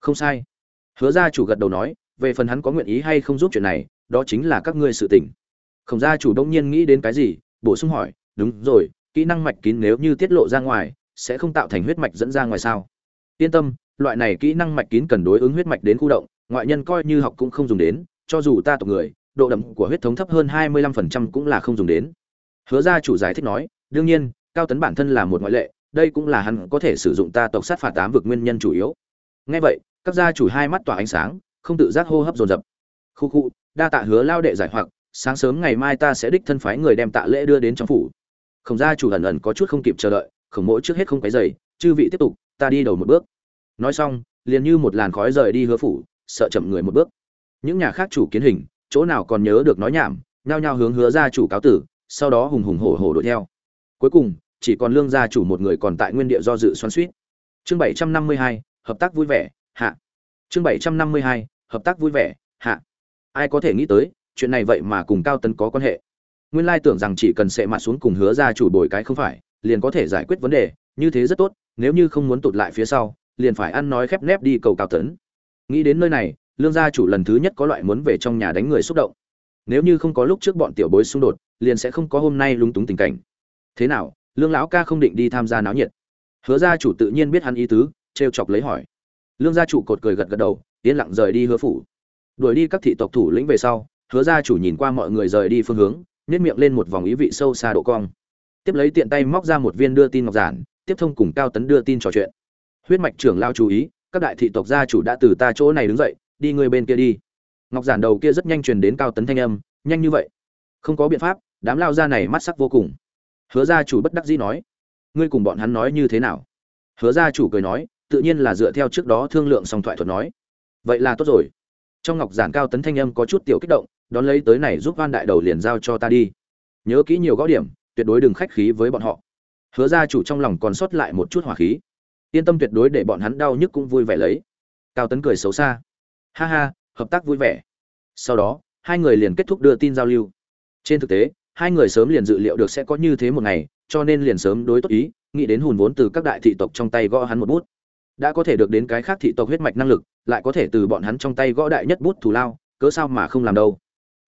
không sai. Hứa gia chủ gật đầu nói, về phần hắn có nguyện ý hay không giúp chuyện này, đó chính là các ngươi sự tình. Khổng gia chủ đông nhiên nghĩ đến cái gì, bổ sung hỏi, đúng rồi, kỹ năng mạch kín nếu như tiết lộ ra ngoài, sẽ không tạo thành huyết mạch dẫn ra ngoài sao? Yên tâm, loại này kỹ năng mạch kín cần đối ứng huyết mạch đến khu động, ngoại nhân coi như học cũng không dùng đến, cho dù ta tộc người, độ đậm của huyết thống thấp hơn hai mươi lăm phần trăm cũng là không dùng đến. Hứa gia chủ giải thích nói, đương nhiên, cao tấn bản thân là một ngoại lệ, đây cũng là hắn có thể sử dụng ta tộc sát phạt tám vực nguyên nhân chủ yếu. Ngay vậy các gia chủ hai mắt tỏa ánh sáng, không tự giác hô hấp dồn dập. Khu khu, đa tạ hứa lao đệ giải hoặc, sáng sớm ngày mai ta sẽ đích thân phái người đem tạ lễ đưa đến trong phủ. Khổng gia chủ ẩn ẩn có chút không kịp chờ đợi, khổng mỗi trước hết không cái dày chư vị tiếp tục, ta đi đầu một bước. Nói xong, liền như một làn khói rời đi hứa phủ, sợ chậm người một bước. Những nhà khác chủ kiến hình, chỗ nào còn nhớ được nói nhảm, nhao nhao hướng hứa gia chủ cáo tử, sau đó hùng hùng hổ hổ đuổi theo. Cuối cùng, chỉ còn lương gia chủ một người còn tại nguyên địa do dự xoắn suýt chương bảy trăm năm mươi hai, hợp tác vui vẻ hạ. Chương bảy trăm năm mươi hai, hợp tác vui vẻ. Hạ. Ai có thể nghĩ tới, chuyện này vậy mà cùng cao tấn có quan hệ. Nguyên lai tưởng rằng chỉ cần sệ mặt xuống cùng hứa gia chủ bồi cái không phải, liền có thể giải quyết vấn đề, như thế rất tốt, nếu như không muốn tụt lại phía sau, liền phải ăn nói khép nép đi cầu cao tấn. Nghĩ đến nơi này, lương gia chủ lần thứ nhất có loại muốn về trong nhà đánh người xúc động. Nếu như không có lúc trước bọn tiểu bối xung đột, liền sẽ không có hôm nay lúng túng tình cảnh. Thế nào, lương lão ca không định đi tham gia náo nhiệt? Hứa gia chủ tự nhiên biết hắn ý tứ, trêu chọc lấy hỏi lương gia chủ cột cười gật gật đầu, yên lặng rời đi hứa phủ. Đuổi đi các thị tộc thủ lĩnh về sau, hứa gia chủ nhìn qua mọi người rời đi phương hướng nhét miệng lên một vòng ý vị sâu xa độ cong. Tiếp lấy tiện tay móc ra một viên đưa tin ngọc giản, tiếp thông cùng cao tấn đưa tin trò chuyện. Huyết mạch trưởng lao chú ý, các đại thị tộc gia chủ đã từ ta chỗ này đứng dậy, đi người bên kia đi. Ngọc giản đầu kia rất nhanh truyền đến cao tấn thanh âm, nhanh như vậy. Không có biện pháp, đám lao gia này mắt sắc vô cùng. Hứa gia chủ bất đắc dĩ nói, ngươi cùng bọn hắn nói như thế nào? Hứa gia chủ cười nói tự nhiên là dựa theo trước đó thương lượng xong thoại thuật nói. Vậy là tốt rồi. Trong ngọc giản cao tấn thanh âm có chút tiểu kích động, đón lấy tới này giúp van đại đầu liền giao cho ta đi. Nhớ kỹ nhiều gõ điểm, tuyệt đối đừng khách khí với bọn họ. Hứa gia chủ trong lòng còn sót lại một chút hỏa khí. Yên tâm tuyệt đối để bọn hắn đau nhức cũng vui vẻ lấy. Cao tấn cười xấu xa. Ha ha, hợp tác vui vẻ. Sau đó, hai người liền kết thúc đưa tin giao lưu. Trên thực tế, hai người sớm liền dự liệu được sẽ có như thế một ngày, cho nên liền sớm đối tốt ý, nghĩ đến hùn vốn từ các đại thị tộc trong tay gõ hắn một bút đã có thể được đến cái khác thị tộc huyết mạch năng lực, lại có thể từ bọn hắn trong tay gõ đại nhất bút thù lao, cớ sao mà không làm đâu?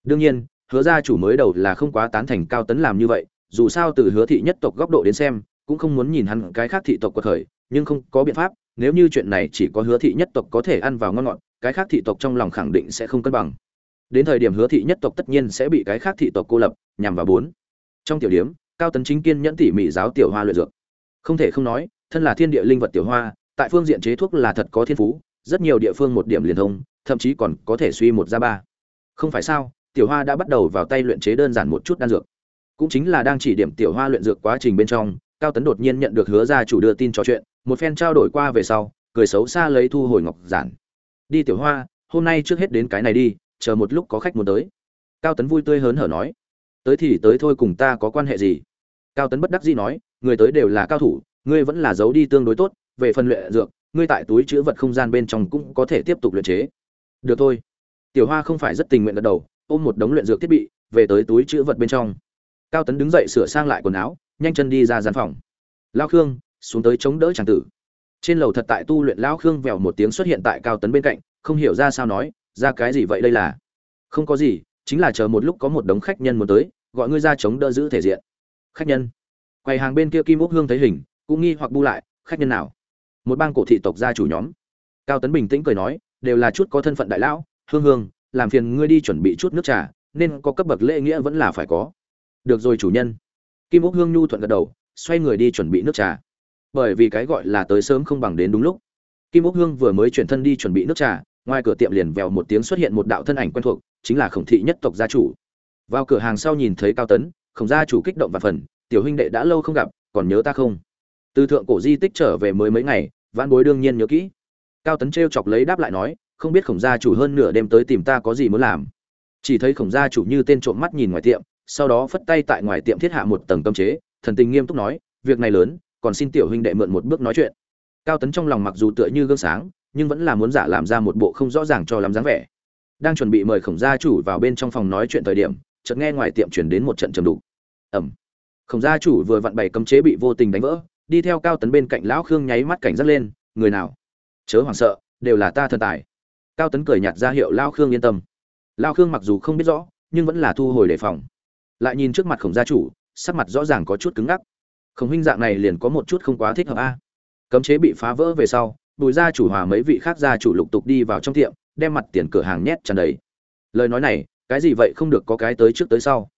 Đương nhiên, hứa gia chủ mới đầu là không quá tán thành cao tấn làm như vậy, dù sao từ hứa thị nhất tộc góc độ đến xem, cũng không muốn nhìn hắn cái khác thị tộc quật khởi, nhưng không có biện pháp, nếu như chuyện này chỉ có hứa thị nhất tộc có thể ăn vào ngon ngọt, cái khác thị tộc trong lòng khẳng định sẽ không cân bằng. Đến thời điểm hứa thị nhất tộc tất nhiên sẽ bị cái khác thị tộc cô lập, nhằm vào bốn. Trong tiểu điểm cao tấn chính kiên nhẫn tỉ mỉ giáo tiểu hoa luyện dược. Không thể không nói, thân là thiên địa linh vật tiểu hoa tại phương diện chế thuốc là thật có thiên phú, rất nhiều địa phương một điểm liền thông, thậm chí còn có thể suy một ra ba. Không phải sao, tiểu hoa đã bắt đầu vào tay luyện chế đơn giản một chút đan dược. Cũng chính là đang chỉ điểm tiểu hoa luyện dược quá trình bên trong, cao tấn đột nhiên nhận được hứa gia chủ đưa tin trò chuyện, một phen trao đổi qua về sau, cười xấu xa lấy thu hồi ngọc giản. Đi tiểu hoa, hôm nay trước hết đến cái này đi, chờ một lúc có khách muốn tới. Cao tấn vui tươi hớn hở nói. Tới thì tới thôi cùng ta có quan hệ gì? Cao tấn bất đắc dĩ nói, người tới đều là cao thủ, ngươi vẫn là giấu đi tương đối tốt về phần luyện dược, ngươi tại túi chứa vật không gian bên trong cũng có thể tiếp tục luyện chế. Được thôi. Tiểu hoa không phải rất tình nguyện gật đầu, ôm một đống luyện dược thiết bị, về tới túi chứa vật bên trong. Cao tấn đứng dậy sửa sang lại quần áo, nhanh chân đi ra gian phòng. Lao khương, xuống tới chống đỡ tràng tử. Trên lầu thật tại tu luyện, lao khương vèo một tiếng xuất hiện tại cao tấn bên cạnh, không hiểu ra sao nói, ra cái gì vậy đây là? Không có gì, chính là chờ một lúc có một đống khách nhân muốn tới, gọi ngươi ra chống đỡ giữ thể diện. Khách nhân? Quầy hàng bên kia kim úc hương thấy hình, cũng nghi hoặc bu lại, khách nhân nào? Một bang cổ thị tộc gia chủ nhóm. Cao tấn bình tĩnh cười nói, đều là chút có thân phận đại lão, hương hương, làm phiền ngươi đi chuẩn bị chút nước trà, nên có cấp bậc lễ nghĩa vẫn là phải có. Được rồi chủ nhân. Kim úc hương nhu thuận gật đầu, xoay người đi chuẩn bị nước trà. Bởi vì cái gọi là tới sớm không bằng đến đúng lúc. Kim úc hương vừa mới chuyển thân đi chuẩn bị nước trà, ngoài cửa tiệm liền vèo một tiếng xuất hiện một đạo thân ảnh quen thuộc, chính là khổng thị nhất tộc gia chủ. Vào cửa hàng sau nhìn thấy cao tấn, khổng gia chủ kích động và phần, tiểu huynh đệ đã lâu không gặp, còn nhớ ta không? Từ thượng cổ di tích trở về mới mấy ngày, vãn bối đương nhiên nhớ kỹ. Cao tấn t chọc lấy đáp lại nói, không biết khổng gia chủ hơn nửa đêm tới tìm ta có gì muốn làm. Chỉ thấy khổng gia chủ như tên trộm mắt nhìn ngoài tiệm, sau đó phất tay tại ngoài tiệm thiết hạ một tầng tâm chế, thần tình nghiêm túc nói, việc này lớn, còn xin tiểu huynh đệ mượn một bước nói chuyện. Cao tấn trong lòng mặc dù tựa như gương sáng, nhưng vẫn là muốn giả làm ra một bộ không rõ ràng cho lắm dáng vẻ. Đang chuẩn bị mời khổng gia chủ vào bên trong phòng nói chuyện thời điểm, chợt nghe ngoài tiệm chuyển đến một trận trầm đục. Ẩm khổng gia chủ vừa vặn bày cấm chế bị vô tình đánh vỡ đi theo cao tấn bên cạnh lão khương nháy mắt cảnh giác lên, người nào? Chớ hoảng sợ, đều là ta thần tài. Cao tấn cười nhạt ra hiệu lao khương yên tâm. Lao khương mặc dù không biết rõ, nhưng vẫn là thu hồi đề phòng. Lại nhìn trước mặt khổng gia chủ, sắc mặt rõ ràng có chút cứng ngắc. Khổng huynh dạng này liền có một chút không quá thích hợp a. Cấm chế bị phá vỡ về sau, bùi gia chủ hòa mấy vị khác gia chủ lục tục đi vào trong tiệm, đem mặt tiền cửa hàng nhét tràn đầy. Lời nói này, cái gì vậy không được có cái tới trước tới sau.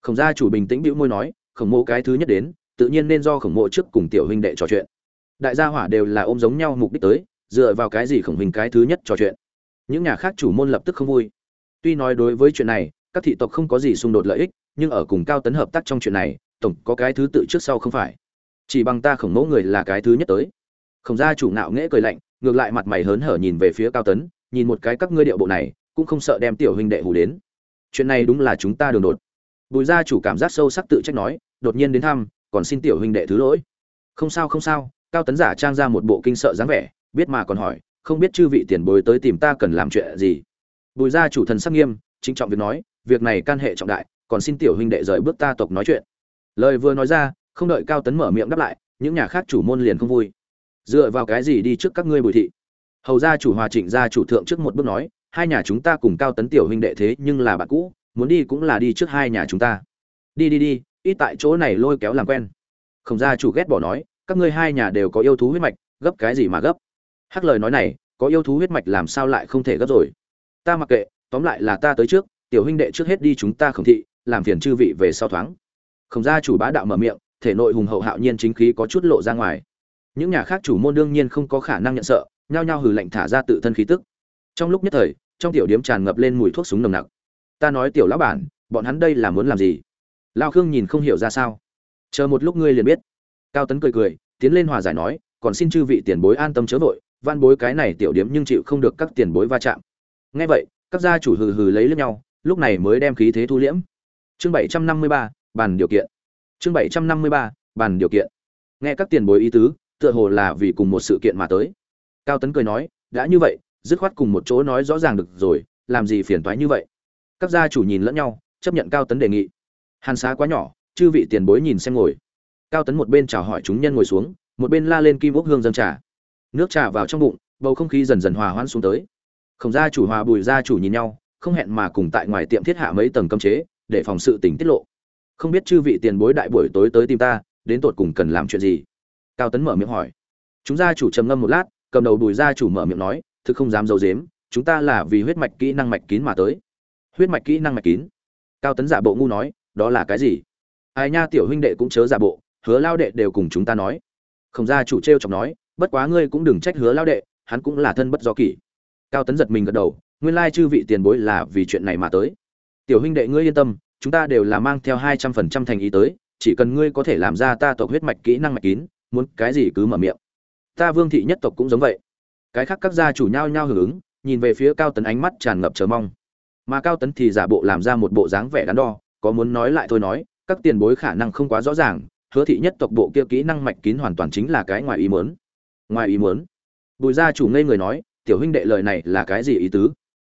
Khổng gia chủ bình tĩnh bĩu môi nói, khổng mô cái thứ nhất đến tự nhiên nên do khổng mộ trước cùng tiểu huynh đệ trò chuyện. Đại gia hỏa đều là ôm giống nhau mục đích tới, dựa vào cái gì khổng hình cái thứ nhất trò chuyện. Những nhà khác chủ môn lập tức không vui. Tuy nói đối với chuyện này, các thị tộc không có gì xung đột lợi ích, nhưng ở cùng cao tấn hợp tác trong chuyện này, tổng có cái thứ tự trước sau không phải. Chỉ bằng ta khổng mẫu người là cái thứ nhất tới. Khổng gia chủ nạo nghễ cười lạnh, ngược lại mặt mày hớn hở nhìn về phía cao tấn, nhìn một cái các ngươi điệu bộ này, cũng không sợ đem tiểu huynh đệ hù đến. Chuyện này đúng là chúng ta đường đột. Bùi gia chủ cảm giác sâu sắc tự trách nói, đột nhiên đến thăm còn xin tiểu huynh đệ thứ lỗi. Không sao không sao, cao tấn giả trang ra một bộ kinh sợ dáng vẻ, biết mà còn hỏi, không biết chư vị tiền bối tới tìm ta cần làm chuyện gì. Bùi gia chủ thần sắc nghiêm, chính trọng việc nói, việc này can hệ trọng đại, còn xin tiểu huynh đệ rời bước ta tộc nói chuyện. Lời vừa nói ra, không đợi cao tấn mở miệng đáp lại, những nhà khác chủ môn liền không vui. Dựa vào cái gì đi trước các ngươi bùi thị? Hầu gia chủ hòa trịnh gia chủ thượng trước một bước nói, hai nhà chúng ta cùng cao tấn tiểu huynh đệ thế nhưng là bạn cũ, muốn đi cũng là đi trước hai nhà chúng ta. Đi đi đi ít tại chỗ này lôi kéo làm quen. Không gia chủ ghét bỏ nói, các ngươi hai nhà đều có yêu thú huyết mạch, gấp cái gì mà gấp? Hắc lời nói này, có yêu thú huyết mạch làm sao lại không thể gấp rồi? Ta mặc kệ, tóm lại là ta tới trước, tiểu huynh đệ trước hết đi chúng ta khổng thị, làm phiền chư vị về sau thoáng. Khổng gia chủ bá đạo mở miệng, thể nội hùng hậu hạo nhiên chính khí có chút lộ ra ngoài. Những nhà khác chủ môn đương nhiên không có khả năng nhận sợ, nhao nhao hừ lạnh thả ra tự thân khí tức. Trong lúc nhất thời, trong tiểu điếm tràn ngập lên mùi thuốc súng nồng nặc. Ta nói tiểu lão bản, bọn hắn đây là muốn làm gì? Lao khương nhìn không hiểu ra sao. Chờ một lúc ngươi liền biết. Cao tấn cười cười, tiến lên hòa giải nói, còn xin chư vị tiền bối an tâm chớ vội van bối cái này tiểu điếm nhưng chịu không được các tiền bối va chạm. Ngay vậy, các gia chủ hừ hừ lấy lẫn nhau, lúc này mới đem khí thế thu liễm. Chương bảy trăm năm mươi ba, bàn điều kiện. Chương bảy trăm năm mươi ba, bàn điều kiện. Nghe các tiền bối ý tứ, tựa hồ là vì cùng một sự kiện mà tới. Cao tấn cười nói, đã như vậy, dứt khoát cùng một chỗ nói rõ ràng được rồi, làm gì phiền toái như vậy? Các gia chủ nhìn lẫn nhau, chấp nhận cao tấn đề nghị hàn xá quá nhỏ, chư vị tiền bối nhìn xem ngồi. Cao tấn một bên chào hỏi chúng nhân ngồi xuống, một bên la lên kim ốc hương dâng trà. Nước trà vào trong bụng, bầu không khí dần dần hòa hoãn xuống tới. Khổng gia chủ hòa bùi gia chủ nhìn nhau, không hẹn mà cùng tại ngoài tiệm thiết hạ mấy tầng cấm chế, để phòng sự tình tiết lộ. Không biết chư vị tiền bối đại buổi tối tới tìm ta, đến tột cùng cần làm chuyện gì? Cao tấn mở miệng hỏi. Chúng gia chủ trầm ngâm một lát, cầm đầu bùi gia chủ mở miệng nói, thực không dám d i ấ u dếm chúng ta là vì huyết mạch kỹ năng mạch kín mà tới. Huyết mạch kỹ năng mạch kín? Cao tấn giả bộ ngu nói đó là cái gì? Ai nha tiểu huynh đệ cũng chớ giả bộ, hứa lao đệ đều cùng chúng ta nói. Không ra chủ t r e o chọc nói, bất quá ngươi cũng đừng trách hứa lao đệ, hắn cũng là thân bất do kỷ. Cao tấn giật mình gật đầu, nguyên lai chư vị tiền bối là vì chuyện này mà tới. Tiểu huynh đệ ngươi yên tâm, chúng ta đều là mang theo hai trăm phần trăm thành ý tới, chỉ cần ngươi có thể làm ra ta tộc huyết mạch kỹ năng mạch kín, muốn cái gì cứ mở miệng. Ta vương thị nhất tộc cũng giống vậy. Cái khác các gia chủ nhau nhau hưởng ứng, nhìn về phía cao tấn ánh mắt tràn ngập chờ mong. Mà cao tấn thì giả bộ làm ra một bộ dáng vẻ đắn đo có muốn nói lại thôi nói, các tiền bối khả năng không quá rõ ràng, hứa thị nhất tộc bộ kia kỹ năng mạch kín hoàn toàn chính là cái ngoài ý muốn. Ngoài ý muốn? Bùi gia chủ ngây người nói, tiểu huynh đệ lời này là cái gì ý tứ?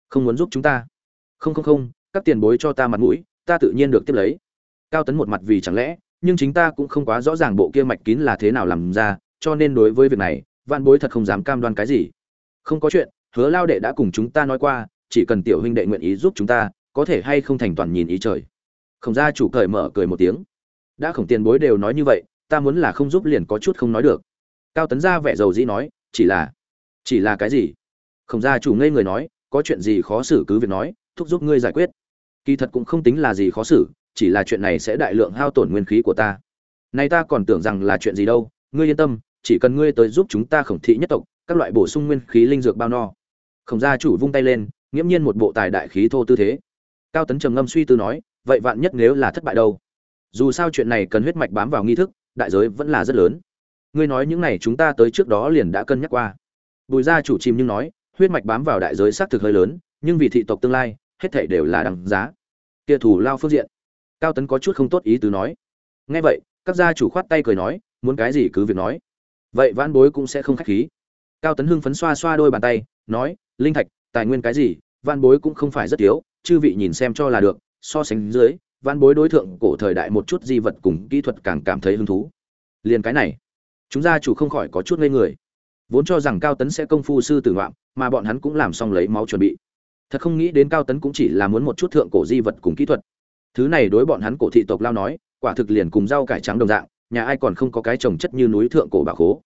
Không muốn giúp chúng ta? Không không không, các tiền bối cho ta mặt mũi, ta tự nhiên được tiếp lấy. Cao tấn một mặt vì chẳng lẽ, nhưng chính ta cũng không quá rõ ràng bộ kia mạch kín là thế nào làm ra, cho nên đối với việc này, vạn bối thật không dám cam đoan cái gì. Không có chuyện, hứa lao đệ đã cùng chúng ta nói qua, chỉ cần tiểu huynh đệ nguyện ý giúp chúng ta, có thể hay không thành toàn nhìn ý trời khổng gia chủ cởi mở cười một tiếng. Đã khổng tiền bối đều nói như vậy, ta muốn là không giúp liền có chút không nói được. Cao tấn gia vẻ dầu dĩ nói, chỉ là chỉ là cái gì? Khổng gia chủ ngây người nói, có chuyện gì khó xử cứ việc nói, thúc giúp ngươi giải quyết. Kỳ thật cũng không tính là gì khó xử, chỉ là chuyện này sẽ đại lượng hao tổn nguyên khí của ta. Nay ta còn tưởng rằng là chuyện gì đâu, ngươi yên tâm, chỉ cần ngươi tới giúp chúng ta khổng thị nhất tộc, các loại bổ sung nguyên khí linh dược bao no. Khổng gia chủ vung tay lên, nghiễm nhiên một bộ tài đại khí thô tư thế. Cao tấn trầm ngâm suy tư nói vậy vạn nhất nếu là thất bại đâu? Dù sao chuyện này cần huyết mạch bám vào nghi thức, đại giới vẫn là rất lớn. Ngươi nói những này chúng ta tới trước đó liền đã cân nhắc qua. Bùi gia chủ chìm nhưng nói, huyết mạch bám vào đại giới xác thực hơi lớn, nhưng vì thị tộc tương lai, hết thảy đều là đằng giá. Kia thủ lao phương diện. Cao tấn có chút không tốt ý tứ nói. Nghe vậy, các gia chủ khoát tay cười nói, muốn cái gì cứ việc nói. Vậy vãn bối cũng sẽ không khách khí. Cao tấn hưng phấn xoa xoa đôi bàn tay, nói, linh thạch, tài nguyên cái gì, vãn bối cũng không phải rất thiếu chư vị nhìn xem cho là được so sánh dưới, văn bối đối tượng cổ thời đại một chút di vật cùng kỹ thuật càng cảm thấy hứng thú. Liền cái này, chúng gia chủ không khỏi có chút ngây người. Vốn cho rằng cao tấn sẽ công phu sư tử ngoạm, mà bọn hắn cũng làm xong lấy máu chuẩn bị. Thật không nghĩ đến cao tấn cũng chỉ là muốn một chút thượng cổ di vật cùng kỹ thuật. Thứ này đối bọn hắn cổ thị tộc lao nói, quả thực liền cùng rau cải trắng đồng dạng, nhà ai còn không có cái trồng chất như núi thượng cổ bà khố.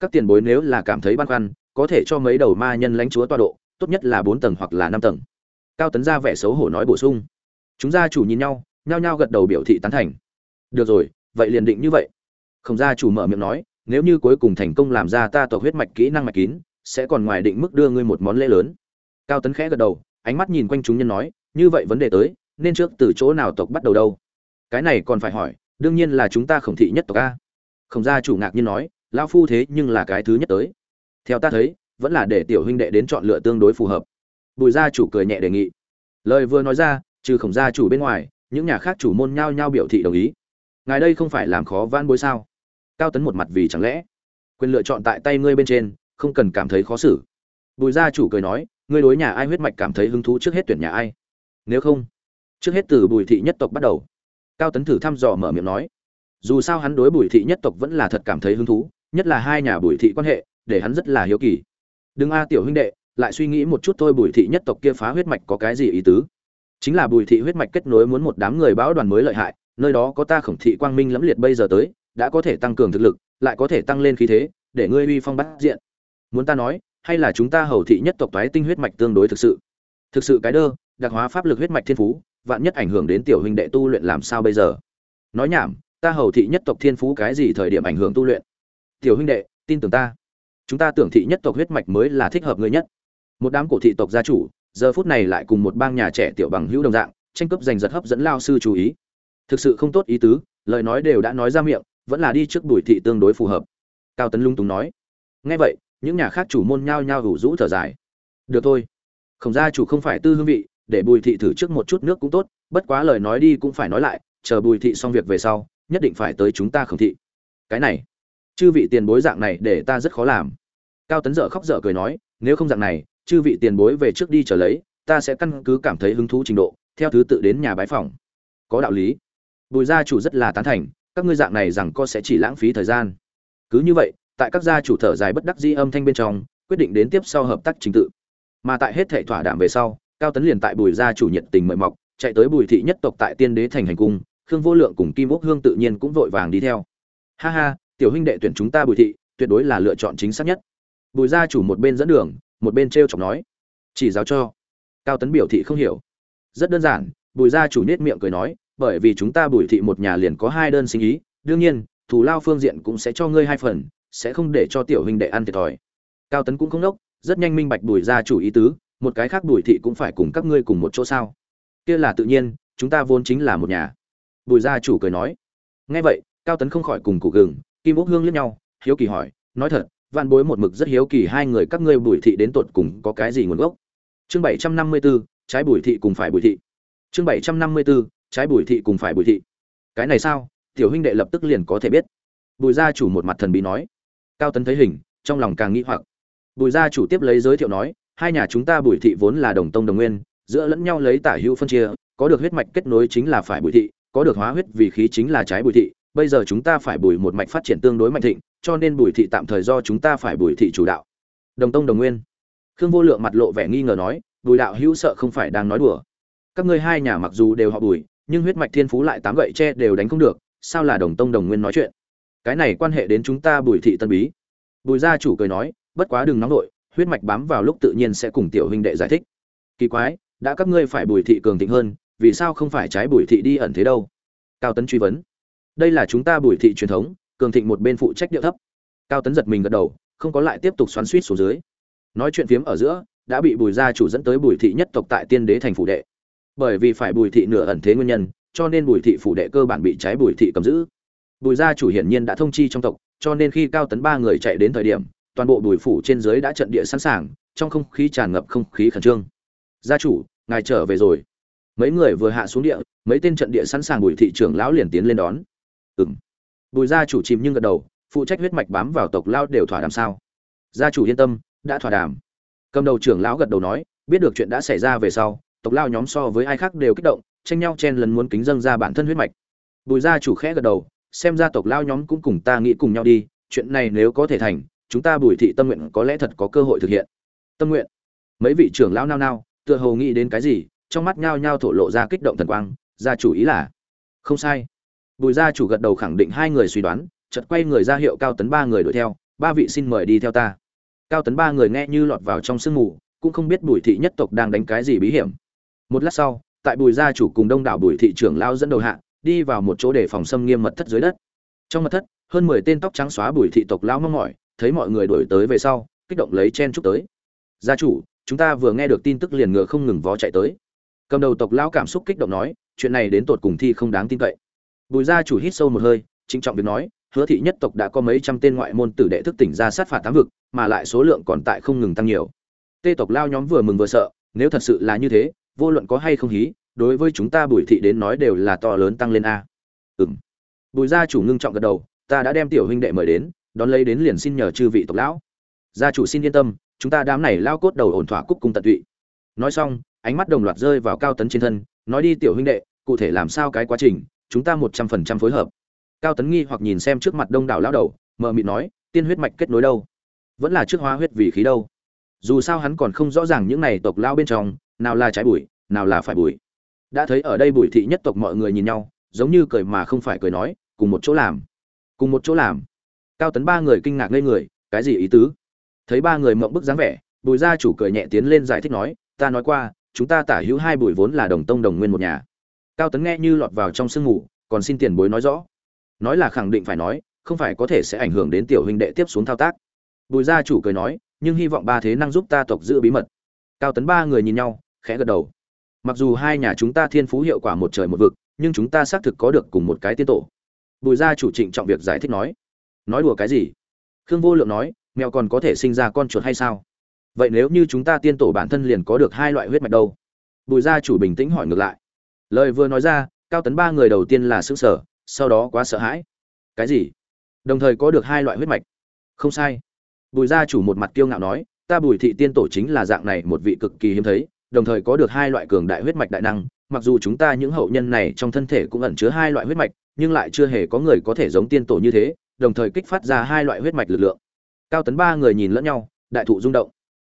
Các tiền bối nếu là cảm thấy băn khoăn, có thể cho mấy đầu ma nhân lãnh chúa toa độ, tốt nhất là bốn tầng hoặc là năm tầng. Cao tấn ra vẻ xấu hổ nói bổ sung chúng gia chủ nhìn nhau, nhao nhao gật đầu biểu thị tán thành. Được rồi, vậy liền định như vậy. Không gia chủ mở miệng nói, nếu như cuối cùng thành công làm ra ta tộc huyết mạch kỹ năng mạch kín, sẽ còn ngoài định mức đưa ngươi một món lễ lớn. Cao tấn khẽ gật đầu, ánh mắt nhìn quanh chúng nhân nói, như vậy vấn đề tới, nên trước từ chỗ nào tộc bắt đầu đâu? Cái này còn phải hỏi, đương nhiên là chúng ta khổng thị nhất tộc a. Khổng gia chủ ngạc nhiên nói, lão phu thế nhưng là cái thứ nhất tới. Theo ta thấy, vẫn là để tiểu huynh đệ đến chọn lựa tương đối phù hợp. Bùi gia chủ cười nhẹ đề nghị. Lời vừa nói ra trừ khổng gia chủ bên ngoài, những nhà khác chủ môn nhao nhao biểu thị đồng ý. Ngài đây không phải làm khó van bối sao? Cao tấn một mặt vì chẳng lẽ? Quyền lựa chọn tại tay ngươi bên trên, không cần cảm thấy khó xử. Bùi gia chủ cười nói, ngươi đối nhà ai huyết mạch cảm thấy hứng thú trước hết tuyển nhà ai? Nếu không, trước hết từ bùi thị nhất tộc bắt đầu. Cao tấn thử thăm dò mở miệng nói. Dù sao hắn đối bùi thị nhất tộc vẫn là thật cảm thấy hứng thú, nhất là hai nhà bùi thị quan hệ, để hắn rất là hiếu kỳ. Đừng a, tiểu huynh đệ, lại suy nghĩ một chút thôi, bùi thị nhất tộc kia phá huyết mạch có cái gì ý tứ? Chính là bùi thị huyết mạch kết nối muốn một đám người bão đoàn mới lợi hại, nơi đó có ta khổng thị quang minh lẫm liệt bây giờ tới, đã có thể tăng cường thực lực, lại có thể tăng lên khí thế, để ngươi uy phong bắt diện. Muốn ta nói, hay là chúng ta hầu thị nhất tộc toái tinh huyết mạch tương đối thực sự? Thực sự cái đơ, đặc hóa pháp lực huyết mạch thiên phú, vạn nhất ảnh hưởng đến tiểu huynh đệ tu luyện làm sao bây giờ? Nói nhảm, ta hầu thị nhất tộc thiên phú cái gì thời điểm ảnh hưởng tu luyện? Tiểu huynh đệ, tin tưởng ta. Chúng ta tưởng thị nhất tộc huyết mạch mới là thích hợp ngươi nhất. Một đám cổ thị tộc gia chủ giờ phút này lại cùng một bang nhà trẻ tiểu bằng hữu đồng dạng, tranh cướp giành giật hấp dẫn lao sư chú ý. Thực sự không tốt ý tứ, lời nói đều đã nói ra miệng, vẫn là đi trước bùi thị tương đối phù hợp. Cao tấn lung túng nói. Nghe vậy, những nhà khác chủ môn nhao nhao hủ rũ thở dài. Được thôi. Khổng gia chủ không phải tư hương vị, để bùi thị thử trước một chút nước cũng tốt, bất quá lời nói đi cũng phải nói lại, chờ bùi thị xong việc về sau, nhất định phải tới chúng ta khổng thị. Cái này, chư vị tiền bối dạng này để ta rất khó làm. Cao tấn dở khóc dở cười nói, nếu không dạng này chư vị tiền bối về trước đi trở lấy, ta sẽ căn cứ cảm thấy hứng thú trình độ, theo thứ tự đến nhà bái phòng có đạo lý. Bùi gia chủ rất là tán thành, các ngươi dạng này rằng co sẽ chỉ lãng phí thời gian. Cứ như vậy, tại các gia chủ thở dài bất đắc dĩ âm thanh bên trong, quyết định đến tiếp sau hợp tác trình tự. Mà tại hết thể thỏa đạm về sau, cao tấn liền tại bùi gia chủ nhiệt tình mời mọc, chạy tới bùi thị nhất tộc tại tiên đế thành hành cung, khương vô lượng cùng kim ốc hương tự nhiên cũng vội vàng đi theo. Ha ha, tiểu huynh đệ tuyển chúng ta bùi thị, tuyệt đối là lựa chọn chính xác nhất. Bùi gia chủ một bên dẫn đường một bên t r e o chọc nói, chỉ giáo cho. Cao tấn biểu thị không hiểu. Rất đơn giản, bùi gia chủ nết miệng cười nói, bởi vì chúng ta bùi thị một nhà liền có hai đơn sinh ý, đương nhiên, thù lao phương diện cũng sẽ cho ngươi hai phần, sẽ không để cho tiểu huynh đệ ăn thiệt thòi. Cao tấn cũng không đốc, rất nhanh minh bạch bùi gia chủ ý tứ, một cái khác bùi thị cũng phải cùng các ngươi cùng một chỗ sao? Kia là tự nhiên, chúng ta vốn chính là một nhà. Bùi gia chủ cười nói. Nghe vậy, cao tấn không khỏi cùng cụ gừng, kim ốc hương liếc nhau, hiếu kỳ hỏi, nói thật vạn bối một mực rất hiếu kỳ hai người các ngươi bùi thị đến tột cùng có cái gì nguồn gốc. Chương bảy trăm năm mươi 754, trái bùi thị cùng phải bùi thị. Chương bảy trăm năm mươi 754, trái bùi thị cùng phải bùi thị. Cái này sao? Tiểu huynh đệ lập tức liền có thể biết. Bùi gia chủ một mặt thần bí nói. Cao tấn thấy hình trong lòng càng nghĩ hoặc. Bùi gia chủ tiếp lấy giới thiệu nói hai nhà chúng ta bùi thị vốn là đồng tông đồng nguyên giữa lẫn nhau lấy tả hữu phân chia có được huyết mạch kết nối chính là phải bùi thị có được hóa huyết vì khí chính là trái bùi thị bây giờ chúng ta phải bùi một mạch phát triển tương đối mạnh thịnh cho nên bùi thị tạm thời do chúng ta phải bùi thị chủ đạo. Đồng tông đồng nguyên. Khương vô lượng mặt lộ vẻ nghi ngờ nói, bùi đạo hữu sợ không phải đang nói đùa. Các ngươi hai nhà mặc dù đều họ bùi, nhưng huyết mạch thiên phú lại tám gậy tre đều đánh không được, sao là đồng tông đồng nguyên nói chuyện? Cái này quan hệ đến chúng ta bùi thị tân bí. Bùi gia chủ cười nói, bất quá đừng nóng nội huyết mạch bám vào lúc tự nhiên sẽ cùng tiểu huynh đệ giải thích. Kỳ quái, đã các ngươi phải bùi thị cường thịnh hơn, vì sao không phải trái bùi thị đi ẩn thế đâu? Cao tấn truy vấn. Đây là chúng ta bùi thị truyền thống cường thịnh một bên phụ trách điệu thấp. Cao tấn giật mình gật đầu, không có lại tiếp tục xoắn suýt xuống dưới. Nói chuyện phiếm ở giữa, đã bị bùi gia chủ dẫn tới bùi thị nhất tộc tại tiên đế thành phủ đệ. Bởi vì phải bùi thị nửa ẩn thế nguyên nhân, cho nên bùi thị phủ đệ cơ bản bị trái bùi thị cầm giữ. Bùi gia chủ hiển nhiên đã thông chi trong tộc, cho nên khi cao tấn ba người chạy đến thời điểm, toàn bộ bùi phủ trên dưới đã trận địa sẵn sàng, trong không khí tràn ngập không khí khẩn trương. Gia chủ, ngài trở về rồi. Mấy người vừa hạ xuống địa, mấy tên trận địa sẵn sàng bùi thị trưởng lão liền tiến lên đón. Ừ m bùi gia chủ chìm nhưng gật đầu, phụ trách huyết mạch bám vào tộc lao đều thỏa đàm sao? Gia chủ yên tâm, đã thỏa đàm. Cầm đầu trưởng lão gật đầu nói, biết được chuyện đã xảy ra về sau, tộc lao nhóm so với ai khác đều kích động, tranh nhau chen lần muốn kính dâng ra bản thân huyết mạch. Bùi gia chủ khẽ gật đầu, xem ra tộc lao nhóm cũng cùng ta nghĩ cùng nhau đi, chuyện này nếu có thể thành, chúng ta bùi thị tâm nguyện có lẽ thật có cơ hội thực hiện. Tâm nguyện. Mấy vị trưởng lão nao nao, tựa hồ nghĩ đến cái gì, trong mắt nhao nhao thổ lộ ra kích động thần quang, gia chủ ý là, không sai bùi gia chủ gật đầu khẳng định hai người suy đoán, chợt quay người ra hiệu cao tấn ba người đuổi theo, ba vị xin mời đi theo ta. Cao tấn ba người nghe như lọt vào trong sương mù, cũng không biết bùi thị nhất tộc đang đánh cái gì bí hiểm. Một lát sau, tại bùi gia chủ cùng đông đảo bùi thị trưởng lao dẫn đầu hạ, đi vào một chỗ để phòng xâm nghiêm mật thất dưới đất. Trong mật thất, hơn mười tên tóc trắng xóa bùi thị tộc lao mong mỏi, thấy mọi người đuổi tới về sau, kích động lấy chen chúc tới. Gia chủ, chúng ta vừa nghe được tin tức liền ngựa không ngừng vó chạy tới. Cầm đầu tộc lao cảm xúc kích động nói, chuyện này đến tột cùng thi không đáng tin cậy bùi gia chủ hít sâu một hơi, trịnh trọng việc nói, hứa thị nhất tộc đã có mấy trăm tên ngoại môn tử đệ thức tỉnh ra sát phạt tám vực, mà lại số lượng còn tại không ngừng tăng nhiều. Tê tộc lao nhóm vừa mừng vừa sợ, nếu thật sự là như thế, vô luận có hay không hí, đối với chúng ta bùi thị đến nói đều là to lớn tăng lên a. Ừ m bùi gia chủ ngưng trọng gật đầu, ta đã đem tiểu huynh đệ mời đến, đón lấy đến liền xin nhờ chư vị tộc lão. Gia chủ xin yên tâm, chúng ta đám này lao cốt đầu ổn thỏa cúc cung tận tụy. Nói xong, ánh mắt đồng loạt rơi vào cao tấn trên thân, nói đi tiểu huynh đệ, cụ thể làm sao cái quá trình chúng ta một trăm phần trăm phối hợp. Cao tấn nghi hoặc nhìn xem trước mặt đông đảo lão đầu, mờ mịt nói, tiên huyết mạch kết nối đâu? Vẫn là trước hóa huyết vì khí đâu? Dù sao hắn còn không rõ ràng những này tộc lao bên trong, nào là trái bụi, nào là phải bụi. Đã thấy ở đây bụi thị nhất tộc mọi người nhìn nhau, giống như cười mà không phải cười nói, cùng một chỗ làm. Cùng một chỗ làm. Cao tấn ba người kinh ngạc ngây người, cái gì ý tứ? Thấy ba người mộng bức dáng vẻ, bùi gia chủ cười nhẹ tiến lên giải thích nói, ta nói qua, chúng ta tả hữu hai bùi vốn là đồng tông đồng nguyên một nhà cao tấn nghe như lọt vào trong sương ngủ còn xin tiền bối nói rõ. Nói là khẳng định phải nói, không phải có thể sẽ ảnh hưởng đến tiểu huynh đệ tiếp xuống thao tác. Bùi gia chủ cười nói, nhưng hy vọng ba thế năng giúp ta tộc giữ bí mật. Cao tấn ba người nhìn nhau, khẽ gật đầu. Mặc dù hai nhà chúng ta thiên phú hiệu quả một trời một vực, nhưng chúng ta xác thực có được cùng một cái tiên tổ. Bùi gia chủ trịnh trọng việc giải thích nói. Nói đùa cái gì? Khương vô lượng nói, mèo còn có thể sinh ra con chuột hay sao? Vậy nếu như chúng ta tiên tổ bản thân liền có được hai loại huyết mạch đâu? Bùi gia chủ bình tĩnh hỏi ngược lại lời vừa nói ra, cao tấn ba người đầu tiên là xứng sở sau đó quá sợ hãi. Cái gì? Đồng thời có được hai loại huyết mạch. Không sai. Bùi gia chủ một mặt kiêu ngạo nói, ta bùi thị tiên tổ chính là dạng này một vị cực kỳ hiếm thấy, đồng thời có được hai loại cường đại huyết mạch đại năng, mặc dù chúng ta những hậu nhân này trong thân thể cũng ẩn chứa hai loại huyết mạch, nhưng lại chưa hề có người có thể giống tiên tổ như thế, đồng thời kích phát ra hai loại huyết mạch lực lượng. Cao tấn ba người nhìn lẫn nhau, đại thụ rung động.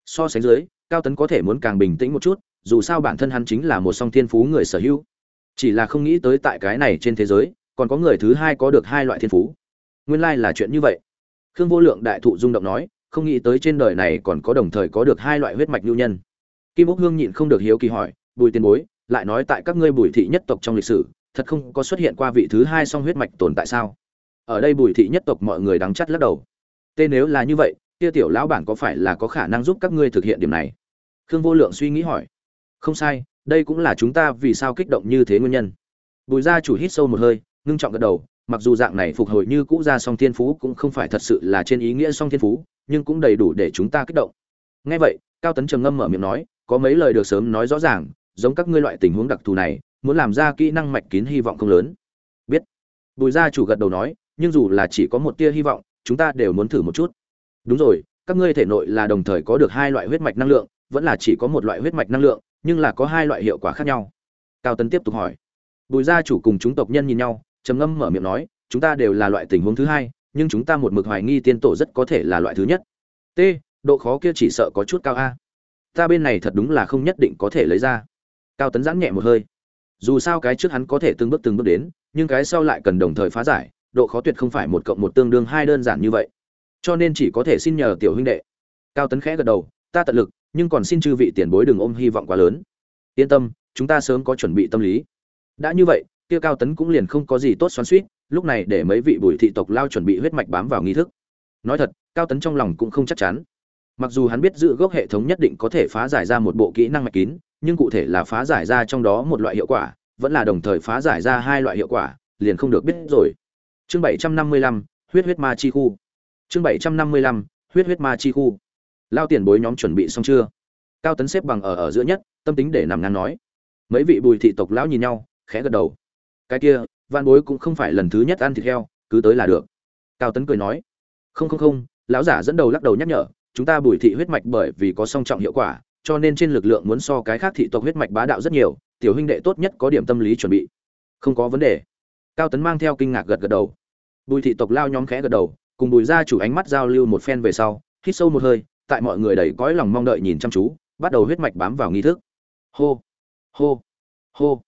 So sánh dưới, cao tấn có thể muốn càng bình tĩnh một chút dù sao bản thân hắn chính là một song thiên phú người sở hữu. Chỉ là không nghĩ tới tại cái này trên thế giới, còn có người thứ hai có được hai loại thiên phú. Nguyên lai là chuyện như vậy. Khương vô lượng đại thụ rung động nói, không nghĩ tới trên đời này còn có đồng thời có được hai loại huyết mạch lưu nhân. Kim úc hương nhịn không được hiếu kỳ hỏi, bùi tiền bối, lại nói tại các ngươi bùi thị nhất tộc trong lịch sử, thật không có xuất hiện qua vị thứ hai song huyết mạch tồn tại sao? Ở đây bùi thị nhất tộc mọi người đắng chắt lắc đầu. Tên nếu là như vậy, kia tiểu lão bản có phải là có khả năng giúp các ngươi thực hiện điểm này? Khương vô lượng suy nghĩ hỏi không sai, đây cũng là chúng ta vì sao kích động như thế nguyên nhân. Bùi gia chủ hít sâu một hơi, ngưng trọng gật đầu, mặc dù dạng này phục hồi như cũ ra song thiên phú cũng không phải thật sự là trên ý nghĩa song thiên phú, nhưng cũng đầy đủ để chúng ta kích động. Ngay vậy, cao tấn trầm ngâm mở miệng nói, có mấy lời được sớm nói rõ ràng, giống các ngươi loại tình huống đặc thù này, muốn làm ra kỹ năng mạch kín hy vọng không lớn. Biết. Bùi gia chủ gật đầu nói, nhưng dù là chỉ có một tia hy vọng, chúng ta đều muốn thử một chút. Đúng rồi, các ngươi thể nội là đồng thời có được hai loại huyết mạch năng lượng, vẫn là chỉ có một loại huyết mạch năng lượng nhưng là có hai loại hiệu quả khác nhau. Cao tấn tiếp tục hỏi. Bùi gia chủ cùng chúng tộc nhân nhìn nhau, trầm ngâm mở miệng nói, chúng ta đều là loại tình huống thứ hai, nhưng chúng ta một mực hoài nghi tiên tổ rất có thể là loại thứ nhất. T, độ khó kia chỉ sợ có chút cao a. Ta bên này thật đúng là không nhất định có thể lấy ra. Cao tấn giãn nhẹ một hơi. Dù sao cái trước hắn có thể từng bước từng bước đến, nhưng cái sau lại cần đồng thời phá giải, độ khó tuyệt không phải một cộng một tương đương hai đơn giản như vậy. Cho nên chỉ có thể xin nhờ tiểu huynh đệ. Cao tấn khẽ gật đầu, ta tận lực nhưng còn xin chư vị tiền bối đừng ôm hy vọng quá lớn. Yên tâm, chúng ta sớm có chuẩn bị tâm lý. Đã như vậy, kia cao tấn cũng liền không có gì tốt xoắn suýt lúc này để mấy vị bùi thị tộc lao chuẩn bị huyết mạch bám vào nghi thức. Nói thật, cao tấn trong lòng cũng không chắc chắn. Mặc dù hắn biết giữ gốc hệ thống nhất định có thể phá giải ra một bộ kỹ năng mạch kín, nhưng cụ thể là phá giải ra trong đó một loại hiệu quả, vẫn là đồng thời phá giải ra hai loại hiệu quả, liền không được biết rồi. Chương bảy trăm năm mươi lăm, huyết huyết ma chi khu. Chương bảy trăm năm mươi lăm, huyết huyết ma chi khu lao tiền bối nhóm chuẩn bị xong chưa? Cao tấn xếp bằng ở ở giữa nhất, tâm tính để nằm ngang nói. Mấy vị bùi thị tộc lão nhìn nhau, khẽ gật đầu. Cái kia văn bối cũng không phải lần thứ nhất ăn thịt heo, cứ tới là được. Cao tấn cười nói. Không không không, lão giả dẫn đầu lắc đầu nhắc nhở, chúng ta bùi thị huyết mạch bởi vì có song trọng hiệu quả, cho nên trên lực lượng muốn so cái khác thị tộc huyết mạch bá đạo rất nhiều, tiểu huynh đệ tốt nhất có điểm tâm lý chuẩn bị. Không có vấn đề. Cao tấn mang theo kinh ngạc gật gật đầu. Bùi thị tộc lao nhóm khẽ gật đầu, cùng bùi gia chủ ánh mắt giao lưu một phen về sau, hít sâu một hơi tại mọi người đầy cõi lòng mong đợi nhìn chăm chú, bắt đầu huyết mạch bám vào nghi thức. Hô hô hô.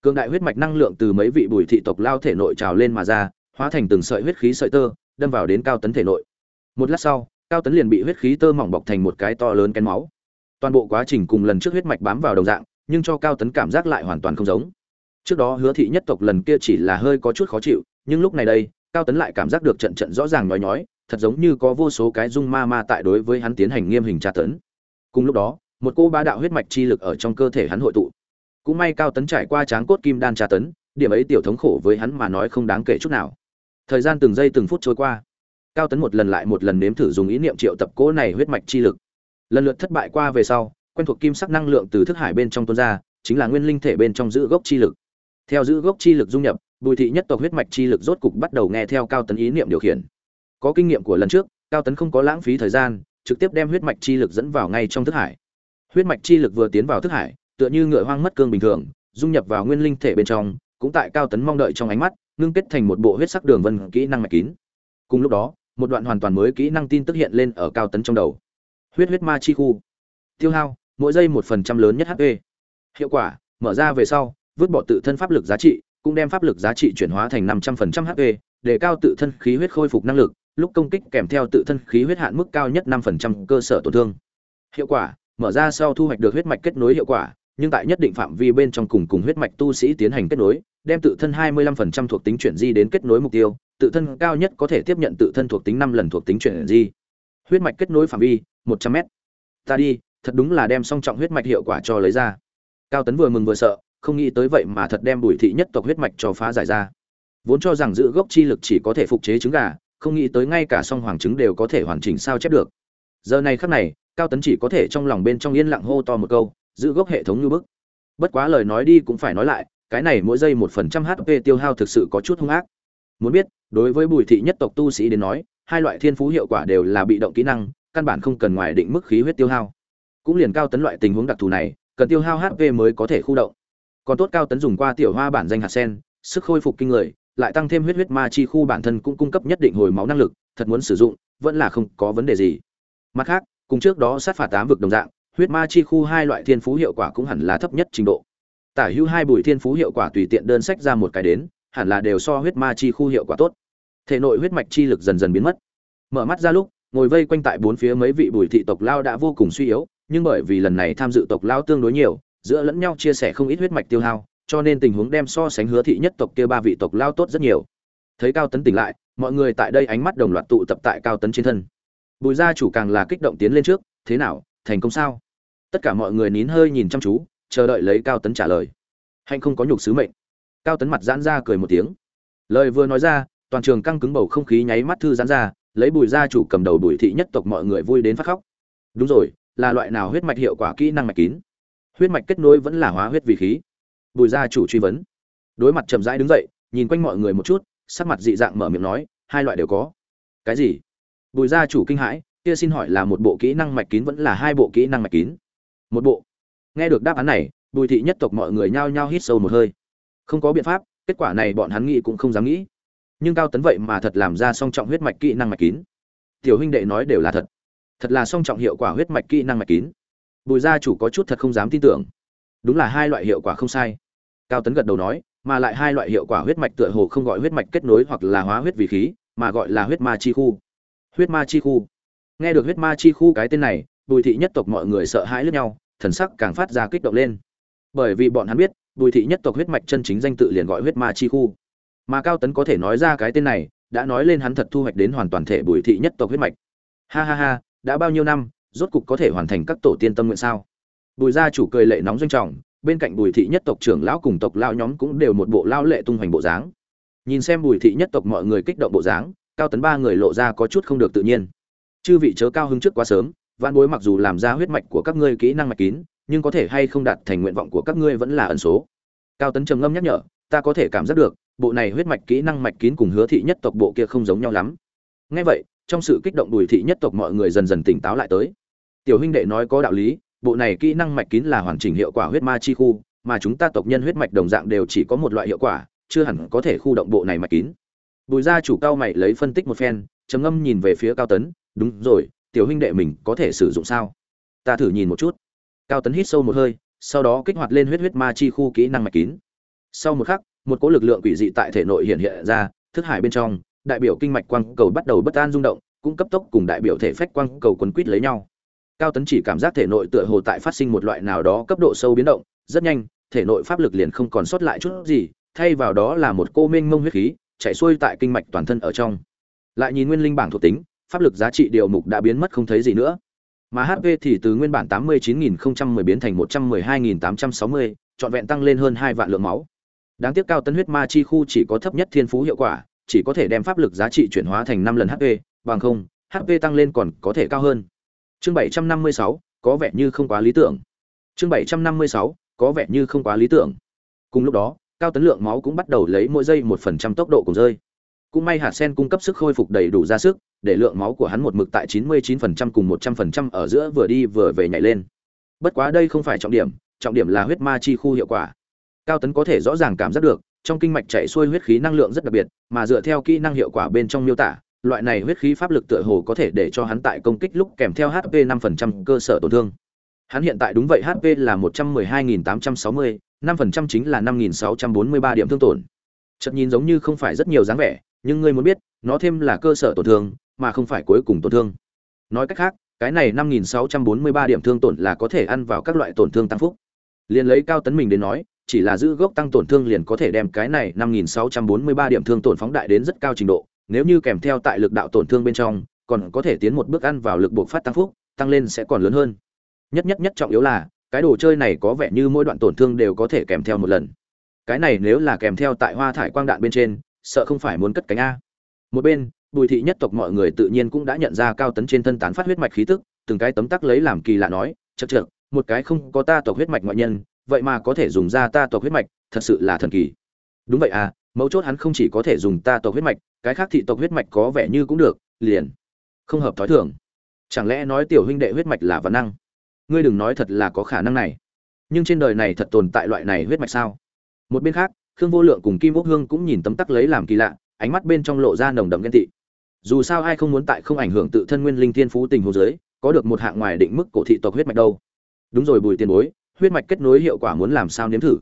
Cường đại huyết mạch năng lượng từ mấy vị bùi thị tộc lao thể nội trào lên mà ra, hóa thành từng sợi huyết khí sợi tơ, đâm vào đến cao tấn thể nội. Một lát sau, cao tấn liền bị huyết khí tơ mỏng bọc thành một cái to lớn kén máu. Toàn bộ quá trình cùng lần trước huyết mạch bám vào đồng dạng, nhưng cho cao tấn cảm giác lại hoàn toàn không giống. Trước đó hứa thị nhất tộc lần kia chỉ là hơi có chút khó chịu, nhưng lúc này đây, cao tấn lại cảm giác được trận trận rõ ràng nói nhói thật giống như có vô số cái dung ma ma tại đối với hắn tiến hành nghiêm hình tra tấn. Cùng lúc đó, một cô ba đạo huyết mạch chi lực ở trong cơ thể hắn hội tụ. Cũng may cao tấn trải qua tráng cốt kim đan tra tấn, điểm ấy tiểu thống khổ với hắn mà nói không đáng kể chút nào. Thời gian từng giây từng phút trôi qua, cao tấn một lần lại một lần nếm thử dùng ý niệm triệu tập cỗ này huyết mạch chi lực. Lần lượt thất bại qua về sau, quen thuộc kim sắc năng lượng từ thức hải bên trong tuôn ra, chính là nguyên linh thể bên trong giữ gốc chi lực. Theo giữ gốc chi lực dung nhập, bùi thị nhất tộc huyết mạch chi lực rốt cục bắt đầu nghe theo cao tấn ý niệm điều khiển có kinh nghiệm của lần trước, cao tấn không có lãng phí thời gian, trực tiếp đem huyết mạch chi lực dẫn vào ngay trong thức hải. Huyết mạch chi lực vừa tiến vào thức hải, tựa như ngựa hoang mất cương bình thường, dung nhập vào nguyên linh thể bên trong, cũng tại cao tấn mong đợi trong ánh mắt, ngưng kết thành một bộ huyết sắc đường vân kỹ năng mạch kín. Cùng lúc đó, một đoạn hoàn toàn mới kỹ năng tin tức hiện lên ở cao tấn trong đầu. Huyết huyết ma chi khu. Tiêu hao, mỗi giây một phần trăm lớn nhất hp hiệu quả, mở ra về sau, vứt bỏ tự thân pháp lực giá trị, cũng đem pháp lực giá trị chuyển hóa thành năm trăm phần trăm hp để cao tự thân khí huyết khôi phục năng lực lúc công kích kèm theo tự thân khí huyết hạn mức cao nhất năm phần trăm cơ sở tổn thương. Hiệu quả, mở ra sau thu hoạch được huyết mạch kết nối hiệu quả, nhưng tại nhất định phạm vi bên trong cùng cùng huyết mạch tu sĩ tiến hành kết nối, đem tự thân 25% thuộc tính chuyển di đến kết nối mục tiêu, tự thân cao nhất có thể tiếp nhận tự thân thuộc tính năm lần thuộc tính chuyển di. Huyết mạch kết nối phạm vi 100 m ta đi, thật đúng là đem song trọng huyết mạch hiệu quả cho lấy ra. Cao tấn vừa mừng vừa sợ, không nghĩ tới vậy mà thật đem bùi thị nhất tộc huyết mạch cho phá giải ra. Vốn cho rằng giữ gốc chi lực chỉ có thể phục chế trứng gà không nghĩ tới ngay cả song hoàng chứng đều có thể hoàn chỉnh sao chép được. Giờ này khắc này, cao tấn chỉ có thể trong lòng bên trong yên lặng hô to một câu, giữ gốc hệ thống như bức. Bất quá lời nói đi cũng phải nói lại, cái này mỗi giây một phần trăm hp tiêu hao thực sự có chút hung ác. Muốn biết, đối với bùi thị nhất tộc tu sĩ đến nói, hai loại thiên phú hiệu quả đều là bị động kỹ năng, căn bản không cần ngoài định mức khí huyết tiêu hao. Cũng liền cao tấn loại tình huống đặc thù này, cần tiêu hao hp mới có thể khu động. Còn tốt cao tấn dùng qua tiểu hoa bản danh hạt sen, sức khôi phục kinh người lại tăng thêm huyết huyết ma chi khu bản thân cũng cung cấp nhất định hồi máu năng lực, thật muốn sử dụng, vẫn là không có vấn đề gì. Mặt khác, cùng trước đó sát phạt tám vực đồng dạng, huyết ma chi khu hai loại thiên phú hiệu quả cũng hẳn là thấp nhất trình độ. Tả hữu hai bùi thiên phú hiệu quả tùy tiện đơn sách ra một cái đến, hẳn là đều so huyết ma chi khu hiệu quả tốt. Thể nội huyết mạch chi lực dần dần biến mất. Mở mắt ra lúc, ngồi vây quanh tại bốn phía mấy vị bùi thị tộc lao đã vô cùng suy yếu, nhưng bởi vì lần này tham dự tộc lao tương đối nhiều, giữa lẫn nhau chia sẻ không ít huyết mạch tiêu hao cho nên tình huống đem so sánh hứa thị nhất tộc kia ba vị tộc lao tốt rất nhiều. Thấy cao tấn tỉnh lại, mọi người tại đây ánh mắt đồng loạt tụ tập tại cao tấn trên thân. Bùi gia chủ càng là kích động tiến lên trước, thế nào, thành công sao? Tất cả mọi người nín hơi nhìn chăm chú, chờ đợi lấy cao tấn trả lời. Hạnh không có nhục sứ mệnh. Cao tấn mặt giãn ra cười một tiếng. Lời vừa nói ra, toàn trường căng cứng bầu không khí nháy mắt thư giãn ra, lấy bùi gia chủ cầm đầu bùi thị nhất tộc mọi người vui đến phát khóc. Đúng rồi, là loại nào huyết mạch hiệu quả kỹ năng mạch kín? Huyết mạch kết nối vẫn là hóa huyết vì khí bùi gia chủ truy vấn. Đối mặt chậm rãi đứng dậy, nhìn quanh mọi người một chút, sắc mặt dị dạng mở miệng nói, hai loại đều có. Cái gì? Bùi gia chủ kinh hãi, kia xin hỏi là một bộ kỹ năng mạch kín vẫn là hai bộ kỹ năng mạch kín? Một bộ. Nghe được đáp án này, bùi thị nhất tộc mọi người nhao nhao hít sâu một hơi. Không có biện pháp, kết quả này bọn hắn nghĩ cũng không dám nghĩ. Nhưng cao tấn vậy mà thật làm ra song trọng huyết mạch kỹ năng mạch kín. Tiểu huynh đệ nói đều là thật. Thật là song trọng hiệu quả huyết mạch kỹ năng mạch kín. Bùi gia chủ có chút thật không dám tin tưởng. Đúng là hai loại hiệu quả không sai cao tấn gật đầu nói, mà lại hai loại hiệu quả huyết mạch tựa hồ không gọi huyết mạch kết nối hoặc là hóa huyết vì khí, mà gọi là huyết ma chi khu. Huyết ma chi khu. Nghe được huyết ma chi khu cái tên này, bùi thị nhất tộc mọi người sợ hãi lẫn nhau, thần sắc càng phát ra kích động lên. Bởi vì bọn hắn biết, bùi thị nhất tộc huyết mạch chân chính danh tự liền gọi huyết ma chi khu. Mà cao tấn có thể nói ra cái tên này, đã nói lên hắn thật thu hoạch đến hoàn toàn thể bùi thị nhất tộc huyết mạch. Ha ha ha, đã bao nhiêu năm, rốt cục có thể hoàn thành các tổ tiên tâm nguyện sao? Bùi gia chủ cười lệ nóng doanh trọng bên cạnh bùi thị nhất tộc trưởng lão cùng tộc lao nhóm cũng đều một bộ lao lệ tung hoành bộ dáng. Nhìn xem bùi thị nhất tộc mọi người kích động bộ dáng, cao tấn ba người lộ ra có chút không được tự nhiên. Chư vị chớ cao hứng trước quá sớm văn bối mặc dù làm ra huyết mạch của các ngươi kỹ năng mạch kín, nhưng có thể hay không đạt thành nguyện vọng của các ngươi vẫn là ẩn số. Cao tấn trầm ngâm nhắc nhở, ta có thể cảm giác được, bộ này huyết mạch kỹ năng mạch kín cùng hứa thị nhất tộc bộ kia không giống nhau lắm. Ngay vậy, trong sự kích động bùi thị nhất tộc mọi người dần dần tỉnh táo lại tới. Tiểu huynh đệ nói có đạo lý bộ này kỹ năng mạch kín là hoàn chỉnh hiệu quả huyết ma chi khu, mà chúng ta tộc nhân huyết mạch đồng dạng đều chỉ có một loại hiệu quả, chưa hẳn có thể khu động bộ này mạch kín. Bùi gia chủ cao mày lấy phân tích một phen, trầm ngâm nhìn về phía cao tấn, đúng rồi, tiểu huynh đệ mình có thể sử dụng sao? Ta thử nhìn một chút. Cao tấn hít sâu một hơi, sau đó kích hoạt lên huyết huyết ma chi khu kỹ năng mạch kín. Sau một khắc, một cỗ lực lượng quỷ dị tại thể nội hiện hiện ra, thức hải bên trong, đại biểu kinh mạch quang cầu bắt đầu bất an rung động, cũng cấp tốc cùng đại biểu thể phách quang cầu quấn quýt lấy nhau cao tấn chỉ cảm giác thể nội tựa hồ tại phát sinh một loại nào đó cấp độ sâu biến động rất nhanh thể nội pháp lực liền không còn sót lại chút gì thay vào đó là một cô mênh mông huyết khí chạy xuôi tại kinh mạch toàn thân ở trong. Lại nhìn nguyên linh bảng thuộc tính pháp lực giá trị điều mục đã biến mất không thấy gì nữa. Mà hp thì từ nguyên bản 89.010 biến thành 112.860, trọn vẹn tăng lên hơn hai vạn lượng máu. Đáng tiếc cao tấn huyết ma chi khu chỉ có thấp nhất thiên phú hiệu quả chỉ có thể đem pháp lực giá trị chuyển hóa thành năm lần hp bằng không hp tăng lên còn có thể cao hơn chương 756, có vẻ như không quá lý tưởng. Chương 756, có vẻ như không quá lý tưởng. Cùng lúc đó cao tấn lượng máu cũng bắt đầu lấy mỗi giây một phần trăm tốc độ cùng rơi. Cũng may hạt sen cung cấp sức khôi phục đầy đủ ra sức để lượng máu của hắn một mực tại 99% cùng 100% ở giữa vừa đi vừa về nhảy lên. Bất quá đây không phải trọng điểm trọng điểm là huyết ma chi khu hiệu quả. Cao tấn có thể rõ ràng cảm giác được trong kinh mạch chạy xuôi huyết khí năng lượng rất đặc biệt mà dựa theo kỹ năng hiệu quả bên trong miêu tả loại này huyết khí pháp lực tựa hồ có thể để cho hắn tại công kích lúc kèm theo hp 5% cơ sở tổn thương. Hắn hiện tại đúng vậy hp là 112.860, 5% chính là 5.643 điểm thương tổn. Chợt nhìn giống như không phải rất nhiều dáng vẻ nhưng ngươi muốn biết nó thêm là cơ sở tổn thương mà không phải cuối cùng tổn thương. Nói cách khác cái này 5.643 điểm thương tổn là có thể ăn vào các loại tổn thương tăng phúc. Liên lấy cao tấn mình đến nói chỉ là giữ gốc tăng tổn thương liền có thể đem cái này 5643 điểm thương tổn phóng đại đến rất cao trình độ, nếu như kèm theo tại lực đạo tổn thương bên trong, còn có thể tiến một bước ăn vào lực buộc phát tăng phúc, tăng lên sẽ còn lớn hơn. Nhất nhất nhất trọng yếu là, cái đồ chơi này có vẻ như mỗi đoạn tổn thương đều có thể kèm theo một lần. Cái này nếu là kèm theo tại hoa thải quang đạn bên trên, sợ không phải muốn cất cánh a. Một bên, Bùi thị nhất tộc mọi người tự nhiên cũng đã nhận ra cao tấn trên thân tán phát huyết mạch khí tức, từng cái tấm tắc lấy làm kỳ lạ nói, chậc chậc, một cái không có ta tộc huyết mạch ngoại nhân, vậy mà có thể dùng ra ta tộc huyết mạch thật sự là thần kỳ đúng vậy à mấu chốt hắn không chỉ có thể dùng ta tộc huyết mạch cái khác thị tộc huyết mạch có vẻ như cũng được, liền. Không hợp thói thường. Chẳng lẽ nói tiểu huynh đệ huyết mạch là văn năng? Ngươi đừng nói thật là có khả năng này. Nhưng trên đời này thật tồn tại loại này huyết mạch sao? Một bên khác, khương vô lượng cùng kim ốc hương cũng nhìn tấm tắc lấy làm kỳ lạ, ánh mắt bên trong lộ ra nồng đậm ghen tị. Dù sao ai không muốn tại không ảnh hưởng tự thân nguyên linh thiên phú tình hồ giới có được một hạng ngoài định mức cổ thị tộc huyết mạch đâu. Đúng rồi bùi tiền bối, huyết mạch kết nối hiệu quả muốn làm sao nếm thử?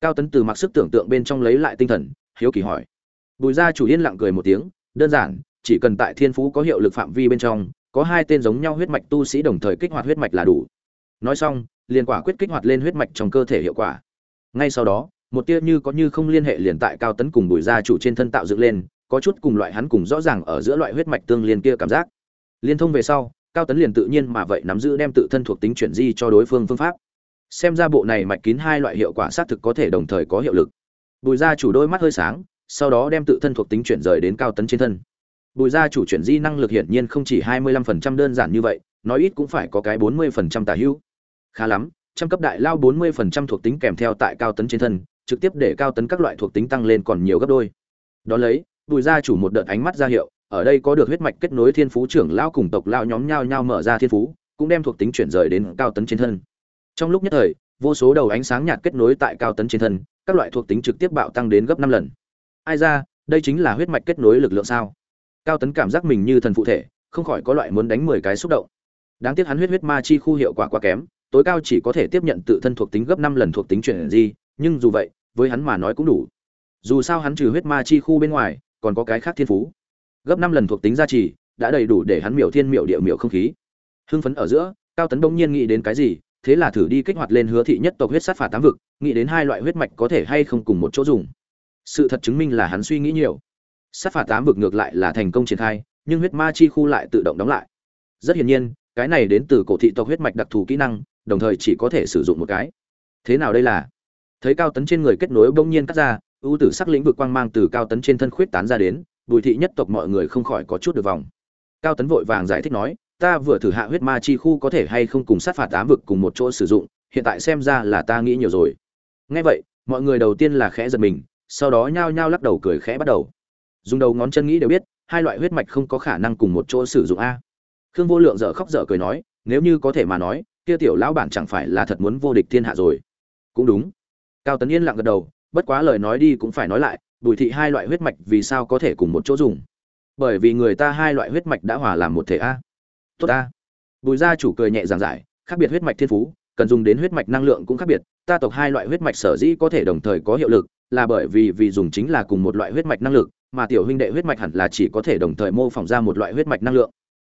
Cao tấn từ mặc sức tưởng tượng bên trong lấy lại tinh thần, hiếu kỳ hỏi bùi gia chủ yên lặng cười một tiếng, đơn giản, chỉ cần tại thiên phú có hiệu lực phạm vi bên trong, có hai tên giống nhau huyết mạch tu sĩ đồng thời kích hoạt huyết mạch là đủ. Nói xong, liền quả quyết kích hoạt lên huyết mạch trong cơ thể hiệu quả. Ngay sau đó, một tia như có như không liên hệ liền tại cao tấn cùng bùi gia chủ trên thân tạo dựng lên, có chút cùng loại hắn cùng rõ ràng ở giữa loại huyết mạch tương liên kia cảm giác. Liên thông về sau, cao tấn liền tự nhiên mà vậy nắm giữ đem tự thân thuộc tính chuyển di cho đối phương phương pháp. Xem ra bộ này mạch kín hai loại hiệu quả xác thực có thể đồng thời có hiệu lực. Bùi gia chủ đôi mắt hơi sáng sau đó đem tự thân thuộc tính chuyển rời đến cao tấn trên thân. Bùi gia chủ chuyển di năng lực hiển nhiên không chỉ hai mươi lăm phần trăm đơn giản như vậy, nói ít cũng phải có cái bốn mươi phần trăm tả hữu. Khá lắm, trăm cấp đại lao bốn mươi phần trăm thuộc tính kèm theo tại cao tấn trên thân, trực tiếp để cao tấn các loại thuộc tính tăng lên còn nhiều gấp đôi. Đón lấy, bùi gia chủ một đợt ánh mắt ra hiệu, ở đây có được huyết mạch kết nối thiên phú trưởng lao cùng tộc lao nhóm nhau nhau mở ra thiên phú, cũng đem thuộc tính chuyển rời đến cao tấn trên thân. Trong lúc nhất thời, vô số đầu ánh sáng nhạt kết nối tại cao tấn trên thân, các loại thuộc tính trực tiếp bạo tăng đến gấp năm lần ai ra, đây chính là huyết mạch kết nối lực lượng sao? Cao tấn cảm giác mình như thần phụ thể, không khỏi có loại muốn đánh mười cái xúc động. Đáng tiếc hắn huyết huyết ma chi khu hiệu quả quá kém, tối cao chỉ có thể tiếp nhận tự thân thuộc tính gấp năm lần thuộc tính chuyển di, nhưng dù vậy, với hắn mà nói cũng đủ. Dù sao hắn trừ huyết ma chi khu bên ngoài, còn có cái khác thiên phú. Gấp năm lần thuộc tính gia trì, đã đầy đủ để hắn miểu thiên miểu địa miểu không khí. Hưng phấn ở giữa, cao tấn bỗng nhiên nghĩ đến cái gì, thế là thử đi kích hoạt lên hứa thị nhất tộc huyết sát phạt tám vực, nghĩ đến hai loại huyết mạch có thể hay không cùng một chỗ dùng sự thật chứng minh là hắn suy nghĩ nhiều. Sát phạt tám vực ngược lại là thành công triển khai, nhưng huyết ma chi khu lại tự động đóng lại. Rất hiển nhiên, cái này đến từ cổ thị tộc huyết mạch đặc thù kỹ năng, đồng thời chỉ có thể sử dụng một cái. Thế nào đây là? Thấy cao tấn trên người kết nối bỗng nhiên cắt ra, ưu tử sắc lĩnh vực quang mang từ cao tấn trên thân khuyết tán ra đến, bùi thị nhất tộc mọi người không khỏi có chút được vòng. Cao tấn vội vàng giải thích nói, ta vừa thử hạ huyết ma chi khu có thể hay không cùng sát phạt tám vực cùng một chỗ sử dụng, hiện tại xem ra là ta nghĩ nhiều rồi. Ngay vậy, mọi người đầu tiên là khẽ giật mình sau đó nhao nhao lắc đầu cười khẽ bắt đầu. Dùng đầu ngón chân nghĩ đều biết, hai loại huyết mạch không có khả năng cùng một chỗ sử dụng a. Khương vô lượng dở khóc dở cười nói, nếu như có thể mà nói, kia tiểu lão bản chẳng phải là thật muốn vô địch thiên hạ rồi. Cũng đúng. Cao tấn yên lặng gật đầu, bất quá lời nói đi cũng phải nói lại, bùi thị hai loại huyết mạch vì sao có thể cùng một chỗ dùng? Bởi vì người ta hai loại huyết mạch đã hòa làm một thể a. Tốt a. Bùi gia chủ cười nhẹ giảng giải, khác biệt huyết mạch thiên phú, cần dùng đến huyết mạch năng lượng cũng khác biệt, ta tộc hai loại huyết mạch sở dĩ có thể đồng thời có hiệu lực là bởi vì vì dùng chính là cùng một loại huyết mạch năng lực, mà tiểu huynh đệ huyết mạch hẳn là chỉ có thể đồng thời mô phỏng ra một loại huyết mạch năng lượng.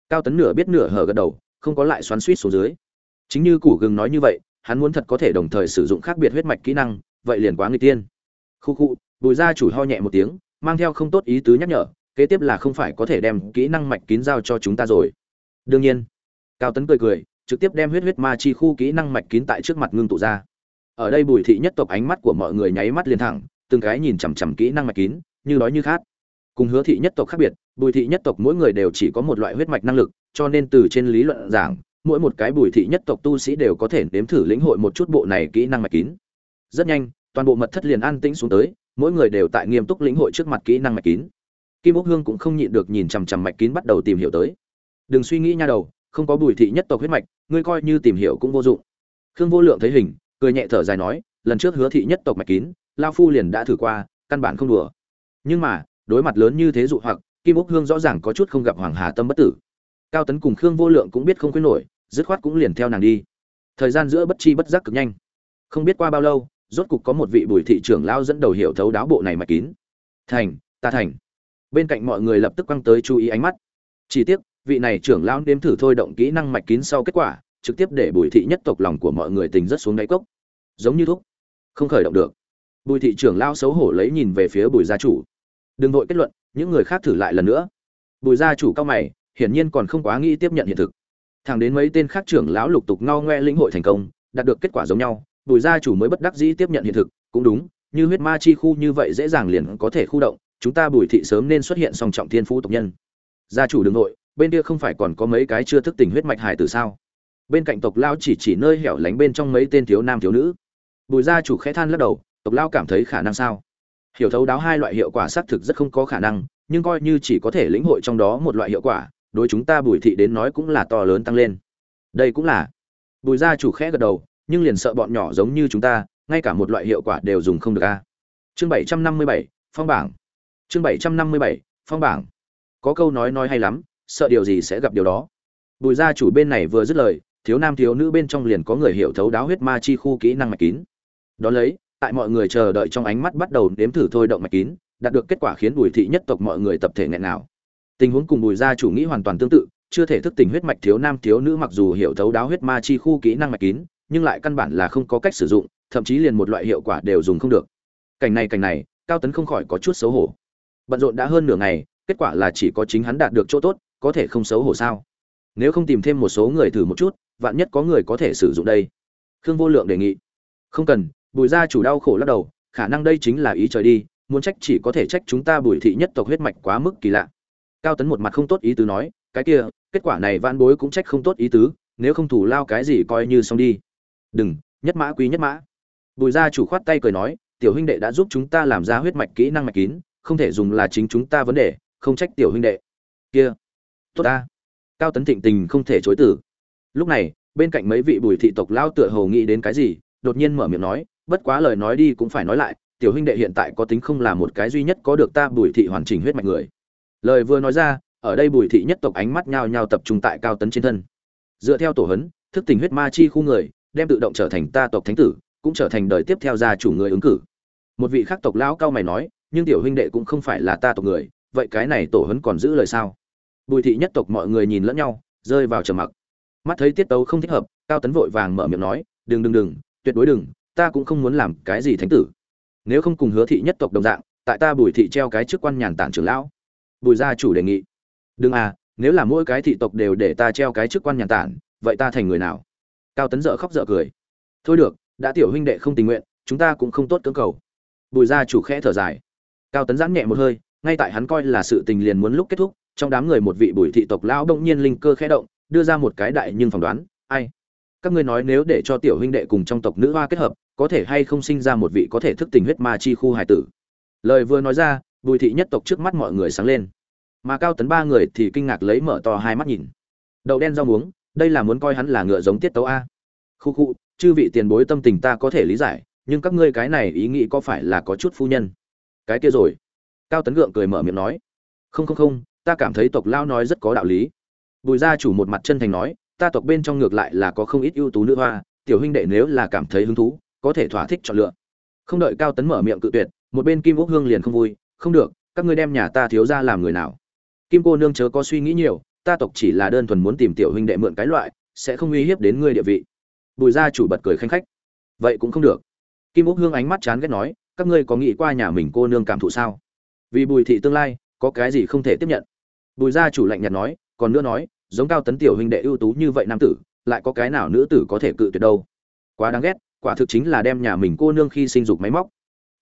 Cao tấn nửa biết nửa hở gật đầu, không có lại xoắn xuýt xuống dưới. Chính như củ gừng nói như vậy, hắn muốn thật có thể đồng thời sử dụng khác biệt huyết mạch kỹ năng, vậy liền quá nguy tiên. Khu khu, bùi gia chủ ho nhẹ một tiếng, mang theo không tốt ý tứ nhắc nhở, kế tiếp là không phải có thể đem kỹ năng mạch kín giao cho chúng ta rồi. Đương nhiên, cao tấn cười cười, trực tiếp đem huyết huyết ma chi khu kỹ năng mạch kín tại trước mặt ngưng tụ ra ở đây bùi thị nhất tộc ánh mắt của mọi người nháy mắt liền thẳng, từng cái nhìn chằm chằm kỹ năng mạch kín, như đói như khát. Cùng hứa thị nhất tộc khác biệt, bùi thị nhất tộc mỗi người đều chỉ có một loại huyết mạch năng lực, cho nên từ trên lý luận giảng, mỗi một cái bùi thị nhất tộc tu sĩ đều có thể nếm thử lĩnh hội một chút bộ này kỹ năng mạch kín. Rất nhanh, toàn bộ mật thất liền an tĩnh xuống tới, mỗi người đều tại nghiêm túc lĩnh hội trước mặt kỹ năng mạch kín. Kim ốc hương cũng không nhịn được nhìn chằm chằm mạch kín bắt đầu tìm hiểu tới. Đừng suy nghĩ nha đầu, không có bùi thị nhất tộc huyết mạch, ngươi coi như tìm hiểu cũng vô dụng. Khương vô lượng thấy hình cười nhẹ thở dài nói, lần trước hứa thị nhất tộc mạch kín, lao phu liền đã thử qua, căn bản không đùa. Nhưng mà, đối mặt lớn như thế dụ hoặc, kim úc hương rõ ràng có chút không gặp hoàng hà tâm bất tử. Cao tấn cùng khương vô lượng cũng biết không khuyến nổi, dứt khoát cũng liền theo nàng đi. Thời gian giữa bất chi bất giác cực nhanh. Không biết qua bao lâu, rốt cục có một vị bùi thị trưởng lao dẫn đầu hiểu thấu đáo bộ này mạch kín. Thành, ta thành. Bên cạnh mọi người lập tức quăng tới chú ý ánh mắt. Chỉ tiếc, vị này trưởng lao đếm thử thôi động kỹ năng mạch kín sau kết quả trực tiếp để bùi thị nhất tộc lòng của mọi người tình rất xuống đáy cốc. Giống như thuốc không khởi động được. Bùi thị trưởng lao xấu hổ lấy nhìn về phía bùi gia chủ. Đừng vội kết luận, những người khác thử lại lần nữa. Bùi gia chủ cao mày, hiển nhiên còn không quá nghĩ tiếp nhận hiện thực. Thẳng đến mấy tên khác trưởng lão lục tục ngao ngoe lĩnh hội thành công, đạt được kết quả giống nhau, bùi gia chủ mới bất đắc dĩ tiếp nhận hiện thực. Cũng đúng, như huyết ma chi khu như vậy dễ dàng liền có thể khu động, chúng ta bùi thị sớm nên xuất hiện song trọng thiên phú tộc nhân. Gia chủ đừng nội bên kia không phải còn có mấy cái chưa thức tỉnh huyết mạch hải tử sao? Bên cạnh tộc lao chỉ chỉ nơi hẻo lánh bên trong mấy tên thiếu nam thiếu nữ. Bùi gia chủ khẽ than lắc đầu, tộc lao cảm thấy khả năng sao? Hiểu thấu đáo hai loại hiệu quả xác thực rất không có khả năng, nhưng coi như chỉ có thể lĩnh hội trong đó một loại hiệu quả, đối chúng ta bùi thị đến nói cũng là to lớn tăng lên. Đây cũng là. Bùi gia chủ khẽ gật đầu, nhưng liền sợ bọn nhỏ giống như chúng ta, ngay cả một loại hiệu quả đều dùng không được a. Chương bảy trăm năm mươi bảy, phong bảng. Chương bảy trăm năm mươi bảy, phong bảng. Có câu nói nói hay lắm, sợ điều gì sẽ gặp điều đó. Bùi gia chủ bên này vừa dứt lời thiếu nam thiếu nữ bên trong liền có người hiểu thấu đáo huyết ma chi khu kỹ năng mạch kín. Đó lấy, tại mọi người chờ đợi trong ánh mắt bắt đầu đếm thử thôi động mạch kín, đạt được kết quả khiến bùi thị nhất tộc mọi người tập thể nghẹn nào tình huống cùng bùi gia chủ nghĩ hoàn toàn tương tự, chưa thể thức tỉnh huyết mạch thiếu nam thiếu nữ mặc dù hiểu thấu đáo huyết ma chi khu kỹ năng mạch kín, nhưng lại căn bản là không có cách sử dụng, thậm chí liền một loại hiệu quả đều dùng không được. Cảnh này cảnh này, cao tấn không khỏi có chút xấu hổ. Bận rộn đã hơn nửa ngày, kết quả là chỉ có chính hắn đạt được chỗ tốt, có thể không xấu hổ sao? Nếu không tìm thêm một số người thử một chút vạn nhất có người có thể sử dụng đây. Khương vô lượng đề nghị. Không cần, bùi gia chủ đau khổ lắc đầu, khả năng đây chính là ý trời đi, muốn trách chỉ có thể trách chúng ta bùi thị nhất tộc huyết mạch quá mức kỳ lạ. Cao tấn một mặt không tốt ý tứ nói, cái kia, kết quả này van bối cũng trách không tốt ý tứ, nếu không thủ lao cái gì coi như xong đi. Đừng, nhất mã quý nhất mã. Bùi gia chủ khoát tay cười nói, tiểu huynh đệ đã giúp chúng ta làm ra huyết mạch kỹ năng mạch kín, không thể dùng là chính chúng ta vấn đề, không trách tiểu huynh đệ. Kia, tốt ta. Cao tấn thịnh tình không thể chối từ lúc này, bên cạnh mấy vị bùi thị tộc lao tựa hồ nghĩ đến cái gì, đột nhiên mở miệng nói, bất quá lời nói đi cũng phải nói lại, tiểu huynh đệ hiện tại có tính không là một cái duy nhất có được ta bùi thị hoàn chỉnh huyết mạch người. Lời vừa nói ra, ở đây bùi thị nhất tộc ánh mắt nhao nhao tập trung tại cao tấn trên thân. Dựa theo tổ hấn thức tình huyết ma chi khu người, đem tự động trở thành ta tộc thánh tử, cũng trở thành đời tiếp theo gia chủ người ứng cử. Một vị khác tộc lão cao mày nói, nhưng tiểu huynh đệ cũng không phải là ta tộc người, vậy cái này tổ hấn còn giữ lời sao? Bùi thị nhất tộc mọi người nhìn lẫn nhau, rơi vào trầm mặc mắt thấy tiết tấu không thích hợp, cao tấn vội vàng mở miệng nói, đừng đừng đừng, tuyệt đối đừng, ta cũng không muốn làm cái gì thánh tử. Nếu không cùng hứa thị nhất tộc đồng dạng, tại ta bùi thị treo cái chức quan nhàn tản trưởng lão. Bùi gia chủ đề nghị. Đừng à nếu là mỗi cái thị tộc đều để ta treo cái chức quan nhàn tản, vậy ta thành người nào? Cao tấn dợ khóc dợ cười. Thôi được, đã tiểu huynh đệ không tình nguyện, chúng ta cũng không tốt cưỡng cầu. Bùi gia chủ khẽ thở dài. Cao tấn giãn nhẹ một hơi, ngay tại hắn coi là sự tình liền muốn lúc kết thúc, trong đám người một vị bùi thị tộc lão bỗng nhiên linh cơ khẽ động đưa ra một cái đại nhưng phỏng đoán, ai? Các ngươi nói nếu để cho tiểu huynh đệ cùng trong tộc nữ hoa kết hợp, có thể hay không sinh ra một vị có thể thức tình huyết ma chi khu hải tử? Lời vừa nói ra, bùi thị nhất tộc trước mắt mọi người sáng lên. Mà cao tấn ba người thì kinh ngạc lấy mở to hai mắt nhìn. Đậu đen rau muống, đây là muốn coi hắn là ngựa giống tiết tấu a. Khu khu, chư vị tiền bối tâm tình ta có thể lý giải, nhưng các ngươi cái này ý nghĩ có phải là có chút phu nhân? Cái kia rồi. Cao tấn gượng cười mở miệng nói. Không không không, ta cảm thấy tộc lao nói rất có đạo lý bùi gia chủ một mặt chân thành nói, ta tộc bên trong ngược lại là có không ít ưu tú nữ hoa, tiểu huynh đệ nếu là cảm thấy hứng thú, có thể thỏa thích chọn lựa. Không đợi cao tấn mở miệng cự tuyệt, một bên kim úc hương liền không vui, không được, các ngươi đem nhà ta thiếu ra làm người nào? Kim cô nương chớ có suy nghĩ nhiều, ta tộc chỉ là đơn thuần muốn tìm tiểu huynh đệ mượn cái loại, sẽ không uy hiếp đến ngươi địa vị. Bùi gia chủ bật cười khanh khách, vậy cũng không được. Kim úc hương ánh mắt chán ghét nói, các ngươi có nghĩ qua nhà mình cô nương cảm thụ sao? Vì bùi thị tương lai, có cái gì không thể tiếp nhận? Bùi gia chủ lạnh nhạt nói còn nữa nói, giống cao tấn tiểu huynh đệ ưu tú như vậy nam tử, lại có cái nào nữ tử có thể cự tuyệt đâu? Quá đáng ghét, quả thực chính là đem nhà mình cô nương khi sinh dục máy móc.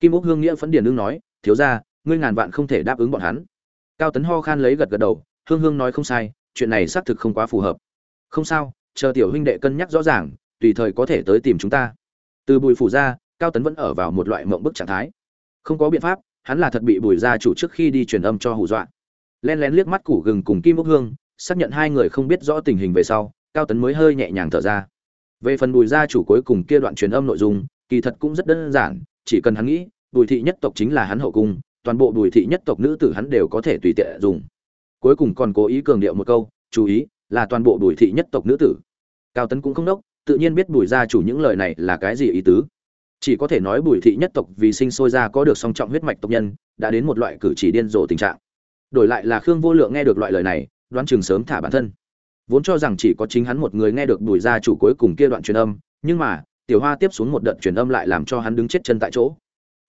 Kim úc hương nghĩa phấn điền nương nói, thiếu ra ngươi ngàn vạn không thể đáp ứng bọn hắn. Cao tấn ho khan lấy gật gật đầu, hương hương nói không sai, chuyện này xác thực không quá phù hợp. Không sao, chờ tiểu huynh đệ cân nhắc rõ ràng, tùy thời có thể tới tìm chúng ta. Từ bùi phủ ra, cao tấn vẫn ở vào một loại mộng bức trạng thái. Không có biện pháp, hắn là thật bị bùi gia chủ trước khi đi truyền âm cho hù dọa. Len lén liếc mắt củ gừng cùng kim úc hương xác nhận hai người không biết rõ tình hình về sau, cao tấn mới hơi nhẹ nhàng thở ra. Về phần bùi gia chủ cuối cùng kia đoạn truyền âm nội dung, kỳ thật cũng rất đơn giản, chỉ cần hắn nghĩ, bùi thị nhất tộc chính là hắn hậu cung, toàn bộ bùi thị nhất tộc nữ tử hắn đều có thể tùy tiện dùng. Cuối cùng còn cố ý cường điệu một câu, chú ý, là toàn bộ bùi thị nhất tộc nữ tử. Cao tấn cũng không đốc, tự nhiên biết bùi gia chủ những lời này là cái gì ý tứ. Chỉ có thể nói bùi thị nhất tộc vì sinh sôi ra có được song trọng huyết mạch tộc nhân, đã đến một loại cử chỉ điên rồ tình trạng. Đổi lại là khương vô lượng nghe được loại lời này đoán chừng sớm thả bản thân. Vốn cho rằng chỉ có chính hắn một người nghe được bùi gia chủ cuối cùng kia đoạn truyền âm, nhưng mà, tiểu hoa tiếp xuống một đợt truyền âm lại làm cho hắn đứng chết chân tại chỗ.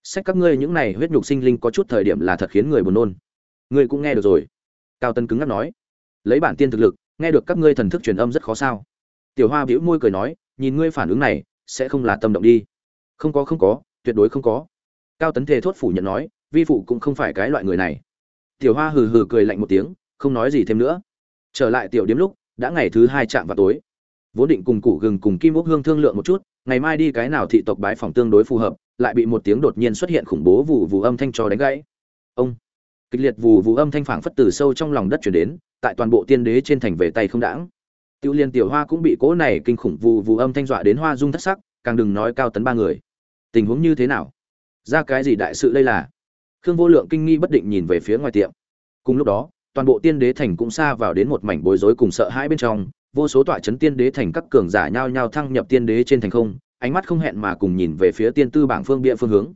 Sách các ngươi những này huyết nhục sinh linh có chút thời điểm là thật khiến người buồn nôn. Ngươi cũng nghe được rồi. Cao tân cứng ngắc nói. Lấy bản tiên thực lực, nghe được các ngươi thần thức truyền âm rất khó sao. Tiểu hoa bĩu môi cười nói, nhìn ngươi phản ứng này, sẽ không là tâm động đi. Không có không có, tuyệt đối không có. Cao tấn thề thốt phủ nhận nói, vi phụ cũng không phải cái loại người này. Tiểu hoa hừ hừ cười lạnh một tiếng không nói gì thêm nữa. Trở lại tiểu điếm lúc, đã ngày thứ hai chạm vào tối. Vốn định cùng củ gừng cùng kim ốc hương thương lượng một chút, ngày mai đi cái nào thị tộc bái phòng tương đối phù hợp, lại bị một tiếng đột nhiên xuất hiện khủng bố vụ vụ âm thanh cho đánh gãy. Ông! Kịch liệt vụ vụ âm thanh phảng phất từ sâu trong lòng đất chuyển đến, tại toàn bộ tiên đế trên thành về tay không đãng. Tiêu liên tiểu hoa cũng bị cỗ này kinh khủng vụ vụ âm thanh dọa đến hoa dung thất sắc, càng đừng nói cao tấn ba người. Tình huống như thế nào? Ra cái gì đại sự đây là? Khương vô lượng kinh nghi bất định nhìn về phía ngoài tiệm. Cùng lúc đó toàn bộ tiên đế thành cũng xa vào đến một mảnh bối rối cùng sợ hãi bên trong, vô số tọa chấn tiên đế thành các cường giả nhao nhao thăng nhập tiên đế trên thành không, ánh mắt không hẹn mà cùng nhìn về phía tiên tư bảng phương bia phương hướng.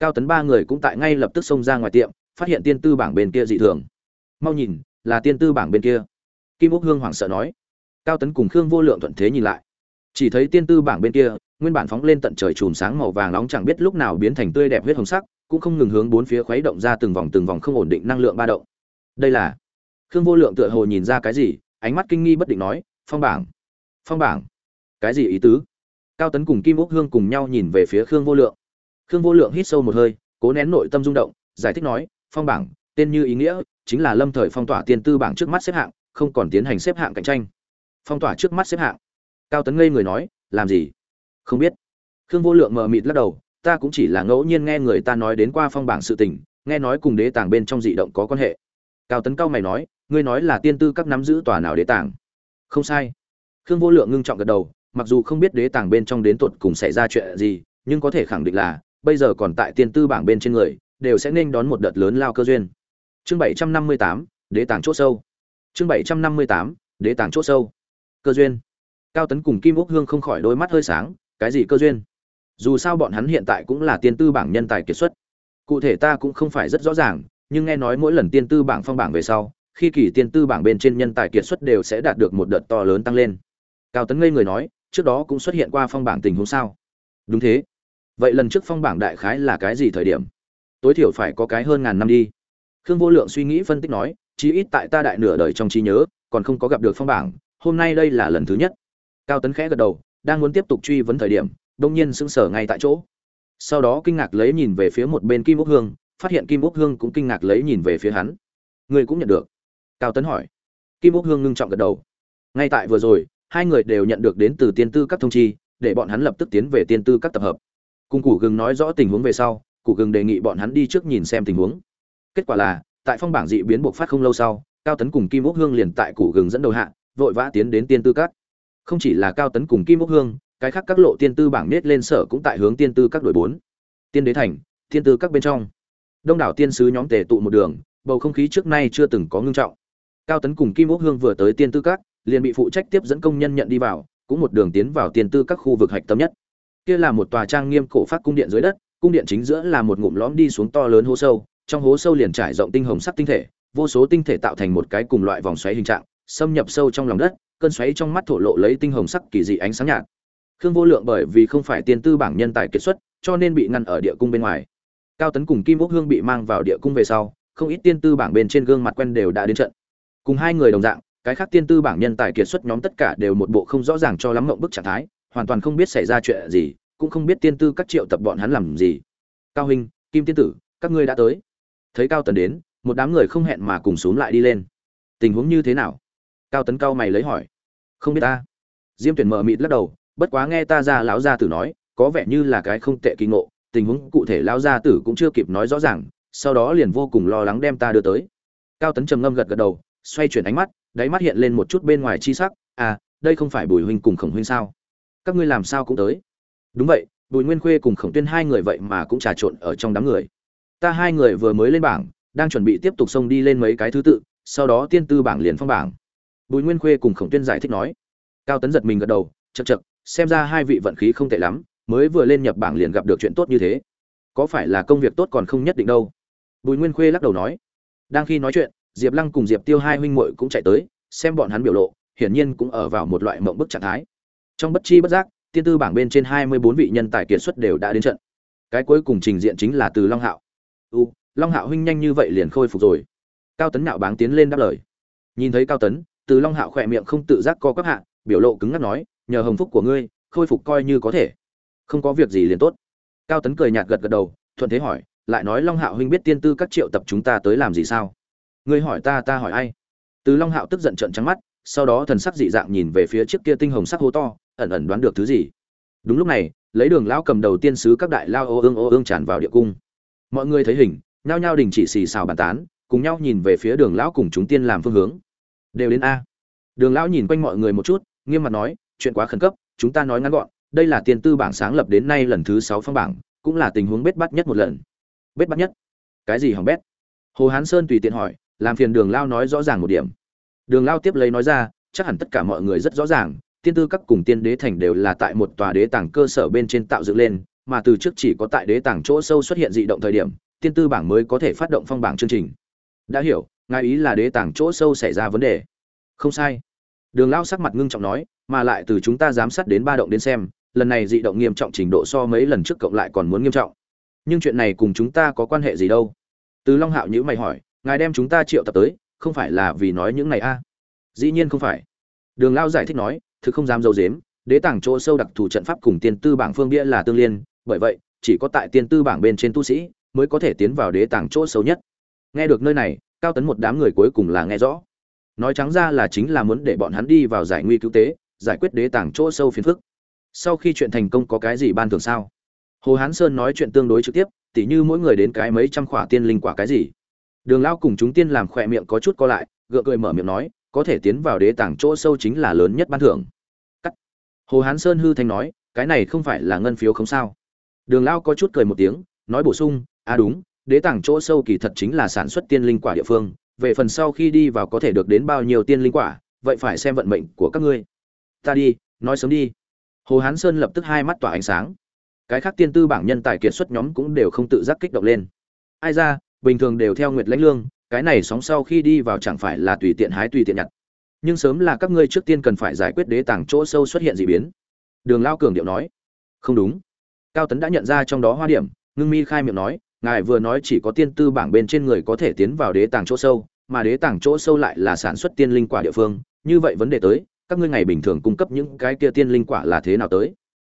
Cao tấn ba người cũng tại ngay lập tức xông ra ngoài tiệm, phát hiện tiên tư bảng bên kia dị thường. Mau nhìn, là tiên tư bảng bên kia. Kim úc hương hoảng sợ nói. Cao tấn cùng khương vô lượng thuận thế nhìn lại. Chỉ thấy tiên tư bảng bên kia, nguyên bản phóng lên tận trời chùm sáng màu vàng nóng chẳng biết lúc nào biến thành tươi đẹp huyết hồng sắc, cũng không ngừng hướng bốn phía khuấy động ra từng vòng từng vòng không ổn định năng lượng ba động đây là khương vô lượng tựa hồ nhìn ra cái gì, ánh mắt kinh nghi bất định nói, phong bảng phong bảng. Cái gì ý tứ? Cao tấn cùng kim úc hương cùng nhau nhìn về phía khương vô lượng. Khương vô lượng hít sâu một hơi, cố nén nội tâm rung động, giải thích nói, phong bảng, tên như ý nghĩa, chính là lâm thời phong tỏa tiền tư bảng trước mắt xếp hạng, không còn tiến hành xếp hạng cạnh tranh. Phong tỏa trước mắt xếp hạng? Cao tấn ngây người nói, làm gì? Không biết. Khương vô lượng mờ mịt lắc đầu, ta cũng chỉ là ngẫu nhiên nghe người ta nói đến qua phong bảng sự tình, nghe nói cùng đế tàng bên trong dị động có quan hệ cao tấn cao mày nói, ngươi nói là tiên tư các nắm giữ tòa nào đế tàng? Không sai. Khương vô lượng ngưng trọng gật đầu, mặc dù không biết đế tàng bên trong đến tột cùng xảy ra chuyện gì, nhưng có thể khẳng định là, bây giờ còn tại tiên tư bảng bên trên người, đều sẽ nên đón một đợt lớn lao cơ duyên. Chương bảy trăm năm mươi tám, đế tàng c h ỗ sâu. Chương bảy trăm năm mươi tám, đế tàng c h ỗ sâu. Cơ duyên. Cao tấn cùng kim úc hương không khỏi đôi mắt hơi sáng, cái gì cơ duyên? Dù sao bọn hắn hiện tại cũng là tiên tư bảng nhân tài kiệt xuất. Cụ thể ta cũng không phải rất rõ ràng nhưng nghe nói mỗi lần tiên tư bảng phong bảng về sau, khi kỳ tiên tư bảng bên trên nhân tài kiệt xuất đều sẽ đạt được một đợt to lớn tăng lên. Cao tấn ngây người nói, trước đó cũng xuất hiện qua phong bảng tình huống sao? Đúng thế. Vậy lần trước phong bảng đại khái là cái gì thời điểm? Tối thiểu phải có cái hơn ngàn năm đi. Khương vô lượng suy nghĩ phân tích nói, chí ít tại ta đại nửa đời trong trí nhớ, còn không có gặp được phong bảng, hôm nay đây là lần thứ nhất. Cao tấn khẽ gật đầu, đang muốn tiếp tục truy vấn thời điểm đông nhiên sững sờ ngay tại chỗ. Sau đó kinh ngạc lấy nhìn về phía một bên kim úc hương phát hiện kim úc hương cũng kinh ngạc lấy nhìn về phía hắn. Người cũng nhận được. Cao tấn hỏi. Kim úc hương ngưng trọng gật đầu. Ngay tại vừa rồi, hai người đều nhận được đến từ tiên tư các thông chi, để bọn hắn lập tức tiến về tiên tư các tập hợp. Cùng củ gừng nói rõ tình huống về sau, củ gừng đề nghị bọn hắn đi trước nhìn xem tình huống. Kết quả là, tại phong bảng dị biến buộc phát không lâu sau, cao tấn cùng kim úc hương liền tại củ gừng dẫn đầu hạ, vội vã tiến đến tiên tư các. Không chỉ là cao tấn cùng kim úc hương, cái khác các lộ tiên tư bảng nết lên sở cũng tại hướng tiên tư các đội bốn. Tiên đế thành, tiên tư các bên trong đông đảo tiên sứ nhóm tề tụ một đường, bầu không khí trước nay chưa từng có ngưng trọng. Cao tấn cùng kim ốc hương vừa tới tiên tư các, liền bị phụ trách tiếp dẫn công nhân nhận đi vào, cũng một đường tiến vào tiên tư các khu vực hạch tâm nhất. Kia là một tòa trang nghiêm cổ phát cung điện dưới đất, cung điện chính giữa là một ngụm lõm đi xuống to lớn hố sâu, trong hố sâu liền trải rộng tinh hồng sắc tinh thể, vô số tinh thể tạo thành một cái cùng loại vòng xoáy hình trạng, xâm nhập sâu trong lòng đất, cơn xoáy trong mắt thổ lộ lấy tinh hồng sắc kỳ dị ánh sáng nhạt. Khương vô lượng bởi vì không phải tiên tư bảng nhân tài kiệt xuất, cho nên bị ngăn ở địa cung bên ngoài cao tấn cùng kim quốc hương bị mang vào địa cung về sau, không ít tiên tư bảng bên trên gương mặt quen đều đã đến trận. Cùng hai người đồng dạng, cái khác tiên tư bảng nhân tài kiệt xuất nhóm tất cả đều một bộ không rõ ràng cho lắm mộng bức trạng thái, hoàn toàn không biết xảy ra chuyện gì, cũng không biết tiên tư các triệu tập bọn hắn làm gì. Cao hình kim tiên tử, các ngươi đã tới. Thấy cao tấn đến, một đám người không hẹn mà cùng xuống lại đi lên. Tình huống như thế nào? Cao tấn cao mày lấy hỏi. Không biết ta. Diêm tuyển mờ mịt lắc đầu, bất quá nghe ta ra lão gia tử nói, có vẻ như là cái không tệ kỳ ngộ tình huống cụ thể lão gia tử cũng chưa kịp nói rõ ràng, sau đó liền vô cùng lo lắng đem ta đưa tới. Cao tấn trầm ngâm gật gật đầu, xoay chuyển ánh mắt, đáy mắt hiện lên một chút bên ngoài chi sắc à đây không phải bùi huynh cùng khổng huynh sao? Các ngươi làm sao cũng tới? Đúng vậy, bùi nguyên khuê cùng khổng tuyên hai người vậy mà cũng trà trộn ở trong đám người. Ta hai người vừa mới lên bảng, đang chuẩn bị tiếp tục xông đi lên mấy cái thứ tự, sau đó tiên tư bảng liền phong bảng. Bùi nguyên khuê cùng khổng tuyên giải thích nói. Cao tấn giật mình gật đầu chật chật xem ra hai vị vận khí không tệ lắm mới vừa lên nhập bảng liền gặp được chuyện tốt như thế. Có phải là công việc tốt còn không nhất định đâu? Bùi nguyên khuê lắc đầu nói. Đang khi nói chuyện, diệp lăng cùng diệp tiêu hai huynh muội cũng chạy tới, xem bọn hắn biểu lộ, hiển nhiên cũng ở vào một loại mộng bức trạng thái. Trong bất chi bất giác, tiên tư bảng bên trên hai mươi bốn vị nhân tài kiệt xuất đều đã đến trận. Cái cuối cùng trình diện chính là từ long hạo. U, long hạo huynh nhanh như vậy liền khôi phục rồi. Cao tấn nạo báng tiến lên đáp lời. Nhìn thấy cao tấn, từ long hạo khỏe miệng không tự giác co các hạ, biểu lộ cứng ngắc nói, nhờ hồng phúc của ngươi, khôi phục coi như có thể không có việc gì liền tốt. Cao tấn cười nhạt gật gật đầu, thuận thế hỏi, lại nói long hạo huynh biết tiên tư các triệu tập chúng ta tới làm gì sao? Ngươi hỏi ta ta hỏi ai? Từ long hạo tức giận trợn trắng mắt, sau đó thần sắc dị dạng nhìn về phía trước kia tinh hồng sắc hô to, ẩn ẩn đoán được thứ gì. Đúng lúc này, lấy đường lão cầm đầu tiên sứ các đại lao ô ương ô ương tràn vào địa cung. Mọi người thấy hình, nhao nhao đình chỉ xì xào bàn tán, cùng nhau nhìn về phía đường lão cùng chúng tiên làm phương hướng. Đều đến a. Đường lão nhìn quanh mọi người một chút, nghiêm mặt nói, chuyện quá khẩn cấp, chúng ta nói ngắn gọn đây là tiên tư bảng sáng lập đến nay lần thứ sáu phong bảng, cũng là tình huống bết bắt nhất một lần. Bết bắt nhất? Cái gì hỏng bét? Hồ hán sơn tùy tiện hỏi, làm phiền đường lao nói rõ ràng một điểm. Đường lao tiếp lấy nói ra, chắc hẳn tất cả mọi người rất rõ ràng, tiên tư các cùng tiên đế thành đều là tại một tòa đế tàng cơ sở bên trên tạo dựng lên, mà từ trước chỉ có tại đế tàng chỗ sâu xuất hiện dị động thời điểm, tiên tư bảng mới có thể phát động phong bảng chương trình. Đã hiểu, ngài ý là đế tàng chỗ sâu xảy ra vấn đề. Không sai. Đường lao sắc mặt ngưng trọng nói, mà lại từ chúng ta giám sát đến ba động đến xem lần này dị động nghiêm trọng trình độ so mấy lần trước cộng lại còn muốn nghiêm trọng. Nhưng chuyện này cùng chúng ta có quan hệ gì đâu? Từ long hạo nhữ mày hỏi, ngài đem chúng ta triệu tập tới, không phải là vì nói những này a dĩ nhiên không phải. Đường lao giải thích nói, thực không dám dâu dếm đế tảng chỗ sâu đặc thù trận pháp cùng tiên tư bảng phương bia là tương liên, bởi vậy, chỉ có tại tiên tư bảng bên trên tu sĩ mới có thể tiến vào đế tảng chỗ sâu nhất. Nghe được nơi này, cao tấn một đám người cuối cùng là nghe rõ. Nói trắng ra là chính là muốn để bọn hắn đi vào giải nguy cứu tế, giải quyết đế tảng chỗ sâu phiền phức sau khi chuyện thành công có cái gì ban thưởng sao? Hồ hán sơn nói chuyện tương đối trực tiếp, tỉ như mỗi người đến cái mấy trăm khỏa tiên linh quả cái gì. Đường lao cùng chúng tiên làm khỏe miệng có chút co lại, gượng cười mở miệng nói, có thể tiến vào đế tảng chỗ sâu chính là lớn nhất ban thưởng. Cắt. Hồ hán sơn hư thanh nói, cái này không phải là ngân phiếu không sao. Đường lao có chút cười một tiếng, nói bổ sung à đúng, đế tảng chỗ sâu kỳ thật chính là sản xuất tiên linh quả địa phương, về phần sau khi đi vào có thể được đến bao nhiêu tiên linh quả, vậy phải xem vận mệnh của các ngươi. Ta đi, nói sớm đi hồ hán sơn lập tức hai mắt tỏa ánh sáng. Cái khác tiên tư bảng nhân tài kiệt xuất nhóm cũng đều không tự giác kích động lên. Ai ra, bình thường đều theo nguyệt lãnh lương, cái này sóng sau khi đi vào chẳng phải là tùy tiện hái tùy tiện nhặt. Nhưng sớm là các ngươi trước tiên cần phải giải quyết đế tàng chỗ sâu xuất hiện dị biến. Đường lao cường điệu nói, không đúng. Cao tấn đã nhận ra trong đó hoa điểm, ngưng mi khai miệng nói, ngài vừa nói chỉ có tiên tư bảng bên trên người có thể tiến vào đế tàng chỗ sâu, mà đế tàng chỗ sâu lại là sản xuất tiên linh quả địa phương, như vậy vấn đề tới các ngươi ngày bình thường cung cấp những cái kia tiên linh quả là thế nào tới?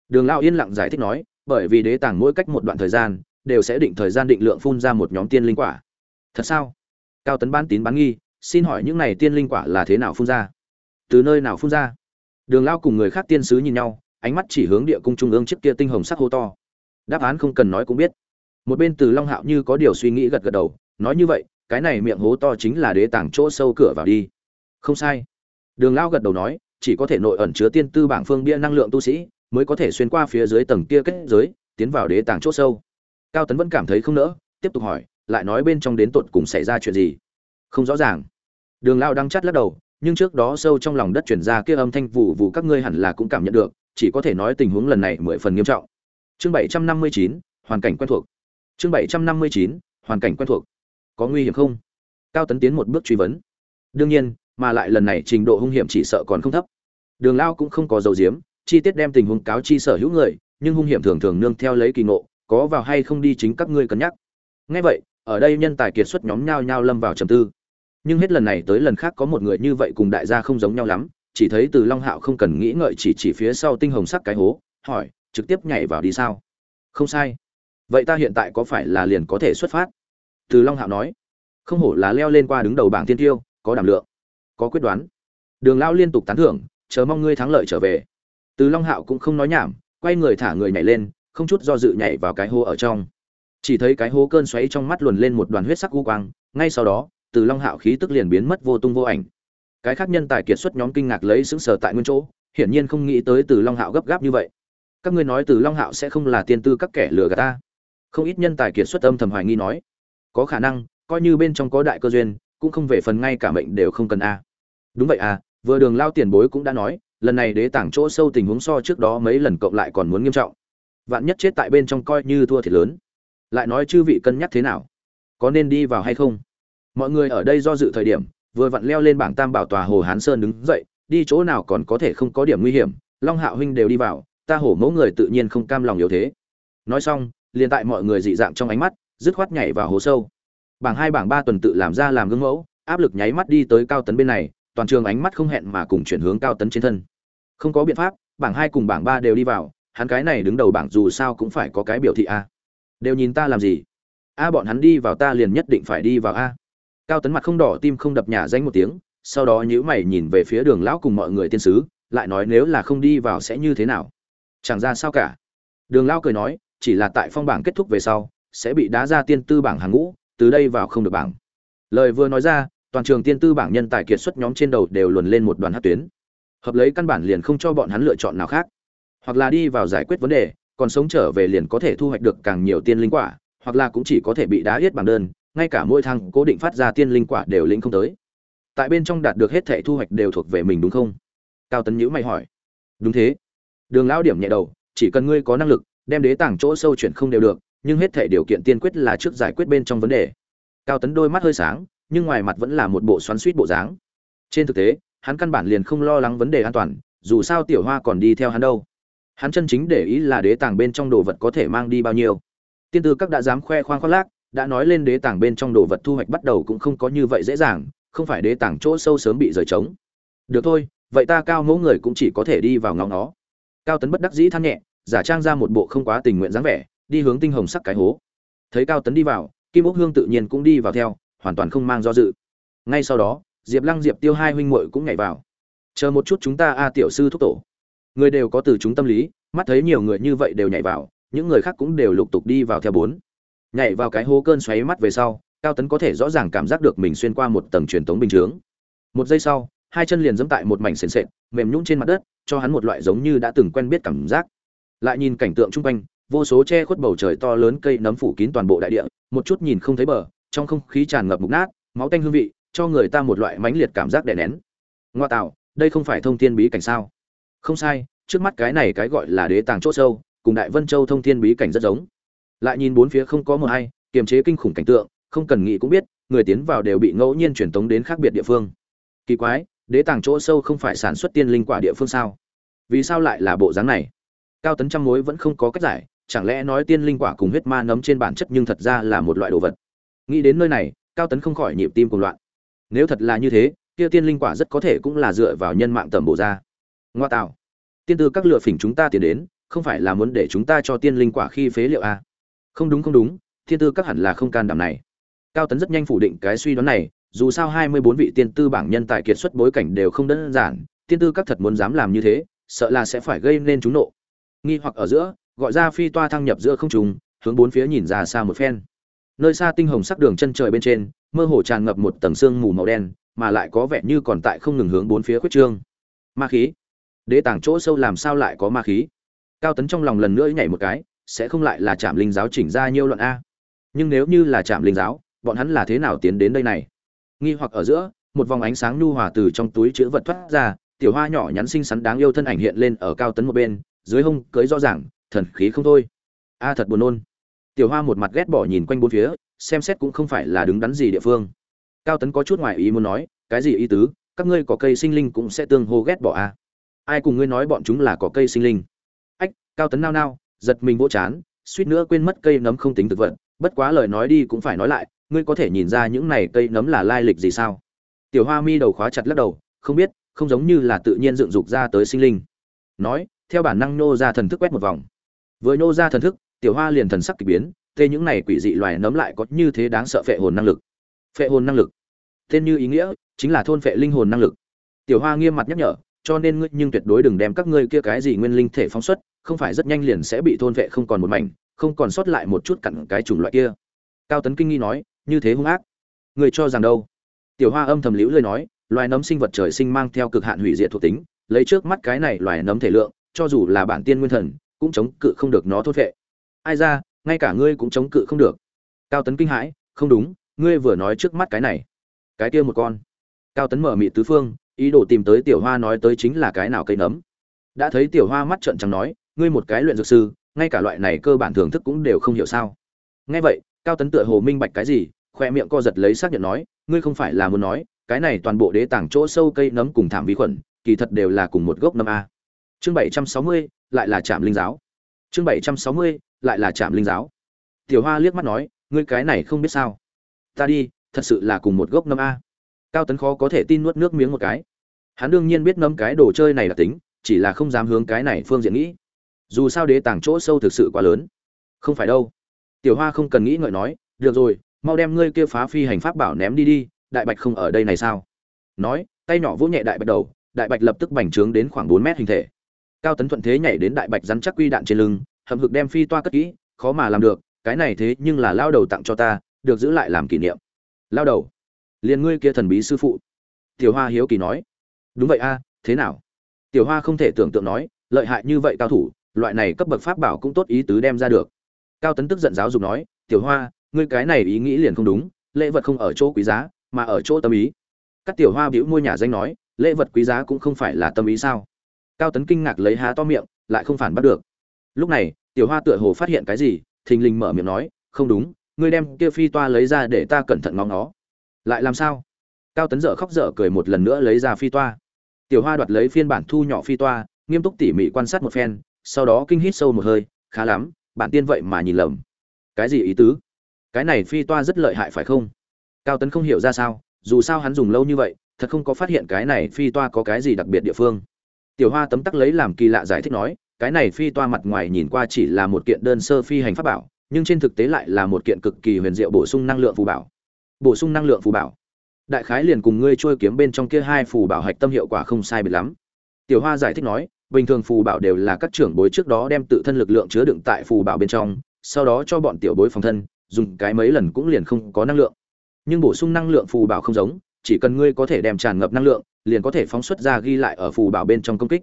Đường lao yên lặng giải thích nói, bởi vì đế tàng mỗi cách một đoạn thời gian, đều sẽ định thời gian định lượng phun ra một nhóm tiên linh quả. Thật sao? Cao tấn bán tín bán nghi, xin hỏi những này tiên linh quả là thế nào phun ra? Từ nơi nào phun ra? Đường lao cùng người khác tiên sứ nhìn nhau, ánh mắt chỉ hướng địa cung trung ương trước kia tinh hồng sắc hô to. Đáp án không cần nói cũng biết. Một bên từ long hạo như có điều suy nghĩ gật gật đầu, nói như vậy, cái này miệng hố to chính là đế tàng chỗ sâu cửa vào đi. Không sai đường Lão gật đầu nói, chỉ có thể nội ẩn chứa tiên tư bảng phương bia năng lượng tu sĩ, mới có thể xuyên qua phía dưới tầng kia kết giới, tiến vào đế tàng chỗ sâu. Cao tấn vẫn cảm thấy không nỡ, tiếp tục hỏi, lại nói bên trong đến tột cùng xảy ra chuyện gì? Không rõ ràng. Đường Lão đang chắt lắc đầu, nhưng trước đó sâu trong lòng đất truyền ra kia âm thanh vụ vụ các ngươi hẳn là cũng cảm nhận được, chỉ có thể nói tình huống lần này mười phần nghiêm trọng. Chương bảy trăm năm mươi chín, hoàn cảnh quen thuộc. Chương bảy trăm năm mươi chín, hoàn cảnh quen thuộc. Có nguy hiểm không? Cao tấn tiến một bước truy vấn. Đương nhiên mà lại lần này trình độ hung hiểm chỉ sợ còn không thấp. Đường lao cũng không có dầu diếm chi tiết đem tình huống cáo chi sở hữu người, nhưng hung hiểm thường thường nương theo lấy kỳ ngộ, có vào hay không đi chính các ngươi cân nhắc. Ngay vậy, ở đây nhân tài kiệt xuất nhóm nhao nhao lâm vào trầm tư. Nhưng hết lần này tới lần khác có một người như vậy cùng đại gia không giống nhau lắm, chỉ thấy từ long hạo không cần nghĩ ngợi chỉ chỉ phía sau tinh hồng sắc cái hố, hỏi, trực tiếp nhảy vào đi sao? Không sai. Vậy ta hiện tại có phải là liền có thể xuất phát? Từ long hạo nói. Không hổ là leo lên qua đứng đầu bảng tiên tiêu, có đảm lượng có quyết đoán. Đường lao liên tục tán thưởng, chờ mong ngươi thắng lợi trở về. Từ long hạo cũng không nói nhảm, quay người thả người nhảy lên, không chút do dự nhảy vào cái hố ở trong. Chỉ thấy cái hố cơn xoáy trong mắt luồn lên một đoàn huyết sắc u quang, ngay sau đó, từ long hạo khí tức liền biến mất vô tung vô ảnh. Cái khác nhân tài kiệt xuất nhóm kinh ngạc lấy sững sờ tại nguyên chỗ, hiển nhiên không nghĩ tới từ long hạo gấp gáp như vậy. Các ngươi nói từ long hạo sẽ không là tiên tư các kẻ lừa gạt ta? Không ít nhân tài kiệt xuất âm thầm hoài nghi nói. Có khả năng, coi như bên trong có đại cơ duyên cũng không về phần ngay cả mệnh đều không cần a. Đúng vậy à vừa đường lao tiền bối cũng đã nói, lần này đế tảng chỗ sâu tình huống so trước đó mấy lần cộng lại còn muốn nghiêm trọng. Vạn nhất chết tại bên trong coi như thua thiệt lớn. Lại nói chư vị cân nhắc thế nào? Có nên đi vào hay không? Mọi người ở đây do dự thời điểm, vừa vặn leo lên bảng tam bảo tòa hồ hán sơn đứng dậy, đi chỗ nào còn có thể không có điểm nguy hiểm, long hạo huynh đều đi vào, ta hổ mẫu người tự nhiên không cam lòng yếu thế. Nói xong, liền tại mọi người dị dạng trong ánh mắt, dứt khoát nhảy vào hố sâu bảng hai, bảng ba tuần tự làm ra làm gương mẫu, áp lực nháy mắt đi tới cao tấn bên này, toàn trường ánh mắt không hẹn mà cùng chuyển hướng cao tấn trên thân. Không có biện pháp, bảng hai cùng bảng ba đều đi vào, hắn cái này đứng đầu bảng dù sao cũng phải có cái biểu thị a. Đều nhìn ta làm gì? A bọn hắn đi vào ta liền nhất định phải đi vào a. Cao tấn mặt không đỏ, tim không đập nhà danh một tiếng, sau đó nhữ mày nhìn về phía đường lão cùng mọi người tiên sứ, lại nói nếu là không đi vào sẽ như thế nào? Chẳng ra sao cả. Đường lão cười nói, chỉ là tại phong bảng kết thúc về sau, sẽ bị đá ra tiên tư bảng hàng ngũ từ đây vào không được bảng. Lời vừa nói ra, toàn trường tiên tư bảng nhân tài kiệt xuất nhóm trên đầu đều luồn lên một đoàn hát tuyến. Hợp lấy căn bản liền không cho bọn hắn lựa chọn nào khác. Hoặc là đi vào giải quyết vấn đề, còn sống trở về liền có thể thu hoạch được càng nhiều tiên linh quả, hoặc là cũng chỉ có thể bị đá yết bằng đơn, ngay cả mỗi thang cố định phát ra tiên linh quả đều lĩnh không tới. Tại bên trong đạt được hết thẻ thu hoạch đều thuộc về mình đúng không? Cao tấn nhữ mày hỏi. Đúng thế. Đường lão điểm nhẹ đầu, chỉ cần ngươi có năng lực, đem đế tảng chỗ sâu chuyển không đều được nhưng hết thể điều kiện tiên quyết là trước giải quyết bên trong vấn đề. Cao tấn đôi mắt hơi sáng, nhưng ngoài mặt vẫn là một bộ xoắn suýt bộ dáng. Trên thực tế, hắn căn bản liền không lo lắng vấn đề an toàn, dù sao tiểu hoa còn đi theo hắn đâu. Hắn chân chính để ý là đế tàng bên trong đồ vật có thể mang đi bao nhiêu. Tiên tư các đã dám khoe khoang khoác lác, đã nói lên đế tàng bên trong đồ vật thu hoạch bắt đầu cũng không có như vậy dễ dàng, không phải đế tàng chỗ sâu sớm bị rời trống. Được thôi, vậy ta cao mẫu người cũng chỉ có thể đi vào ngóng nó cao tấn bất đắc dĩ than nhẹ, giả trang ra một bộ không quá tình nguyện dáng vẻ đi hướng tinh hồng sắc cái hố. Thấy cao tấn đi vào, kim ốc hương tự nhiên cũng đi vào theo, hoàn toàn không mang do dự. Ngay sau đó, diệp lăng diệp tiêu hai huynh muội cũng nhảy vào. Chờ một chút chúng ta, a tiểu sư thúc tổ. Người đều có từ chúng tâm lý, mắt thấy nhiều người như vậy đều nhảy vào, những người khác cũng đều lục tục đi vào theo bốn. Nhảy vào cái hố cơn xoáy mắt về sau, cao tấn có thể rõ ràng cảm giác được mình xuyên qua một tầng truyền thống bình chướng. Một giây sau, hai chân liền dẫm tại một mảnh sền sệt, mềm nhũng trên mặt đất, cho hắn một loại giống như đã từng quen biết cảm giác. Lại nhìn cảnh tượng chung quanh vô số che khuất bầu trời to lớn cây nấm phủ kín toàn bộ đại địa, một chút nhìn không thấy bờ, trong không khí tràn ngập mục nát, máu tanh hương vị, cho người ta một loại mãnh liệt cảm giác đè nén. Ngoa tạo, đây không phải thông thiên bí cảnh sao? Không sai, trước mắt cái này cái gọi là đế tàng chỗ sâu, cùng đại vân châu thông thiên bí cảnh rất giống. Lại nhìn bốn phía không có một ai kiềm chế kinh khủng cảnh tượng, không cần nghĩ cũng biết, người tiến vào đều bị ngẫu nhiên truyền tống đến khác biệt địa phương. Kỳ quái, đế tàng chỗ sâu không phải sản xuất tiên linh quả địa phương sao? Vì sao lại là bộ dáng này? Cao tấn trăm mối vẫn không có cách giải chẳng lẽ nói tiên linh quả cùng huyết ma nấm trên bản chất nhưng thật ra là một loại đồ vật? Nghĩ đến nơi này, cao tấn không khỏi nhịp tim cùng loạn. Nếu thật là như thế, kia tiên linh quả rất có thể cũng là dựa vào nhân mạng tầm bổ ra. Ngoa tạo. Tiên tư các lựa phỉnh chúng ta tiến đến, không phải là muốn để chúng ta cho tiên linh quả khi phế liệu à? không đúng không đúng, tiên tư các hẳn là không can đảm này. Cao tấn rất nhanh phủ định cái suy đoán này, dù sao hai mươi bốn vị tiên tư bảng nhân tại kiệt xuất bối cảnh đều không đơn giản, tiên tư các thật muốn dám làm như thế, sợ là sẽ phải gây nên chúng nộ. Nghi hoặc ở giữa gọi ra phi toa thăng nhập giữa không trung, hướng bốn phía nhìn ra xa một phen. Nơi xa tinh hồng sắc đường chân trời bên trên mơ hồ tràn ngập một tầng sương mù màu đen mà lại có vẻ như còn tại không ngừng hướng bốn phía khuyết trương. Ma khí. Đế tàng chỗ sâu làm sao lại có ma khí? Cao tấn trong lòng lần nữa nhảy một cái sẽ không lại là chạm linh giáo chỉnh ra nhiêu luận a. Nhưng nếu như là trạm linh giáo bọn hắn là thế nào tiến đến đây này? Nghi hoặc ở giữa một vòng ánh sáng nhu hòa từ trong túi chứa vật thoát ra tiểu hoa nhỏ nhắn xinh xắn đáng yêu thân ảnh hiện lên ở cao tấn một bên dưới hông cưới rõ ràng thần khí không thôi. A, thật buồn nôn. Tiểu hoa một mặt ghét bỏ nhìn quanh bốn phía, xem xét cũng không phải là đứng đắn gì địa phương. Cao tấn có chút ngoài ý muốn nói, cái gì ý tứ? Các ngươi có cây sinh linh cũng sẽ tương hô ghét bỏ a. Ai cùng ngươi nói bọn chúng là có cây sinh linh? Ách, cao tấn nao nao, giật mình vỗ chán, suýt nữa quên mất cây nấm không tính thực vật. Bất quá lời nói đi cũng phải nói lại, ngươi có thể nhìn ra những này cây nấm là lai lịch gì sao? Tiểu hoa mi đầu khóa chặt lắc đầu, không biết, không giống như là tự nhiên dựng dục ra tới sinh linh. Nói, theo bản năng nô ra thần thức quét một vòng vừa nô ra thần thức, tiểu hoa liền thần sắc kỳ biến tê những này quỷ dị loài nấm lại có như thế đáng sợ phệ hồn năng lực. Phệ hồn năng lực. Tên như ý nghĩa, chính là thôn phệ linh hồn năng lực. Tiểu hoa nghiêm mặt nhắc nhở, cho nên ngươi nhưng tuyệt đối đừng đem các ngươi kia cái gì nguyên linh thể phóng xuất, không phải rất nhanh liền sẽ bị thôn phệ không còn một mảnh, không còn sót lại một chút cặn cái chủng loại kia. Cao tấn kinh nghi nói, như thế hung ác. Người cho rằng đâu? Tiểu hoa âm thầm liễu lơi nói, loài nấm sinh vật trời sinh mang theo cực hạn hủy diệt thuộc tính, lấy trước mắt cái này loài nấm thể lượng, cho dù là bản tiên nguyên thần cũng chống cự không được nó thôn vệ ai ra, ngay cả ngươi cũng chống cự không được. Cao tấn kinh hãi, không đúng, ngươi vừa nói trước mắt cái này. Cái kia một con. Cao tấn mở mị tứ phương, ý đồ tìm tới tiểu hoa nói tới chính là cái nào cây nấm. Đã thấy tiểu hoa mắt trợn trắng nói, ngươi một cái luyện dược sư, ngay cả loại này cơ bản thưởng thức cũng đều không hiểu sao. Nghe vậy, cao tấn tựa hồ minh bạch cái gì, khoe miệng co giật lấy xác nhận nói, ngươi không phải là muốn nói, cái này toàn bộ đế tảng chỗ sâu cây nấm cùng thảm vi khuẩn, kỳ thật đều là cùng một gốc nấm a chương bảy trăm sáu mươi, lại là trạm linh giáo. Chương bảy trăm sáu mươi, lại là trạm linh giáo. Tiểu hoa liếc mắt nói, ngươi cái này không biết sao. Ta đi, thật sự là cùng một gốc nấm a. Cao tấn khó có thể tin nuốt nước miếng một cái. Hắn đương nhiên biết nấm cái đồ chơi này là tính, chỉ là không dám hướng cái này phương diện nghĩ. Dù sao đế tàng chỗ sâu thực sự quá lớn. Không phải đâu. Tiểu hoa không cần nghĩ ngợi nói, được rồi, mau đem ngươi kia phá phi hành pháp bảo ném đi đi, đại bạch không ở đây này sao? Nói, tay nhỏ vỗ nhẹ đại bạch đầu, đại bạch lập tức bành trướng đến khoảng bốn mét hình thể cao tấn thuận thế nhảy đến đại bạch rắn chắc quy đạn trên lưng, hậm hực đem phi toa cất kỹ, khó mà làm được, cái này thế nhưng là lao đầu tặng cho ta, được giữ lại làm kỷ niệm. Lao đầu, liền ngươi kia thần bí sư phụ. Tiểu hoa hiếu kỳ nói. Đúng vậy a, thế nào? Tiểu hoa không thể tưởng tượng nói, lợi hại như vậy cao thủ, loại này cấp bậc pháp bảo cũng tốt ý tứ đem ra được. Cao tấn tức giận giáo dục nói, tiểu hoa, ngươi cái này ý nghĩ liền không đúng, lễ vật không ở chỗ quý giá, mà ở chỗ tâm ý. Các tiểu hoa bĩu môi nhà danh nói, lễ vật quý giá cũng không phải là tâm ý sao? Cao tấn kinh ngạc lấy há to miệng, lại không phản bắt được. Lúc này, tiểu hoa tựa hồ phát hiện cái gì, thình lình mở miệng nói, không đúng, ngươi đem kia phi toa lấy ra để ta cẩn thận ngóng nó lại làm sao? Cao tấn dở khóc dở cười một lần nữa lấy ra phi toa. Tiểu hoa đoạt lấy phiên bản thu nhỏ phi toa, nghiêm túc tỉ mỉ quan sát một phen, sau đó kinh hít sâu một hơi, khá lắm bản tiên vậy mà nhìn lầm. Cái gì ý tứ? Cái này phi toa rất lợi hại phải không? Cao tấn không hiểu ra sao, dù sao hắn dùng lâu như vậy, thật không có phát hiện cái này phi toa có cái gì đặc biệt địa phương tiểu hoa tấm tắc lấy làm kỳ lạ giải thích nói, cái này phi toa mặt ngoài nhìn qua chỉ là một kiện đơn sơ phi hành pháp bảo, nhưng trên thực tế lại là một kiện cực kỳ huyền diệu bổ sung năng lượng phù bảo. Bổ sung năng lượng phù bảo. Đại khái liền cùng ngươi trôi kiếm bên trong kia hai phù bảo hạch tâm hiệu quả không sai biệt lắm. Tiểu hoa giải thích nói, bình thường phù bảo đều là các trưởng bối trước đó đem tự thân lực lượng chứa đựng tại phù bảo bên trong, sau đó cho bọn tiểu bối phòng thân, dùng cái mấy lần cũng liền không có năng lượng. Nhưng bổ sung năng lượng phù bảo không giống, chỉ cần ngươi có thể đem tràn ngập năng lượng liền có thể phóng xuất ra ghi lại ở phù bảo bên trong công kích.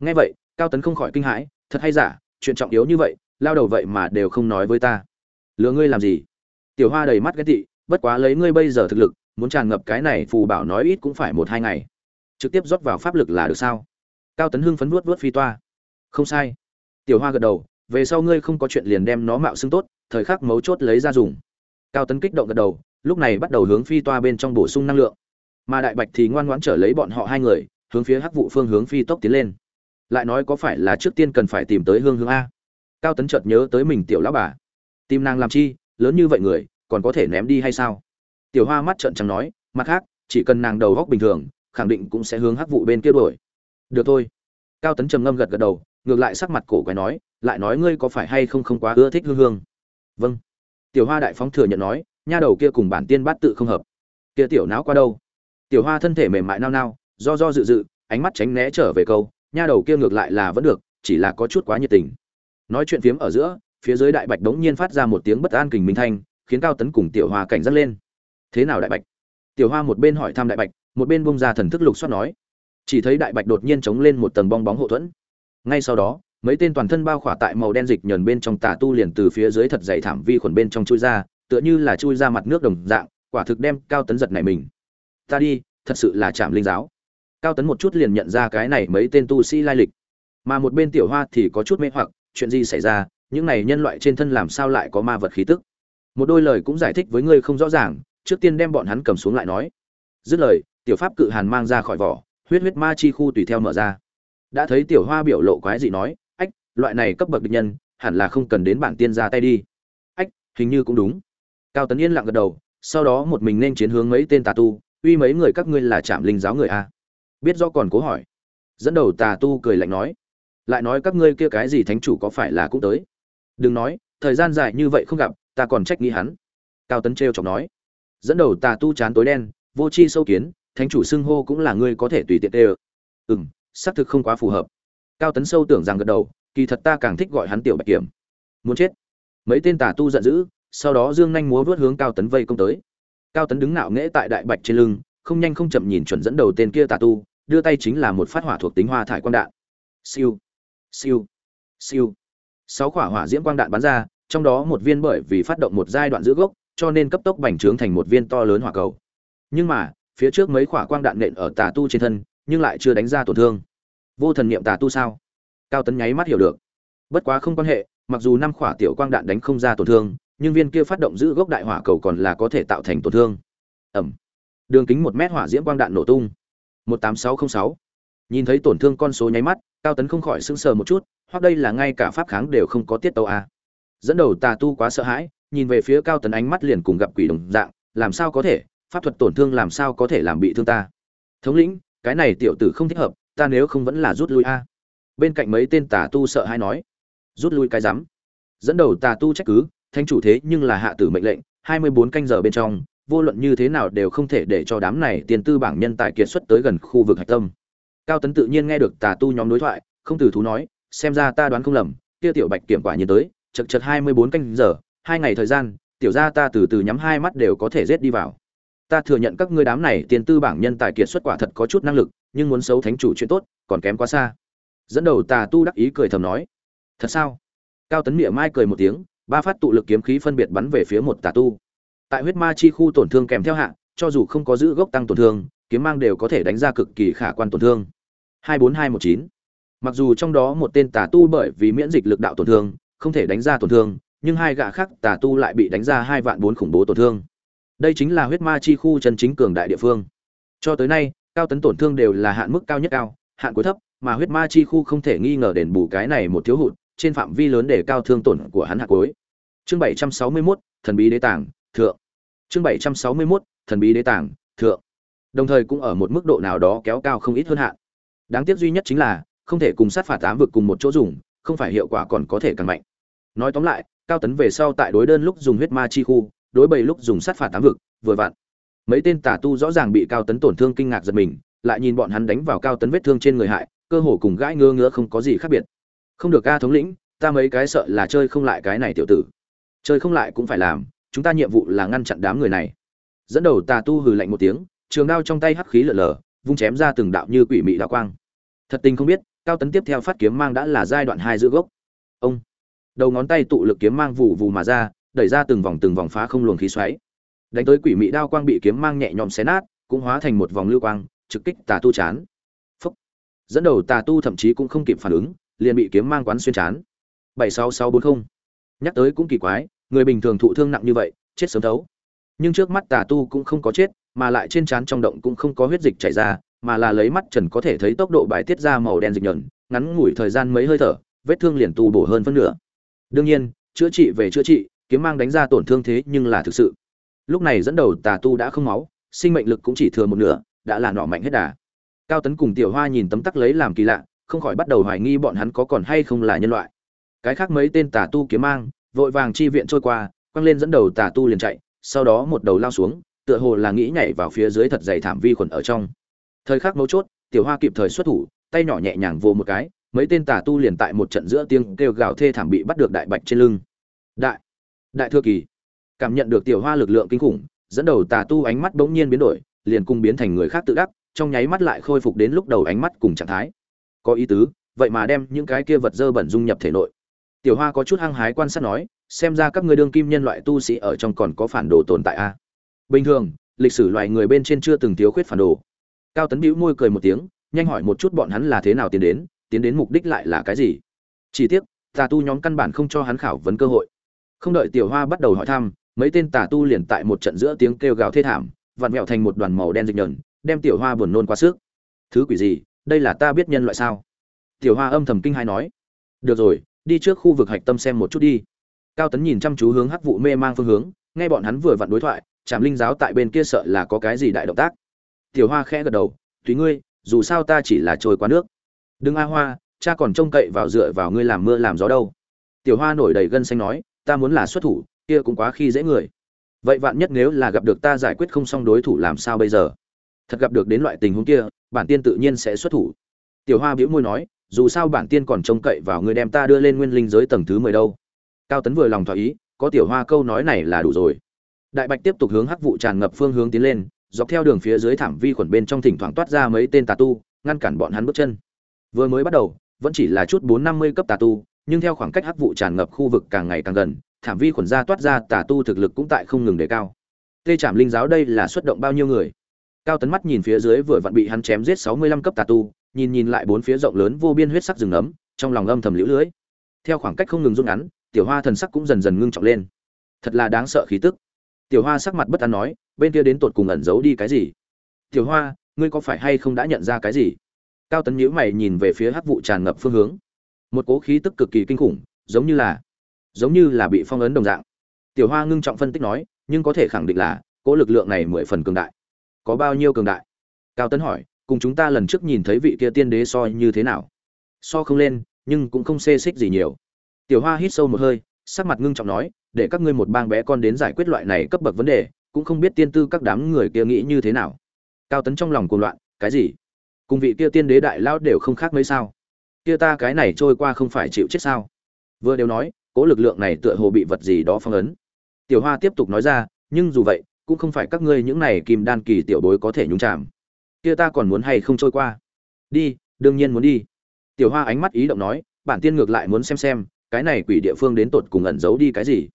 Ngay vậy, cao tấn không khỏi kinh hãi, thật hay giả, chuyện trọng yếu như vậy, lao đầu vậy mà đều không nói với ta. Lừa ngươi làm gì? Tiểu hoa đầy mắt ghét tị, bất quá lấy ngươi bây giờ thực lực, muốn tràn ngập cái này phù bảo nói ít cũng phải một hai ngày. Trực tiếp rót vào pháp lực là được sao? Cao tấn hưng phấn vuốt vuốt phi toa. Không sai. Tiểu hoa gật đầu, về sau ngươi không có chuyện liền đem nó mạo xưng tốt, thời khắc mấu chốt lấy ra dùng. Cao tấn kích động gật đầu, lúc này bắt đầu hướng phi toa bên trong bổ sung năng lượng mà đại bạch thì ngoan ngoãn trở lấy bọn họ hai người, hướng phía hắc vụ phương hướng phi tốc tiến lên. Lại nói có phải là trước tiên cần phải tìm tới hương hương a? Cao tấn chợt nhớ tới mình tiểu lão bà. Tìm nàng làm chi? Lớn như vậy người, còn có thể ném đi hay sao? Tiểu hoa mắt trợn trắng nói, mặt khác, chỉ cần nàng đầu góc bình thường, khẳng định cũng sẽ hướng hắc vụ bên kia đổi được thôi. Cao tấn trầm ngâm gật gật đầu, ngược lại sắc mặt cổ quái nói, lại nói ngươi có phải hay không không quá ưa thích hương hương? Vâng. Tiểu hoa đại phóng thừa nhận nói, nha đầu kia cùng bản tiên bát tự không hợp. Kia tiểu não qua đâu? Tiểu hoa thân thể mềm mại nao nao, do do dự dự, ánh mắt tránh né trở về câu, nha đầu kia ngược lại là vẫn được, chỉ là có chút quá nhiệt tình. Nói chuyện phiếm ở giữa, phía dưới đại bạch đống nhiên phát ra một tiếng bất an kình minh thanh, khiến cao tấn cùng tiểu hoa cảnh giác lên. Thế nào đại bạch? Tiểu hoa một bên hỏi thăm đại bạch, một bên bông ra thần thức lục soát nói. Chỉ thấy đại bạch đột nhiên chống lên một tầng bong bóng hộ thuẫn. Ngay sau đó, mấy tên toàn thân bao khỏa tại màu đen dịch nhờn bên trong tà tu liền từ phía dưới thật dày thảm vi khuẩn bên trong chui ra, tựa như là chui ra mặt nước đồng dạng, quả thực đem cao tấn giật này mình ta đi, thật sự là chạm linh giáo. Cao tấn một chút liền nhận ra cái này mấy tên tu sĩ lai lịch. Mà một bên tiểu hoa thì có chút mê hoặc, chuyện gì xảy ra, những này nhân loại trên thân làm sao lại có ma vật khí tức? Một đôi lời cũng giải thích với ngươi không rõ ràng, trước tiên đem bọn hắn cầm xuống lại nói. Dứt lời, tiểu pháp cự hàn mang ra khỏi vỏ, huyết huyết ma chi khu tùy theo mở ra. Đã thấy tiểu hoa biểu lộ quái dị nói, ách, loại này cấp bậc địch nhân, hẳn là không cần đến bản tiên ra tay đi. Ách, hình như cũng đúng. Cao tấn yên lặng gật đầu, sau đó một mình nên chiến hướng mấy tên tà tu uy mấy người các ngươi là trạm linh giáo người a? Biết do còn cố hỏi. Dẫn đầu tà tu cười lạnh nói. Lại nói các ngươi kia cái gì thánh chủ có phải là cũng tới? Đừng nói, thời gian dài như vậy không gặp, ta còn trách nghĩ hắn. Cao tấn t chọc nói. Dẫn đầu tà tu chán tối đen, vô chi sâu kiến, thánh chủ xưng hô cũng là ngươi có thể tùy tiện tê ơ. Ừ m xác thực không quá phù hợp. Cao tấn sâu tưởng rằng gật đầu, kỳ thật ta càng thích gọi hắn tiểu bạch kiểm. Muốn chết. Mấy tên tà tu giận dữ, sau đó dương nhanh múa vớt hướng cao tấn vây công tới cao tấn đứng nạo nghễ tại đại bạch trên lưng, không nhanh không chậm nhìn chuẩn dẫn đầu tên kia tà tu, đưa tay chính là một phát hỏa thuộc tính hoa thải quang đạn. Siêu siêu siêu. Sáu quả hỏa diễm quang đạn bắn ra, trong đó một viên bởi vì phát động một giai đoạn giữ gốc, cho nên cấp tốc bành trướng thành một viên to lớn hỏa cầu. Nhưng mà, phía trước mấy quả quang đạn nện ở tà tu trên thân, nhưng lại chưa đánh ra tổn thương. Vô thần niệm tà tu sao? Cao tấn nháy mắt hiểu được. Bất quá không quan hệ, mặc dù năm quả tiểu quang đạn đánh không ra tổn thương nhưng viên kia phát động giữ gốc đại hỏa cầu còn là có thể tạo thành tổn thương. Ẩm. Đường kính một mét hỏa diễm quang đạn nổ tung. Một tám sáu không sáu. Nhìn thấy tổn thương con số nháy mắt, cao tấn không khỏi sững sờ một chút, hoặc đây là ngay cả pháp kháng đều không có tiết tấu a. À. dẫn đầu tà tu quá sợ hãi, nhìn về phía cao tấn ánh mắt liền cùng gặp quỷ đồng dạng, làm sao có thể, pháp thuật tổn thương làm sao có thể làm bị thương ta. Thống lĩnh, cái này tiểu tử không thích hợp, ta nếu không vẫn là rút lui a. Bên cạnh mấy tên tà tu sợ hãi nói. Rút lui cái rắm. Dẫn đầu tà tu trách cứ Thánh chủ thế nhưng là hạ tử mệnh lệnh, hai mươi bốn canh giờ bên trong, vô luận như thế nào đều không thể để cho đám này tiền tư bảng nhân tài kiệt xuất tới gần khu vực hạch tâm. Cao tấn tự nhiên nghe được tà tu nhóm đối thoại, không từ thú nói, xem ra ta đoán không lầm, kia tiểu bạch kiểm quả nhiên tới, chật chật hai mươi bốn canh giờ, hai ngày thời gian, tiểu gia ta từ từ nhắm hai mắt đều có thể giết đi vào. Ta thừa nhận các ngươi đám này tiền tư bảng nhân tài kiệt xuất quả thật có chút năng lực, nhưng muốn xấu thánh chủ chuyện tốt, còn kém quá xa. Dẫn đầu tà tu đắc ý cười thầm nói, thật sao? Cao tấn miệng mai cười một tiếng ba phát tụ lực kiếm khí phân biệt bắn về phía một tà tu. Tại huyết ma chi khu tổn thương kèm theo hạ, cho dù không có giữ gốc tăng tổn thương, kiếm mang đều có thể đánh ra cực kỳ khả quan tổn thương. hai bốn hai một chín. Mặc dù trong đó một tên tà tu bởi vì miễn dịch lực đạo tổn thương, không thể đánh ra tổn thương, nhưng hai gã khác tà tu lại bị đánh ra hai vạn bốn khủng bố tổn thương. Đây chính là huyết ma chi khu chân chính cường đại địa phương. Cho tới nay, cao tấn tổn thương đều là hạn mức cao nhất cao, hạn cuối thấp, mà huyết ma chi khu không thể nghi ngờ đền bù cái này một thiếu hụt, trên phạm vi lớn để cao thương tổn của hắn hạ cuối chương bảy trăm sáu mươi 761, thần bí đế tàng thượng. Chương bảy trăm sáu mươi 761, thần bí đế tàng thượng. Đồng thời cũng ở một mức độ nào đó kéo cao không ít hơn hạn. Đáng tiếc duy nhất chính là không thể cùng sát phạt tám vực cùng một chỗ dùng không phải hiệu quả còn có thể càng mạnh. Nói tóm lại cao tấn về sau tại đối đơn lúc dùng huyết ma chi khu đối bầy lúc dùng sát phạt tám vực vừa vặn. Mấy tên tà tu rõ ràng bị cao tấn tổn thương kinh ngạc giật mình lại nhìn bọn hắn đánh vào cao tấn vết thương trên người hại cơ hồ cùng gãi ngơ ngứa không có gì khác biệt. Không được ca thống lĩnh ta mấy cái sợ là chơi không lại cái này tiểu tử chơi không lại cũng phải làm, chúng ta nhiệm vụ là ngăn chặn đám người này. Dẫn đầu tà tu hừ lạnh một tiếng, trường đao trong tay hắc khí lở lở, vung chém ra từng đạo như quỷ mị đạo quang. Thật tình không biết, cao tấn tiếp theo phát kiếm mang đã là giai đoạn hai giữa gốc. Ông, đầu ngón tay tụ lực kiếm mang vù vù mà ra, đẩy ra từng vòng từng vòng phá không luồng khí xoáy. Đánh tới quỷ mị đao quang bị kiếm mang nhẹ nhõm xé nát, cũng hóa thành một vòng lưu quang, trực kích tà tu chán. Phúc. Dẫn đầu tà tu thậm chí cũng không kịp phản ứng, liền bị kiếm mang quán xuyên chán. Bảy sáu sáu bốn không nhắc tới cũng kỳ quái, người bình thường thụ thương nặng như vậy, chết sớm thấu. Nhưng trước mắt tà tu cũng không có chết, mà lại trên trán trong động cũng không có huyết dịch chảy ra, mà là lấy mắt trần có thể thấy tốc độ bài tiết ra màu đen dịch nhờn, ngắn ngủi thời gian mấy hơi thở, vết thương liền tu bổ hơn phân nửa. Đương nhiên, chữa trị về chữa trị, kiếm mang đánh ra tổn thương thế nhưng là thực sự. Lúc này dẫn đầu tà tu đã không máu, sinh mệnh lực cũng chỉ thừa một nửa, đã là nọ mạnh hết đà. Cao tấn cùng tiểu hoa nhìn tấm tắc lấy làm kỳ lạ, không khỏi bắt đầu hoài nghi bọn hắn có còn hay không là nhân loại cái khác mấy tên tà tu kiếm mang, vội vàng chi viện trôi qua, quăng lên dẫn đầu tà tu liền chạy, sau đó một đầu lao xuống, tựa hồ là nghĩ nhảy vào phía dưới thật dày thảm vi khuẩn ở trong. Thời khắc mấu chốt, tiểu hoa kịp thời xuất thủ, tay nhỏ nhẹ nhàng vô một cái, mấy tên tà tu liền tại một trận giữa tiếng kêu gào thê thảm bị bắt được đại bạch trên lưng. Đại đại thừa kỳ, cảm nhận được tiểu hoa lực lượng kinh khủng, dẫn đầu tà tu ánh mắt bỗng nhiên biến đổi, liền cung biến thành người khác tự đắc, trong nháy mắt lại khôi phục đến lúc đầu ánh mắt cùng trạng thái. Có ý tứ, vậy mà đem những cái kia vật dơ bẩn dung nhập thể nội tiểu hoa có chút hăng hái quan sát nói, xem ra các ngươi đương kim nhân loại tu sĩ ở trong còn có phản đồ tồn tại a bình thường, lịch sử loài người bên trên chưa từng thiếu khuyết phản đồ. Cao tấn bĩu môi cười một tiếng, nhanh hỏi một chút bọn hắn là thế nào tiến đến tiến đến mục đích lại là cái gì? Chỉ tiếc, tà tu nhóm căn bản không cho hắn khảo vấn cơ hội. Không đợi tiểu hoa bắt đầu hỏi thăm, mấy tên tà tu liền tại một trận giữa tiếng kêu gào thê thảm, vặn vẹo thành một đoàn màu đen dịch nhờn, đem tiểu hoa buồn nôn quá sức. Thứ quỷ gì? Đây là ta biết nhân loại sao? Tiểu hoa âm thầm kinh hai nói. Được rồi đi trước khu vực hạch tâm xem một chút đi. Cao tấn nhìn chăm chú hướng hắc vụ mê mang phương hướng, nghe bọn hắn vừa vặn đối thoại trạm linh giáo tại bên kia sợ là có cái gì đại động tác. Tiểu hoa khẽ gật đầu, tùy ngươi, dù sao ta chỉ là trôi qua nước. Đừng a hoa, cha còn trông cậy vào dựa vào ngươi làm mưa làm gió đâu. Tiểu hoa nổi đầy gân xanh nói, ta muốn là xuất thủ, kia cũng quá khi dễ người. Vậy vạn nhất nếu là gặp được ta giải quyết không xong đối thủ làm sao bây giờ? Thật gặp được đến loại tình huống kia, bản tiên tự nhiên sẽ xuất thủ. Tiểu hoa bĩu môi nói dù sao bản tiên còn trông cậy vào ngươi đem ta đưa lên nguyên linh giới tầng thứ mười đâu. Cao tấn vừa lòng thỏa ý, có tiểu hoa câu nói này là đủ rồi. Đại bạch tiếp tục hướng hắc vụ tràn ngập phương hướng tiến lên, dọc theo đường phía dưới thảm vi khuẩn bên trong thỉnh thoảng toát ra mấy tên tà tu, ngăn cản bọn hắn bước chân. Vừa mới bắt đầu, vẫn chỉ là chút bốn năm mươi cấp tà tu, nhưng theo khoảng cách hắc vụ tràn ngập khu vực càng ngày càng gần, thảm vi khuẩn ra toát ra, tà tu thực lực cũng tại không ngừng đề cao. Tê trảm linh giáo đây là xuất động bao nhiêu người? Cao tấn mắt nhìn phía dưới vừa vặn bị hắn chém giết sáu mươi lăm cấp tà tu nhìn nhìn lại bốn phía rộng lớn vô biên huyết sắc rừng ấm, trong lòng âm thầm liễu lưới. Theo khoảng cách không ngừng rút ngắn, tiểu hoa thần sắc cũng dần dần ngưng trọng lên. Thật là đáng sợ khí tức. Tiểu hoa sắc mặt bất an nói, bên kia đến tột cùng ẩn giấu đi cái gì? Tiểu hoa, ngươi có phải hay không đã nhận ra cái gì? Cao tấn nhíu mày nhìn về phía hắc vụ tràn ngập phương hướng. Một cố khí tức cực kỳ kinh khủng, giống như là, giống như là bị phong ấn đồng dạng. Tiểu hoa ngưng trọng phân tích nói, nhưng có thể khẳng định là cố lực lượng này mười phần cường đại. Có bao nhiêu cường đại? Cao tấn hỏi cùng chúng ta lần trước nhìn thấy vị kia tiên đế so như thế nào. So không lên, nhưng cũng không xê xích gì nhiều. Tiểu hoa hít sâu một hơi, sắc mặt ngưng trọng nói, để các ngươi một bang bé con đến giải quyết loại này cấp bậc vấn đề, cũng không biết tiên tư các đám người kia nghĩ như thế nào. Cao tấn trong lòng cuồng loạn, cái gì? Cùng vị kia tiên đế đại lao đều không khác mấy sao? Kia ta cái này trôi qua không phải chịu chết sao? Vừa đều nói, cố lực lượng này tựa hồ bị vật gì đó phong ấn. Tiểu hoa tiếp tục nói ra, nhưng dù vậy, cũng không phải các ngươi những này kim đan kỳ tiểu bối có thể nhúng chạm kia ta còn muốn hay không trôi qua? Đi, đương nhiên muốn đi. Tiểu hoa ánh mắt ý động nói, bản tiên ngược lại muốn xem xem, cái này quỷ địa phương đến tột cùng ẩn giấu đi cái gì.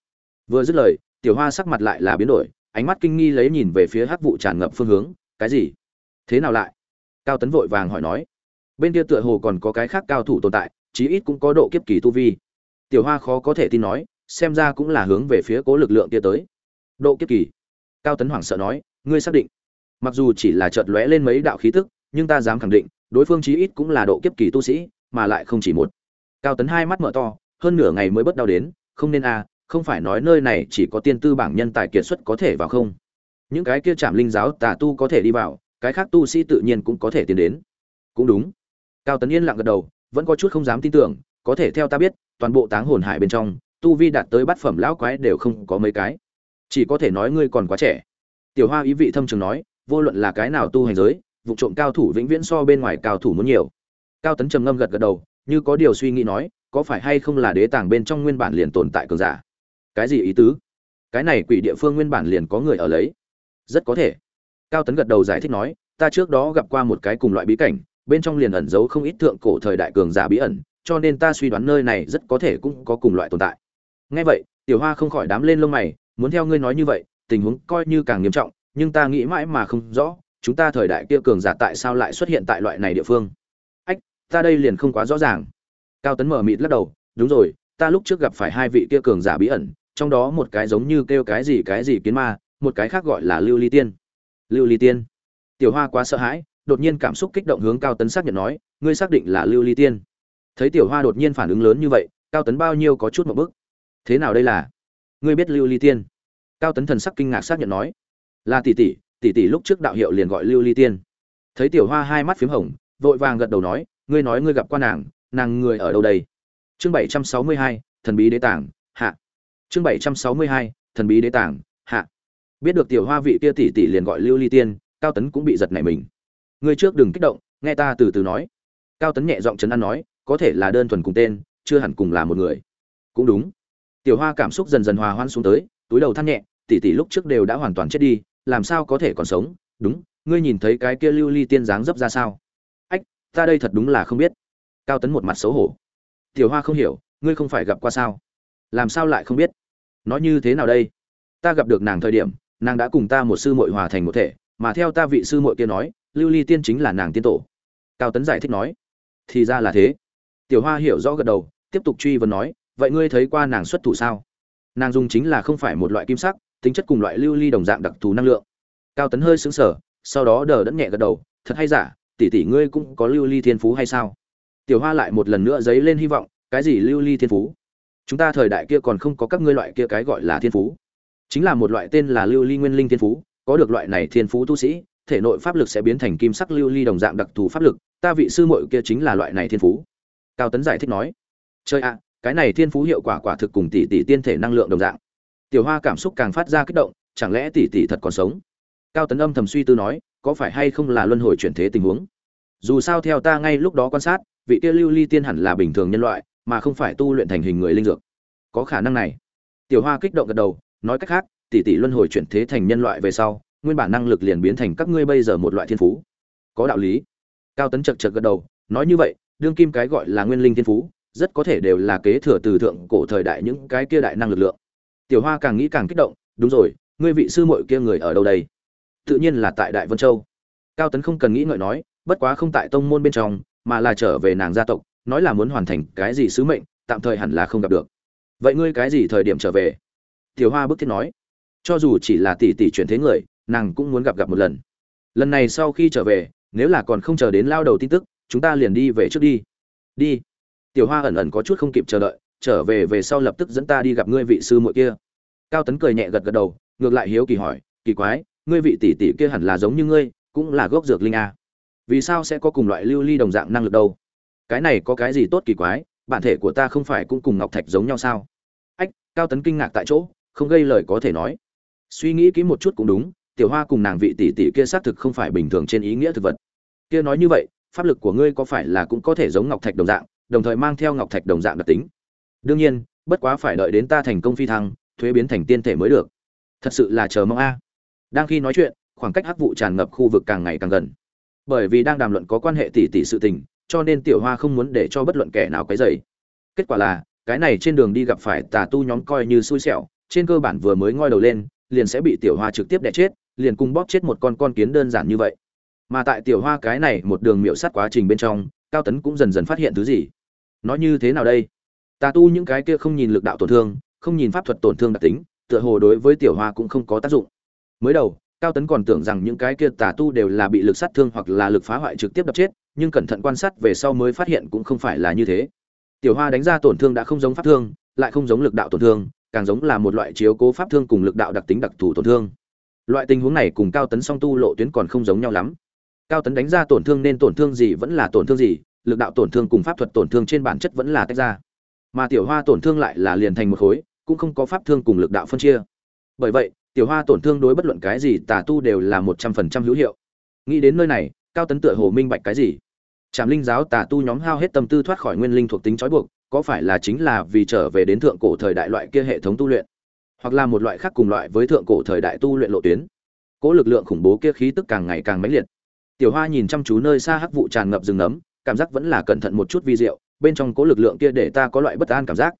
Vừa dứt lời, tiểu hoa sắc mặt lại là biến đổi, ánh mắt kinh nghi lấy nhìn về phía hắc vụ tràn ngập phương hướng, cái gì? Thế nào lại? Cao tấn vội vàng hỏi nói. Bên kia tựa hồ còn có cái khác cao thủ tồn tại, chí ít cũng có độ kiếp kỳ tu vi. Tiểu hoa khó có thể tin nói, xem ra cũng là hướng về phía cố lực lượng kia tới. Độ kiếp kỳ. Cao tấn hoảng sợ nói, ngươi xác định mặc dù chỉ là chợt lóe lên mấy đạo khí tức, nhưng ta dám khẳng định, đối phương chí ít cũng là độ kiếp kỳ tu sĩ, mà lại không chỉ một. Cao tấn hai mắt mở to, hơn nửa ngày mới bất đau đến, không nên a không phải nói nơi này chỉ có tiên tư bảng nhân tài kiệt xuất có thể vào không? Những cái kia chạm linh giáo tà tu có thể đi vào, cái khác tu sĩ tự nhiên cũng có thể tiến đến. Cũng đúng. Cao tấn yên lặng gật đầu, vẫn có chút không dám tin tưởng, có thể theo ta biết, toàn bộ táng hồn hải bên trong, tu vi đạt tới bát phẩm lão quái đều không có mấy cái. Chỉ có thể nói ngươi còn quá trẻ. Tiểu hoa ý vị thâm trường nói vô luận là cái nào tu hành giới, vụ trộm cao thủ vĩnh viễn so bên ngoài cao thủ muốn nhiều. Cao tấn trầm ngâm gật gật đầu, như có điều suy nghĩ nói, có phải hay không là đế tàng bên trong nguyên bản liền tồn tại cường giả? Cái gì ý tứ? Cái này quỷ địa phương nguyên bản liền có người ở lấy. Rất có thể. Cao tấn gật đầu giải thích nói, ta trước đó gặp qua một cái cùng loại bí cảnh, bên trong liền ẩn giấu không ít thượng cổ thời đại cường giả bí ẩn, cho nên ta suy đoán nơi này rất có thể cũng có cùng loại tồn tại. Ngay vậy, tiểu hoa không khỏi đám lên lông mày, muốn theo ngươi nói như vậy, tình huống coi như càng nghiêm trọng nhưng ta nghĩ mãi mà không rõ, chúng ta thời đại kia cường giả tại sao lại xuất hiện tại loại này địa phương? Ách, ta đây liền không quá rõ ràng. Cao tấn mở mịt lắc đầu, đúng rồi, ta lúc trước gặp phải hai vị kia cường giả bí ẩn, trong đó một cái giống như kêu cái gì cái gì kiến ma, một cái khác gọi là lưu ly tiên. Lưu ly tiên? Tiểu hoa quá sợ hãi, đột nhiên cảm xúc kích động hướng cao tấn xác nhận nói, ngươi xác định là lưu ly tiên. Thấy tiểu hoa đột nhiên phản ứng lớn như vậy, cao tấn bao nhiêu có chút một bức thế nào đây là? Ngươi biết lưu ly tiên? Cao tấn thần sắc kinh ngạc xác nhận nói là tỷ tỷ tỷ tỷ lúc trước đạo hiệu liền gọi lưu ly tiên. Thấy tiểu hoa hai mắt p h í m hồng, vội vàng gật đầu nói, ngươi nói ngươi gặp qua nàng nàng người ở đâu đây? Chương bảy trăm sáu mươi hai, thần bí đế tảng hạ. Chương bảy trăm sáu mươi hai, thần bí đế tảng hạ. Biết được tiểu hoa vị kia tỷ tỷ liền gọi lưu ly tiên, cao tấn cũng bị giật nảy mình. Ngươi trước đừng kích động, nghe ta từ từ nói. Cao tấn nhẹ giọng chấn an nói, có thể là đơn thuần cùng tên, chưa hẳn cùng là một người. Cũng đúng. Tiểu hoa cảm xúc dần dần hòa hoan xuống tới, túi đầu than nhẹ, tỷ tỷ lúc trước đều đã hoàn toàn chết đi làm sao có thể còn sống? Đúng, ngươi nhìn thấy cái kia lưu ly tiên dáng dấp ra sao? Ách, ta đây thật đúng là không biết. Cao tấn một mặt xấu hổ. Tiểu hoa không hiểu, ngươi không phải gặp qua sao? Làm sao lại không biết? Nói như thế nào đây? Ta gặp được nàng thời điểm, nàng đã cùng ta một sư muội hòa thành một thể, mà theo ta vị sư muội kia nói, lưu ly tiên chính là nàng tiên tổ. Cao tấn giải thích nói. Thì ra là thế. Tiểu hoa hiểu rõ gật đầu, tiếp tục truy vấn nói, vậy ngươi thấy qua nàng xuất thủ sao? Nàng dùng chính là không phải một loại kim sắc tính chất cùng loại lưu ly đồng dạng đặc thù năng lượng. Cao tấn hơi xứng sở sau đó đờ đẫn nhẹ gật đầu, thật hay giả, tỷ tỷ ngươi cũng có lưu ly thiên phú hay sao? Tiểu hoa lại một lần nữa dấy lên hy vọng, cái gì lưu ly thiên phú? Chúng ta thời đại kia còn không có các ngươi loại kia cái gọi là thiên phú. Chính là một loại tên là lưu ly nguyên linh thiên phú, có được loại này thiên phú tu sĩ, thể nội pháp lực sẽ biến thành kim sắc lưu ly đồng dạng đặc thù pháp lực, ta vị sư muội kia chính là loại này thiên phú. Cao tấn giải thích nói chơi ạ, cái này thiên phú hiệu quả quả thực cùng tỷ tỷ tiên thể năng lượng đồng dạng tiểu hoa cảm xúc càng phát ra kích động, chẳng lẽ tỷ tỷ thật còn sống? Cao tấn âm thầm suy tư nói, có phải hay không là luân hồi chuyển thế tình huống? Dù sao theo ta ngay lúc đó quan sát, vị kia lưu ly tiên hẳn là bình thường nhân loại, mà không phải tu luyện thành hình người linh dược. Có khả năng này. Tiểu hoa kích động gật đầu, nói cách khác, tỷ tỷ luân hồi chuyển thế thành nhân loại về sau, nguyên bản năng lực liền biến thành các ngươi bây giờ một loại thiên phú. Có đạo lý. Cao tấn chật chật gật đầu, nói như vậy, đương kim cái gọi là nguyên linh thiên phú, rất có thể đều là kế thừa từ thượng cổ thời đại những cái kia đại năng lực lượng tiểu hoa càng nghĩ càng kích động, đúng rồi, ngươi vị sư muội kia người ở đâu đây? Tự nhiên là tại đại vân châu. Cao tấn không cần nghĩ ngợi nói, bất quá không tại tông môn bên trong, mà là trở về nàng gia tộc, nói là muốn hoàn thành cái gì sứ mệnh, tạm thời hẳn là không gặp được. Vậy ngươi cái gì thời điểm trở về? Tiểu hoa bức thiết nói. Cho dù chỉ là tỷ tỷ chuyển thế người, nàng cũng muốn gặp gặp một lần. Lần này sau khi trở về, nếu là còn không chờ đến lao đầu tin tức, chúng ta liền đi về trước đi. Đi. Tiểu hoa ẩn ẩn có chút không kịp chờ đợi trở về về sau lập tức dẫn ta đi gặp ngươi vị sư muội kia. Cao tấn cười nhẹ gật gật đầu, ngược lại hiếu kỳ hỏi, kỳ quái, ngươi vị tỷ tỷ kia hẳn là giống như ngươi, cũng là gốc dược linh a. Vì sao sẽ có cùng loại lưu ly đồng dạng năng lực đâu? Cái này có cái gì tốt kỳ quái, bản thể của ta không phải cũng cùng ngọc thạch giống nhau sao? Ách, cao tấn kinh ngạc tại chỗ, không gây lời có thể nói. Suy nghĩ kỹ một chút cũng đúng, tiểu hoa cùng nàng vị tỷ tỷ kia xác thực không phải bình thường trên ý nghĩa thực vật. Kia nói như vậy, pháp lực của ngươi có phải là cũng có thể giống ngọc thạch đồng dạng, đồng thời mang theo ngọc thạch đồng dạng đặc tính? Đương nhiên, bất quá phải đợi đến ta thành công phi thăng, thuế biến thành tiên thể mới được. Thật sự là chờ mong a. Đang khi nói chuyện, khoảng cách hắc vụ tràn ngập khu vực càng ngày càng gần. Bởi vì đang đàm luận có quan hệ tỷ tỷ sự tình, cho nên tiểu hoa không muốn để cho bất luận kẻ nào cái dày kết quả là, cái này trên đường đi gặp phải tà tu nhóm coi như xui xẻo, trên cơ bản vừa mới ngoi đầu lên, liền sẽ bị tiểu hoa trực tiếp đẻ chết, liền cùng bóp chết một con con kiến đơn giản như vậy. Mà tại tiểu hoa cái này một đường miệu sát quá trình bên trong, cao tấn cũng dần dần phát hiện thứ gì. Nó như thế nào đây? Tà tu những cái kia không nhìn lực đạo tổn thương, không nhìn pháp thuật tổn thương đặc tính, tựa hồ đối với tiểu hoa cũng không có tác dụng. Mới đầu, cao tấn còn tưởng rằng những cái kia tà tu đều là bị lực sát thương hoặc là lực phá hoại trực tiếp đập chết, nhưng cẩn thận quan sát về sau mới phát hiện cũng không phải là như thế. Tiểu hoa đánh ra tổn thương đã không giống pháp thương, lại không giống lực đạo tổn thương, càng giống là một loại chiếu cố pháp thương cùng lực đạo đặc tính đặc thù tổn thương. Loại tình huống này cùng cao tấn song tu lộ tuyến còn không giống nhau lắm. Cao tấn đánh ra tổn thương nên tổn thương gì vẫn là tổn thương gì, lực đạo tổn thương cùng pháp thuật tổn thương trên bản chất vẫn là tách ra mà tiểu hoa tổn thương lại là liền thành một khối, cũng không có pháp thương cùng lực đạo phân chia. Bởi vậy, tiểu hoa tổn thương đối bất luận cái gì tà tu đều là một trăm phần trăm hữu hiệu. Nghĩ đến nơi này, cao tấn tựa hồ minh bạch cái gì? Trạm linh giáo tà tu nhóm hao hết tâm tư thoát khỏi nguyên linh thuộc tính trói buộc, có phải là chính là vì trở về đến thượng cổ thời đại loại kia hệ thống tu luyện? Hoặc là một loại khác cùng loại với thượng cổ thời đại tu luyện lộ tuyến? Cỗ lực lượng khủng bố kia khí tức càng ngày càng mãnh liệt. Tiểu hoa nhìn chăm chú nơi xa hắc vụ tràn ngập rừng nấm cảm giác vẫn là cẩn thận một chút vi diệu, bên trong cố lực lượng kia để ta có loại bất an cảm giác.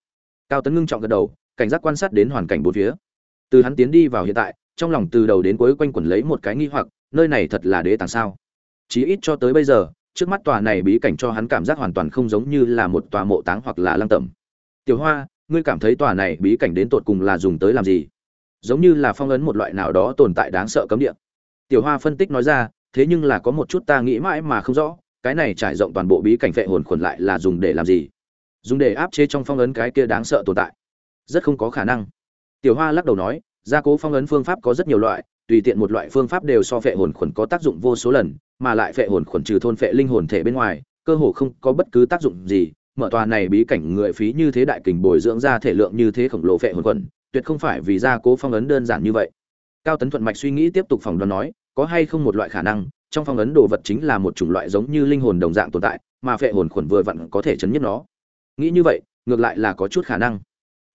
Cao tấn ngưng trọng gật đầu, cảnh giác quan sát đến hoàn cảnh bốn phía. Từ hắn tiến đi vào hiện tại, trong lòng từ đầu đến cuối quanh quẩn lấy một cái nghi hoặc, nơi này thật là đế tàng sao? Chí ít cho tới bây giờ, trước mắt tòa này bí cảnh cho hắn cảm giác hoàn toàn không giống như là một tòa mộ táng hoặc là lăng tẩm. Tiểu hoa, ngươi cảm thấy tòa này bí cảnh đến tột cùng là dùng tới làm gì? Giống như là phong ấn một loại nào đó tồn tại đáng sợ cấm địa. Tiểu hoa phân tích nói ra, thế nhưng là có một chút ta nghĩ mãi mà không rõ cái này trải rộng toàn bộ bí cảnh vệ hồn khuẩn lại là dùng để làm gì? Dùng để áp chế trong phong ấn cái kia đáng sợ tồn tại. Rất không có khả năng. Tiểu hoa lắc đầu nói, gia cố phong ấn phương pháp có rất nhiều loại, tùy tiện một loại phương pháp đều so phệ hồn khuẩn có tác dụng vô số lần, mà lại phệ hồn khuẩn trừ thôn phệ linh hồn thể bên ngoài, cơ hồ không có bất cứ tác dụng gì. Mở tòa này bí cảnh người phí như thế đại kình bồi dưỡng ra thể lượng như thế khổng lồ phệ hồn khuẩn, tuyệt không phải vì gia cố phong ấn đơn giản như vậy. Cao tấn thuận mạch suy nghĩ tiếp tục phỏng đoán nói, có hay không một loại khả năng trong phong ấn đồ vật chính là một chủng loại giống như linh hồn đồng dạng tồn tại, mà phệ hồn khuẩn vừa vặn có thể chấn nhất nó. Nghĩ như vậy, ngược lại là có chút khả năng.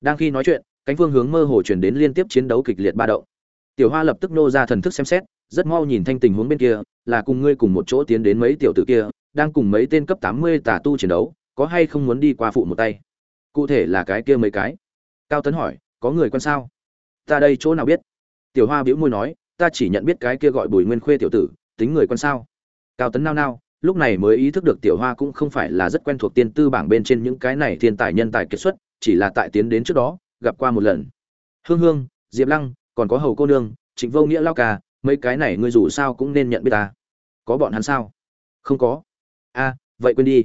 Đang khi nói chuyện, cánh phương hướng mơ hồ truyền đến liên tiếp chiến đấu kịch liệt ba động. Tiểu hoa lập tức nô ra thần thức xem xét, rất mau nhìn thanh tình huống bên kia, là cùng ngươi cùng một chỗ tiến đến mấy tiểu tử kia, đang cùng mấy tên cấp tám mươi tà tu chiến đấu, có hay không muốn đi qua phụ một tay? Cụ thể là cái kia mấy cái? Cao tấn hỏi, có người quan sao? Ta đây chỗ nào biết? Tiểu hoa bĩu môi nói, ta chỉ nhận biết cái kia gọi bùi nguyên khuê tiểu tử tính người quan sao? Cao tấn nao nao, lúc này mới ý thức được tiểu hoa cũng không phải là rất quen thuộc tiên tư bảng bên trên những cái này thiên tài nhân tài kiệt xuất, chỉ là tại tiến đến trước đó, gặp qua một lần. Hương hương, diệp lăng, còn có hầu cô nương, trịnh vô nghĩa lao ca mấy cái này ngươi dù sao cũng nên nhận biết ta. Có bọn hắn sao? Không có. A, vậy quên đi.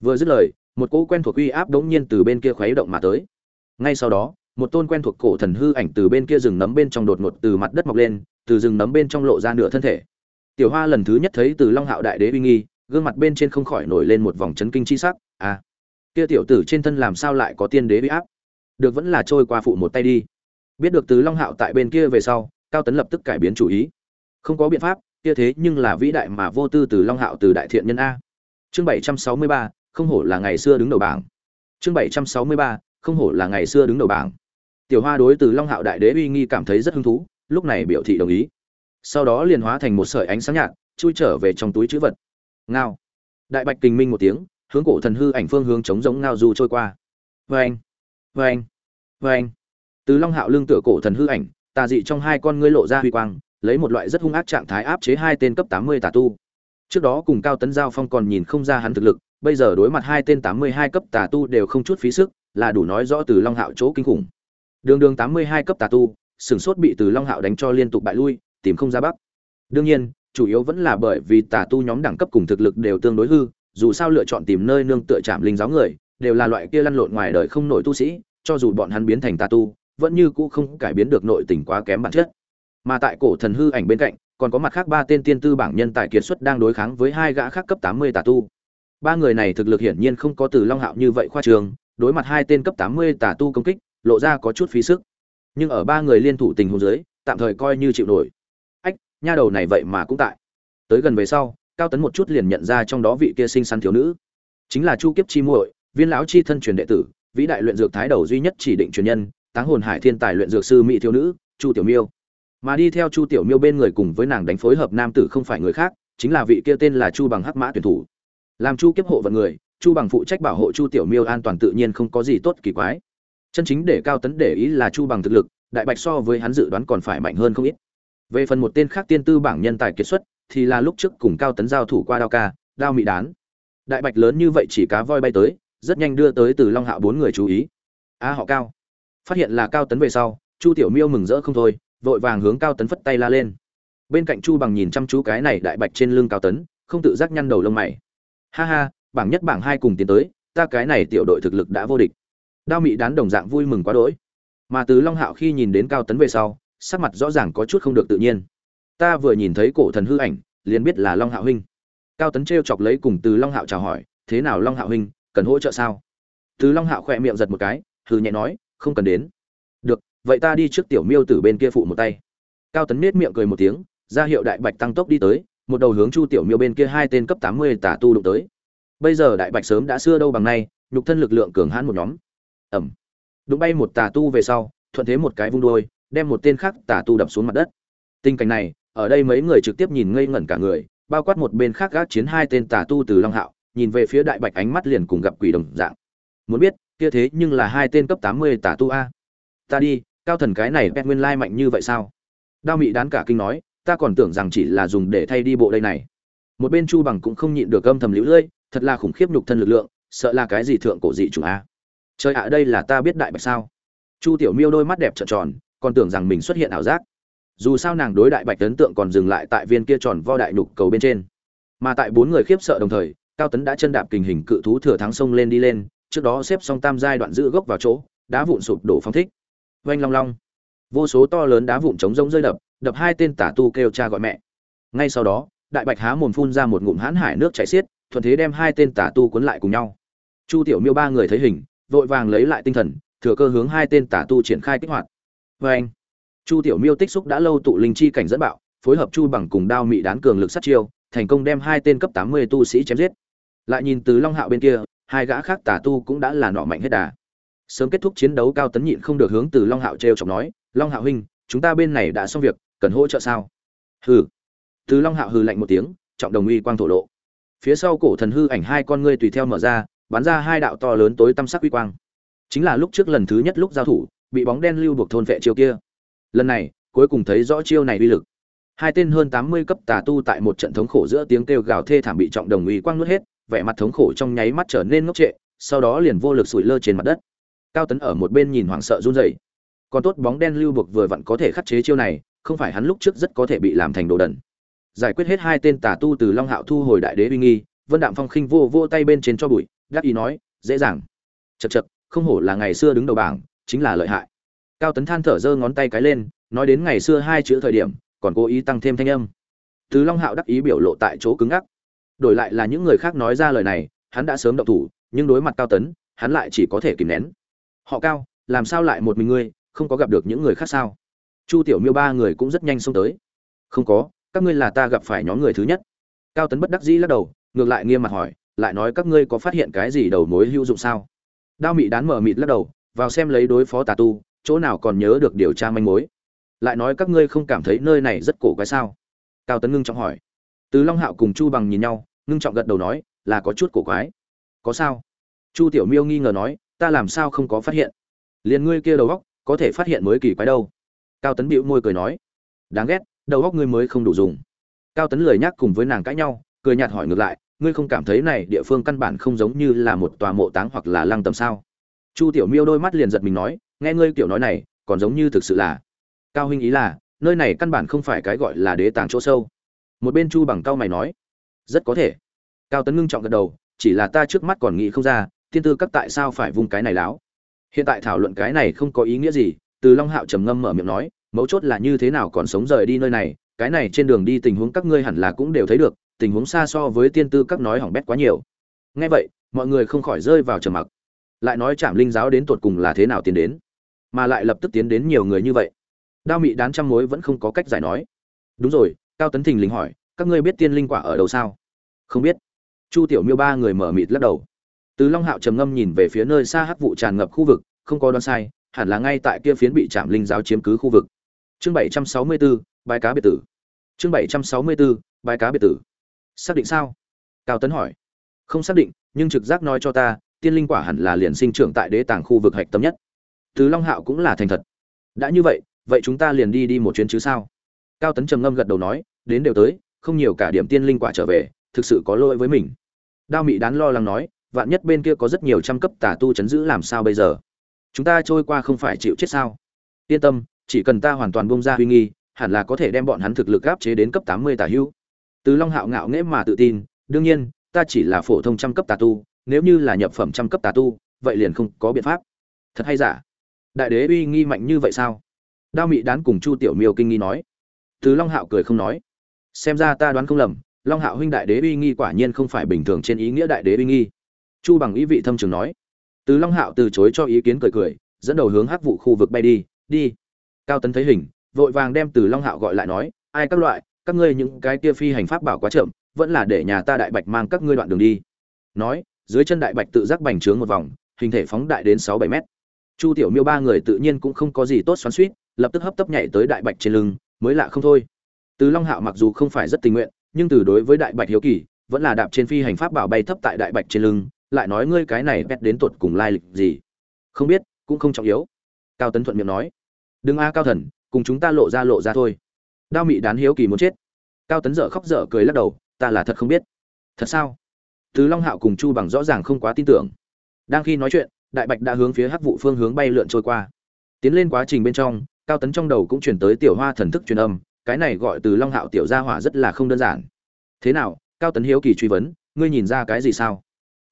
Vừa dứt lời, một cỗ quen thuộc uy áp đống nhiên từ bên kia khuấy động mà tới. Ngay sau đó, một tôn quen thuộc cổ thần hư ảnh từ bên kia rừng nấm bên trong đột ngột từ mặt đất mọc lên, từ rừng nấm bên trong lộ ra nửa thân thể tiểu hoa lần thứ nhất thấy từ long hạo đại đế uy nghi, gương mặt bên trên không khỏi nổi lên một vòng chấn kinh chi sắc. À kia tiểu tử trên thân làm sao lại có tiên đế uy áp? Được vẫn là trôi qua phụ một tay đi. Biết được từ long hạo tại bên kia về sau, cao tấn lập tức cải biến chủ ý. Không có biện pháp, kia thế nhưng là vĩ đại mà vô tư từ long hạo từ đại thiện nhân a. Chương bảy trăm sáu mươi ba, không hổ là ngày xưa đứng đầu bảng. Chương bảy trăm sáu mươi ba, không hổ là ngày xưa đứng đầu bảng. Tiểu hoa đối từ long hạo đại đế uy nghi cảm thấy rất hứng thú, lúc này biểu thị đồng ý sau đó liền hóa thành một sợi ánh sáng nhạt, chui trở về trong túi chữ vật. Ngao. Đại bạch kình minh một tiếng, hướng cổ thần hư ảnh phương hướng chống giống ngao du trôi qua. Vê anh vê anh vê anh từ long hạo lưng tựa cổ thần hư ảnh, tà dị trong hai con ngươi lộ ra huy quang, lấy một loại rất hung ác trạng thái áp chế hai tên cấp tám mươi tà tu. Trước đó cùng cao tấn giao phong còn nhìn không ra hắn thực lực, bây giờ đối mặt hai tên tám mươi hai cấp tà tu đều không chút phí sức, là đủ nói rõ từ long hạo chỗ kinh khủng. Đường đường tám mươi hai cấp tà tu sửng sốt bị từ long hạo đánh cho liên tục bại lui tìm không ra bắc. Đương nhiên, chủ yếu vẫn là bởi vì tà tu nhóm đẳng cấp cùng thực lực đều tương đối hư, dù sao lựa chọn tìm nơi nương tựa chạm linh giáo người, đều là loại kia lăn lộn ngoài đời không nổi tu sĩ, cho dù bọn hắn biến thành tà tu, vẫn như cũ không cải biến được nội tình quá kém bản chất. Mà tại cổ thần hư ảnh bên cạnh, còn có mặt khác ba tên tiên tư bảng nhân tài kiệt xuất đang đối kháng với hai gã khác cấp tám mươi tà tu. Ba người này thực lực hiển nhiên không có từ long hạo như vậy khoa trường, đối mặt hai tên cấp tám mươi tà tu công kích, lộ ra có chút phí sức. Nhưng ở ba người liên thủ tình huống dưới, tạm thời coi như chịu nổi nha đầu này vậy mà cũng tại. Tới gần về sau, cao tấn một chút liền nhận ra trong đó vị kia sinh săn thiếu nữ. Chính là chu kiếp chi muội, viên lão chi thân truyền đệ tử, vĩ đại luyện dược thái đầu duy nhất chỉ định truyền nhân, táng hồn hải thiên tài luyện dược sư mỹ thiếu nữ, chu tiểu miêu. Mà đi theo chu tiểu miêu bên người cùng với nàng đánh phối hợp nam tử không phải người khác, chính là vị kia tên là chu bằng hắc mã tuyển thủ. Làm chu kiếp hộ vận người, chu bằng phụ trách bảo hộ chu tiểu miêu an toàn tự nhiên không có gì tốt kỳ quái. Chân chính để cao tấn để ý là chu bằng thực lực, đại bạch so với hắn dự đoán còn phải mạnh hơn không ít về phần một tên khác tiên tư bảng nhân tài kiệt xuất, thì là lúc trước cùng cao tấn giao thủ qua đao ca, đao mị đán. Đại bạch lớn như vậy chỉ cá voi bay tới, rất nhanh đưa tới từ long hạo bốn người chú ý. A, họ cao. Phát hiện là cao tấn về sau, chu tiểu miêu mừng rỡ không thôi, vội vàng hướng cao tấn phất tay la lên. Bên cạnh chu bằng nhìn chăm chú cái này đại bạch trên lưng cao tấn, không tự giác nhăn đầu lông mày. Ha ha, bảng nhất bảng hai cùng tiến tới, ta cái này tiểu đội thực lực đã vô địch. Đao mị đán đồng dạng vui mừng quá đỗi. Mà từ long hạo khi nhìn đến cao tấn về sau sắc mặt rõ ràng có chút không được tự nhiên. Ta vừa nhìn thấy cổ thần hư ảnh, liền biết là long hạo huynh. Cao tấn t chọc lấy cùng từ long hạo chào hỏi, thế nào long hạo huynh, cần hỗ trợ sao? Từ long hạo khỏe miệng giật một cái, hừ nhẹ nói, không cần đến. Được, vậy ta đi trước tiểu miêu tử bên kia phụ một tay. Cao tấn nết miệng cười một tiếng, ra hiệu đại bạch tăng tốc đi tới, một đầu hướng chu tiểu miêu bên kia hai tên cấp tám mươi tả tu đụng tới. Bây giờ đại bạch sớm đã xưa đâu bằng nay, nhục thân lực lượng cường hãn một nhóm. Ẩm đụng bay một tà tu về sau, thuận thế một cái vung đôi đem một tên khác tà tu đập xuống mặt đất. Tình cảnh này, ở đây mấy người trực tiếp nhìn ngây ngẩn cả người, bao quát một bên khác gác chiến hai tên tà tu từ long hạo, nhìn về phía đại bạch ánh mắt liền cùng gặp quỷ đồng dạng. Muốn biết, kia thế nhưng là hai tên cấp tám mươi tà tu a. Ta đi, cao thần cái này pet nguyên lai mạnh như vậy sao? Đao mị đán cả kinh nói, ta còn tưởng rằng chỉ là dùng để thay đi bộ đây này. Một bên chu bằng cũng không nhịn được âm thầm lũ lưỡi, thật là khủng khiếp nhục thân lực lượng, sợ là cái gì thượng cổ dị chủng a. Trời ạ, đây là ta biết đại bạch sao? Chu tiểu miêu đôi mắt đẹp trợn tròn còn tưởng rằng mình xuất hiện ảo giác. Dù sao nàng đối đại bạch ấn tượng còn dừng lại tại viên kia tròn vo đại nhục cầu bên trên. Mà tại bốn người khiếp sợ đồng thời, cao tấn đã chân đạp kình hình cự thú thừa thắng sông lên đi lên, trước đó xếp xong tam giai đoạn giữ gốc vào chỗ, đá vụn sụp đổ phong thích. Oanh long long. Vô số to lớn đá vụn chống rông rơi đập đập hai tên tả tu kêu cha gọi mẹ. Ngay sau đó, đại bạch há mồm phun ra một ngụm hãn hải nước chảy xiết, thuận thế đem hai tên tả tu cuốn lại cùng nhau. Chu tiểu miêu ba người thấy hình, vội vàng lấy lại tinh thần, thừa cơ hướng hai tên tả tu triển khai kích hoạt vê anh. Chu tiểu miêu tích xúc đã lâu tụ linh chi cảnh dẫn bạo, phối hợp chu bằng cùng đao mị đán cường lực sát chiêu, thành công đem hai tên cấp tám mươi tu sĩ chém giết. Lại nhìn từ long hạo bên kia, hai gã khác tả tu cũng đã là nọ mạnh hết đà. Sớm kết thúc chiến đấu, cao tấn nhịn không được hướng từ long hạo t r e o chọc nói, long hạo huynh, chúng ta bên này đã xong việc, cần hỗ trợ sao? Hừ. Từ long hạo hừ lạnh một tiếng, trọng đồng uy quang thổ lộ. Phía sau cổ thần hư ảnh hai con ngươi tùy theo mở ra, bắn ra hai đạo to lớn tối tăm sắc uy quang. Chính là lúc trước lần thứ nhất lúc giao thủ bị bóng đen lưu buộc thôn vệ chiêu kia. Lần này, cuối cùng thấy rõ chiêu này uy lực. Hai tên hơn tám mươi cấp tà tu tại một trận thống khổ giữa tiếng kêu gào thê thảm bị trọng đồng uy quang nuốt hết, vẻ mặt thống khổ trong nháy mắt trở nên ngốc trệ, sau đó liền vô lực sủi lơ trên mặt đất. Cao tấn ở một bên nhìn hoảng sợ run rẩy. Còn tốt bóng đen lưu buộc vừa vặn có thể khắc chế chiêu này, không phải hắn lúc trước rất có thể bị làm thành đồ đần. Giải quyết hết hai tên tà tu từ long hạo thu hồi đại đế uy nghi, vân đạm phong khinh vô vô tay bên trên cho bụi gác ý nói, dễ dàng. Chật chật không hổ là ngày xưa đứng đầu bảng chính là lợi hại. Cao tấn than thở giơ ngón tay cái lên, nói đến ngày xưa hai chữ thời điểm, còn cố ý tăng thêm thanh âm. Từ long hạo đắc ý biểu lộ tại chỗ cứng ngắc. Đổi lại là những người khác nói ra lời này, hắn đã sớm động thủ, nhưng đối mặt cao tấn, hắn lại chỉ có thể kìm nén. Họ cao, làm sao lại một mình ngươi, không có gặp được những người khác sao? Chu tiểu miêu ba người cũng rất nhanh xông tới. Không có, các ngươi là ta gặp phải nhóm người thứ nhất. Cao tấn bất đắc dĩ lắc đầu, ngược lại nghiêm mặt hỏi, lại nói các ngươi có phát hiện cái gì đầu mối hữu dụng sao? Đao mị đán mở mịt lắc đầu vào xem lấy đối phó tà tu, chỗ nào còn nhớ được điều tra manh mối. Lại nói các ngươi không cảm thấy nơi này rất cổ quái sao? Cao tấn ngưng trọng hỏi. Từ long hạo cùng chu bằng nhìn nhau, ngưng trọng gật đầu nói, là có chút cổ quái. Có sao? Chu tiểu miêu nghi ngờ nói, ta làm sao không có phát hiện? Liền ngươi kia đầu góc có thể phát hiện mới kỳ quái đâu. Cao tấn bĩu môi cười nói. Đáng ghét, đầu góc ngươi mới không đủ dùng. Cao tấn lời nhắc cùng với nàng cãi nhau, cười nhạt hỏi ngược lại, ngươi không cảm thấy này địa phương căn bản không giống như là một tòa mộ táng hoặc là lăng tầm sao? Chu tiểu miêu đôi mắt liền giật mình nói, nghe ngươi kiểu nói này, còn giống như thực sự là cao huynh ý là, nơi này căn bản không phải cái gọi là đế tàng chỗ sâu. Một bên chu bằng cao mày nói, rất có thể. Cao tấn ngưng trọng gật đầu, chỉ là ta trước mắt còn nghĩ không ra tiên tư các tại sao phải vung cái này láo? Hiện tại thảo luận cái này không có ý nghĩa gì, từ long hạo trầm ngâm mở miệng nói, mấu chốt là như thế nào còn sống rời đi nơi này, cái này trên đường đi tình huống các ngươi hẳn là cũng đều thấy được, tình huống xa so với tiên tư các nói hỏng bét quá nhiều. Nghe vậy, mọi người không khỏi rơi vào trầm mặc lại nói chạm linh giáo đến tột cùng là thế nào tiến đến mà lại lập tức tiến đến nhiều người như vậy. Đao mị đán trăm mối vẫn không có cách giải nói. Đúng rồi cao tấn thình lình hỏi các ngươi biết tiên linh quả ở đâu sao? Không biết. Chu tiểu miêu ba người mở mịt lắc đầu. Từ long hạo trầm ngâm nhìn về phía nơi xa hắc vụ tràn ngập khu vực không có đoán sai hẳn là ngay tại kia phiến bị chạm linh giáo chiếm cứ khu vực. Chương bảy trăm sáu mươi 764, bài cá biệt tử. Chương bảy trăm sáu mươi 764, bài cá biệt tử. Xác định sao? Cao tấn hỏi. Không xác định nhưng trực giác nói cho ta tiên linh quả hẳn là liền sinh trưởng tại đế tàng khu vực hạch tâm nhất. Từ long hạo cũng là thành thật. Đã như vậy vậy chúng ta liền đi đi một chuyến chứ sao? Cao tấn trầm ngâm gật đầu nói, đến đều tới, không nhiều cả điểm tiên linh quả trở về, thực sự có lỗi với mình. Đao mị đán lo lắng nói, vạn nhất bên kia có rất nhiều trăm cấp tà tu chấn giữ làm sao bây giờ? Chúng ta trôi qua không phải chịu chết sao? Yên tâm, chỉ cần ta hoàn toàn bông ra huy nghi, hẳn là có thể đem bọn hắn thực lực áp chế đến cấp tám mươi tà hữu. Từ long hạo ngạo nghễ mà tự tin, đương nhiên, ta chỉ là phổ thông trăm cấp tà tu nếu như là nhập phẩm trăm cấp tà tu, vậy liền không có biện pháp. Thật hay giả? Đại đế uy nghi mạnh như vậy sao? Đao mị đán cùng chu tiểu miêu kinh nghi nói. Từ long hạo cười không nói. Xem ra ta đoán không lầm, long hạo huynh đại đế uy nghi quả nhiên không phải bình thường trên ý nghĩa đại đế uy nghi. Chu bằng ý vị thâm trường nói. Từ long hạo từ chối cho ý kiến cười cười, dẫn đầu hướng hắc vụ khu vực bay đi đi. Cao tấn thấy hình, vội vàng đem từ long hạo gọi lại nói, ai các loại, các ngươi những cái kia phi hành pháp bảo quá chậm, vẫn là để nhà ta đại bạch mang các ngươi đoạn đường đi. Nói dưới chân đại bạch tự giác bành trướng một vòng, hình thể phóng đại đến sáu bảy mét. Chu tiểu miêu ba người tự nhiên cũng không có gì tốt xoắn suýt lập tức hấp tấp nhảy tới đại bạch trên lưng, mới lạ không thôi. Từ long hạo mặc dù không phải rất tình nguyện, nhưng từ đối với đại bạch hiếu kỳ, vẫn là đạp trên phi hành pháp bảo bay thấp tại đại bạch trên lưng, lại nói ngươi cái này bét đến tuột cùng lai lịch gì? Không biết, cũng không trọng yếu. Cao tấn thuận miệng nói, đừng a cao thần, cùng chúng ta lộ ra lộ ra thôi. Đao mị đán hiếu kỳ muốn chết. Cao tấn dở khóc dở cười lắc đầu, ta là thật không biết. Thật sao? Từ long hạo cùng chu bằng rõ ràng không quá tin tưởng. Đang khi nói chuyện, đại bạch đã hướng phía hắc vụ phương hướng bay lượn trôi qua. Tiến lên quá trình bên trong, cao tấn trong đầu cũng chuyển tới tiểu hoa thần thức truyền âm, cái này gọi từ long hạo tiểu gia hỏa rất là không đơn giản. Thế nào, cao tấn hiếu kỳ truy vấn, ngươi nhìn ra cái gì sao?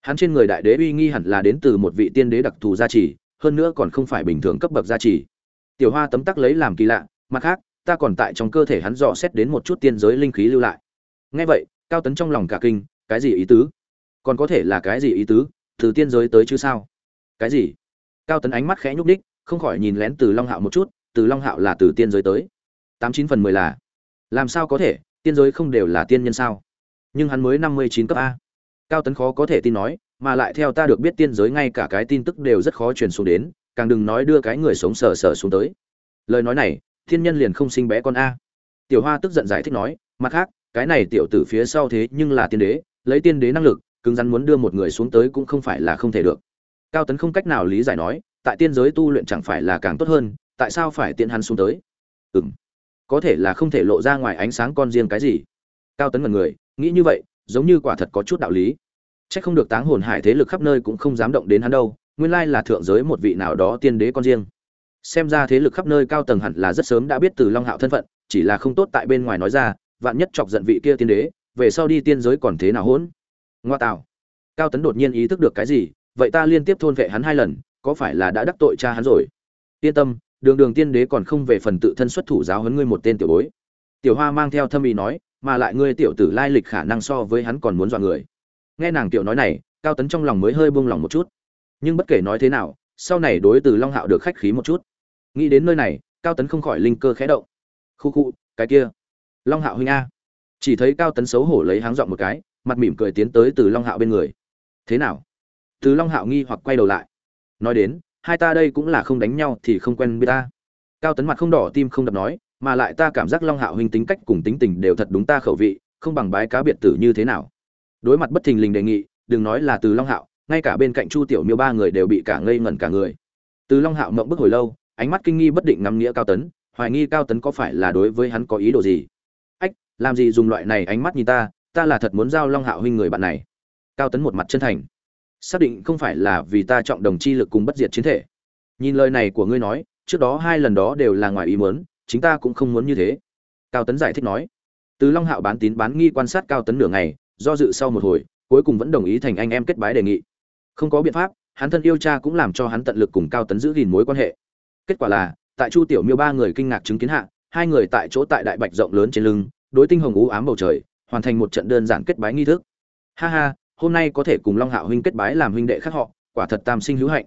Hắn trên người đại đế uy nghi hẳn là đến từ một vị tiên đế đặc thù gia trì, hơn nữa còn không phải bình thường cấp bậc gia trì. Tiểu hoa tấm tắc lấy làm kỳ lạ, mặt khác, ta còn tại trong cơ thể hắn dò xét đến một chút tiên giới linh khí lưu lại. Nghe vậy, cao tấn trong lòng cả kinh, cái gì ý tứ? Còn có thể là cái gì ý tứ? Từ tiên giới tới chứ sao? Cái gì? Cao tấn ánh mắt khẽ nhúc đích không khỏi nhìn lén từ long hạo một chút, từ long hạo là từ tiên giới tới. Tám chín phần mười là, làm sao có thể? Tiên giới không đều là tiên nhân sao? Nhưng hắn mới năm mươi chín cấp a. Cao tấn khó có thể tin nói, mà lại theo ta được biết tiên giới ngay cả cái tin tức đều rất khó truyền xuống đến, càng đừng nói đưa cái người sống sờ sờ xuống tới. Lời nói này, thiên nhân liền không sinh bé con a. Tiểu hoa tức giận giải thích nói, mặt khác, cái này tiểu tử phía sau thế nhưng là tiên đế, lấy tiên đế năng lực cứng rắn muốn đưa một người xuống tới cũng không phải là không thể được cao tấn không cách nào lý giải nói tại tiên giới tu luyện chẳng phải là càng tốt hơn tại sao phải tiện hắn xuống tới ừm có thể là không thể lộ ra ngoài ánh sáng con riêng cái gì cao tấn ngẩn người nghĩ như vậy giống như quả thật có chút đạo lý Chắc không được táng hồn hải thế lực khắp nơi cũng không dám động đến hắn đâu, nguyên lai là thượng giới một vị nào đó tiên đế con riêng. Xem ra thế lực khắp nơi cao tầng hẳn là rất sớm đã biết từ Long Hạo thân phận, chỉ là không tốt tại bên ngoài nói ra, vạn nhất chọc giận vị kia tiên đế, về sau đi tiên giới còn thế nào hỗn. Ngoa tạo. Cao Tấn đột nhiên ý thức được cái gì, vậy ta liên tiếp thôn vệ hắn hai lần, có phải là đã đắc tội cha hắn rồi? Yên tâm, đường đường tiên đế còn không về phần tự thân xuất thủ giáo huấn ngươi một tên tiểu bối. Tiểu Hoa mang theo thâm ý nói, mà lại ngươi tiểu tử lai lịch khả năng so với hắn còn muốn dọa người nghe nàng tiểu nói này cao tấn trong lòng mới hơi buông lòng một chút nhưng bất kể nói thế nào sau này đối từ long hạo được khách khí một chút nghĩ đến nơi này cao tấn không khỏi linh cơ khẽ động khu khu cái kia long hạo huynh a chỉ thấy cao tấn xấu hổ lấy háng dọn một cái mặt mỉm cười tiến tới từ long hạo bên người. Thế nào? Từ long hạo nghi hoặc quay đầu lại. Nói đến, hai ta đây cũng là không đánh nhau thì không quen biết ta. Cao tấn mặt không đỏ tim không đập nói, mà lại ta cảm giác long hạo huynh tính cách cùng tính tình đều thật đúng ta khẩu vị, không bằng bái cá biệt tử như thế nào. Đối mặt bất thình lình đề nghị, đừng nói là từ long hạo, ngay cả bên cạnh chu tiểu miêu ba người đều bị cả ngây ngẩn cả người. Từ long hạo mộng bức hồi lâu, ánh mắt kinh nghi bất định ngắm nghĩa cao tấn, hoài nghi cao tấn có phải là đối với hắn có ý đồ gì. Ách, làm gì dùng loại này ánh mắt nhìn ta ta là thật muốn giao long hạo huynh người bạn này. Cao tấn một mặt chân thành. Xác định không phải là vì ta trọng đồng chi lực cùng bất diệt chiến thể. Nhìn lời này của ngươi nói, trước đó hai lần đó đều là ngoài ý muốn, chính ta cũng không muốn như thế. Cao tấn giải thích nói. Từ long hạo bán tín bán nghi quan sát cao tấn nửa ngày, do dự sau một hồi, cuối cùng vẫn đồng ý thành anh em kết bái đề nghị. Không có biện pháp, hắn thân yêu cha cũng làm cho hắn tận lực cùng cao tấn giữ gìn mối quan hệ. Kết quả là, tại chu tiểu miêu ba người kinh ngạc chứng kiến hạ, hai người tại chỗ tại đại bạch rộng lớn trên lưng, đối tinh hồng ú ám bầu trời hoàn thành một trận đơn giản kết bái nghi thức. Ha ha, hôm nay có thể cùng long hạo huynh kết bái làm huynh đệ khác họ, quả thật tam sinh hữu hạnh.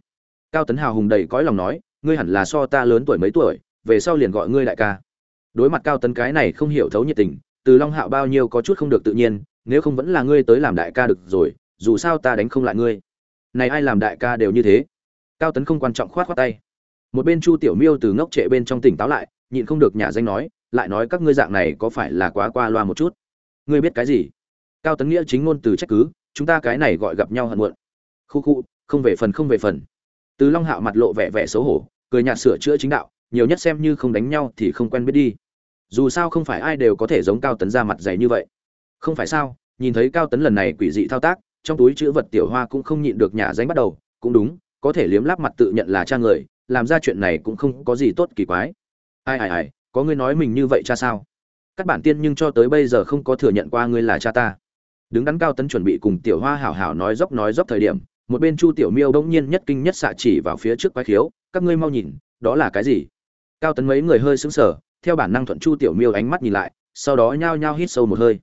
Cao tấn hào hùng đầy cõi lòng nói, ngươi hẳn là so ta lớn tuổi mấy tuổi, về sau liền gọi ngươi đại ca. Đối mặt cao tấn cái này không hiểu thấu nhiệt tình, từ long hạo bao nhiêu có chút không được tự nhiên, nếu không vẫn là ngươi tới làm đại ca được rồi, dù sao ta đánh không lại ngươi. Này ai làm đại ca đều như thế. Cao tấn không quan trọng khoát khoát tay. Một bên chu tiểu miêu từ ngốc trệ bên trong tỉnh táo lại, nhịn không được nhà danh nói, lại nói các ngươi dạng này có phải là quá qua loa một chút? Ngươi biết cái gì? Cao tấn nghĩa chính ngôn từ trách cứ, chúng ta cái này gọi gặp nhau hận muộn. Khu khu, không về phần, không về phần. Từ long hạo mặt lộ vẻ vẻ xấu hổ, cười nhạt sửa chữa chính đạo, nhiều nhất xem như không đánh nhau thì không quen biết đi. Dù sao không phải ai đều có thể giống cao tấn ra mặt dày như vậy. Không phải sao, nhìn thấy cao tấn lần này quỷ dị thao tác, trong túi chữ vật tiểu hoa cũng không nhịn được nhà danh bắt đầu, cũng đúng, có thể liếm láp mặt tự nhận là cha người, làm ra chuyện này cũng không có gì tốt kỳ quái. Ai ai ai, có người nói mình như vậy cha sao? Các bản tiên nhưng cho tới bây giờ không có thừa nhận qua ngươi là cha ta. Đứng đắn cao tấn chuẩn bị cùng tiểu hoa hảo hảo nói dốc nói dốc thời điểm, một bên chu tiểu miêu bỗng nhiên nhất kinh nhất xạ chỉ vào phía trước quái khiếu, các ngươi mau nhìn, đó là cái gì? Cao tấn mấy người hơi sững sờ, theo bản năng thuận chu tiểu miêu ánh mắt nhìn lại, sau đó nhao nhao hít sâu một hơi.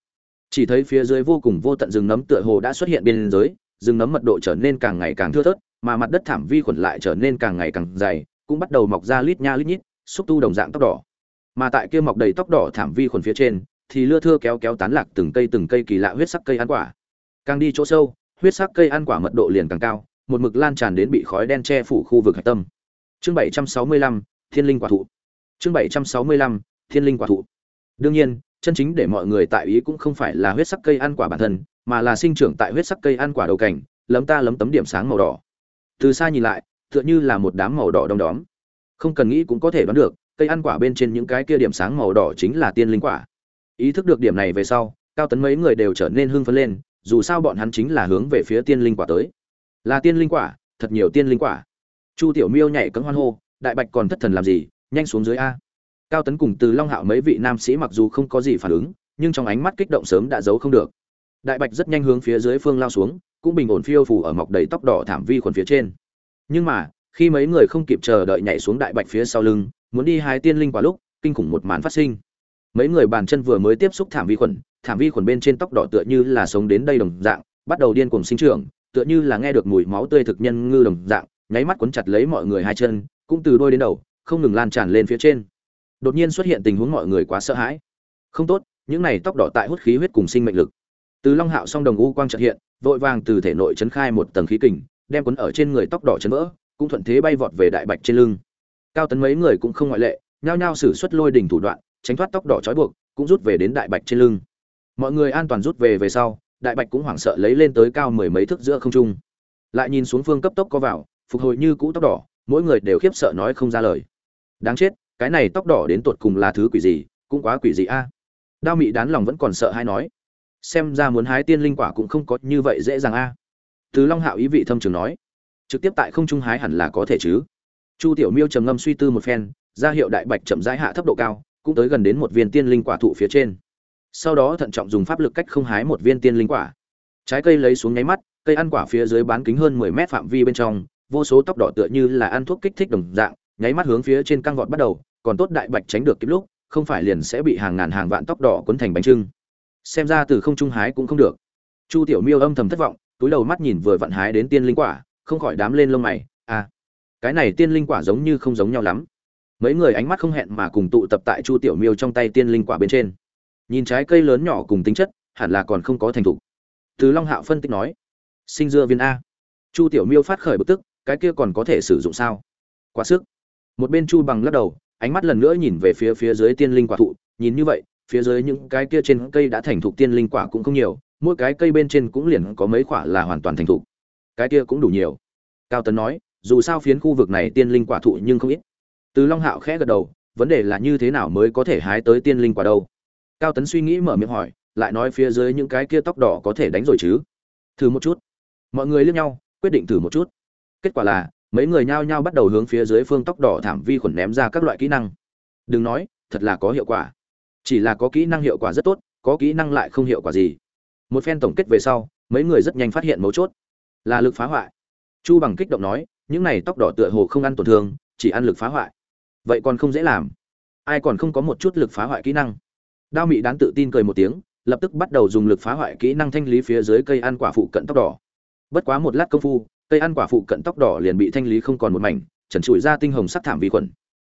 Chỉ thấy phía dưới vô cùng vô tận rừng nấm tựa hồ đã xuất hiện bên dưới, rừng nấm mật độ trở nên càng ngày càng thưa thớt, mà mặt đất thảm vi khuẩn lại trở nên càng ngày càng dày, cũng bắt đầu mọc ra lít nha lít nhít, xúc tu đồng dạng tóc đỏ mà tại kia mọc đầy tóc đỏ thảm vi khuẩn phía trên thì lưa thưa kéo kéo tán lạc từng cây từng cây kỳ lạ huyết sắc cây ăn quả. Càng đi chỗ sâu huyết sắc cây ăn quả mật độ liền càng cao một mực lan tràn đến bị khói đen che phủ khu vực hạch tâm. Chương 765, thiên linh quả thụ. Chương 765, thiên linh quả thụ. Đương nhiên chân chính để mọi người tại ý cũng không phải là huyết sắc cây ăn quả bản thân mà là sinh trưởng tại huyết sắc cây ăn quả đầu cảnh lấm ta lấm tấm điểm sáng màu đỏ. Từ xa nhìn lại tựa như là một đám màu đỏ đông đóm. Không cần nghĩ cũng có thể đoán được cây ăn quả bên trên những cái kia điểm sáng màu đỏ chính là tiên linh quả. Ý thức được điểm này về sau, cao tấn mấy người đều trở nên hưng phấn lên, dù sao bọn hắn chính là hướng về phía tiên linh quả tới. Là tiên linh quả, thật nhiều tiên linh quả. Chu tiểu miêu nhảy cấm hoan hô, đại bạch còn thất thần làm gì? Nhanh xuống dưới a. Cao tấn cùng từ long hạo mấy vị nam sĩ mặc dù không có gì phản ứng, nhưng trong ánh mắt kích động sớm đã giấu không được. Đại bạch rất nhanh hướng phía dưới phương lao xuống, cũng bình ổn phiêu phủ ở mọc đầy tóc đỏ thảm vi khuẩn phía trên. Nhưng mà, khi mấy người không kịp chờ đợi nhảy xuống đại bạch phía sau lưng muốn đi hái tiên linh quả lúc, kinh khủng một màn phát sinh. Mấy người bàn chân vừa mới tiếp xúc thảm vi khuẩn, thảm vi khuẩn bên trên tóc đỏ tựa như là sống đến đây đồng dạng, bắt đầu điên cuồng sinh trưởng, tựa như là nghe được mùi máu tươi thực nhân ngư đồng dạng, nháy mắt cuốn chặt lấy mọi người hai chân, cũng từ đôi đến đầu, không ngừng lan tràn lên phía trên. Đột nhiên xuất hiện tình huống mọi người quá sợ hãi. Không tốt, những này tóc đỏ tại hút khí huyết cùng sinh mệnh lực. Từ long hạo song đồng u quang trợ hiện, vội vàng từ thể nội chấn khai một tầng khí kình, đem cuốn ở trên người tóc đỏ chấn vỡ, cũng thuận thế bay vọt về đại bạch trên lưng cao tấn mấy người cũng không ngoại lệ, nhao nhao sử xuất lôi đỉnh thủ đoạn, tránh thoát tóc đỏ trói buộc, cũng rút về đến đại bạch trên lưng. Mọi người an toàn rút về về sau, đại bạch cũng hoảng sợ lấy lên tới cao mười mấy thước giữa không trung. Lại nhìn xuống phương cấp tốc có vào, phục hồi như cũ tóc đỏ, mỗi người đều khiếp sợ nói không ra lời. Đáng chết, cái này tóc đỏ đến tột cùng là thứ quỷ gì, cũng quá quỷ gì a. Đao mị đán lòng vẫn còn sợ hay nói. Xem ra muốn hái tiên linh quả cũng không có như vậy dễ dàng a. Từ long hạo ý vị thâm trường nói. Trực tiếp tại không trung hái hẳn là có thể chứ chu tiểu miêu trầm ngâm suy tư một phen, ra hiệu đại bạch chậm rãi hạ thấp độ cao, cũng tới gần đến một viên tiên linh quả thụ phía trên. Sau đó thận trọng dùng pháp lực cách không hái một viên tiên linh quả. Trái cây lấy xuống nháy mắt, cây ăn quả phía dưới bán kính hơn 10 mét phạm vi bên trong, vô số tóc đỏ tựa như là ăn thuốc kích thích đồng dạng, nháy mắt hướng phía trên căng vọt bắt đầu, còn tốt đại bạch tránh được kịp lúc, không phải liền sẽ bị hàng ngàn hàng vạn tóc đỏ cuốn thành bánh trưng. Xem ra từ không trung hái cũng không được. Chu tiểu miêu âm thầm thất vọng, túi đầu mắt nhìn vừa vặn hái đến tiên linh quả, không khỏi đám lên lông mày cái này tiên linh quả giống như không giống nhau lắm. Mấy người ánh mắt không hẹn mà cùng tụ tập tại chu tiểu miêu trong tay tiên linh quả bên trên. Nhìn trái cây lớn nhỏ cùng tính chất, hẳn là còn không có thành thục. Từ long hạo phân tích nói, sinh dưa viên a. Chu tiểu miêu phát khởi bực tức, cái kia còn có thể sử dụng sao? Quá sức. Một bên chu bằng lắc đầu, ánh mắt lần nữa nhìn về phía phía dưới tiên linh quả thụ. Nhìn như vậy, phía dưới những cái kia trên cây đã thành thục tiên linh quả cũng không nhiều, mỗi cái cây bên trên cũng liền có mấy quả là hoàn toàn thành thục. Cái kia cũng đủ nhiều. Cao tấn nói dù sao phiến khu vực này tiên linh quả thụ nhưng không ít. Từ long hạo khẽ gật đầu, vấn đề là như thế nào mới có thể hái tới tiên linh quả đâu? Cao tấn suy nghĩ mở miệng hỏi, lại nói phía dưới những cái kia tóc đỏ có thể đánh rồi chứ? Thử một chút. Mọi người liếc nhau, quyết định thử một chút. Kết quả là, mấy người nhao nhao bắt đầu hướng phía dưới phương tóc đỏ thảm vi khuẩn ném ra các loại kỹ năng. Đừng nói, thật là có hiệu quả. Chỉ là có kỹ năng hiệu quả rất tốt, có kỹ năng lại không hiệu quả gì. Một phen tổng kết về sau, mấy người rất nhanh phát hiện mấu chốt. Là lực phá hoại. Chu bằng kích động nói những này tóc đỏ tựa hồ không ăn tổn thương, chỉ ăn lực phá hoại. Vậy còn không dễ làm. Ai còn không có một chút lực phá hoại kỹ năng. Đao mị đán tự tin cười một tiếng, lập tức bắt đầu dùng lực phá hoại kỹ năng thanh lý phía dưới cây ăn quả phụ cận tóc đỏ. Bất quá một lát công phu, cây ăn quả phụ cận tóc đỏ liền bị thanh lý không còn một mảnh, trần trụi ra tinh hồng sắc thảm vi khuẩn.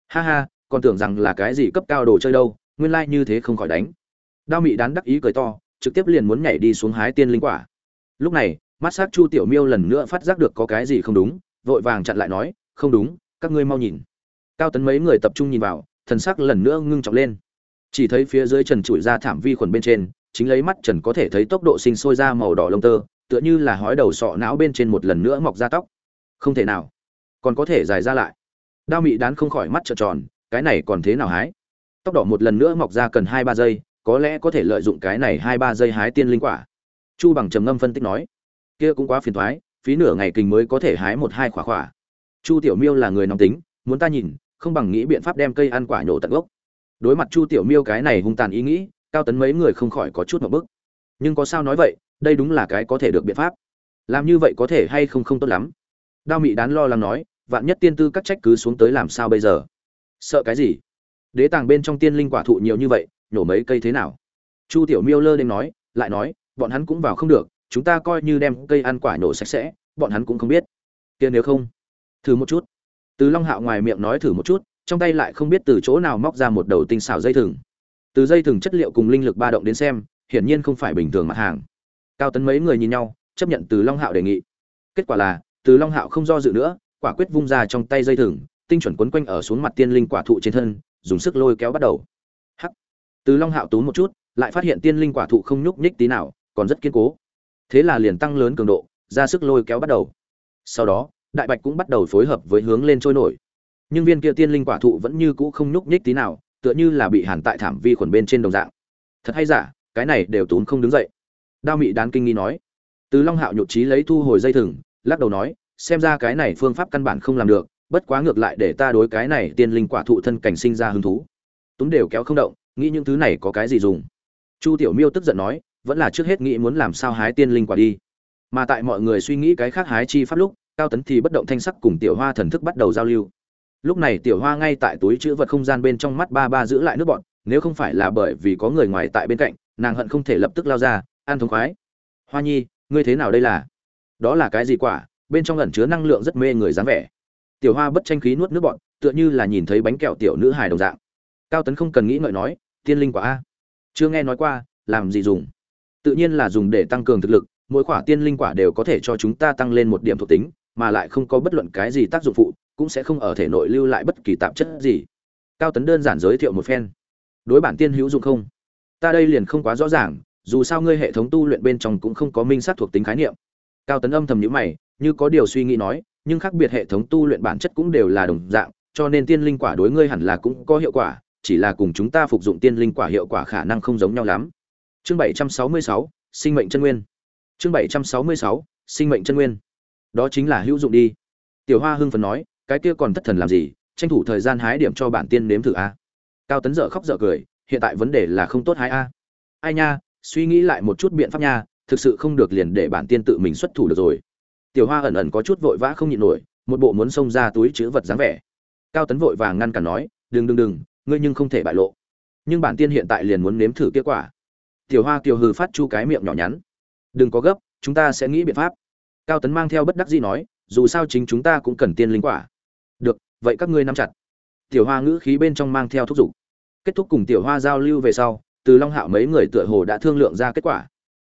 Ha ha, còn tưởng rằng là cái gì cấp cao đồ chơi đâu, nguyên lai như thế không khỏi đánh. Đao mị đán đắc ý cười to, trực tiếp liền muốn nhảy đi xuống hái tiên linh quả. Lúc này, mắt s á c chu tiểu miêu lần nữa phát giác được có cái gì không đúng vội vàng chặn lại nói, không đúng, các ngươi mau nhìn. Cao tấn mấy người tập trung nhìn vào, thần sắc lần nữa ngưng trọng lên. Chỉ thấy phía dưới trần trụi ra thảm vi khuẩn bên trên, chính lấy mắt trần có thể thấy tốc độ sinh sôi ra màu đỏ lông tơ, tựa như là hói đầu sọ não bên trên một lần nữa mọc ra tóc. Không thể nào. Còn có thể dài ra lại. Đao mị đán không khỏi mắt trợn tròn, cái này còn thế nào hái? Tóc đỏ một lần nữa mọc ra cần hai ba giây, có lẽ có thể lợi dụng cái này hai ba giây hái tiên linh quả. Chu bằng trầm ngâm phân tích nói, kia cũng quá phiền thoái phí nửa ngày kình mới có thể hái một hai quả quả. Chu tiểu miêu là người nóng tính, muốn ta nhìn, không bằng nghĩ biện pháp đem cây ăn quả nhổ tận gốc. Đối mặt chu tiểu miêu cái này hung tàn ý nghĩ, cao tấn mấy người không khỏi có chút một bức. Nhưng có sao nói vậy, đây đúng là cái có thể được biện pháp. Làm như vậy có thể hay không không tốt lắm. Đao mị đán lo lắng nói, vạn nhất tiên tư các trách cứ xuống tới làm sao bây giờ? Sợ cái gì? Đế tàng bên trong tiên linh quả thụ nhiều như vậy, nhổ mấy cây thế nào? Chu tiểu miêu lơ đến nói, lại nói, bọn hắn cũng vào không được chúng ta coi như đem cây ăn quả nổ sạch sẽ, bọn hắn cũng không biết. Kia nếu không, thử một chút. Từ long hạo ngoài miệng nói thử một chút, trong tay lại không biết từ chỗ nào móc ra một đầu tinh xảo dây thừng. Từ dây thừng chất liệu cùng linh lực ba động đến xem, hiển nhiên không phải bình thường mặt hàng. Cao tấn mấy người nhìn nhau, chấp nhận từ long hạo đề nghị. Kết quả là, từ long hạo không do dự nữa, quả quyết vung ra trong tay dây thừng, tinh chuẩn quấn quanh ở xuống mặt tiên linh quả thụ trên thân, dùng sức lôi kéo bắt đầu. Hắc. Từ long hạo tú một chút, lại phát hiện tiên linh quả thụ không nhúc nhích tí nào, còn rất kiên cố thế là liền tăng lớn cường độ, ra sức lôi kéo bắt đầu. Sau đó, đại bạch cũng bắt đầu phối hợp với hướng lên trôi nổi. Nhưng viên kia tiên linh quả thụ vẫn như cũ không nhúc nhích tí nào, tựa như là bị hàn tại thảm vi khuẩn bên trên đồng dạng. Thật hay giả, cái này đều tốn không đứng dậy. Đao mị đán kinh nghi nói. Từ long hạo nhụt trí lấy thu hồi dây thừng, lắc đầu nói, xem ra cái này phương pháp căn bản không làm được, bất quá ngược lại để ta đối cái này tiên linh quả thụ thân cảnh sinh ra hứng thú. Túng đều kéo không động, nghĩ những thứ này có cái gì dùng. Chu tiểu miêu tức giận nói vẫn là trước hết nghĩ muốn làm sao hái tiên linh quả đi. Mà tại mọi người suy nghĩ cái khác hái chi pháp lúc, cao tấn thì bất động thanh sắc cùng tiểu hoa thần thức bắt đầu giao lưu. Lúc này tiểu hoa ngay tại túi chữ vật không gian bên trong mắt ba ba giữ lại nước bọn nếu không phải là bởi vì có người ngoài tại bên cạnh, nàng hận không thể lập tức lao ra, an thống khoái. Hoa nhi, ngươi thế nào đây là? Đó là cái gì quả? Bên trong ẩn chứa năng lượng rất mê người dáng vẻ. Tiểu hoa bất tranh khí nuốt nước bọn tựa như là nhìn thấy bánh kẹo tiểu nữ hài đồng dạng. Cao tấn không cần nghĩ ngợi nói, tiên linh quả a. Chưa nghe nói qua, làm gì dùng? Tự nhiên là dùng để tăng cường thực lực, mỗi quả tiên linh quả đều có thể cho chúng ta tăng lên một điểm thuộc tính, mà lại không có bất luận cái gì tác dụng phụ, cũng sẽ không ở thể nội lưu lại bất kỳ tạp chất gì. Cao tấn đơn giản giới thiệu một phen. Đối bản tiên hữu dụng không? Ta đây liền không quá rõ ràng, dù sao ngươi hệ thống tu luyện bên trong cũng không có minh sát thuộc tính khái niệm. Cao tấn âm thầm nhữ mày, như có điều suy nghĩ nói, nhưng khác biệt hệ thống tu luyện bản chất cũng đều là đồng dạng, cho nên tiên linh quả đối ngươi hẳn là cũng có hiệu quả, chỉ là cùng chúng ta phục dụng tiên linh quả hiệu quả khả năng không giống nhau lắm chương 766, sinh mệnh chân nguyên. Chương 766, sinh mệnh chân nguyên. Đó chính là hữu dụng đi. Tiểu hoa hưng phấn nói cái kia còn thất thần làm gì tranh thủ thời gian hái điểm cho bản tiên nếm thử a. Cao tấn dở khóc dở cười hiện tại vấn đề là không tốt hái a. Ai nha suy nghĩ lại một chút biện pháp nha thực sự không được liền để bản tiên tự mình xuất thủ được rồi. Tiểu hoa ẩn ẩn có chút vội vã không nhịn nổi một bộ muốn xông ra túi chứa vật dáng vẻ. Cao tấn vội vàng ngăn cản nói đừng đừng đừng ngươi nhưng không thể bại lộ. Nhưng bản tiên hiện tại liền muốn nếm thử kết quả tiểu hoa kiều hừ phát chu cái miệng nhỏ nhắn. Đừng có gấp, chúng ta sẽ nghĩ biện pháp. Cao tấn mang theo bất đắc dĩ nói, dù sao chính chúng ta cũng cần tiên linh quả. Được, vậy các ngươi nắm chặt. Tiểu hoa ngữ khí bên trong mang theo thúc giục. Kết thúc cùng tiểu hoa giao lưu về sau, từ long hạo mấy người tựa hồ đã thương lượng ra kết quả.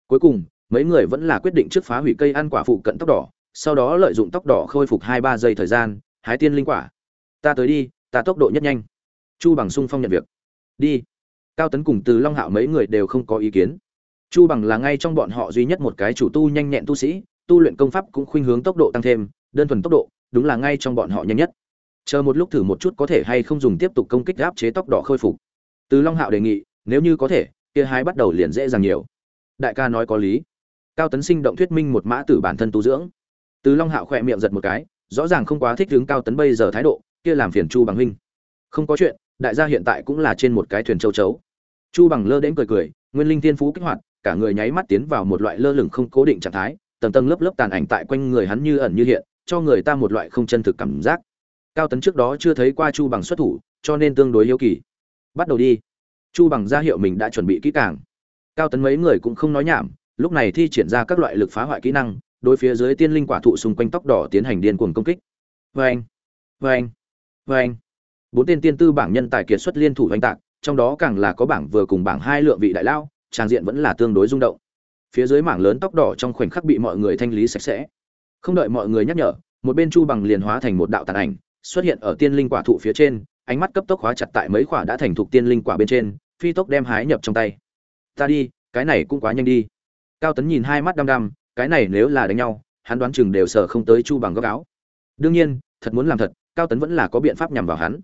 Cuối cùng, mấy người vẫn là quyết định trước phá hủy cây ăn quả phụ cận tóc đỏ, sau đó lợi dụng tóc đỏ khôi phục hai ba giây thời gian, hái tiên linh quả. Ta tới đi, ta tốc độ nhất nhanh. Chu bằng sung phong nhận việc. Đi cao tấn cùng từ long hạo mấy người đều không có ý kiến. Chu bằng là ngay trong bọn họ duy nhất một cái chủ tu nhanh nhẹn tu sĩ, tu luyện công pháp cũng khuynh hướng tốc độ tăng thêm, đơn thuần tốc độ, đúng là ngay trong bọn họ nhanh nhất. Chờ một lúc thử một chút có thể hay không dùng tiếp tục công kích áp chế tóc đỏ khôi phục. Từ long hạo đề nghị, nếu như có thể, kia hai bắt đầu liền dễ dàng nhiều. Đại ca nói có lý. Cao tấn sinh động thuyết minh một mã tử bản thân tu dưỡng. Từ long hạo khỏe miệng giật một cái, rõ ràng không quá thích hướng cao tấn bây giờ thái độ, kia làm phiền chu bằng huynh. Không có chuyện, đại gia hiện tại cũng là trên một cái thuyền châu chấu chu bằng lơ đến cười cười, nguyên linh thiên phú kích hoạt, cả người nháy mắt tiến vào một loại lơ lửng không cố định trạng thái, tầng tầng lớp lớp tàn ảnh tại quanh người hắn như ẩn như hiện, cho người ta một loại không chân thực cảm giác. Cao tấn trước đó chưa thấy qua chu bằng xuất thủ, cho nên tương đối yêu kỳ. Bắt đầu đi. Chu bằng ra hiệu mình đã chuẩn bị kỹ càng. Cao tấn mấy người cũng không nói nhảm, lúc này thi triển ra các loại lực phá hoại kỹ năng, đối phía dưới tiên linh quả thụ xung quanh tóc đỏ tiến hành điên cuồng công kích. Vê anh vê anh vê anh bốn tên tiên tư bảng nhân tài kiệt xuất liên thủ oanh tạc trong đó càng là có bảng vừa cùng bảng hai lượng vị đại lao trang diện vẫn là tương đối rung động. Phía dưới mảng lớn tóc đỏ trong khoảnh khắc bị mọi người thanh lý sạch sẽ. Không đợi mọi người nhắc nhở, một bên chu bằng liền hóa thành một đạo tàn ảnh, xuất hiện ở tiên linh quả thụ phía trên, ánh mắt cấp tốc hóa chặt tại mấy quả đã thành thục tiên linh quả bên trên, phi tốc đem hái nhập trong tay. Ta đi, cái này cũng quá nhanh đi. Cao tấn nhìn hai mắt đăm đăm, cái này nếu là đánh nhau, hắn đoán chừng đều sợ không tới chu bằng góc áo. Đương nhiên, thật muốn làm thật, cao tấn vẫn là có biện pháp nhằm vào hắn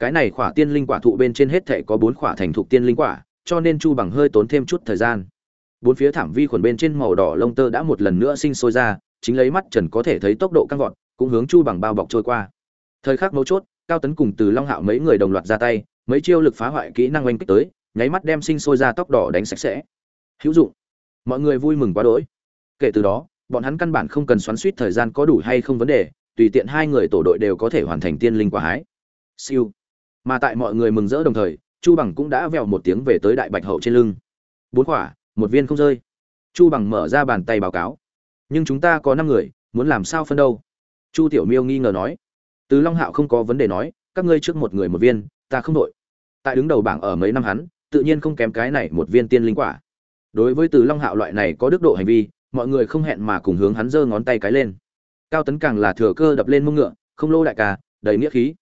cái này khỏa tiên linh quả thụ bên trên hết thể có bốn khỏa thành thục tiên linh quả, cho nên chu bằng hơi tốn thêm chút thời gian. Bốn phía thảm vi khuẩn bên trên màu đỏ lông tơ đã một lần nữa sinh sôi ra, chính lấy mắt trần có thể thấy tốc độ căng vọt, cũng hướng chu bằng bao bọc trôi qua. Thời khắc mấu chốt, cao tấn cùng từ long hạo mấy người đồng loạt ra tay, mấy chiêu lực phá hoại kỹ năng oanh kích tới, nháy mắt đem sinh sôi ra tóc đỏ đánh sạch sẽ. Hữu dụng. Mọi người vui mừng quá đỗi. Kể từ đó, bọn hắn căn bản không cần xoắn suýt thời gian có đủ hay không vấn đề, tùy tiện hai người tổ đội đều có thể hoàn thành tiên linh quả hái. Siêu mà tại mọi người mừng rỡ đồng thời, chu bằng cũng đã vèo một tiếng về tới đại bạch hậu trên lưng. Bốn quả một viên không rơi. Chu bằng mở ra bàn tay báo cáo. Nhưng chúng ta có năm người, muốn làm sao phân đâu? Chu tiểu miêu nghi ngờ nói. Từ long hạo không có vấn đề nói, các ngươi trước một người một viên, ta không đội. Tại đứng đầu bảng ở mấy năm hắn, tự nhiên không kém cái này một viên tiên linh quả. Đối với từ long hạo loại này có đức độ hành vi, mọi người không hẹn mà cùng hướng hắn giơ ngón tay cái lên. Cao tấn càng là thừa cơ đập lên mông ngựa, không lô đại ca, đầy nghĩa khí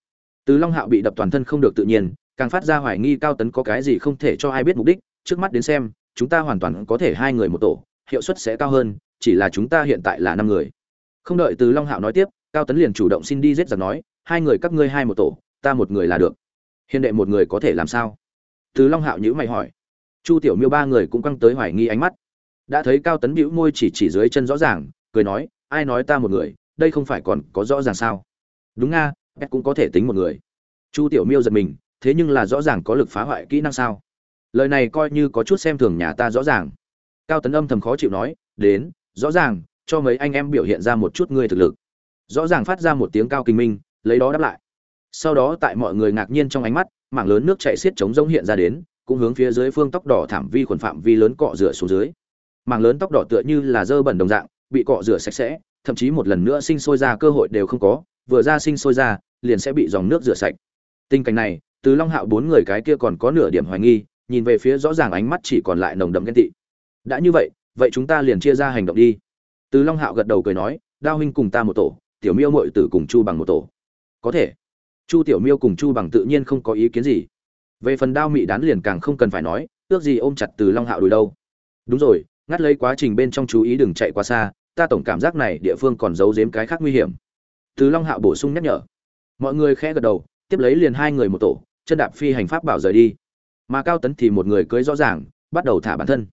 từ long hạo bị đập toàn thân không được tự nhiên, càng phát ra hoài nghi cao tấn có cái gì không thể cho ai biết mục đích, trước mắt đến xem, chúng ta hoàn toàn có thể hai người một tổ, hiệu suất sẽ cao hơn, chỉ là chúng ta hiện tại là năm người. Không đợi từ long hạo nói tiếp, cao tấn liền chủ động xin đi giết giặc nói, hai người các ngươi hai một tổ, ta một người là được. Hiền đệ một người có thể làm sao? Từ long hạo nhữ mày hỏi. Chu tiểu miêu ba người cũng căng tới hoài nghi ánh mắt. Đã thấy cao tấn bĩu môi chỉ chỉ dưới chân rõ ràng, cười nói, ai nói ta một người, đây không phải còn có rõ ràng sao? Đúng nga pet cũng có thể tính một người. Chu tiểu miêu giật mình, thế nhưng là rõ ràng có lực phá hoại kỹ năng sao? Lời này coi như có chút xem thường nhà ta rõ ràng. Cao tấn âm thầm khó chịu nói, đến, rõ ràng, cho mấy anh em biểu hiện ra một chút ngươi thực lực. Rõ ràng phát ra một tiếng cao kinh minh, lấy đó đáp lại. Sau đó tại mọi người ngạc nhiên trong ánh mắt, mảng lớn nước chảy xiết trống rông hiện ra đến, cũng hướng phía dưới phương tóc đỏ thảm vi khuẩn phạm vi lớn cọ rửa xuống dưới. Mảng lớn tóc đỏ tựa như là dơ bẩn đồng dạng, bị cọ rửa sạch sẽ, thậm chí một lần nữa sinh sôi ra cơ hội đều không có, vừa ra sinh sôi ra liền sẽ bị dòng nước rửa sạch. Tình cảnh này, từ long hạo bốn người cái kia còn có nửa điểm hoài nghi, nhìn về phía rõ ràng ánh mắt chỉ còn lại nồng đậm ghen tị. Đã như vậy vậy chúng ta liền chia ra hành động đi. Từ long hạo gật đầu cười nói, đao huynh cùng ta một tổ, tiểu miêu mội tử cùng chu bằng một tổ. Có thể. Chu tiểu miêu cùng chu bằng tự nhiên không có ý kiến gì. Về phần đao mị đán liền càng không cần phải nói, ước gì ôm chặt từ long hạo đùi đâu. Đúng rồi, ngắt lấy quá trình bên trong chú ý đừng chạy quá xa, ta tổng cảm giác này địa phương còn giấu giếm cái khác nguy hiểm. Từ long hạo bổ sung nhắc nhở mọi người khẽ gật đầu, tiếp lấy liền hai người một tổ, chân đạp phi hành pháp bảo rời đi. Mà cao tấn thì một người cưới rõ ràng, bắt đầu thả bản thân.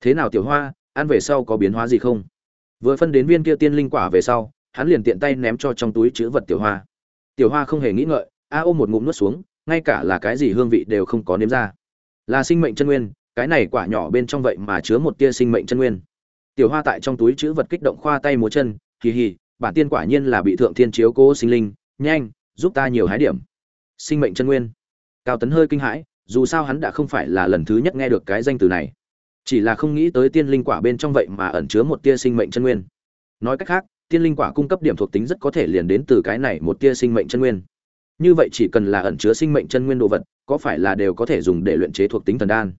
Thế nào tiểu hoa, ăn về sau có biến hóa gì không? Vừa phân đến viên kia tiên linh quả về sau, hắn liền tiện tay ném cho trong túi chữ vật tiểu hoa. Tiểu hoa không hề nghĩ ngợi, a ôm một ngụm nuốt xuống, ngay cả là cái gì hương vị đều không có nếm ra. Là sinh mệnh chân nguyên, cái này quả nhỏ bên trong vậy mà chứa một tia sinh mệnh chân nguyên. Tiểu hoa tại trong túi chữ vật kích động khoa tay múa chân, hì hì, bản tiên quả nhiên là bị thượng thiên chiếu cố sinh linh, nhanh giúp ta nhiều hái điểm. Sinh mệnh chân nguyên. Cao tấn hơi kinh hãi, dù sao hắn đã không phải là lần thứ nhất nghe được cái danh từ này. Chỉ là không nghĩ tới tiên linh quả bên trong vậy mà ẩn chứa một tia sinh mệnh chân nguyên. Nói cách khác, tiên linh quả cung cấp điểm thuộc tính rất có thể liền đến từ cái này một tia sinh mệnh chân nguyên. Như vậy chỉ cần là ẩn chứa sinh mệnh chân nguyên đồ vật, có phải là đều có thể dùng để luyện chế thuộc tính thần đan?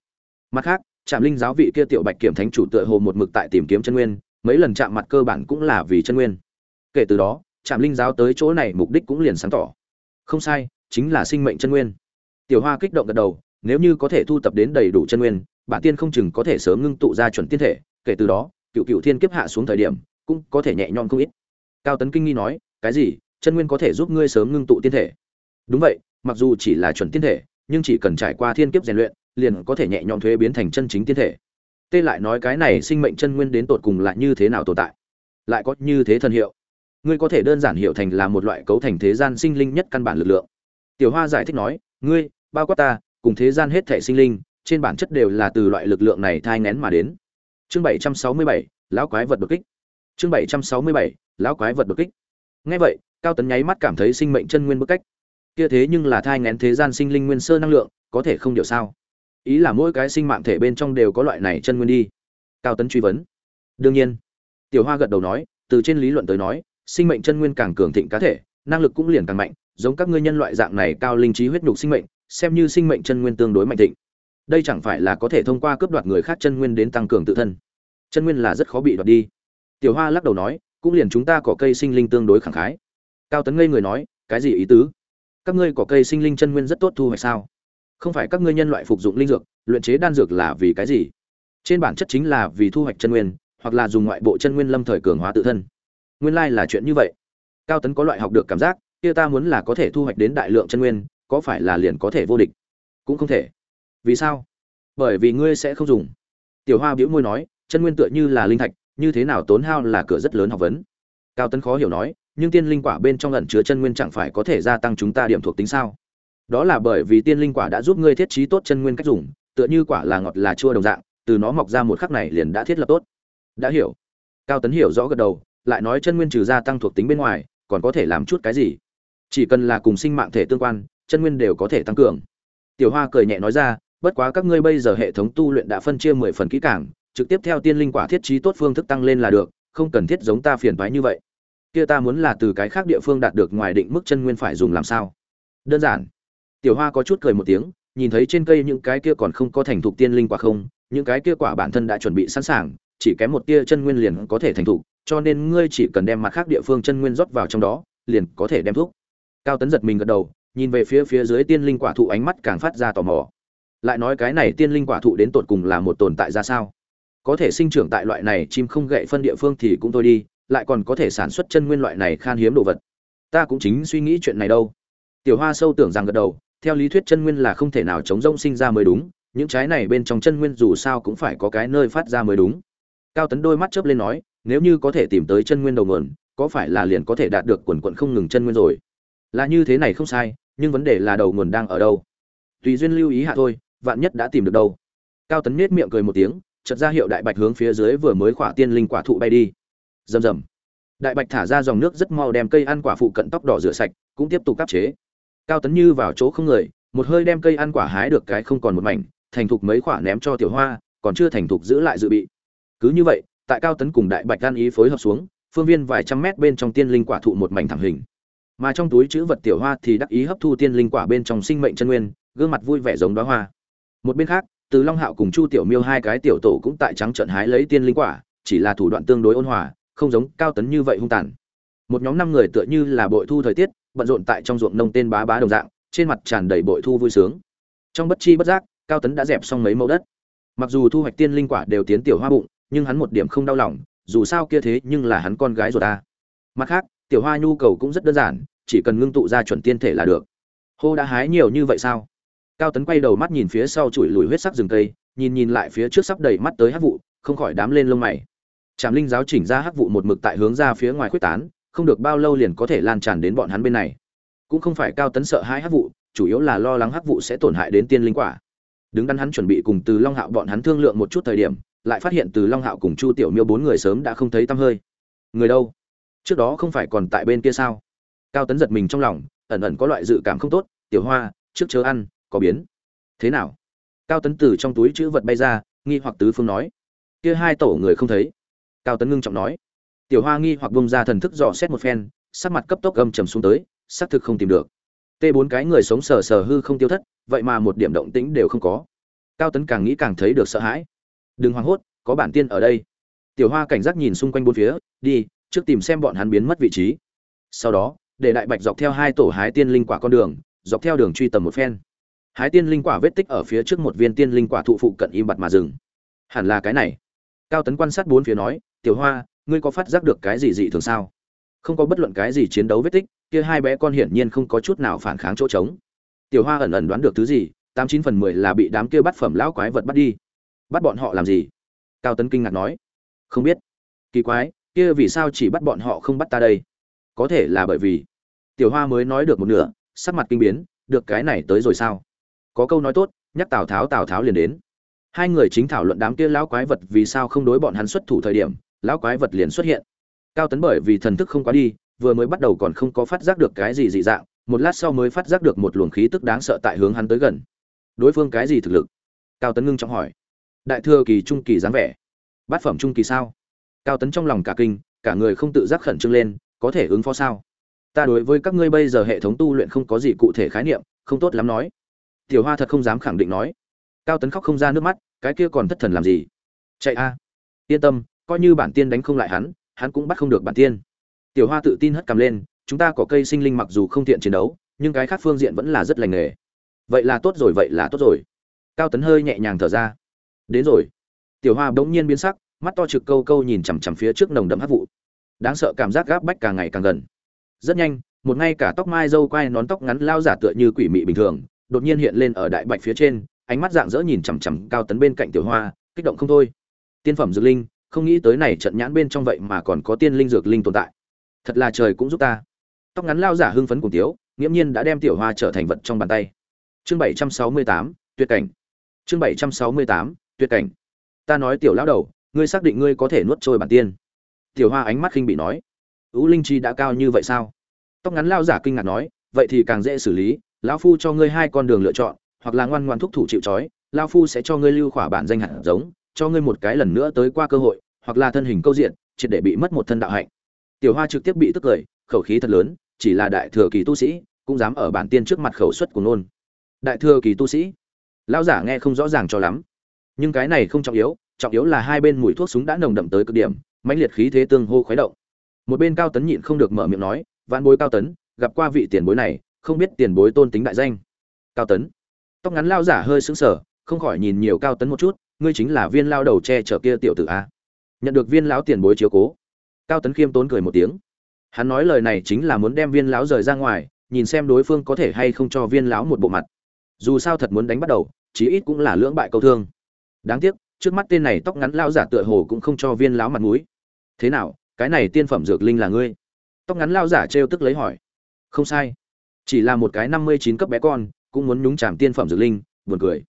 Mặt khác, trạm linh giáo vị kia tiểu bạch kiểm thánh chủ tựa hồ một mực tại tìm kiếm chân nguyên, mấy lần chạm mặt cơ bản cũng là vì chân nguyên. Kể từ đó trạm linh giáo tới chỗ này mục đích cũng liền sáng tỏ. Không sai, chính là sinh mệnh chân nguyên. Tiểu hoa kích động gật đầu, nếu như có thể thu tập đến đầy đủ chân nguyên, bản tiên không chừng có thể sớm ngưng tụ ra chuẩn tiên thể, kể từ đó, cựu cựu thiên kiếp hạ xuống thời điểm, cũng có thể nhẹ nhõm không ít. Cao tấn kinh nghi nói, cái gì? Chân nguyên có thể giúp ngươi sớm ngưng tụ tiên thể? Đúng vậy, mặc dù chỉ là chuẩn tiên thể, nhưng chỉ cần trải qua thiên kiếp rèn luyện, liền có thể nhẹ nhõm thuế biến thành chân chính tiên thể. Tê lại nói cái này sinh mệnh chân nguyên đến tột cùng là như thế nào tồn tại? Lại có như thế thần hiệu? Ngươi có thể đơn giản hiểu thành là một loại cấu thành thế gian sinh linh nhất căn bản lực lượng. Tiểu hoa giải thích nói, ngươi, bao quát ta, cùng thế gian hết thể sinh linh, trên bản chất đều là từ loại lực lượng này thai ngén mà đến. Chương bảy trăm sáu mươi bảy, lão quái vật đột kích. Chương bảy trăm sáu mươi bảy, lão quái vật đột kích. Ngay vậy, cao tấn nháy mắt cảm thấy sinh mệnh chân nguyên bức cách. Kia thế nhưng là thai ngén thế gian sinh linh nguyên sơ năng lượng, có thể không điều sao? Ý là mỗi cái sinh mạng thể bên trong đều có loại này chân nguyên đi. Cao tấn truy vấn. Đương nhiên. Tiểu hoa gật đầu nói, từ trên lý luận tới nói sinh mệnh chân nguyên càng cường thịnh cá thể, năng lực cũng liền càng mạnh, giống các ngươi nhân loại dạng này cao linh trí huyết nhục sinh mệnh, xem như sinh mệnh chân nguyên tương đối mạnh thịnh. Đây chẳng phải là có thể thông qua cướp đoạt người khác chân nguyên đến tăng cường tự thân. Chân nguyên là rất khó bị đoạt đi. Tiểu hoa lắc đầu nói, cũng liền chúng ta có cây sinh linh tương đối khẳng khái. Cao tấn ngây người nói, cái gì ý tứ? Các ngươi có cây sinh linh chân nguyên rất tốt thu hoạch sao? Không phải các ngươi nhân loại phục dụng linh dược, luyện chế đan dược là vì cái gì? Trên bản chất chính là vì thu hoạch chân nguyên, hoặc là dùng ngoại bộ chân nguyên lâm thời cường hóa tự thân nguyên lai là chuyện như vậy. Cao tấn có loại học được cảm giác, kia ta muốn là có thể thu hoạch đến đại lượng chân nguyên, có phải là liền có thể vô địch? Cũng không thể. Vì sao? Bởi vì ngươi sẽ không dùng. Tiểu hoa biễu môi nói, chân nguyên tựa như là linh thạch, như thế nào tốn hao là cửa rất lớn học vấn. Cao tấn khó hiểu nói, nhưng tiên linh quả bên trong ẩn chứa chân nguyên chẳng phải có thể gia tăng chúng ta điểm thuộc tính sao? Đó là bởi vì tiên linh quả đã giúp ngươi thiết trí tốt chân nguyên cách dùng, tựa như quả là ngọt là chua đồng dạng, từ nó mọc ra một khắc này liền đã thiết lập tốt. Đã hiểu. Cao tấn hiểu rõ gật đầu lại nói chân nguyên trừ gia tăng thuộc tính bên ngoài, còn có thể làm chút cái gì? Chỉ cần là cùng sinh mạng thể tương quan, chân nguyên đều có thể tăng cường. Tiểu hoa cười nhẹ nói ra, bất quá các ngươi bây giờ hệ thống tu luyện đã phân chia mười phần kỹ càng, trực tiếp theo tiên linh quả thiết trí tốt phương thức tăng lên là được, không cần thiết giống ta phiền thoái như vậy. Kia ta muốn là từ cái khác địa phương đạt được ngoài định mức chân nguyên phải dùng làm sao? Đơn giản. Tiểu hoa có chút cười một tiếng, nhìn thấy trên cây những cái kia còn không có thành thục tiên linh quả không, những cái kia quả bản thân đã chuẩn bị sẵn sàng, chỉ kém một tia chân nguyên liền có thể thành thục cho nên ngươi chỉ cần đem mặt khác địa phương chân nguyên rót vào trong đó, liền có thể đem thuốc. Cao tấn giật mình gật đầu, nhìn về phía phía dưới tiên linh quả thụ ánh mắt càng phát ra tò mò. Lại nói cái này tiên linh quả thụ đến tột cùng là một tồn tại ra sao? Có thể sinh trưởng tại loại này chim không gậy phân địa phương thì cũng thôi đi, lại còn có thể sản xuất chân nguyên loại này khan hiếm đồ vật. Ta cũng chính suy nghĩ chuyện này đâu. Tiểu hoa sâu tưởng rằng gật đầu, theo lý thuyết chân nguyên là không thể nào chống rỗng sinh ra mới đúng, những trái này bên trong chân nguyên dù sao cũng phải có cái nơi phát ra mới đúng. Cao tấn đôi mắt chớp lên nói nếu như có thể tìm tới chân nguyên đầu nguồn, có phải là liền có thể đạt được quần quần không ngừng chân nguyên rồi? Là như thế này không sai, nhưng vấn đề là đầu nguồn đang ở đâu? Tùy duyên lưu ý hạ thôi, vạn nhất đã tìm được đâu? Cao tấn nhếch miệng cười một tiếng, chợt ra hiệu đại bạch hướng phía dưới vừa mới khỏa tiên linh quả thụ bay đi. Rầm rầm. Đại bạch thả ra dòng nước rất mau đem cây ăn quả phụ cận tóc đỏ rửa sạch, cũng tiếp tục cấp chế. Cao tấn như vào chỗ không người, một hơi đem cây ăn quả hái được cái không còn một mảnh, thành thục mấy quả ném cho tiểu hoa, còn chưa thành thục giữ lại dự bị. Cứ như vậy tại cao tấn cùng đại bạch gan ý phối hợp xuống, phương viên vài trăm mét bên trong tiên linh quả thụ một mảnh thẳng hình. Mà trong túi chữ vật tiểu hoa thì đắc ý hấp thu tiên linh quả bên trong sinh mệnh chân nguyên, gương mặt vui vẻ giống đóa hoa. Một bên khác, từ long hạo cùng chu tiểu miêu hai cái tiểu tổ cũng tại trắng trận hái lấy tiên linh quả, chỉ là thủ đoạn tương đối ôn hòa, không giống cao tấn như vậy hung tàn. Một nhóm năm người tựa như là bội thu thời tiết, bận rộn tại trong ruộng nông tên bá bá đồng dạng, trên mặt tràn đầy bội thu vui sướng. Trong bất chi bất giác, cao tấn đã dẹp xong mấy mẫu đất. Mặc dù thu hoạch tiên linh quả đều tiến tiểu hoa bụng nhưng hắn một điểm không đau lòng, dù sao kia thế nhưng là hắn con gái rồi ta. Mặt khác, tiểu hoa nhu cầu cũng rất đơn giản, chỉ cần ngưng tụ ra chuẩn tiên thể là được. Hô đã hái nhiều như vậy sao? Cao tấn quay đầu mắt nhìn phía sau chùi lùi huyết sắc rừng cây, nhìn nhìn lại phía trước sắp đầy mắt tới hắc vụ, không khỏi đám lên lông mày. Trạm linh giáo chỉnh ra hắc vụ một mực tại hướng ra phía ngoài quyết tán, không được bao lâu liền có thể lan tràn đến bọn hắn bên này. Cũng không phải cao tấn sợ hãi hắc vụ, chủ yếu là lo lắng hắc vụ sẽ tổn hại đến tiên linh quả. Đứng đắn hắn chuẩn bị cùng từ long hạo bọn hắn thương lượng một chút thời điểm lại phát hiện từ long hạo cùng chu tiểu miêu bốn người sớm đã không thấy tăm hơi. Người đâu? Trước đó không phải còn tại bên kia sao? Cao tấn giật mình trong lòng, ẩn ẩn có loại dự cảm không tốt, tiểu hoa, trước chớ ăn, có biến. Thế nào? Cao tấn từ trong túi chữ vật bay ra, nghi hoặc tứ phương nói. Kia hai tổ người không thấy. Cao tấn ngưng trọng nói. Tiểu hoa nghi hoặc bông ra thần thức dò xét một phen, sắc mặt cấp tốc gầm trầm xuống tới, xác thực không tìm được. T bốn cái người sống sờ sờ hư không tiêu thất, vậy mà một điểm động tĩnh đều không có. Cao tấn càng nghĩ càng thấy được sợ hãi đừng hoảng hốt, có bản tiên ở đây. Tiểu hoa cảnh giác nhìn xung quanh bốn phía, đi, trước tìm xem bọn hắn biến mất vị trí. Sau đó, để đại bạch dọc theo hai tổ hái tiên linh quả con đường, dọc theo đường truy tầm một phen. Hái tiên linh quả vết tích ở phía trước một viên tiên linh quả thụ phụ cận im bặt mà dừng. Hẳn là cái này. Cao tấn quan sát bốn phía nói, tiểu hoa, ngươi có phát giác được cái gì dị thường sao? Không có bất luận cái gì chiến đấu vết tích, kia hai bé con hiển nhiên không có chút nào phản kháng chỗ trống. Tiểu hoa ẩn ẩn đoán được thứ gì, tám chín phần mười là bị đám kia bắt phẩm lão quái vật bắt đi bắt bọn họ làm gì? Cao tấn kinh ngạc nói. Không biết. Kỳ quái, kia vì sao chỉ bắt bọn họ không bắt ta đây? Có thể là bởi vì tiểu hoa mới nói được một nửa, sắc mặt kinh biến, được cái này tới rồi sao? Có câu nói tốt, nhắc tào tháo tào tháo liền đến. Hai người chính thảo luận đám kia lão quái vật vì sao không đối bọn hắn xuất thủ thời điểm, lão quái vật liền xuất hiện. Cao tấn bởi vì thần thức không quá đi, vừa mới bắt đầu còn không có phát giác được cái gì dị dạng, một lát sau mới phát giác được một luồng khí tức đáng sợ tại hướng hắn tới gần. Đối phương cái gì thực lực? Cao tấn ngưng trọng hỏi đại thừa kỳ trung kỳ dáng vẻ. Bát phẩm trung kỳ sao? Cao tấn trong lòng cả kinh, cả người không tự giác khẩn trương lên, có thể ứng phó sao? Ta đối với các ngươi bây giờ hệ thống tu luyện không có gì cụ thể khái niệm, không tốt lắm nói. Tiểu hoa thật không dám khẳng định nói. Cao tấn khóc không ra nước mắt, cái kia còn thất thần làm gì? Chạy a. Yên tâm, coi như bản tiên đánh không lại hắn hắn cũng bắt không được bản tiên. Tiểu hoa tự tin hất cầm lên, chúng ta có cây sinh linh mặc dù không tiện chiến đấu, nhưng cái khác phương diện vẫn là rất lành nghề. Vậy là tốt rồi, vậy là tốt rồi. Cao tấn hơi nhẹ nhàng thở ra đến rồi. Tiểu hoa bỗng nhiên biến sắc, mắt to trực câu câu nhìn chằm chằm phía trước nồng đậm hát vụ. Đáng sợ cảm giác gáp bách càng ngày càng gần. Rất nhanh, một ngay cả tóc mai dâu quai nón tóc ngắn lao giả tựa như quỷ mị bình thường, đột nhiên hiện lên ở đại bạch phía trên, ánh mắt dạng dỡ nhìn chằm chằm cao tấn bên cạnh tiểu hoa, kích động không thôi. Tiên phẩm dược linh, không nghĩ tới này trận nhãn bên trong vậy mà còn có tiên linh dược linh tồn tại. Thật là trời cũng giúp ta. Tóc ngắn lao giả hưng phấn cùng tiếu, nghiễm nhiên đã đem tiểu hoa trở thành vật trong bàn tay. Chương bảy trăm sáu mươi tám, tuyệt cảnh. Chương bảy trăm sáu mươi tám tuyệt cảnh. Ta nói tiểu lão đầu, ngươi xác định ngươi có thể nuốt trôi bản tiên. Tiểu hoa ánh mắt khinh bị nói. Ưu linh chi đã cao như vậy sao? Tóc ngắn lao giả kinh ngạc nói, vậy thì càng dễ xử lý, lão phu cho ngươi hai con đường lựa chọn, hoặc là ngoan ngoan thúc thủ chịu trói lao phu sẽ cho ngươi lưu khỏa bản danh hạt giống, cho ngươi một cái lần nữa tới qua cơ hội, hoặc là thân hình câu diện, triệt để bị mất một thân đạo hạnh. Tiểu hoa trực tiếp bị tức cười, khẩu khí thật lớn, chỉ là đại thừa kỳ tu sĩ, cũng dám ở bản tiên trước mặt khẩu suất của nôn đại thừa kỳ tu sĩ? Lão giả nghe không rõ ràng cho lắm nhưng cái này không trọng yếu trọng yếu là hai bên mùi thuốc súng đã nồng đậm tới cực điểm, mãnh liệt khí thế tương hô khuấy động. Một bên cao tấn nhịn không được mở miệng nói, vạn bối cao tấn, gặp qua vị tiền bối này, không biết tiền bối tôn tính đại danh. Cao tấn, tóc ngắn lao giả hơi sững sờ, không khỏi nhìn nhiều cao tấn một chút, ngươi chính là viên lao đầu che chở kia tiểu tử a. Nhận được viên lão tiền bối chiếu cố, cao tấn khiêm tốn cười một tiếng. Hắn nói lời này chính là muốn đem viên lão rời ra ngoài, nhìn xem đối phương có thể hay không cho viên lão một bộ mặt. Dù sao thật muốn đánh bắt đầu, chí ít cũng là lưỡng bại câu thương đáng tiếc, trước mắt tên này tóc ngắn lao giả tựa hồ cũng không cho viên lão mặt mũi. Thế nào, cái này tiên phẩm dược linh là ngươi? Tóc ngắn lao giả trêu tức lấy hỏi. Không sai. Chỉ là một cái năm mươi chín cấp bé con, cũng muốn nhúng chàm tiên phẩm dược linh, buồn cười.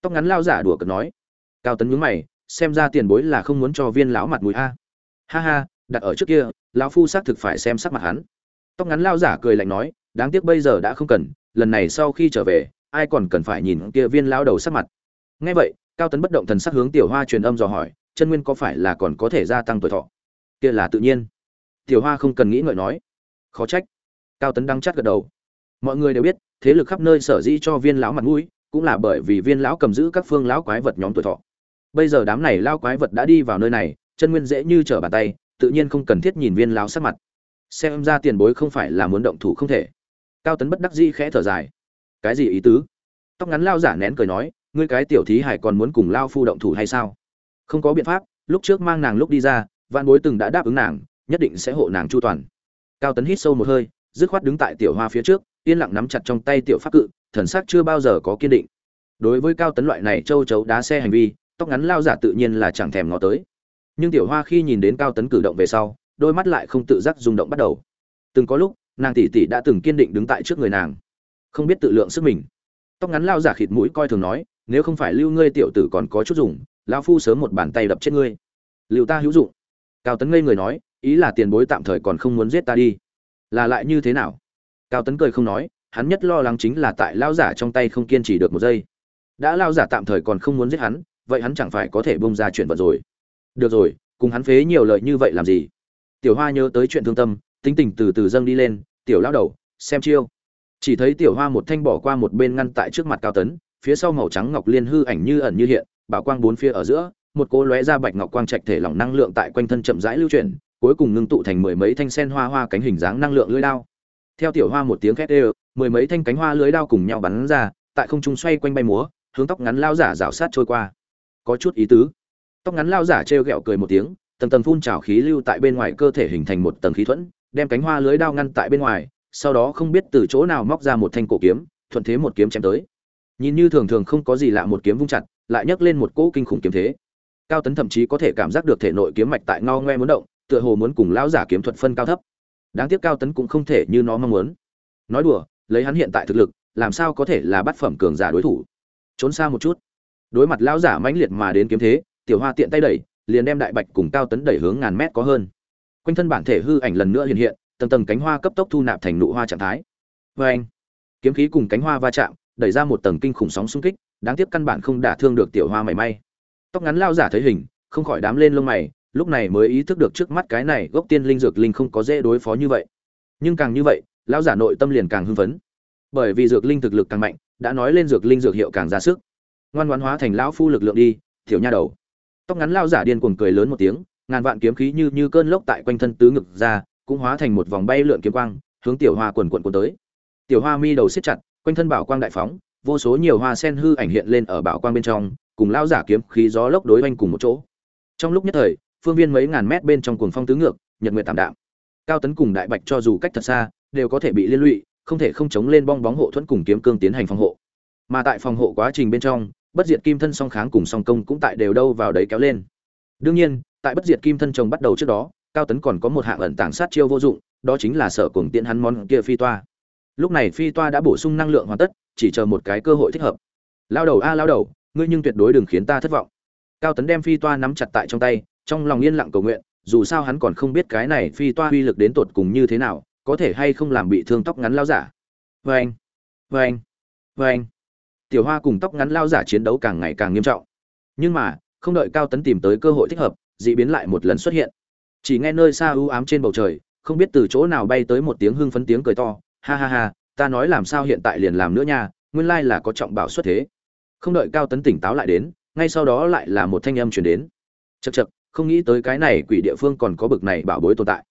Tóc ngắn lao giả đùa cợt nói. Cao tấn nhúng mày, xem ra tiền bối là không muốn cho viên lão mặt mũi a. Ha ha, đặt ở trước kia, lão phu xác thực phải xem sắc mặt hắn. Tóc ngắn lao giả cười lạnh nói, đáng tiếc bây giờ đã không cần, lần này sau khi trở về, ai còn cần phải nhìn kia viên lão đầu sắc mặt. Nghe vậy cao tấn bất động thần sắc hướng tiểu hoa truyền âm dò hỏi, chân nguyên có phải là còn có thể gia tăng tuổi thọ? Kia là tự nhiên. Tiểu hoa không cần nghĩ ngợi nói, khó trách. Cao tấn đang chát gật đầu. Mọi người đều biết, thế lực khắp nơi sở dĩ cho viên lão mặt mũi, cũng là bởi vì viên lão cầm giữ các phương lão quái vật nhóm tuổi thọ. Bây giờ đám này lao quái vật đã đi vào nơi này, chân nguyên dễ như trở bàn tay, tự nhiên không cần thiết nhìn viên lão sắc mặt. Xem ra tiền bối không phải là muốn động thủ không thể. Cao tấn bất đắc dĩ khẽ thở dài. Cái gì ý tứ? Tóc ngắn lao giả nén cười nói ngươi cái tiểu thí hải còn muốn cùng lao phu động thủ hay sao? Không có biện pháp, lúc trước mang nàng lúc đi ra văn bối từng đã đáp ứng nàng, nhất định sẽ hộ nàng chu toàn. Cao tấn hít sâu một hơi, dứt khoát đứng tại tiểu hoa phía trước, yên lặng nắm chặt trong tay tiểu pháp cự, thần sắc chưa bao giờ có kiên định. Đối với cao tấn loại này châu chấu đá xe hành vi, tóc ngắn lao giả tự nhiên là chẳng thèm ngó tới. Nhưng tiểu hoa khi nhìn đến cao tấn cử động về sau, đôi mắt lại không tự giác rung động bắt đầu. Từng có lúc, nàng tỷ tỷ đã từng kiên định đứng tại trước người nàng, không biết tự lượng sức mình. Tóc ngắn lao giả khịt mũi coi thường nói nếu không phải lưu ngươi tiểu tử còn có chút dùng, lão phu sớm một bàn tay đập chết ngươi. Liệu ta hữu dụng. Cao tấn ngây người nói, ý là tiền bối tạm thời còn không muốn giết ta đi. Là lại như thế nào? Cao tấn cười không nói, hắn nhất lo lắng chính là tại lao giả trong tay không kiên trì được một giây. Đã lao giả tạm thời còn không muốn giết hắn, vậy hắn chẳng phải có thể bông ra chuyện vật rồi. Được rồi, cùng hắn phế nhiều lợi như vậy làm gì? Tiểu hoa nhớ tới chuyện thương tâm, tính tình từ từ dâng đi lên, tiểu lao đầu, xem chiêu. Chỉ thấy tiểu hoa một thanh bỏ qua một bên ngăn tại trước mặt cao tấn phía sau màu trắng ngọc liên hư ảnh như ẩn như hiện bảo quang bốn phía ở giữa một cô lóe ra bạch ngọc quang trạch thể lỏng năng lượng tại quanh thân chậm rãi lưu chuyển cuối cùng ngưng tụ thành mười mấy thanh sen hoa hoa cánh hình dáng năng lượng lưỡi đao. Theo tiểu hoa một tiếng khét đều, mười mấy thanh cánh hoa lưới đao cùng nhau bắn ra tại không trung xoay quanh bay múa hướng tóc ngắn lao giả rào sát trôi qua. Có chút ý tứ. Tóc ngắn lao giả trêu ghẹo cười một tiếng tầng tầng phun trào khí lưu tại bên ngoài cơ thể hình thành một tầng khí thuẫn đem cánh hoa lưới đao ngăn tại bên ngoài sau đó không biết từ chỗ nào móc ra một thanh cổ kiếm thuận thế một kiếm chém tới nhìn như thường thường không có gì lạ một kiếm vung chặt, lại nhấc lên một cỗ kinh khủng kiếm thế. Cao tấn thậm chí có thể cảm giác được thể nội kiếm mạch tại ngao ngoe muốn động, tựa hồ muốn cùng lão giả kiếm thuật phân cao thấp. Đáng tiếc cao tấn cũng không thể như nó mong muốn. Nói đùa, lấy hắn hiện tại thực lực, làm sao có thể là bắt phẩm cường giả đối thủ? Trốn xa một chút. Đối mặt lão giả mãnh liệt mà đến kiếm thế, tiểu hoa tiện tay đẩy, liền đem đại bạch cùng cao tấn đẩy hướng ngàn mét có hơn. Quanh thân bản thể hư ảnh lần nữa hiện hiện, tầng tầng cánh hoa cấp tốc thu nạp thành nụ hoa trạng thái. Vê anh kiếm khí cùng cánh hoa va chạm đẩy ra một tầng kinh khủng sóng xung kích, đáng tiếc căn bản không đả thương được tiểu hoa mảy may. Tóc ngắn lao giả thấy hình, không khỏi đám lên lông mày, lúc này mới ý thức được trước mắt cái này gốc tiên linh dược linh không có dễ đối phó như vậy. Nhưng càng như vậy lão giả nội tâm liền càng hưng phấn. Bởi vì dược linh thực lực càng mạnh, đã nói lên dược linh dược hiệu càng ra sức. Ngoan ngoãn hóa thành lão phu lực lượng đi, Tiểu nha đầu. Tóc ngắn Lão giả điên cuồng cười lớn một tiếng, ngàn vạn kiếm khí như như cơn lốc tại quanh thân tứ ngực ra, cũng hóa thành một vòng bay lượn kiếm quang, hướng tiểu hoa quần quần cuốn tới. Tiểu hoa mi đầu siết chặt quanh thân bảo quang đại phóng, vô số nhiều hoa sen hư ảnh hiện lên ở bảo quang bên trong, cùng lao giả kiếm khí gió lốc đối oanh cùng một chỗ. Trong lúc nhất thời, phương viên mấy ngàn mét bên trong cuồng phong tứ ngược, nhật nguyệt tạm đạm. Cao tấn cùng đại bạch cho dù cách thật xa, đều có thể bị liên lụy, không thể không chống lên bong bóng hộ thuẫn cùng kiếm cương tiến hành phòng hộ. Mà tại phòng hộ quá trình bên trong, bất diệt kim thân song kháng cùng song công cũng tại đều đâu vào đấy kéo lên. Đương nhiên, tại bất diệt kim thân chồng bắt đầu trước đó, cao tấn còn có một hạng ẩn tàng sát chiêu vô dụng, đó chính là sở cùng tiện hắn món kia phi toa lúc này phi toa đã bổ sung năng lượng hoàn tất, chỉ chờ một cái cơ hội thích hợp. Lao đầu a, lao đầu, ngươi nhưng tuyệt đối đừng khiến ta thất vọng. Cao tấn đem phi toa nắm chặt tại trong tay, trong lòng yên lặng cầu nguyện, dù sao hắn còn không biết cái này phi toa uy lực đến tột cùng như thế nào, có thể hay không làm bị thương tóc ngắn lao giả. Vê anh vê anh vê anh tiểu hoa cùng tóc ngắn lao giả chiến đấu càng ngày càng nghiêm trọng. Nhưng mà, không đợi cao tấn tìm tới cơ hội thích hợp d ị biến lại một lần xuất hiện. Chỉ nghe nơi xa ưu ám trên bầu trời, không biết từ chỗ nào bay tới một tiếng hưng phấn tiếng cười to ha ha ha, ta nói làm sao hiện tại liền làm nữa nha, nguyên lai là có trọng bảo xuất thế. Không đợi cao tấn tỉnh táo lại đến, ngay sau đó lại là một thanh âm chuyển đến. Chật chật không nghĩ tới cái này quỷ địa phương còn có bực này bảo bối tồn tại.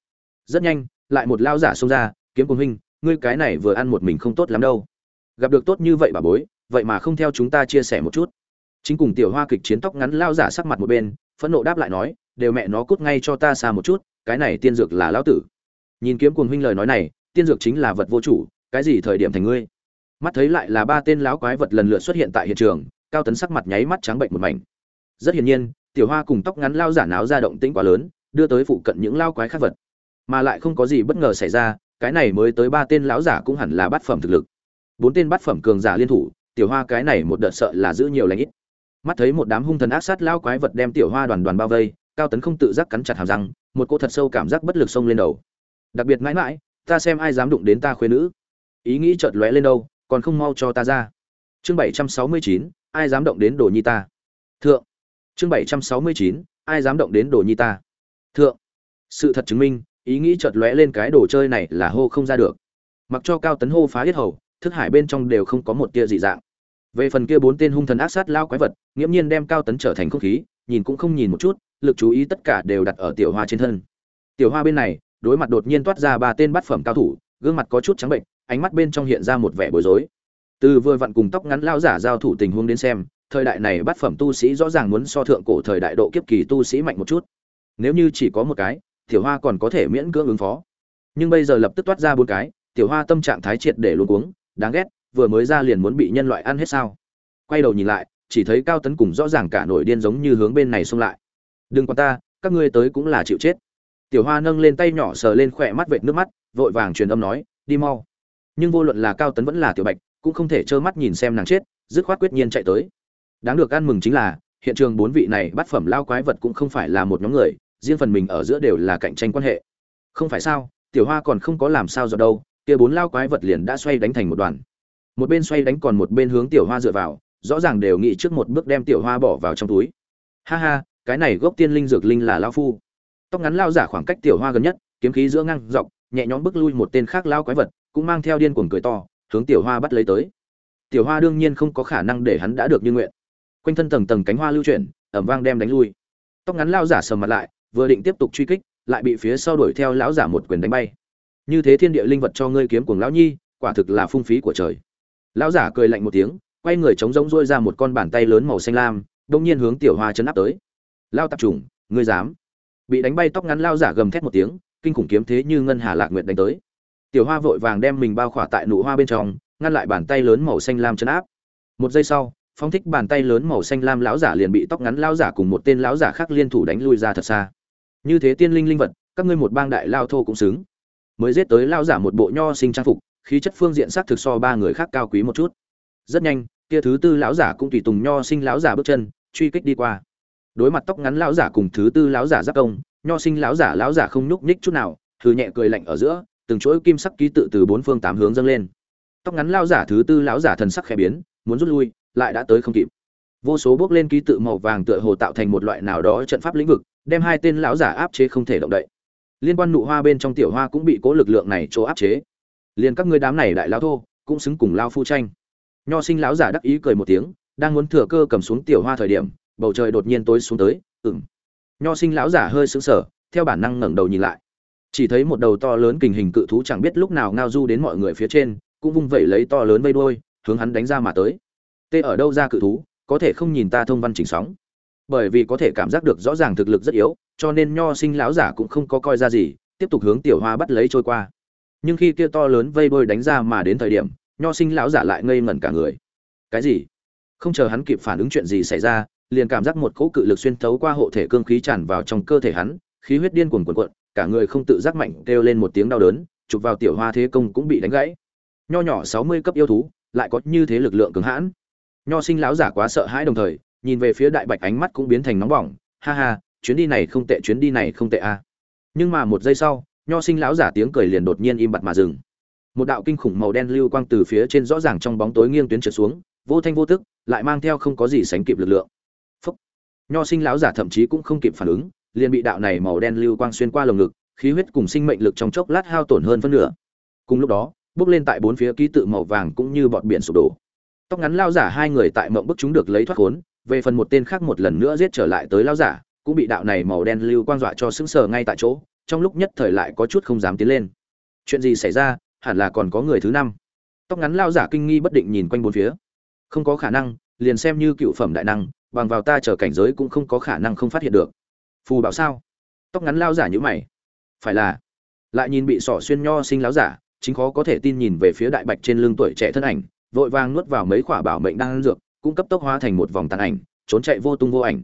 Rất nhanh, lại một lao giả xông ra, kiếm cùng huynh, ngươi cái này vừa ăn một mình không tốt lắm đâu. Gặp được tốt như vậy bảo bối, vậy mà không theo chúng ta chia sẻ một chút. Chính cùng tiểu hoa kịch chiến tóc ngắn lao giả sắc mặt một bên, phẫn nộ đáp lại nói, đều mẹ nó cút ngay cho ta xa một chút, cái này tiên dược là lão tử. Nhìn kiếm cùng huynh lời nói này tiên dược chính là vật vô chủ, cái gì thời điểm thành ngươi? Mắt thấy lại là ba tên lão quái vật lần lượt xuất hiện tại hiện trường, cao tấn sắc mặt nháy mắt trắng bệnh một mảnh. Rất hiển nhiên, tiểu hoa cùng tóc ngắn lao giả náo ra động tĩnh quá lớn, đưa tới phụ cận những lao quái khác vật. Mà lại không có gì bất ngờ xảy ra, cái này mới tới ba tên lão giả cũng hẳn là bát phẩm thực lực. Bốn tên bát phẩm cường giả liên thủ, tiểu hoa cái này một đợt sợ là giữ nhiều lãnh ít. Mắt thấy một đám hung thần ác sát lao quái vật đem tiểu hoa đoàn đoàn bao vây, cao tấn không tự giác cắn chặt hàm răng, một cô thật sâu cảm giác bất lực xông lên đầu. Đặc biệt mãi mãi ta xem ai dám đụng đến ta khuê nữ. Ý nghĩ chợt lóe lên đâu, còn không mau cho ta ra. Chương bảy trăm sáu mươi chín, ai dám động đến đồ nhi ta? Thượng. Chương bảy trăm sáu mươi chín, ai dám động đến đồ nhi ta? Thượng. Sự thật chứng minh, ý nghĩ chợt lóe lên cái đồ chơi này là hô không ra được. Mặc cho cao tấn hô phá hết hầu, thức hải bên trong đều không có một tia dị dạng. Về phần kia bốn tên hung thần ác sát lao quái vật, nghiễm nhiên đem cao tấn trở thành không khí, nhìn cũng không nhìn một chút, lực chú ý tất cả đều đặt ở tiểu hoa trên thân. Tiểu hoa bên này đối mặt đột nhiên toát ra ba tên bát phẩm cao thủ, gương mặt có chút trắng bệnh, ánh mắt bên trong hiện ra một vẻ bối rối. Từ vừa vặn cùng tóc ngắn lao giả giao thủ tình huống đến xem, thời đại này bát phẩm tu sĩ rõ ràng muốn so thượng cổ thời đại độ kiếp kỳ tu sĩ mạnh một chút. Nếu như chỉ có một cái, tiểu hoa còn có thể miễn cưỡng ứng phó. Nhưng bây giờ lập tức toát ra bốn cái, tiểu hoa tâm trạng thái triệt để luôn cuống, đáng ghét, vừa mới ra liền muốn bị nhân loại ăn hết sao. Quay đầu nhìn lại, chỉ thấy cao tấn cùng rõ ràng cả nổi điên giống như hướng bên này xông lại. Đừng quan ta, các ngươi tới cũng là chịu chết tiểu hoa nâng lên tay nhỏ sờ lên khỏe mắt vệt nước mắt, vội vàng truyền âm nói, đi mau. Nhưng vô luận là cao tấn vẫn là tiểu bạch, cũng không thể trơ mắt nhìn xem nàng chết, dứt khoát quyết nhiên chạy tới. Đáng được ăn mừng chính là, hiện trường bốn vị này bắt phẩm lao quái vật cũng không phải là một nhóm người, riêng phần mình ở giữa đều là cạnh tranh quan hệ. Không phải sao, tiểu hoa còn không có làm sao rồi đâu, kia bốn lao quái vật liền đã xoay đánh thành một đoàn. Một bên xoay đánh còn một bên hướng tiểu hoa dựa vào, rõ ràng đều nghĩ trước một bước đem tiểu hoa bỏ vào trong túi. Ha ha, cái này gốc tiên linh dược linh là lao phu tóc ngắn lao giả khoảng cách tiểu hoa gần nhất, kiếm khí giữa ngang dọc, nhẹ nhõm bước lui một tên khác lao quái vật, cũng mang theo điên cuồng cười to, hướng tiểu hoa bắt lấy tới. Tiểu hoa đương nhiên không có khả năng để hắn đã được như nguyện. Quanh thân tầng tầng cánh hoa lưu chuyển, ẩm vang đem đánh lui. Tóc ngắn lao giả sầm mặt lại, vừa định tiếp tục truy kích, lại bị phía sau đuổi theo lão giả một quyền đánh bay. Như thế thiên địa linh vật cho ngươi kiếm cuồng lão nhi, quả thực là phung phí của trời. Lão giả cười lạnh một tiếng, quay người chống rỗng rôi ra một con bàn tay lớn màu xanh lam đông nhiên hướng tiểu hoa chấn áp tới. Lao tập trùng ngươi dám? Bị đánh bay tóc ngắn lao giả gầm thét một tiếng, kinh khủng kiếm thế như ngân hà lạc nguyệt đánh tới. Tiểu hoa vội vàng đem mình bao khỏa tại nụ hoa bên trong, ngăn lại bàn tay lớn màu xanh lam chấn áp. Một giây sau phong thích bàn tay lớn màu xanh lam lão giả liền bị tóc ngắn lão giả cùng một tên lão giả khác liên thủ đánh lui ra thật xa. Như thế tiên linh linh vật, các ngươi một bang đại lao thô cũng xứng. Mới giết tới lão giả một bộ nho sinh trang phục, khí chất phương diện sắc thực so ba người khác cao quý một chút. Rất nhanh, kia thứ tư lão giả cũng tùy tùng nho sinh lão giả bước chân, truy kích đi qua đối mặt tóc ngắn lão giả cùng thứ tư lão giả giáp công, nho sinh lão giả lão giả không nhúc nhích chút nào thư nhẹ cười lạnh ở giữa, từng chuỗi kim sắc ký tự từ bốn phương tám hướng dâng lên. Tóc ngắn lão giả thứ tư lão giả thần sắc khẽ biến, muốn rút lui, lại đã tới không kịp. Vô số bước lên ký tự màu vàng tựa hồ tạo thành một loại nào đó trận pháp lĩnh vực, đem hai tên lão giả áp chế không thể động đậy. Liên quan nụ hoa bên trong tiểu hoa cũng bị cố lực lượng này chỗ áp chế. Liền các ngươi đám này đại lão thô, cũng xứng cùng lao phu tranh. Nho sinh lão giả đắc ý cười một tiếng, đang muốn thừa cơ cầm xuống tiểu hoa thời điểm bầu trời đột nhiên tối xuống tới ừng nho sinh lão giả hơi sững sờ, theo bản năng ngẩng đầu nhìn lại. Chỉ thấy một đầu to lớn kình hình cự thú chẳng biết lúc nào ngao du đến mọi người phía trên, cũng vung vẩy lấy to lớn vây đuôi, hướng hắn đánh ra mà tới. Tê ở đâu ra cự thú, có thể không nhìn ta thông văn chỉnh sóng. Bởi vì có thể cảm giác được rõ ràng thực lực rất yếu, cho nên nho sinh lão giả cũng không có coi ra gì, tiếp tục hướng tiểu hoa bắt lấy trôi qua. Nhưng khi kia to lớn vây đuôi đánh ra mà đến thời điểm, nho sinh lão giả lại ngây ngẩn cả người. Cái gì? Không chờ hắn kịp phản ứng chuyện gì xảy ra liền cảm giác một cỗ cự lực xuyên thấu qua hộ thể cương khí tràn vào trong cơ thể hắn, khí huyết điên cuồn cuộn cuộn, cả người không tự giác mạnh kêu lên một tiếng đau đớn, chụp vào tiểu hoa thế công cũng bị đánh gãy. Nho nhỏ sáu mươi cấp yêu thú, lại có như thế lực lượng cứng hãn. Nho sinh lão giả quá sợ hãi đồng thời, nhìn về phía đại bạch ánh mắt cũng biến thành nóng bỏng, ha ha, chuyến đi này không tệ, chuyến đi này không tệ a. Nhưng mà một giây sau, nho sinh lão giả tiếng cười liền đột nhiên im bặt mà dừng. Một đạo kinh khủng màu đen lưu quang từ phía trên rõ ràng trong bóng tối nghiêng tuyến trượt xuống, vô thanh vô tức, lại mang theo không có gì sánh kịp lực lượng nho sinh lão giả thậm chí cũng không kịp phản ứng, liền bị đạo này màu đen lưu quang xuyên qua lồng ngực, khí huyết cùng sinh mệnh lực trong chốc lát hao tổn hơn phân nửa. Cùng lúc đó, bước lên tại bốn phía ký tự màu vàng cũng như bọt biển sụp đổ. Tóc ngắn lao giả hai người tại mộng bức chúng được lấy thoát khốn, về phần một tên khác một lần nữa giết trở lại tới lao giả, cũng bị đạo này màu đen lưu quang dọa cho sững sờ ngay tại chỗ, trong lúc nhất thời lại có chút không dám tiến lên. Chuyện gì xảy ra? Hẳn là còn có người thứ năm. Tóc ngắn lao giả kinh nghi bất định nhìn quanh bốn phía. Không có khả năng, liền xem như cựu phẩm đại năng bằng vào ta chờ cảnh giới cũng không có khả năng không phát hiện được. Phù bảo sao? Tóc ngắn lao giả như mày. Phải là, lại nhìn bị sỏ xuyên nho sinh láo giả, chính khó có thể tin nhìn về phía đại bạch trên lưng tuổi trẻ thân ảnh, vội vàng nuốt vào mấy khỏa bảo mệnh đang dược cũng cấp tốc hóa thành một vòng tàn ảnh, trốn chạy vô tung vô ảnh.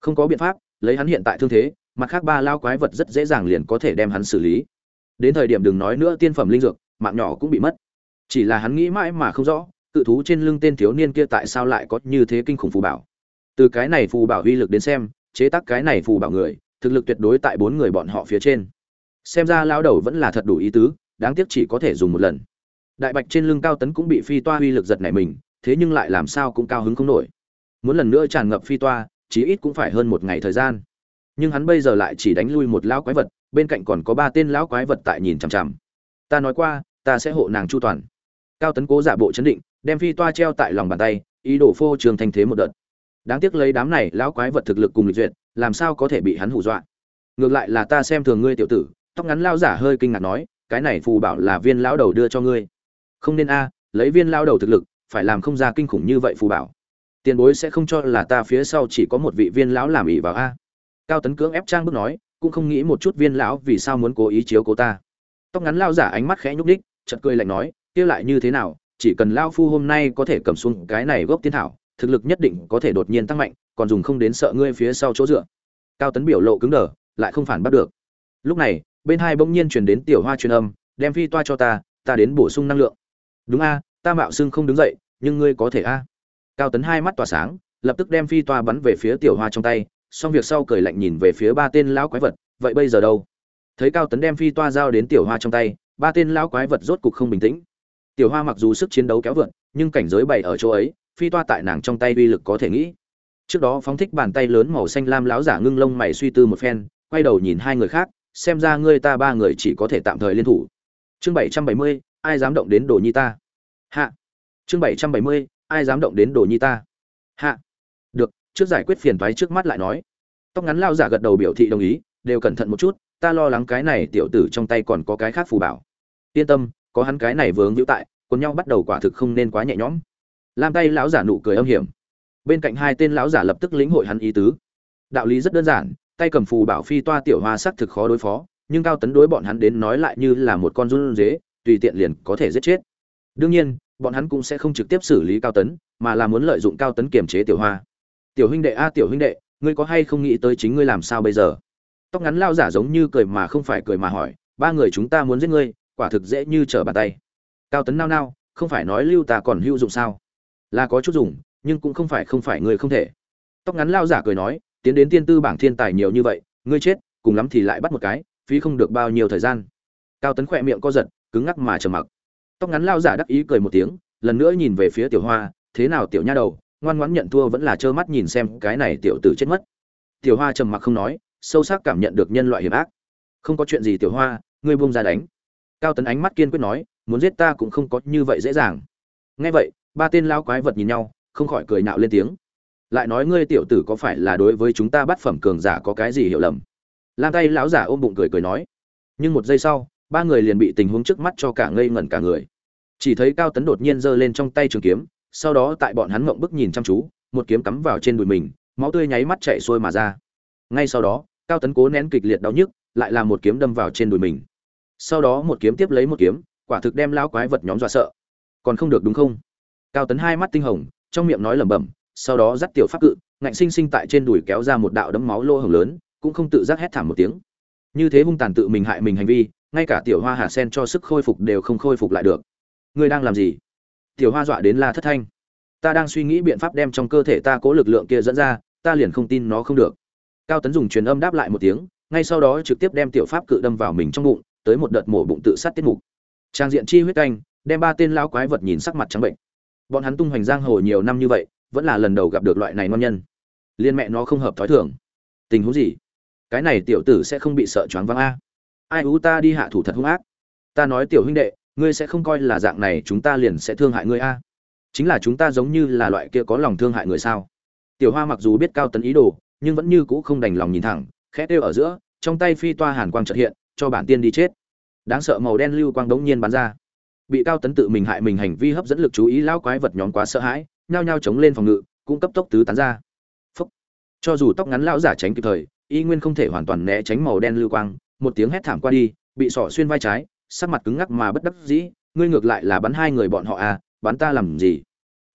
Không có biện pháp, lấy hắn hiện tại thương thế, mặt khác ba lao quái vật rất dễ dàng liền có thể đem hắn xử lý. Đến thời điểm đừng nói nữa tiên phẩm linh dược, mạng nhỏ cũng bị mất. Chỉ là hắn nghĩ mãi mà không rõ, cự thú trên lưng tên thiếu niên kia tại sao lại có như thế kinh khủng phù bảo từ cái này phù bảo uy lực đến xem, chế tác cái này phù bảo người, thực lực tuyệt đối tại bốn người bọn họ phía trên. Xem ra lao đầu vẫn là thật đủ ý tứ, đáng tiếc chỉ có thể dùng một lần. Đại bạch trên lưng cao tấn cũng bị phi toa uy lực giật nảy mình, thế nhưng lại làm sao cũng cao hứng không nổi. Muốn lần nữa tràn ngập phi toa, chí ít cũng phải hơn một ngày thời gian. Nhưng hắn bây giờ lại chỉ đánh lui một lão quái vật, bên cạnh còn có ba tên lão quái vật tại nhìn chằm chằm. Ta nói qua, ta sẽ hộ nàng chu toàn. Cao tấn cố giả bộ chấn định, đem phi toa treo tại lòng bàn tay, ý đồ phô trường thanh thế một đợt đáng tiếc lấy đám này lão quái vật thực lực cùng lịch duyệt, làm sao có thể bị hắn hù dọa? Ngược lại là ta xem thường ngươi tiểu tử, tóc ngắn lao giả hơi kinh ngạc nói, cái này phù bảo là viên lão đầu đưa cho ngươi. Không nên a, lấy viên lao đầu thực lực, phải làm không ra kinh khủng như vậy phù bảo. Tiền bối sẽ không cho là ta phía sau chỉ có một vị viên lão làm ỉ vào a. Cao tấn cưỡng ép trang bước nói, cũng không nghĩ một chút viên lão vì sao muốn cố ý chiếu cố ta. Tóc ngắn lao giả ánh mắt khẽ nhúc đích chợt cười lạnh nói, kia lại như thế nào, chỉ cần lao phu hôm nay có thể cầm xuống cái này gốc tiên thảo thực lực nhất định có thể đột nhiên tăng mạnh, còn dùng không đến sợ ngươi phía sau chỗ dựa. Cao tấn biểu lộ cứng đờ, lại không phản bắt được. Lúc này, bên hai bỗng nhiên truyền đến tiểu hoa truyền âm, đem phi toa cho ta ta đến bổ sung năng lượng. Đúng a, ta mạo xưng không đứng dậy, nhưng ngươi có thể a. Cao tấn hai mắt tỏa sáng, lập tức đem phi toa bắn về phía tiểu hoa trong tay, xong việc sau cười lạnh nhìn về phía ba tên lão quái vật, vậy bây giờ đâu? Thấy cao tấn đem phi toa giao đến tiểu hoa trong tay, ba tên lão quái vật rốt cục không bình tĩnh. Tiểu hoa mặc dù sức chiến đấu kéo vượn nhưng cảnh giới bày ở chỗ ấy phi toa tại nàng trong tay uy lực có thể nghĩ. Trước đó phóng thích bàn tay lớn màu xanh lam lão giả ngưng lông mày suy tư một phen, quay đầu nhìn hai người khác, xem ra ngươi ta ba người chỉ có thể tạm thời liên thủ. Chương bảy trăm bảy mươi, ai dám động đến đồ nhi ta? Hạ. Chương bảy trăm bảy mươi, ai dám động đến đồ nhi ta? Hạ. Được, trước giải quyết phiền toái trước mắt lại nói. Tóc ngắn lao giả gật đầu biểu thị đồng ý, đều cẩn thận một chút, ta lo lắng cái này tiểu tử trong tay còn có cái khác phù bảo. Yên tâm, có hắn cái này vướng hữu tại còn nhau bắt đầu quả thực không nên quá nhẹ nhõm lam tay lão giả nụ cười âm hiểm. Bên cạnh hai tên lão giả lập tức lĩnh hội hắn ý tứ. Đạo lý rất đơn giản, tay cầm phù bảo phi toa tiểu hoa sắc thực khó đối phó, nhưng cao tấn đối bọn hắn đến nói lại như là một con run dế tùy tiện liền có thể giết chết. Đương nhiên, bọn hắn cũng sẽ không trực tiếp xử lý cao tấn, mà là muốn lợi dụng cao tấn kiềm chế tiểu hoa. Tiểu huynh đệ a, tiểu huynh đệ, ngươi có hay không nghĩ tới chính ngươi làm sao bây giờ? Tóc ngắn lao giả giống như cười mà không phải cười mà hỏi, ba người chúng ta muốn giết ngươi, quả thực dễ như trở bàn tay. Cao tấn nao nao, không phải nói lưu ta còn hữu dụng sao? Là có chút dùng, nhưng cũng không phải không phải ngươi không thể. Tóc ngắn lao giả cười nói, tiến đến tiên tư bảng thiên tài nhiều như vậy, ngươi chết, cùng lắm thì lại bắt một cái, phí không được bao nhiêu thời gian. Cao tấn khỏe miệng co giật, cứng ngắc mà trầm mặc. Tóc ngắn lao giả đắc ý cười một tiếng, lần nữa nhìn về phía tiểu hoa, thế nào tiểu nha đầu, ngoan ngoãn nhận thua vẫn là trơ mắt nhìn xem cái này tiểu tử chết mất. Tiểu hoa trầm mặc không nói, sâu sắc cảm nhận được nhân loại hiểm ác. Không có chuyện gì tiểu hoa, ngươi buông ra đánh. Cao tấn ánh mắt kiên quyết nói, muốn giết ta cũng không có như vậy dễ dàng. Nghe vậy ba tên lao quái vật nhìn nhau, không khỏi cười nhạo lên tiếng. Lại nói ngươi tiểu tử có phải là đối với chúng ta bắt phẩm cường giả có cái gì hiểu lầm? Lam tay lão giả ôm bụng cười cười nói. Nhưng một giây sau, ba người liền bị tình huống trước mắt cho cả ngây ngẩn cả người. Chỉ thấy cao tấn đột nhiên giơ lên trong tay trường kiếm, sau đó tại bọn hắn mộng bức nhìn chăm chú, một kiếm cắm vào trên đùi mình, máu tươi nháy mắt chạy xuôi mà ra. Ngay sau đó, cao tấn cố nén kịch liệt đau nhức, lại là một kiếm đâm vào trên đùi mình. Sau đó một kiếm tiếp lấy một kiếm, quả thực đem lão quái vật nhóm dọa sợ. Còn không được đúng không? Cao tấn hai mắt tinh hồng, trong miệng nói lẩm bẩm, sau đó dắt tiểu pháp cự, ngạnh sinh sinh tại trên đùi kéo ra một đạo đấm máu lô hồng lớn, cũng không tự giác hét thảm một tiếng. Như thế hung tàn tự mình hại mình hành vi, ngay cả tiểu hoa hà sen cho sức khôi phục đều không khôi phục lại được. Ngươi đang làm gì? Tiểu hoa dọa đến la thất thanh. Ta đang suy nghĩ biện pháp đem trong cơ thể ta cố lực lượng kia dẫn ra, ta liền không tin nó không được. Cao tấn dùng truyền âm đáp lại một tiếng, ngay sau đó trực tiếp đem tiểu pháp cự đâm vào mình trong bụng, tới một đợt mổ bụng tự sát tiết mục. Trang diện chi huyết canh, đem ba tên lão quái vật nhìn sắc mặt trắng bệnh bọn hắn tung hoành giang hồ nhiều năm như vậy, vẫn là lần đầu gặp được loại này ngon nhân. Liên mẹ nó không hợp thói thường. Tình huống gì? Cái này tiểu tử sẽ không bị sợ choáng váng a. Ai ú ta đi hạ thủ thật hung ác. Ta nói tiểu huynh đệ, ngươi sẽ không coi là dạng này, chúng ta liền sẽ thương hại ngươi a. Chính là chúng ta giống như là loại kia có lòng thương hại người sao? Tiểu hoa mặc dù biết cao tấn ý đồ, nhưng vẫn như cũ không đành lòng nhìn thẳng, khẽ kêu ở giữa, trong tay phi toa hàn quang trật hiện, cho bản tiên đi chết. Đáng sợ màu đen lưu quang đống nhiên bắn ra bị cao tấn tự mình hại mình hành vi hấp dẫn lực chú ý, lão quái vật nhóm quá sợ hãi, nhao nhao chống lên phòng ngự, cũng cấp tốc tứ tán ra. Phúc. cho dù tóc ngắn lão giả tránh kịp thời, y nguyên không thể hoàn toàn né tránh màu đen lưu quang, một tiếng hét thảm qua đi, bị sỏ xuyên vai trái, sắc mặt cứng ngắc mà bất đắc dĩ, ngươi ngược lại là bắn hai người bọn họ à bắn ta làm gì?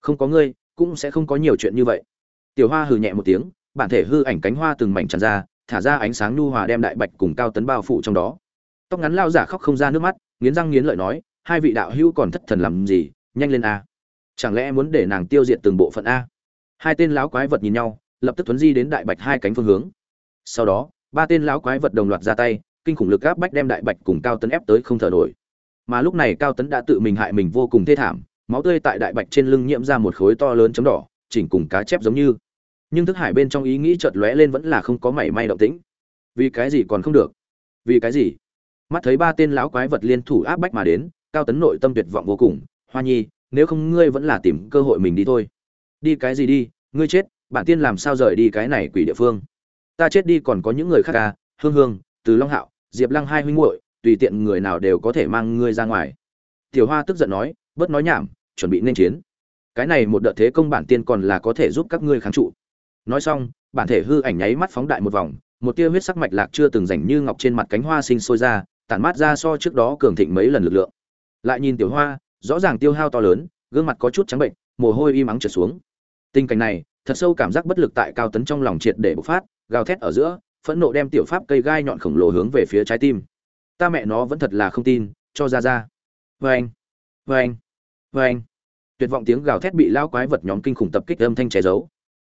Không có ngươi, cũng sẽ không có nhiều chuyện như vậy. Tiểu hoa hừ nhẹ một tiếng, bản thể hư ảnh cánh hoa từng mảnh tràn ra, thả ra ánh sáng nhu hòa đem đại bạch cùng cao tấn bao phủ trong đó. Tóc ngắn lao giả khóc không ra nước mắt, nghiến răng nghiến lợi nói hai vị đạo hữu còn thất thần làm gì, nhanh lên a. Chẳng lẽ muốn để nàng tiêu diệt từng bộ phận a? Hai tên lão quái vật nhìn nhau, lập tức tuấn di đến đại bạch hai cánh phương hướng. Sau đó, ba tên lão quái vật đồng loạt ra tay, kinh khủng lực áp bách đem đại bạch cùng cao tấn ép tới không thở nổi. Mà lúc này cao tấn đã tự mình hại mình vô cùng thê thảm, máu tươi tại đại bạch trên lưng nhiễm ra một khối to lớn chấm đỏ, chỉnh cùng cá chép giống như. Nhưng thức hải bên trong ý nghĩ chợt lóe lên vẫn là không có mảy may động tĩnh. Vì cái gì còn không được? Vì cái gì? Mắt thấy ba tên lão quái vật liên thủ áp bách mà đến cao tấn nội tâm tuyệt vọng vô cùng, hoa nhi, nếu không ngươi vẫn là tìm cơ hội mình đi thôi. Đi cái gì đi, ngươi chết, bản tiên làm sao rời đi cái này quỷ địa phương? Ta chết đi còn có những người khác ca hương hương, từ long hạo, diệp lăng hai huynh muội, tùy tiện người nào đều có thể mang ngươi ra ngoài. Tiểu hoa tức giận nói, bớt nói nhảm, chuẩn bị nên chiến. Cái này một đợt thế công bản tiên còn là có thể giúp các ngươi kháng trụ. Nói xong, bản thể hư ảnh nháy mắt phóng đại một vòng, một tia huyết sắc mạch lạc chưa từng rảnh như ngọc trên mặt cánh hoa sinh sôi ra, tản mát ra so trước đó cường thịnh mấy lần lực lượng lại nhìn tiểu hoa, rõ ràng tiêu hao to lớn, gương mặt có chút trắng bệnh, mồ hôi im ắng trượt xuống. Tình cảnh này, thật sâu cảm giác bất lực tại cao tấn trong lòng triệt để bộc phát, gào thét ở giữa, phẫn nộ đem tiểu pháp cây gai nhọn khổng lồ hướng về phía trái tim. Ta mẹ nó vẫn thật là không tin, cho ra ra. Vê anh vê anh vê anh tuyệt vọng tiếng gào thét bị lao quái vật nhóm kinh khủng tập kích âm thanh che giấu.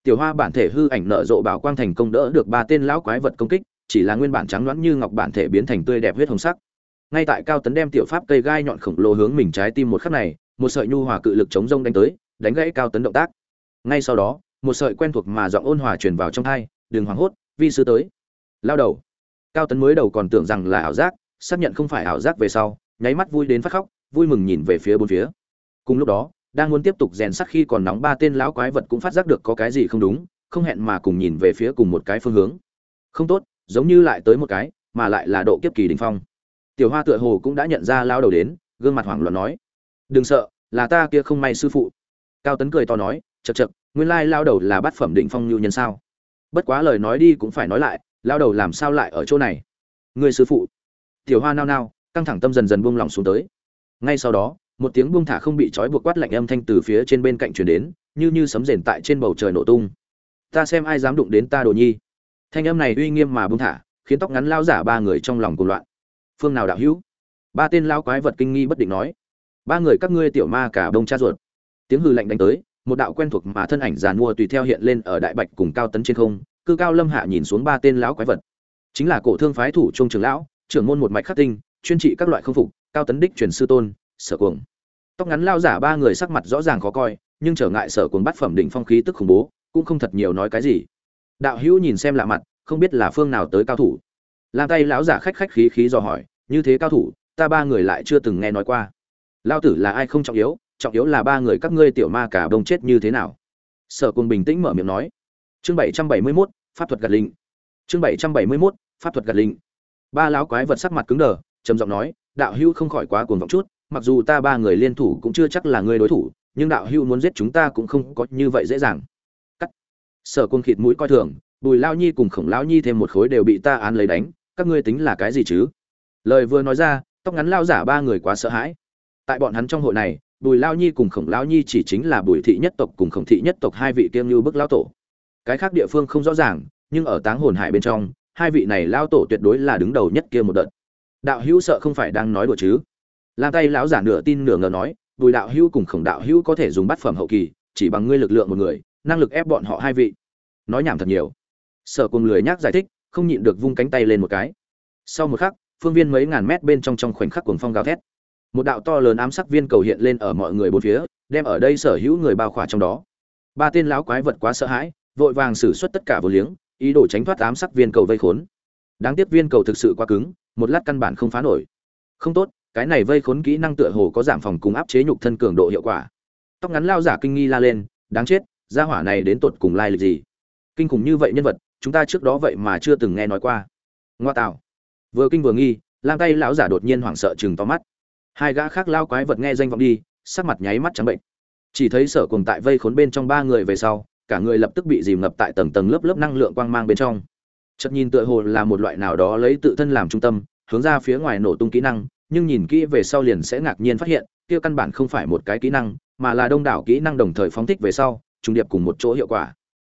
Tiểu hoa bản thể hư ảnh nở rộ bảo quang thành công đỡ được ba tên lão quái vật công kích, chỉ là nguyên bản trắng loãng như ngọc bản thể biến thành tươi đẹp huyết hồng sắc ngay tại cao tấn đem tiểu pháp cây gai nhọn khổng lồ hướng mình trái tim một khắc này, một sợi nhu hòa cự lực chống rông đánh tới, đánh gãy cao tấn động tác. Ngay sau đó, một sợi quen thuộc mà giọng ôn hòa truyền vào trong thai đường hoảng hốt, vi sư tới. Lao đầu. Cao tấn mới đầu còn tưởng rằng là ảo giác, xác nhận không phải ảo giác về sau, nháy mắt vui đến phát khóc, vui mừng nhìn về phía bốn phía. Cùng lúc đó, đang muốn tiếp tục rèn sắt khi còn nóng ba tên lão quái vật cũng phát giác được có cái gì không đúng, không hẹn mà cùng nhìn về phía cùng một cái phương hướng. Không tốt, giống như lại tới một cái, mà lại là độ kiếp kỳ đỉnh phong tiểu hoa tựa hồ cũng đã nhận ra lao đầu đến, gương mặt hoảng loạn nói, đừng sợ, là ta kia không may sư phụ. Cao tấn cười to nói chật chật nguyên lai lao đầu là bát phẩm định phong nhu nhân sao? Bất quá lời nói đi cũng phải nói lại, lao đầu làm sao lại ở chỗ này? Người sư phụ. Tiểu hoa nao nao, căng thẳng tâm dần dần buông lỏng xuống tới. Ngay sau đó, một tiếng buông thả không bị trói buộc quát lạnh âm thanh từ phía trên bên cạnh truyền đến, như như sấm rền tại trên bầu trời nổ tung. Ta xem ai dám đụng đến ta đồ nhi. Thanh âm này uy nghiêm mà buông thả, khiến tóc ngắn lao giả ba người trong lòng cùng loạn phương nào đạo hữu? Ba tên lao quái vật kinh nghi bất định nói. Ba người các ngươi tiểu ma cả bông cha ruột. Tiếng hư lạnh đánh tới, một đạo quen thuộc mà thân ảnh giàn mua tùy theo hiện lên ở đại bạch cùng cao tấn trên không, cư cao lâm hạ nhìn xuống ba tên lão quái vật. Chính là cổ thương phái thủ trung trưởng lão, trưởng môn một mạch khắc tinh, chuyên trị các loại không phục, cao tấn đích truyền sư tôn, sở cuồng. Tóc ngắn lao giả ba người sắc mặt rõ ràng khó coi, nhưng trở ngại sở cuồng bắt phẩm đỉnh phong khí tức khủng bố, cũng không thật nhiều nói cái gì. Đạo hữu nhìn xem lạ mặt, không biết là phương nào tới cao thủ. Làm tay lão giả khách khách khí khí dò hỏi như thế cao thủ, ta ba người lại chưa từng nghe nói qua. Lao tử là ai không trọng yếu trọng yếu là ba người các ngươi tiểu ma cả đông chết như thế nào. Sở cùng bình tĩnh mở miệng nói. Chương bảy trăm bảy mươi mốt, pháp thuật gạt linh. Chương bảy trăm bảy mươi mốt, pháp thuật gạt linh. Ba lão quái vật sắc mặt cứng đờ, trầm giọng nói, đạo hữu không khỏi quá cuồng vọng chút, mặc dù ta ba người liên thủ cũng chưa chắc là người đối thủ, nhưng đạo hữu muốn giết chúng ta cũng không có như vậy dễ dàng. Cắt. Sở quân khịt mũi coi thường, bùi lao nhi cùng khổng lao nhi thêm một khối đều bị ta án lấy đánh, các ngươi tính là cái gì chứ? Lời vừa nói ra, tóc ngắn lao giả ba người quá sợ hãi. Tại bọn hắn trong hội này, bùi lao nhi cùng khổng lao nhi chỉ chính là bùi thị nhất tộc cùng khổng thị nhất tộc hai vị kiêm như bức lao tổ. Cái khác địa phương không rõ ràng, nhưng ở táng hồn hải bên trong, hai vị này lao tổ tuyệt đối là đứng đầu nhất kia một đợt. Đạo hữu sợ không phải đang nói đùa chứ? Làm tay lão giả nửa tin nửa ngờ nói, bùi đạo hữu cùng khổng đạo hữu có thể dùng bát phẩm hậu kỳ, chỉ bằng ngươi lực lượng một người, năng lực ép bọn họ hai vị. Nói nhảm thật nhiều. Sở cùng lười nhác giải thích, không nhịn được vung cánh tay lên một cái. Sau một khắc phương viên mấy ngàn mét bên trong trong khoảnh khắc cuồng phong gào thét. Một đạo to lớn ám sắc viên cầu hiện lên ở mọi người bốn phía, đem ở đây sở hữu người bao khỏa trong đó. Ba tên lão quái vật quá sợ hãi, vội vàng xử suất tất cả vô liếng, ý đồ tránh thoát ám sắc viên cầu vây khốn. Đáng tiếc viên cầu thực sự quá cứng, một lát căn bản không phá nổi. Không tốt, cái này vây khốn kỹ năng tựa hồ có giảm phòng cùng áp chế nhục thân cường độ hiệu quả. Tóc ngắn lao giả kinh nghi la lên, đáng chết, gia hỏa này đến tột cùng lai lịch gì? Kinh khủng như vậy nhân vật, chúng ta trước đó vậy mà chưa từng nghe nói qua. Ngoa tạo vừa kinh vừa nghi lam tay lão giả đột nhiên hoảng sợ chừng to mắt. Hai gã khác lao quái vật nghe danh vọng đi, sắc mặt nháy mắt trắng bệnh. Chỉ thấy sở cùng tại vây khốn bên trong ba người về sau, cả người lập tức bị dìm ngập tại tầng tầng lớp lớp năng lượng quang mang bên trong. Chợt nhìn tựa hồ là một loại nào đó lấy tự thân làm trung tâm, hướng ra phía ngoài nổ tung kỹ năng, nhưng nhìn kỹ về sau liền sẽ ngạc nhiên phát hiện, kia căn bản không phải một cái kỹ năng, mà là đông đảo kỹ năng đồng thời phóng thích về sau, trùng điệp cùng một chỗ hiệu quả.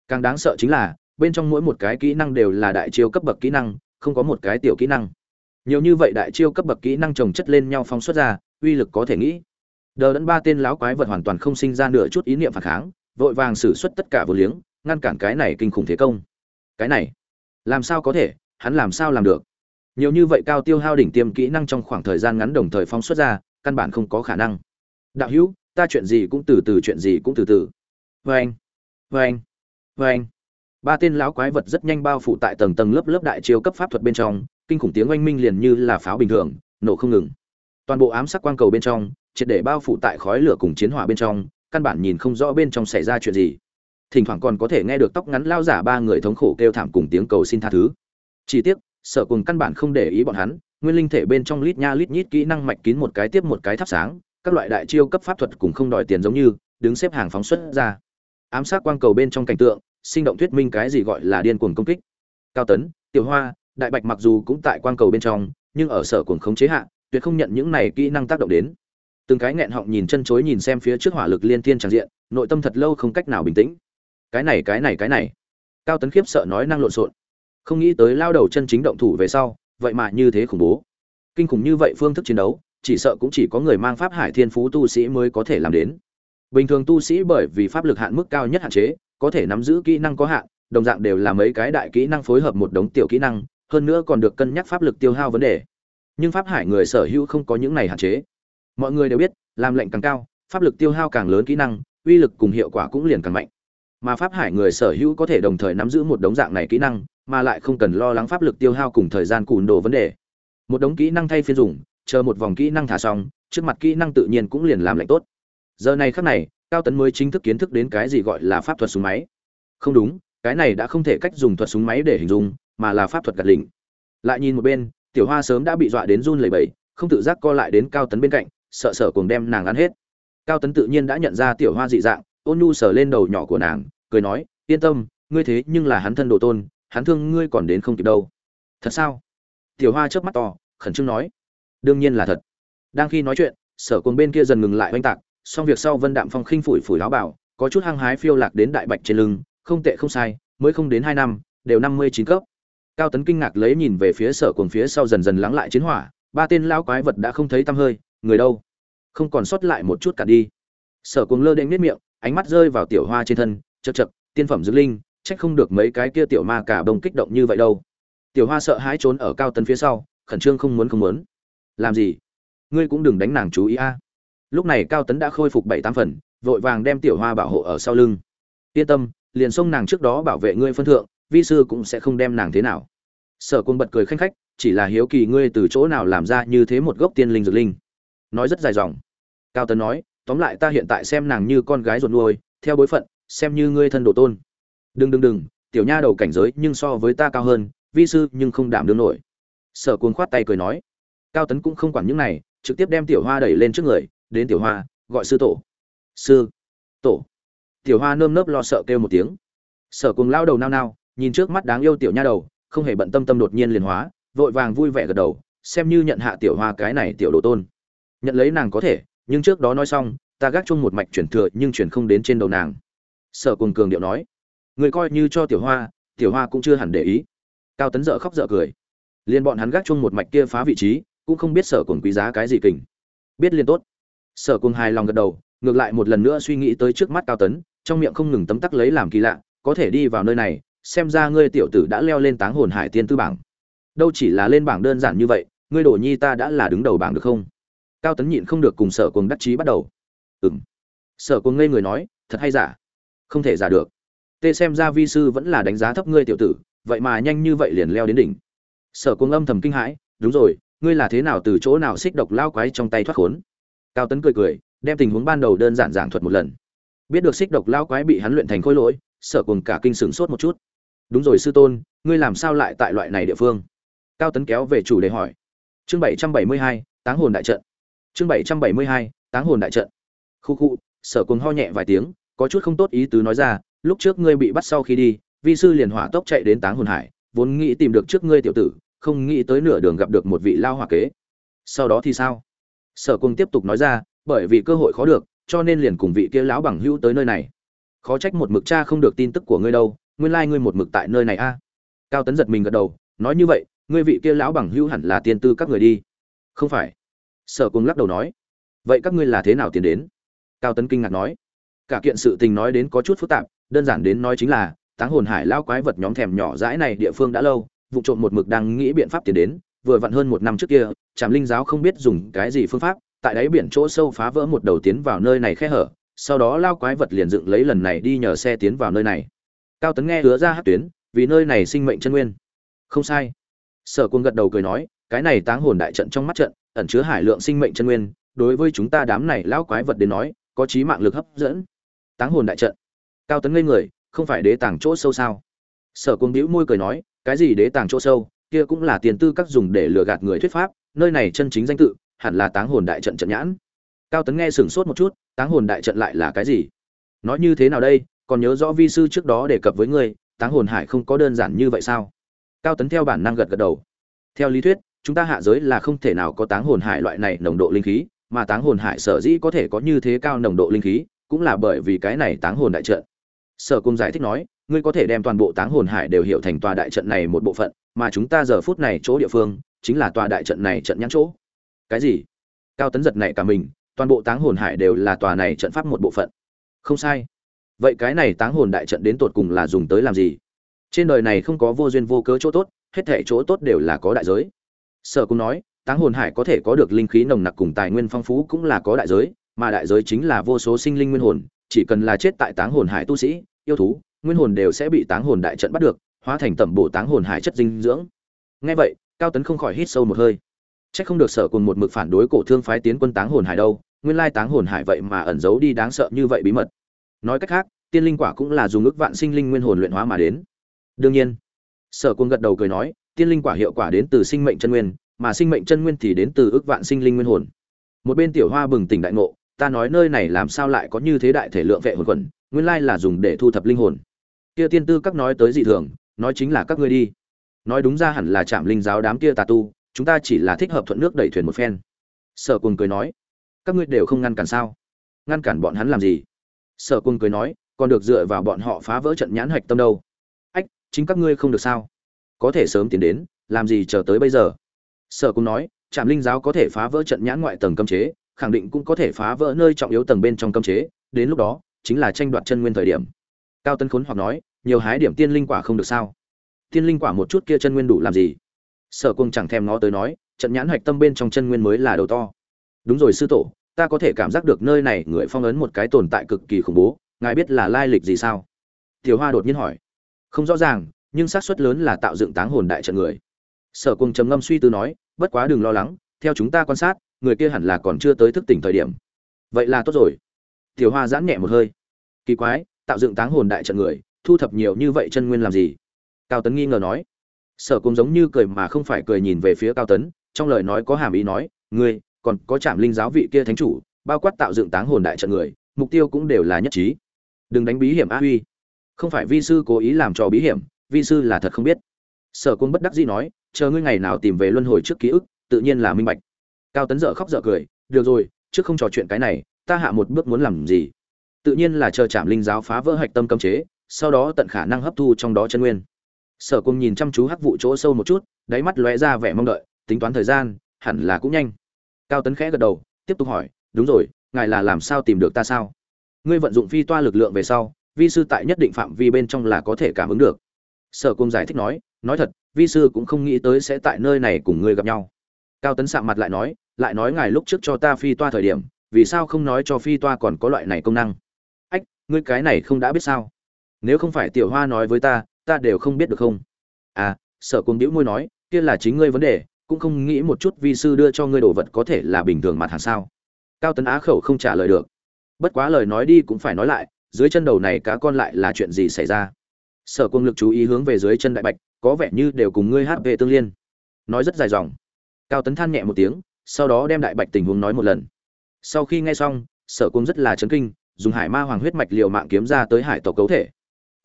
Càng đáng sợ chính là, bên trong mỗi một cái kỹ năng đều là đại chiêu cấp bậc kỹ năng không có một cái tiểu kỹ năng. Nhiều như vậy đại chiêu cấp bậc kỹ năng chồng chất lên nhau phóng xuất ra, uy lực có thể nghĩ. Đờ đẫn ba tên láo quái vật hoàn toàn không sinh ra nửa chút ý niệm phản kháng, vội vàng xử suất tất cả vô liếng, ngăn cản cái này kinh khủng thế công. Cái này, làm sao có thể? Hắn làm sao làm được? Nhiều như vậy cao tiêu hao đỉnh tiêm kỹ năng trong khoảng thời gian ngắn đồng thời phóng xuất ra, căn bản không có khả năng. Đạo hữu, ta chuyện gì cũng từ từ, chuyện gì cũng từ từ. Vê anh vê anh vê anh ba tên lão quái vật rất nhanh bao phủ tại tầng tầng lớp lớp đại chiêu cấp pháp thuật bên trong, kinh khủng tiếng oanh minh liền như là pháo bình thường, nổ không ngừng. Toàn bộ ám sắc quang cầu bên trong, triệt để bao phủ tại khói lửa cùng chiến hỏa bên trong, căn bản nhìn không rõ bên trong xảy ra chuyện gì. Thỉnh thoảng còn có thể nghe được tóc ngắn lao giả ba người thống khổ kêu thảm cùng tiếng cầu xin tha thứ. Chỉ tiếc, sở cùng căn bản không để ý bọn hắn, nguyên linh thể bên trong lít nha lít nhít kỹ năng mạch kín một cái tiếp một cái thắp sáng, các loại đại chiêu cấp pháp thuật cùng không đòi tiền giống như, đứng xếp hàng phóng xuất ra. Ám sát quang cầu bên trong cảnh tượng sinh động thuyết minh cái gì gọi là điên cuồng công kích. Cao tấn, tiểu hoa, đại bạch mặc dù cũng tại quang cầu bên trong, nhưng ở sở cuồng khống chế hạ, tuyệt không nhận những này kỹ năng tác động đến. Từng cái nghẹn họng nhìn chân chối nhìn xem phía trước hỏa lực liên thiên tràn diện, nội tâm thật lâu không cách nào bình tĩnh. Cái này cái này cái này. Cao tấn khiếp sợ nói năng lộn xộn. Không nghĩ tới lao đầu chân chính động thủ về sau, vậy mà như thế khủng bố. Kinh khủng như vậy phương thức chiến đấu, chỉ sợ cũng chỉ có người mang pháp hải thiên phú tu sĩ mới có thể làm đến. Bình thường tu sĩ bởi vì pháp lực hạn mức cao nhất hạn chế có thể nắm giữ kỹ năng có hạn, đồng dạng đều là mấy cái đại kỹ năng phối hợp một đống tiểu kỹ năng, hơn nữa còn được cân nhắc pháp lực tiêu hao vấn đề. Nhưng pháp hải người sở hữu không có những này hạn chế. Mọi người đều biết, làm lệnh càng cao, pháp lực tiêu hao càng lớn kỹ năng, uy lực cùng hiệu quả cũng liền càng mạnh. Mà pháp hải người sở hữu có thể đồng thời nắm giữ một đống dạng này kỹ năng, mà lại không cần lo lắng pháp lực tiêu hao cùng thời gian cùn đồ vấn đề. Một đống kỹ năng thay phiên dùng, chờ một vòng kỹ năng thả xong, trước mặt kỹ năng tự nhiên cũng liền làm lệnh tốt. Giờ này khắc này cao tấn mới chính thức kiến thức đến cái gì gọi là pháp thuật súng máy. Không đúng, cái này đã không thể cách dùng thuật súng máy để hình dung, mà là pháp thuật gạt lỉnh. Lại nhìn một bên, tiểu hoa sớm đã bị dọa đến run lẩy bẩy, không tự giác co lại đến cao tấn bên cạnh, sợ sợ cùng đem nàng ăn hết. Cao tấn tự nhiên đã nhận ra tiểu hoa dị dạng, ôn nhu sờ lên đầu nhỏ của nàng, cười nói, yên tâm, ngươi thế nhưng là hắn thân đồ tôn, hắn thương ngươi còn đến không kịp đâu. Thật sao? Tiểu hoa chớp mắt to, khẩn trương nói, đương nhiên là thật. Đang khi nói chuyện, sở cồn bên kia dần ngừng lại oanh tạc xong việc sau vân đạm phong khinh phủi phủi láo bảo, có chút hăng hái phiêu lạc đến đại bạch trên lưng, không tệ không sai, mới không đến hai năm, đều năm mươi chín cấp. Cao tấn kinh ngạc lấy nhìn về phía sở cồn phía sau dần dần lắng lại chiến hỏa, ba tên lão quái vật đã không thấy tăm hơi, người đâu? Không còn sót lại một chút cả đi. Sở cồn lơ đễnh nết miệng, ánh mắt rơi vào tiểu hoa trên thân, chật chật, tiên phẩm dư linh, trách không được mấy cái kia tiểu ma cả bông kích động như vậy đâu. Tiểu hoa sợ hãi trốn ở cao tấn phía sau, khẩn trương không muốn không muốn. Làm gì? Ngươi cũng đừng đánh nàng chú ý a lúc này cao tấn đã khôi phục bảy tám phần, vội vàng đem tiểu hoa bảo hộ ở sau lưng. Yên tâm, liền xông nàng trước đó bảo vệ ngươi phân thượng, vi sư cũng sẽ không đem nàng thế nào. Sở quân bật cười khanh khách, chỉ là hiếu kỳ ngươi từ chỗ nào làm ra như thế một gốc tiên linh dược linh. Nói rất dài dòng. Cao tấn nói, tóm lại ta hiện tại xem nàng như con gái ruột nuôi, theo bối phận, xem như ngươi thân đồ tôn. Đừng đừng đừng, tiểu nha đầu cảnh giới nhưng so với ta cao hơn, vi sư nhưng không đảm đương nổi. Sở quân khoát tay cười nói. Cao tấn cũng không quản những này, trực tiếp đem tiểu hoa đẩy lên trước người đến tiểu hoa, gọi sư tổ. Sư tổ. Tiểu hoa nơm nớp lo sợ kêu một tiếng. Sở cuồng lao đầu nao nao, nhìn trước mắt đáng yêu tiểu nha đầu, không hề bận tâm tâm đột nhiên liền hóa, vội vàng vui vẻ gật đầu, xem như nhận hạ tiểu hoa cái này tiểu đồ tôn. Nhận lấy nàng có thể, nhưng trước đó nói xong, ta gác chung một mạch chuyển thừa nhưng chuyển không đến trên đầu nàng. Sở cuồng cường điệu nói, người coi như cho tiểu hoa tiểu hoa cũng chưa hẳn để ý. Cao tấn dợ khóc dợ cười. Liên bọn hắn gác chung một mạch kia phá vị trí, cũng không biết sở cuồng quý giá cái gì kình. Biết liên tốt sở cùng hài lòng gật đầu, ngược lại một lần nữa suy nghĩ tới trước mắt cao tấn, trong miệng không ngừng tấm tắc lấy làm kỳ lạ, có thể đi vào nơi này, xem ra ngươi tiểu tử đã leo lên táng hồn hải tiên tư bảng. Đâu chỉ là lên bảng đơn giản như vậy, ngươi đổ nhi ta đã là đứng đầu bảng được không? Cao tấn nhịn không được cùng sở cùng đắc chí bắt đầu. Ừng sở cùng ngây người nói, thật hay giả? Không thể giả được. Tê xem ra vi sư vẫn là đánh giá thấp ngươi tiểu tử, vậy mà nhanh như vậy liền leo đến đỉnh. Sở cùng âm thầm kinh hãi, đúng rồi, ngươi là thế nào từ chỗ nào xích độc lao quái trong tay thoát khốn? Cao tấn cười cười, đem tình huống ban đầu đơn giản giảng thuật một lần. Biết được xích độc lao quái bị hắn luyện thành khối lỗi sở cuồng cả kinh sửng sốt một chút. Đúng rồi sư tôn, ngươi làm sao lại tại loại này địa phương? Cao tấn kéo về chủ đề hỏi. Chương bảy trăm bảy mươi hai, táng hồn đại trận. Chương bảy trăm bảy mươi hai, táng hồn đại trận. Khu khu sở cuồng ho nhẹ vài tiếng, có chút không tốt ý tứ nói ra, lúc trước ngươi bị bắt sau khi đi, vi sư liền hỏa tốc chạy đến táng hồn hải, vốn nghĩ tìm được trước ngươi tiểu tử, không nghĩ tới nửa đường gặp được một vị lao hỏa kế. Sau đó thì sao? Sở cung tiếp tục nói ra, bởi vì cơ hội khó được, cho nên liền cùng vị kia lão bằng hữu tới nơi này. Khó trách một mực cha không được tin tức của ngươi đâu, nguyên lai ngươi một mực tại nơi này a. Cao tấn giật mình gật đầu, nói như vậy, ngươi vị kia lão bằng hữu hẳn là tiên tư các người đi. Không phải. Sở cung lắc đầu nói. Vậy các ngươi là thế nào tiến đến? Cao tấn kinh ngạc nói. Cả kiện sự tình nói đến có chút phức tạp, đơn giản đến nói chính là, táng hồn hải lao quái vật nhóm thèm nhỏ dãi này địa phương đã lâu, vụ trộm một mực đang nghĩ biện pháp tiến đến vừa vặn hơn một năm trước kia trạm linh giáo không biết dùng cái gì phương pháp, tại đáy biển chỗ sâu phá vỡ một đầu tiến vào nơi này khe hở, sau đó lao quái vật liền dựng lấy lần này đi nhờ xe tiến vào nơi này. Cao tấn nghe hứa ra hát tuyến, vì nơi này sinh mệnh chân nguyên. Không sai. Sở quân gật đầu cười nói, cái này táng hồn đại trận trong mắt trận, ẩn chứa hải lượng sinh mệnh chân nguyên, đối với chúng ta đám này lão quái vật đến nói, có trí mạng lực hấp dẫn. Táng hồn đại trận. Cao tấn ngây người, không phải đế tàng chỗ sâu sao? Sở quân bĩu môi cười nói, cái gì đế tàng chỗ sâu? Kia cũng là tiền tư các dùng để lừa gạt người thuyết pháp, nơi này chân chính danh tự, hẳn là táng hồn đại trận trận nhãn. Cao tấn nghe sửng sốt một chút, táng hồn đại trận lại là cái gì? Nói như thế nào đây? Còn nhớ rõ vi sư trước đó đề cập với ngươi, táng hồn hải không có đơn giản như vậy sao? Cao tấn theo bản năng gật gật đầu. Theo lý thuyết, chúng ta hạ giới là không thể nào có táng hồn hải loại này nồng độ linh khí, mà táng hồn hải sở dĩ có thể có như thế cao nồng độ linh khí, cũng là bởi vì cái này táng hồn đại trận. Sở cung giải thích nói, ngươi có thể đem toàn bộ táng hồn hải đều hiểu thành tòa đại trận này một bộ phận mà chúng ta giờ phút này chỗ địa phương chính là tòa đại trận này trận nhãn chỗ. Cái gì? Cao tấn giật này cả mình, toàn bộ táng hồn hải đều là tòa này trận pháp một bộ phận. Không sai. Vậy cái này táng hồn đại trận đến tột cùng là dùng tới làm gì? Trên đời này không có vô duyên vô cớ chỗ tốt, hết thể chỗ tốt đều là có đại giới. Sở cũng nói, táng hồn hải có thể có được linh khí nồng nặc cùng tài nguyên phong phú cũng là có đại giới, mà đại giới chính là vô số sinh linh nguyên hồn, chỉ cần là chết tại táng hồn hải tu sĩ, yêu thú, nguyên hồn đều sẽ bị táng hồn đại trận bắt được hóa thành tẩm bổ táng hồn hải chất dinh dưỡng. Ngay vậy, cao tấn không khỏi hít sâu một hơi. Chắc không được sở cùng một mực phản đối cổ thương phái tiến quân táng hồn hải đâu, nguyên lai táng hồn hải vậy mà ẩn giấu đi đáng sợ như vậy bí mật. Nói cách khác, tiên linh quả cũng là dùng ước vạn sinh linh nguyên hồn luyện hóa mà đến. Đương nhiên, sở quân gật đầu cười nói, tiên linh quả hiệu quả đến từ sinh mệnh chân nguyên, mà sinh mệnh chân nguyên thì đến từ ước vạn sinh linh nguyên hồn. Một bên tiểu hoa bừng tỉnh đại ngộ, ta nói nơi này làm sao lại có như thế đại thể lượng vệ hồn quẩn nguyên lai là dùng để thu thập linh hồn. Kia tiên tư các nói tới dị thường nói chính là các ngươi đi. Nói đúng ra hẳn là Trạm linh giáo đám kia tà tu, chúng ta chỉ là thích hợp thuận nước đẩy thuyền một phen. Sở cùng cười nói, các ngươi đều không ngăn cản sao? Ngăn cản bọn hắn làm gì? Sở cùng cười nói, còn được dựa vào bọn họ phá vỡ trận nhãn hạch tâm đâu. Ách, chính các ngươi không được sao? Có thể sớm tiến đến, làm gì chờ tới bây giờ? Sở cùng nói, trạm linh giáo có thể phá vỡ trận nhãn ngoại tầng cấm chế, khẳng định cũng có thể phá vỡ nơi trọng yếu tầng bên trong cấm chế, đến lúc đó, chính là tranh đoạt chân nguyên thời điểm. Cao tân khốn hoặc nói nhiều hái điểm tiên linh quả không được sao? Tiên linh quả một chút kia chân nguyên đủ làm gì? Sở cung chẳng thèm ngó tới nói, trận nhãn hạch tâm bên trong chân nguyên mới là đầu to. Đúng rồi sư tổ, ta có thể cảm giác được nơi này người phong ấn một cái tồn tại cực kỳ khủng bố, ngài biết là lai lịch gì sao? Tiểu hoa đột nhiên hỏi. Không rõ ràng, nhưng xác suất lớn là tạo dựng táng hồn đại trận người. Sở cung trầm ngâm suy tư nói, bất quá đừng lo lắng, theo chúng ta quan sát, người kia hẳn là còn chưa tới thức tỉnh thời điểm. Vậy là tốt rồi. Tiểu hoa giãn nhẹ một hơi. Kỳ quái, tạo dựng táng hồn đại trận người thu thập nhiều như vậy chân nguyên làm gì? Cao tấn nghi ngờ nói. Sở cùng giống như cười mà không phải cười nhìn về phía cao tấn, trong lời nói có hàm ý nói, ngươi, còn có trạm linh giáo vị kia thánh chủ, bao quát tạo dựng táng hồn đại trận người, mục tiêu cũng đều là nhất trí. Đừng đánh bí hiểm á huy. Không phải vi sư cố ý làm trò bí hiểm, vi sư là thật không biết. Sở cung bất đắc dĩ nói, chờ ngươi ngày nào tìm về luân hồi trước ký ức, tự nhiên là minh bạch. Cao tấn dở khóc dở cười, được rồi, trước không trò chuyện cái này, ta hạ một bước muốn làm gì? Tự nhiên là chờ trạm linh giáo phá vỡ hạch tâm cấm chế sau đó tận khả năng hấp thu trong đó chân nguyên. Sở cung nhìn chăm chú hắc vụ chỗ sâu một chút, đáy mắt lóe ra vẻ mong đợi, tính toán thời gian, hẳn là cũng nhanh. Cao tấn khẽ gật đầu, tiếp tục hỏi, đúng rồi, ngài là làm sao tìm được ta sao? Ngươi vận dụng phi toa lực lượng về sau, vi sư tại nhất định phạm vi bên trong là có thể cảm ứng được. Sở cung giải thích nói nói thật, vi sư cũng không nghĩ tới sẽ tại nơi này cùng ngươi gặp nhau. Cao tấn sạm mặt lại nói lại nói ngài lúc trước cho ta phi toa thời điểm, vì sao không nói cho phi toa còn có loại này công năng? Ách, ngươi cái này không đã biết sao? Nếu không phải tiểu hoa nói với ta ta đều không biết được không? À sở cuồng đĩu môi nói, kia là chính ngươi vấn đề, cũng không nghĩ một chút vi sư đưa cho ngươi đồ vật có thể là bình thường mặt hàng sao? Cao tấn á khẩu không trả lời được. Bất quá lời nói đi cũng phải nói lại, dưới chân đầu này cá con lại là chuyện gì xảy ra? Sở cuồng lực chú ý hướng về dưới chân đại bạch, có vẻ như đều cùng ngươi hát về tương liên. Nói rất dài dòng. Cao tấn than nhẹ một tiếng, sau đó đem đại bạch tình huống nói một lần. Sau khi nghe xong, sở cuồng rất là chấn kinh, dùng hải ma hoàng huyết mạch liều mạng kiếm ra tới hải tộc cấu thể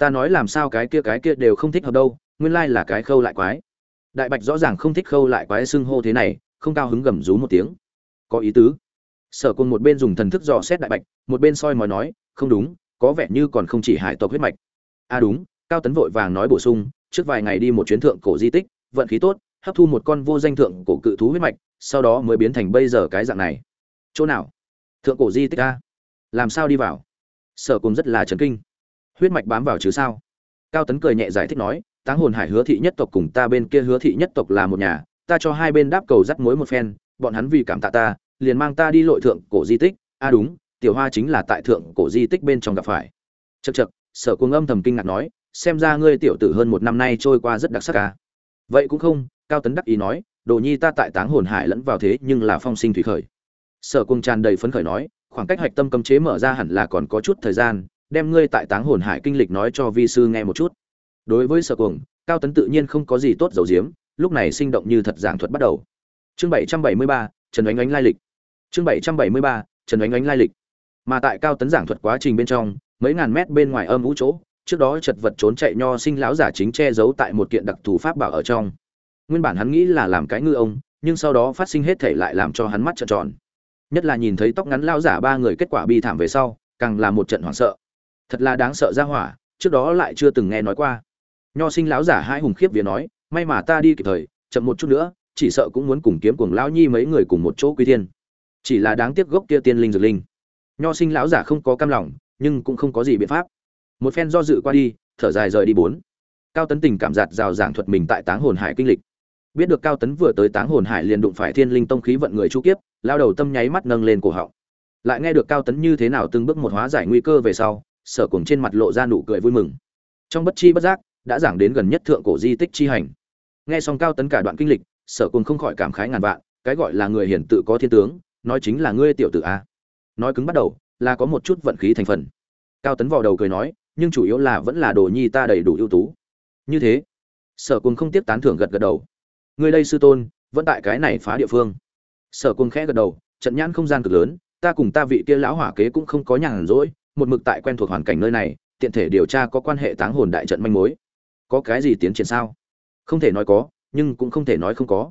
ta nói làm sao cái kia cái kia đều không thích hợp đâu, nguyên lai là cái khâu lại quái. Đại bạch rõ ràng không thích khâu lại quái xưng hô thế này, không cao hứng gầm rú một tiếng. Có ý tứ. Sở côn một bên dùng thần thức dò xét đại bạch, một bên soi mói nói, không đúng, có vẻ như còn không chỉ hải tộc huyết mạch. À đúng, cao tấn vội vàng nói bổ sung, trước vài ngày đi một chuyến thượng cổ di tích, vận khí tốt, hấp thu một con vô danh thượng cổ cự thú huyết mạch, sau đó mới biến thành bây giờ cái dạng này. Chỗ nào? Thượng cổ di tích a? Làm sao đi vào? Sở cùng rất là chấn kinh huyết mạch bám vào chứ sao? Cao tấn cười nhẹ giải thích nói, táng hồn hải hứa thị nhất tộc cùng ta bên kia hứa thị nhất tộc là một nhà, ta cho hai bên đáp cầu dắt mối một phen, bọn hắn vì cảm tạ ta, liền mang ta đi lội thượng cổ di tích. A à đúng, tiểu hoa chính là tại thượng cổ di tích bên trong gặp phải. Chật chật sở cuồng âm thầm kinh ngạc nói, xem ra ngươi tiểu tử hơn một năm nay trôi qua rất đặc sắc ca vậy cũng không, cao tấn đắc ý nói, đồ nhi ta tại táng hồn hải lẫn vào thế nhưng là phong sinh thủy khởi. Sở cuồng tràn đầy phấn khởi nói, khoảng cách hạch tâm cấm chế mở ra hẳn là còn có chút thời gian đem ngươi tại táng hồn hải kinh lịch nói cho vi sư nghe một chút. Đối với sở cuồng, cao tấn tự nhiên không có gì tốt dầu diếm lúc này sinh động như thật giảng thuật bắt đầu. Chương bảy trăm bảy mươi ba, trần oánh oánh lai lịch. Chương bảy trăm bảy mươi ba, trần oánh oánh lai lịch. Mà tại cao tấn giảng thuật quá trình bên trong, mấy ngàn mét bên ngoài âm vũ chỗ, trước đó chật vật trốn chạy nho sinh lão giả chính che giấu tại một kiện đặc thù pháp bảo ở trong. Nguyên bản hắn nghĩ là làm cái ngư ông, nhưng sau đó phát sinh hết thể lại làm cho hắn mắt trợn tròn. Nhất là nhìn thấy tóc ngắn lão giả ba người kết quả bi thảm về sau, càng là một trận hoảng sợ thật là đáng sợ ra hỏa, trước đó lại chưa từng nghe nói qua. Nho sinh lão giả hai hùng khiếp vía nói, may mà ta đi kịp thời, chậm một chút nữa, chỉ sợ cũng muốn cùng kiếm cuồng lão nhi mấy người cùng một chỗ quy thiên. Chỉ là đáng tiếc gốc kia tiên linh dược linh. Nho sinh lão giả không có cam lòng, nhưng cũng không có gì biện pháp. Một phen do dự qua đi, thở dài rời đi bốn. Cao tấn tình cảm giạt rào giảng thuật mình tại táng hồn hải kinh lịch. Biết được cao tấn vừa tới táng hồn hải liền đụng phải thiên linh tông khí vận người chu kiếp lao đầu tâm nháy mắt nâng lên cổ họng. Lại nghe được cao tấn như thế nào từng bước một hóa giải nguy cơ về sau sở cùng trên mặt lộ ra nụ cười vui mừng. Trong bất chi bất giác, đã giảng đến gần nhất thượng cổ di tích chi hành. Nghe xong cao tấn cả đoạn kinh lịch, sở cùng không khỏi cảm khái ngàn vạn, cái gọi là người hiển tự có thiên tướng, nói chính là ngươi tiểu tử a. Nói cứng bắt đầu, là có một chút vận khí thành phần. Cao tấn vào đầu cười nói, nhưng chủ yếu là vẫn là đồ nhi ta đầy đủ ưu tú. Như thế, sở cùng không tiếp tán thưởng gật gật đầu. Ngươi đây sư tôn, vẫn tại cái này phá địa phương. Sở cùng khẽ gật đầu, trận nhãn không gian cực lớn, ta cùng ta vị kia lão hỏa kế cũng không có nhàn rỗi một mực tại quen thuộc hoàn cảnh nơi này, tiện thể điều tra có quan hệ táng hồn đại trận manh mối. Có cái gì tiến triển sao? Không thể nói có, nhưng cũng không thể nói không có.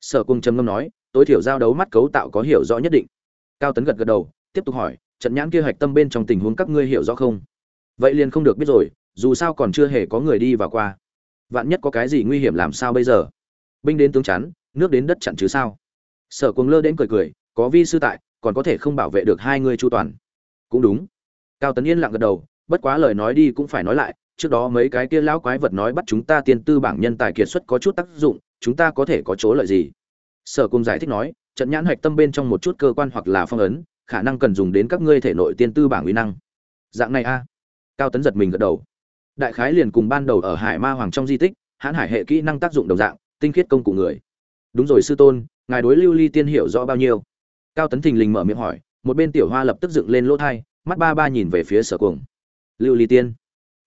Sở cung trầm ngâm nói, tối thiểu giao đấu mắt cấu tạo có hiểu rõ nhất định. Cao tấn gật gật đầu, tiếp tục hỏi, trận nhãn kia hạch tâm bên trong tình huống các ngươi hiểu rõ không? Vậy liền không được biết rồi, dù sao còn chưa hề có người đi và qua. Vạn nhất có cái gì nguy hiểm làm sao bây giờ? Binh đến tướng chắn, nước đến đất chặn chứ sao? Sở cuồng lơ đến cười cười, có vi sư tại, còn có thể không bảo vệ được hai người chu toàn. Cũng đúng cao tấn yên lặng gật đầu, bất quá lời nói đi cũng phải nói lại, trước đó mấy cái kia lão quái vật nói bắt chúng ta tiên tư bảng nhân tài kiệt xuất có chút tác dụng, chúng ta có thể có chỗ lợi gì? Sở cùng giải thích nói, trận nhãn hạch tâm bên trong một chút cơ quan hoặc là phong ấn, khả năng cần dùng đến các ngươi thể nội tiên tư bảng uy năng. Dạng này a. Cao tấn giật mình gật đầu. Đại khái liền cùng ban đầu ở hải ma hoàng trong di tích, hãn hải hệ kỹ năng tác dụng đồng dạng, tinh khiết công cụ người. Đúng rồi sư tôn, ngài đối lưu ly tiên hiểu rõ bao nhiêu? Cao tấn thình lình mở miệng hỏi, một bên tiểu hoa lập tức dựng lên lỗ thai mắt ba ba nhìn về phía sở cuồng. Lưu ly tiên.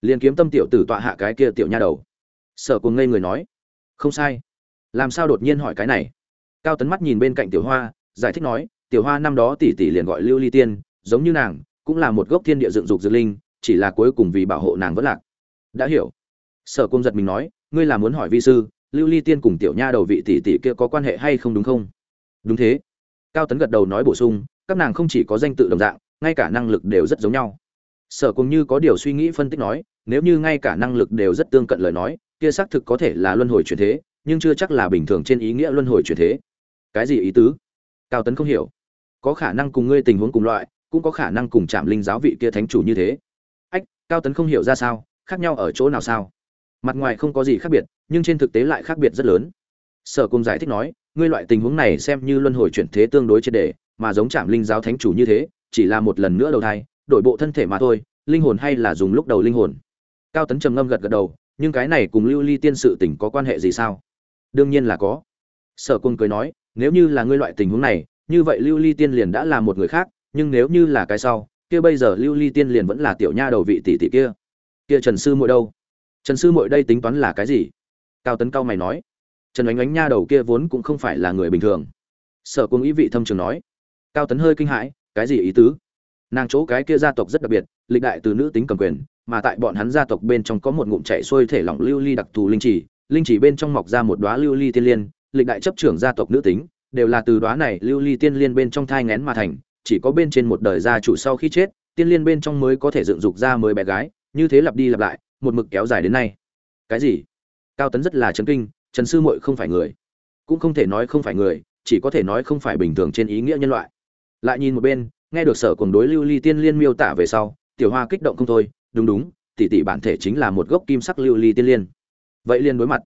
Liền kiếm tâm tiểu tử tọa hạ cái kia tiểu nha đầu. Sở cuồng ngây người nói. Không sai. Làm sao đột nhiên hỏi cái này? Cao tấn mắt nhìn bên cạnh tiểu hoa, giải thích nói, tiểu hoa năm đó tỷ tỷ liền gọi lưu ly tiên, giống như nàng, cũng là một gốc thiên địa dựng dục dược linh, chỉ là cuối cùng vì bảo hộ nàng vẫn lạc. Đã hiểu. Sở cung giật mình nói, ngươi là muốn hỏi vi sư, lưu ly tiên cùng tiểu nha đầu vị tỷ tỷ kia có quan hệ hay không đúng không? Đúng thế. Cao tấn gật đầu nói bổ sung, các nàng không chỉ có danh tự đồng dạng ngay cả năng lực đều rất giống nhau. Sở cùng như có điều suy nghĩ phân tích nói, nếu như ngay cả năng lực đều rất tương cận lời nói, kia xác thực có thể là luân hồi chuyển thế, nhưng chưa chắc là bình thường trên ý nghĩa luân hồi chuyển thế. Cái gì ý tứ? Cao tấn không hiểu. Có khả năng cùng ngươi tình huống cùng loại, cũng có khả năng cùng chạm linh giáo vị kia thánh chủ như thế. Ách, cao tấn không hiểu ra sao, khác nhau ở chỗ nào sao? Mặt ngoài không có gì khác biệt, nhưng trên thực tế lại khác biệt rất lớn. Sở cùng giải thích nói, ngươi loại tình huống này xem như luân hồi chuyển thế tương đối triệt đề mà giống chạm linh giáo thánh chủ như thế chỉ là một lần nữa đầu thai, đổi bộ thân thể mà thôi, linh hồn hay là dùng lúc đầu linh hồn. Cao tấn trầm ngâm gật gật đầu, nhưng cái này cùng lưu ly tiên sự tình có quan hệ gì sao? Đương nhiên là có. Sở quân cười nói, nếu như là ngươi loại tình huống này, như vậy lưu ly tiên liền đã là một người khác, nhưng nếu như là cái sau, kia bây giờ lưu ly tiên liền vẫn là tiểu nha đầu vị tỷ tỷ kia. Kia trần sư muội đâu? Trần sư muội đây tính toán là cái gì? Cao tấn cao mày nói. Trần ánh ánh nha đầu kia vốn cũng không phải là người bình thường. Sở cung ý vị thâm trường nói. Cao tấn hơi kinh hãi cái gì ý tứ? Nàng chỗ cái kia gia tộc rất đặc biệt, lịch đại từ nữ tính cầm quyền, mà tại bọn hắn gia tộc bên trong có một ngụm chạy xuôi thể lỏng lưu ly đặc thù linh chỉ linh chỉ bên trong mọc ra một đóa lưu ly tiên liên, lịch đại chấp trưởng gia tộc nữ tính, đều là từ đóa này lưu ly tiên liên bên trong thai ngén mà thành, chỉ có bên trên một đời gia chủ sau khi chết, tiên liên bên trong mới có thể dựng dục ra mới bé gái, như thế lặp đi lặp lại, một mực kéo dài đến nay. Cái gì? Cao tấn rất là chấn kinh, trần sư muội không phải người. Cũng không thể nói không phải người, chỉ có thể nói không phải bình thường trên ý nghĩa nhân loại lại nhìn một bên, nghe được sở cùng đối lưu ly tiên liên miêu tả về sau, tiểu hoa kích động không thôi, đúng đúng, tỷ tỷ bản thể chính là một gốc kim sắc lưu ly tiên liên. Vậy liên đối mặt.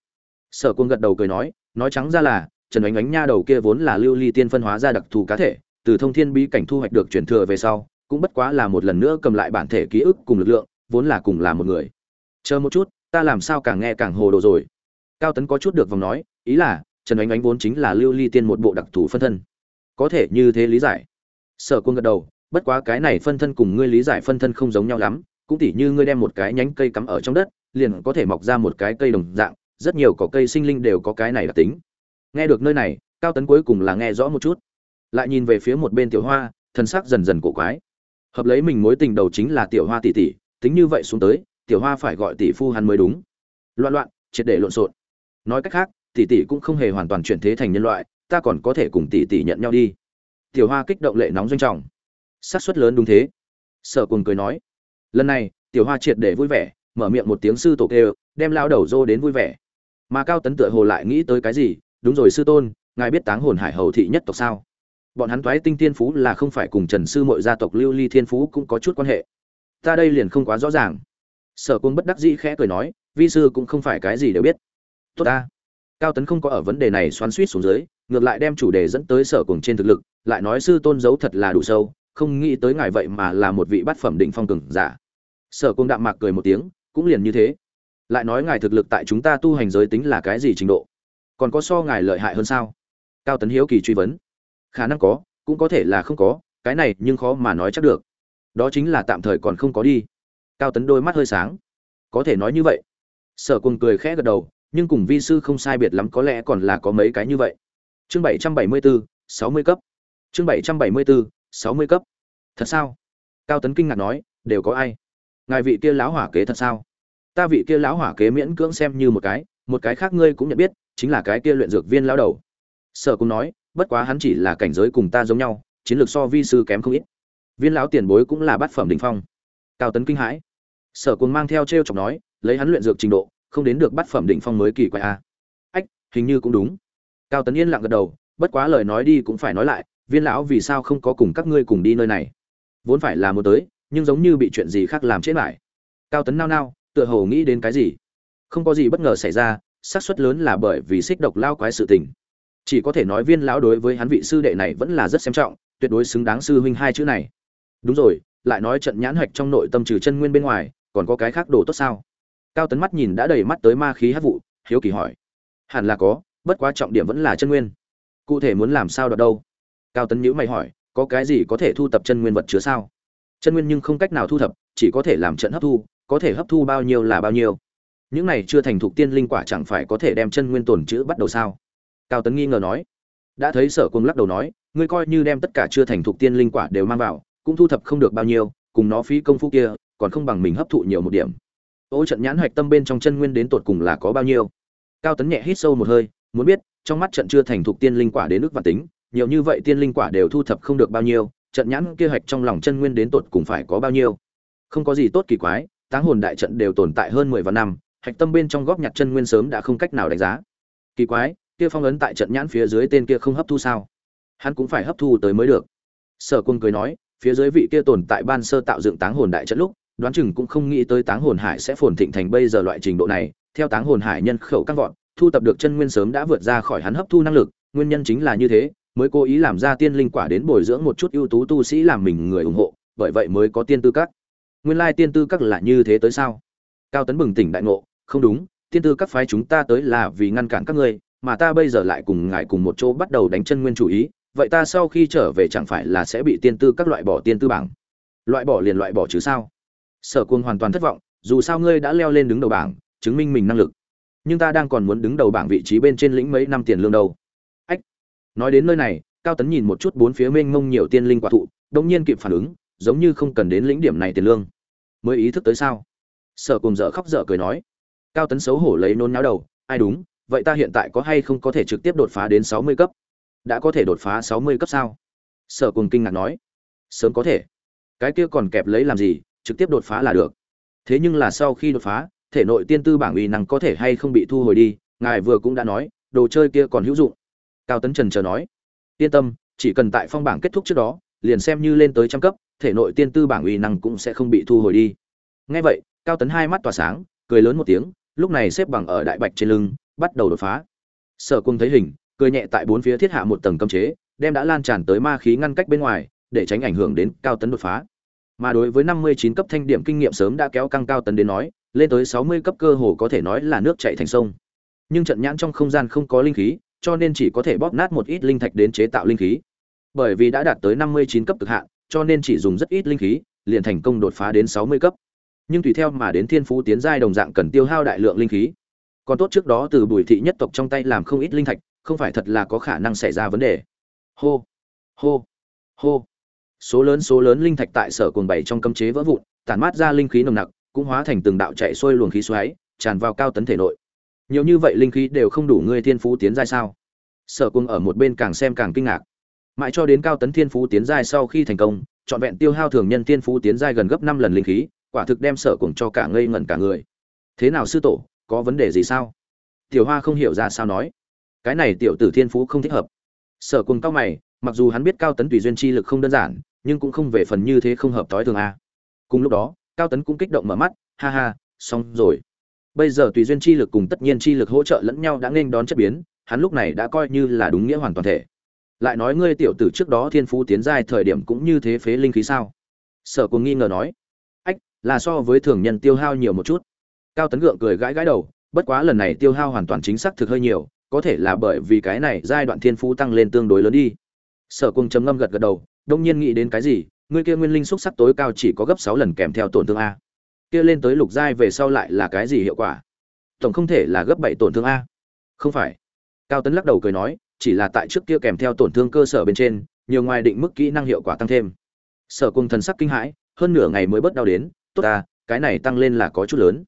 Sở cùng gật đầu cười nói nói trắng ra là, trần ánh ánh nha đầu kia vốn là lưu ly tiên phân hóa ra đặc thù cá thể, từ thông thiên bí cảnh thu hoạch được truyền thừa về sau, cũng bất quá là một lần nữa cầm lại bản thể ký ức cùng lực lượng, vốn là cùng là một người. Chờ một chút, ta làm sao càng nghe càng hồ đồ rồi. Cao tấn có chút được vòng nói, ý là, trần ánh ánh vốn chính là lưu ly tiên một bộ đặc thù phân thân. Có thể như thế lý giải sở quân gật đầu, bất quá cái này phân thân cùng ngươi lý giải phân thân không giống nhau lắm, cũng tỉ như ngươi đem một cái nhánh cây cắm ở trong đất, liền có thể mọc ra một cái cây đồng dạng, rất nhiều cỏ cây sinh linh đều có cái này đặc tính. Nghe được nơi này, cao tấn cuối cùng là nghe rõ một chút. Lại nhìn về phía một bên tiểu hoa thân sắc dần dần cổ quái. Hợp lấy mình mối tình đầu chính là tiểu hoa tỷ tỷ, tính như vậy xuống tới, tiểu hoa phải gọi tỷ phu hắn mới đúng. Loạn loạn, triệt để lộn xộn. Nói cách khác, tỷ tỷ cũng không hề hoàn toàn chuyển thế thành nhân loại, ta còn có thể cùng tỷ tỷ nhận nhau đi tiểu hoa kích động lệ nóng doanh trọng. Xác suất lớn đúng thế. Sở cùng cười nói, lần này, tiểu hoa triệt để vui vẻ, mở miệng một tiếng sư tổ kêu, đem lao đầu dô đến vui vẻ. Mà cao tấn tựa hồ lại nghĩ tới cái gì? Đúng rồi sư tôn, ngài biết táng hồn hải hầu thị nhất tộc sao? Bọn hắn thoái tinh thiên phú là không phải cùng trần sư mội gia tộc lưu ly thiên phú cũng có chút quan hệ. Ta đây liền không quá rõ ràng. Sở cung bất đắc dĩ khẽ cười nói, vi sư cũng không phải cái gì đều biết. Tốt ta cao tấn không có ở vấn đề này xoắn suýt xuống dưới, ngược lại đem chủ đề dẫn tới sở cùng trên thực lực, lại nói sư tôn giấu thật là đủ sâu, không nghĩ tới ngài vậy mà là một vị bát phẩm định phong cường giả. Sở cung đạm mạc cười một tiếng, cũng liền như thế. Lại nói ngài thực lực tại chúng ta tu hành giới tính là cái gì trình độ? Còn có so ngài lợi hại hơn sao? Cao tấn hiếu kỳ truy vấn. Khả năng có, cũng có thể là không có, cái này nhưng khó mà nói chắc được. Đó chính là tạm thời còn không có đi. Cao tấn đôi mắt hơi sáng. Có thể nói như vậy. Sở cùng cười khẽ gật đầu nhưng cùng vi sư không sai biệt lắm có lẽ còn là có mấy cái như vậy. Chương bảy trăm bảy mươi bốn sáu mươi cấp. Chương bảy trăm bảy mươi bốn sáu mươi cấp. Thật sao? Cao tấn kinh ngạc nói, đều có ai? Ngài vị kia lão hỏa kế thật sao? Ta vị kia lão hỏa kế miễn cưỡng xem như một cái một cái khác ngươi cũng nhận biết, chính là cái kia luyện dược viên lão đầu. Sở cũng nói, bất quá hắn chỉ là cảnh giới cùng ta giống nhau, chiến lược so vi sư kém không ít. Viên lão tiền bối cũng là bát phẩm đỉnh phong. Cao tấn kinh hãi. Sở cùng mang theo t r e o chọc nói, lấy hắn luyện dược trình độ không đến được bát phẩm đỉnh phong mới kỳ quái a ách, hình như cũng đúng. Cao tấn yên lặng gật đầu, bất quá lời nói đi cũng phải nói lại, viên lão vì sao không có cùng các ngươi cùng đi nơi này? Vốn phải là một tới, nhưng giống như bị chuyện gì khác làm chết lại. Cao tấn nao nao, tựa hồ nghĩ đến cái gì? Không có gì bất ngờ xảy ra, xác suất lớn là bởi vì xích độc lao quái sự tình. Chỉ có thể nói viên lão đối với hắn vị sư đệ này vẫn là rất xem trọng, tuyệt đối xứng đáng sư huynh hai chữ này. Đúng rồi, lại nói trận nhãn hạch trong nội tâm trừ chân nguyên bên ngoài, còn có cái khác đồ tốt sao? Cao tấn mắt nhìn đã đầy mắt tới ma khí hát vụ, hiếu kỳ hỏi. Hẳn là có, bất quá trọng điểm vẫn là chân nguyên. Cụ thể muốn làm sao đọc đâu? Cao tấn nhữ mày hỏi, có cái gì có thể thu tập chân nguyên vật chứa sao? Chân nguyên nhưng không cách nào thu thập, chỉ có thể làm trận hấp thu, có thể hấp thu bao nhiêu là bao nhiêu. Những này chưa thành thục tiên linh quả chẳng phải có thể đem chân nguyên tồn chữ bắt đầu sao? Cao tấn nghi ngờ nói. Đã thấy sở cung lắc đầu nói, ngươi coi như đem tất cả chưa thành thục tiên linh quả đều mang vào, cũng thu thập không được bao nhiêu, cùng nó phí công phu kia, còn không bằng mình hấp thụ nhiều một điểm ô trận nhãn hoạch tâm bên trong chân nguyên đến tột cùng là có bao nhiêu? Cao tấn nhẹ hít sâu một hơi, muốn biết, trong mắt trận chưa thành thục tiên linh quả đến nước và tính, nhiều như vậy tiên linh quả đều thu thập không được bao nhiêu, trận nhãn kia hạch trong lòng chân nguyên đến tột cùng phải có bao nhiêu? Không có gì tốt kỳ quái, táng hồn đại trận đều tồn tại hơn mười vạn năm hạch tâm bên trong góp nhặt chân nguyên sớm đã không cách nào đánh giá. Kỳ quái, kia phong ấn tại trận nhãn phía dưới tên kia không hấp thu sao? Hắn cũng phải hấp thu tới mới được. Sở quân cười nói, phía dưới vị kia tồn tại ban sơ tạo dựng táng hồn đại trận lúc đoán chừng cũng không nghĩ tới táng hồn hải sẽ phồn thịnh thành bây giờ loại trình độ này. Theo táng hồn hải nhân khẩu căng vọt, thu tập được chân nguyên sớm đã vượt ra khỏi hắn hấp thu năng lực, nguyên nhân chính là như thế, mới cố ý làm ra tiên linh quả đến bồi dưỡng một chút ưu tú tu sĩ làm mình người ủng hộ, bởi vậy mới có tiên tư các. Nguyên lai tiên tư các là như thế tới sao? Cao tấn bừng tỉnh đại ngộ, không đúng, tiên tư các phái chúng ta tới là vì ngăn cản các ngươi, mà ta bây giờ lại cùng ngài cùng một chỗ bắt đầu đánh chân nguyên chủ ý, vậy ta sau khi trở về chẳng phải là sẽ bị tiên tư các loại bỏ tiên tư bảng? Loại bỏ liền loại bỏ chứ sao? Sở cuồng hoàn toàn thất vọng, dù sao ngươi đã leo lên đứng đầu bảng, chứng minh mình năng lực. Nhưng ta đang còn muốn đứng đầu bảng vị trí bên trên lĩnh mấy năm tiền lương đâu. Ách. Nói đến nơi này, cao tấn nhìn một chút bốn phía mênh mông nhiều tiên linh quả thụ đông nhiên kịp phản ứng, giống như không cần đến lĩnh điểm này tiền lương. Mới ý thức tới sao? Sở cùng dở khóc dở cười nói. Cao tấn xấu hổ lấy nôn náo đầu, ai đúng, vậy ta hiện tại có hay không có thể trực tiếp đột phá đến sáu mươi cấp? Đã có thể đột phá sáu mươi cấp sao? Sở cùng kinh ngạc nói. Sớm có thể. Cái kia còn kẹp lấy làm gì trực tiếp đột phá là được. Thế nhưng là sau khi đột phá, thể nội tiên tư bảng uy năng có thể hay không bị thu hồi đi, ngài vừa cũng đã nói, đồ chơi kia còn hữu dụng. Cao tấn trần chờ nói, yên tâm, chỉ cần tại phong bảng kết thúc trước đó, liền xem như lên tới trăm cấp, thể nội tiên tư bảng uy năng cũng sẽ không bị thu hồi đi. Ngay vậy, cao tấn hai mắt tỏa sáng, cười lớn một tiếng, lúc này xếp bằng ở đại bạch trên lưng, bắt đầu đột phá. Sở cung thấy hình, cười nhẹ tại bốn phía thiết hạ một tầng cấm chế, đem đã lan tràn tới ma khí ngăn cách bên ngoài, để tránh ảnh hưởng đến cao tấn đột phá mà đối với năm mươi chín cấp thanh điểm kinh nghiệm sớm đã kéo căng cao tấn đến nói, lên tới sáu mươi cấp cơ hồ có thể nói là nước chảy thành sông. Nhưng trận nhãn trong không gian không có linh khí, cho nên chỉ có thể bóp nát một ít linh thạch đến chế tạo linh khí. Bởi vì đã đạt tới năm mươi chín cấp cực hạn, cho nên chỉ dùng rất ít linh khí, liền thành công đột phá đến sáu mươi cấp. Nhưng tùy theo mà đến thiên phú tiến giai đồng dạng cần tiêu hao đại lượng linh khí. Còn tốt trước đó từ bùi thị nhất tộc trong tay làm không ít linh thạch, không phải thật là có khả năng xảy ra vấn đề. Hô hô hô số lớn số lớn linh thạch tại sở cuồng bảy trong cấm chế vỡ vụn, tản mát ra linh khí nồng nặc, cũng hóa thành từng đạo chạy xuôi luồng khí xoáy, tràn vào cao tấn thể nội. Nhiều như vậy linh khí đều không đủ ngươi thiên phú tiến giai sao? Sở cuồng ở một bên càng xem càng kinh ngạc. Mãi cho đến cao tấn thiên phú tiến giai sau khi thành công, trọn vẹn tiêu hao thường nhân thiên phú tiến giai gần gấp năm lần linh khí, quả thực đem sở cuồng cho cả ngây ngẩn cả người. Thế nào sư tổ, có vấn đề gì sao? Tiểu hoa không hiểu ra sao nói. Cái này tiểu tử thiên phú không thích hợp. Sở cuồng cao mày, mặc dù hắn biết cao tấn tùy duyên chi lực không đơn giản nhưng cũng không về phần như thế không hợp tối thường a cùng lúc đó, cao tấn cũng kích động mở mắt, ha ha, xong rồi. Bây giờ tùy duyên chi lực cùng tất nhiên chi lực hỗ trợ lẫn nhau đã nên đón chất biến, hắn lúc này đã coi như là đúng nghĩa hoàn toàn thể. Lại nói ngươi tiểu tử trước đó thiên phú tiến giai thời điểm cũng như thế phế linh khí sao? Sở cùng nghi ngờ nói. Ách, là so với thường nhân tiêu hao nhiều một chút. Cao tấn gượng cười gãi gãi đầu, bất quá lần này tiêu hao hoàn toàn chính xác thực hơi nhiều, có thể là bởi vì cái này giai đoạn thiên phú tăng lên tương đối lớn đi. Sở Cung chấm ngâm gật gật đầu đông nhiên nghĩ đến cái gì, ngươi kia nguyên linh xúc sắc tối cao chỉ có gấp sáu lần kèm theo tổn thương a. Kia lên tới lục giai về sau lại là cái gì hiệu quả? Tổng không thể là gấp bảy tổn thương a. Không phải. Cao tấn lắc đầu cười nói, chỉ là tại trước kia kèm theo tổn thương cơ sở bên trên, nhiều ngoài định mức kỹ năng hiệu quả tăng thêm. Sở cùng thần sắc kinh hãi, hơn nửa ngày mới bớt đau đến, tốt ta cái này tăng lên là có chút lớn.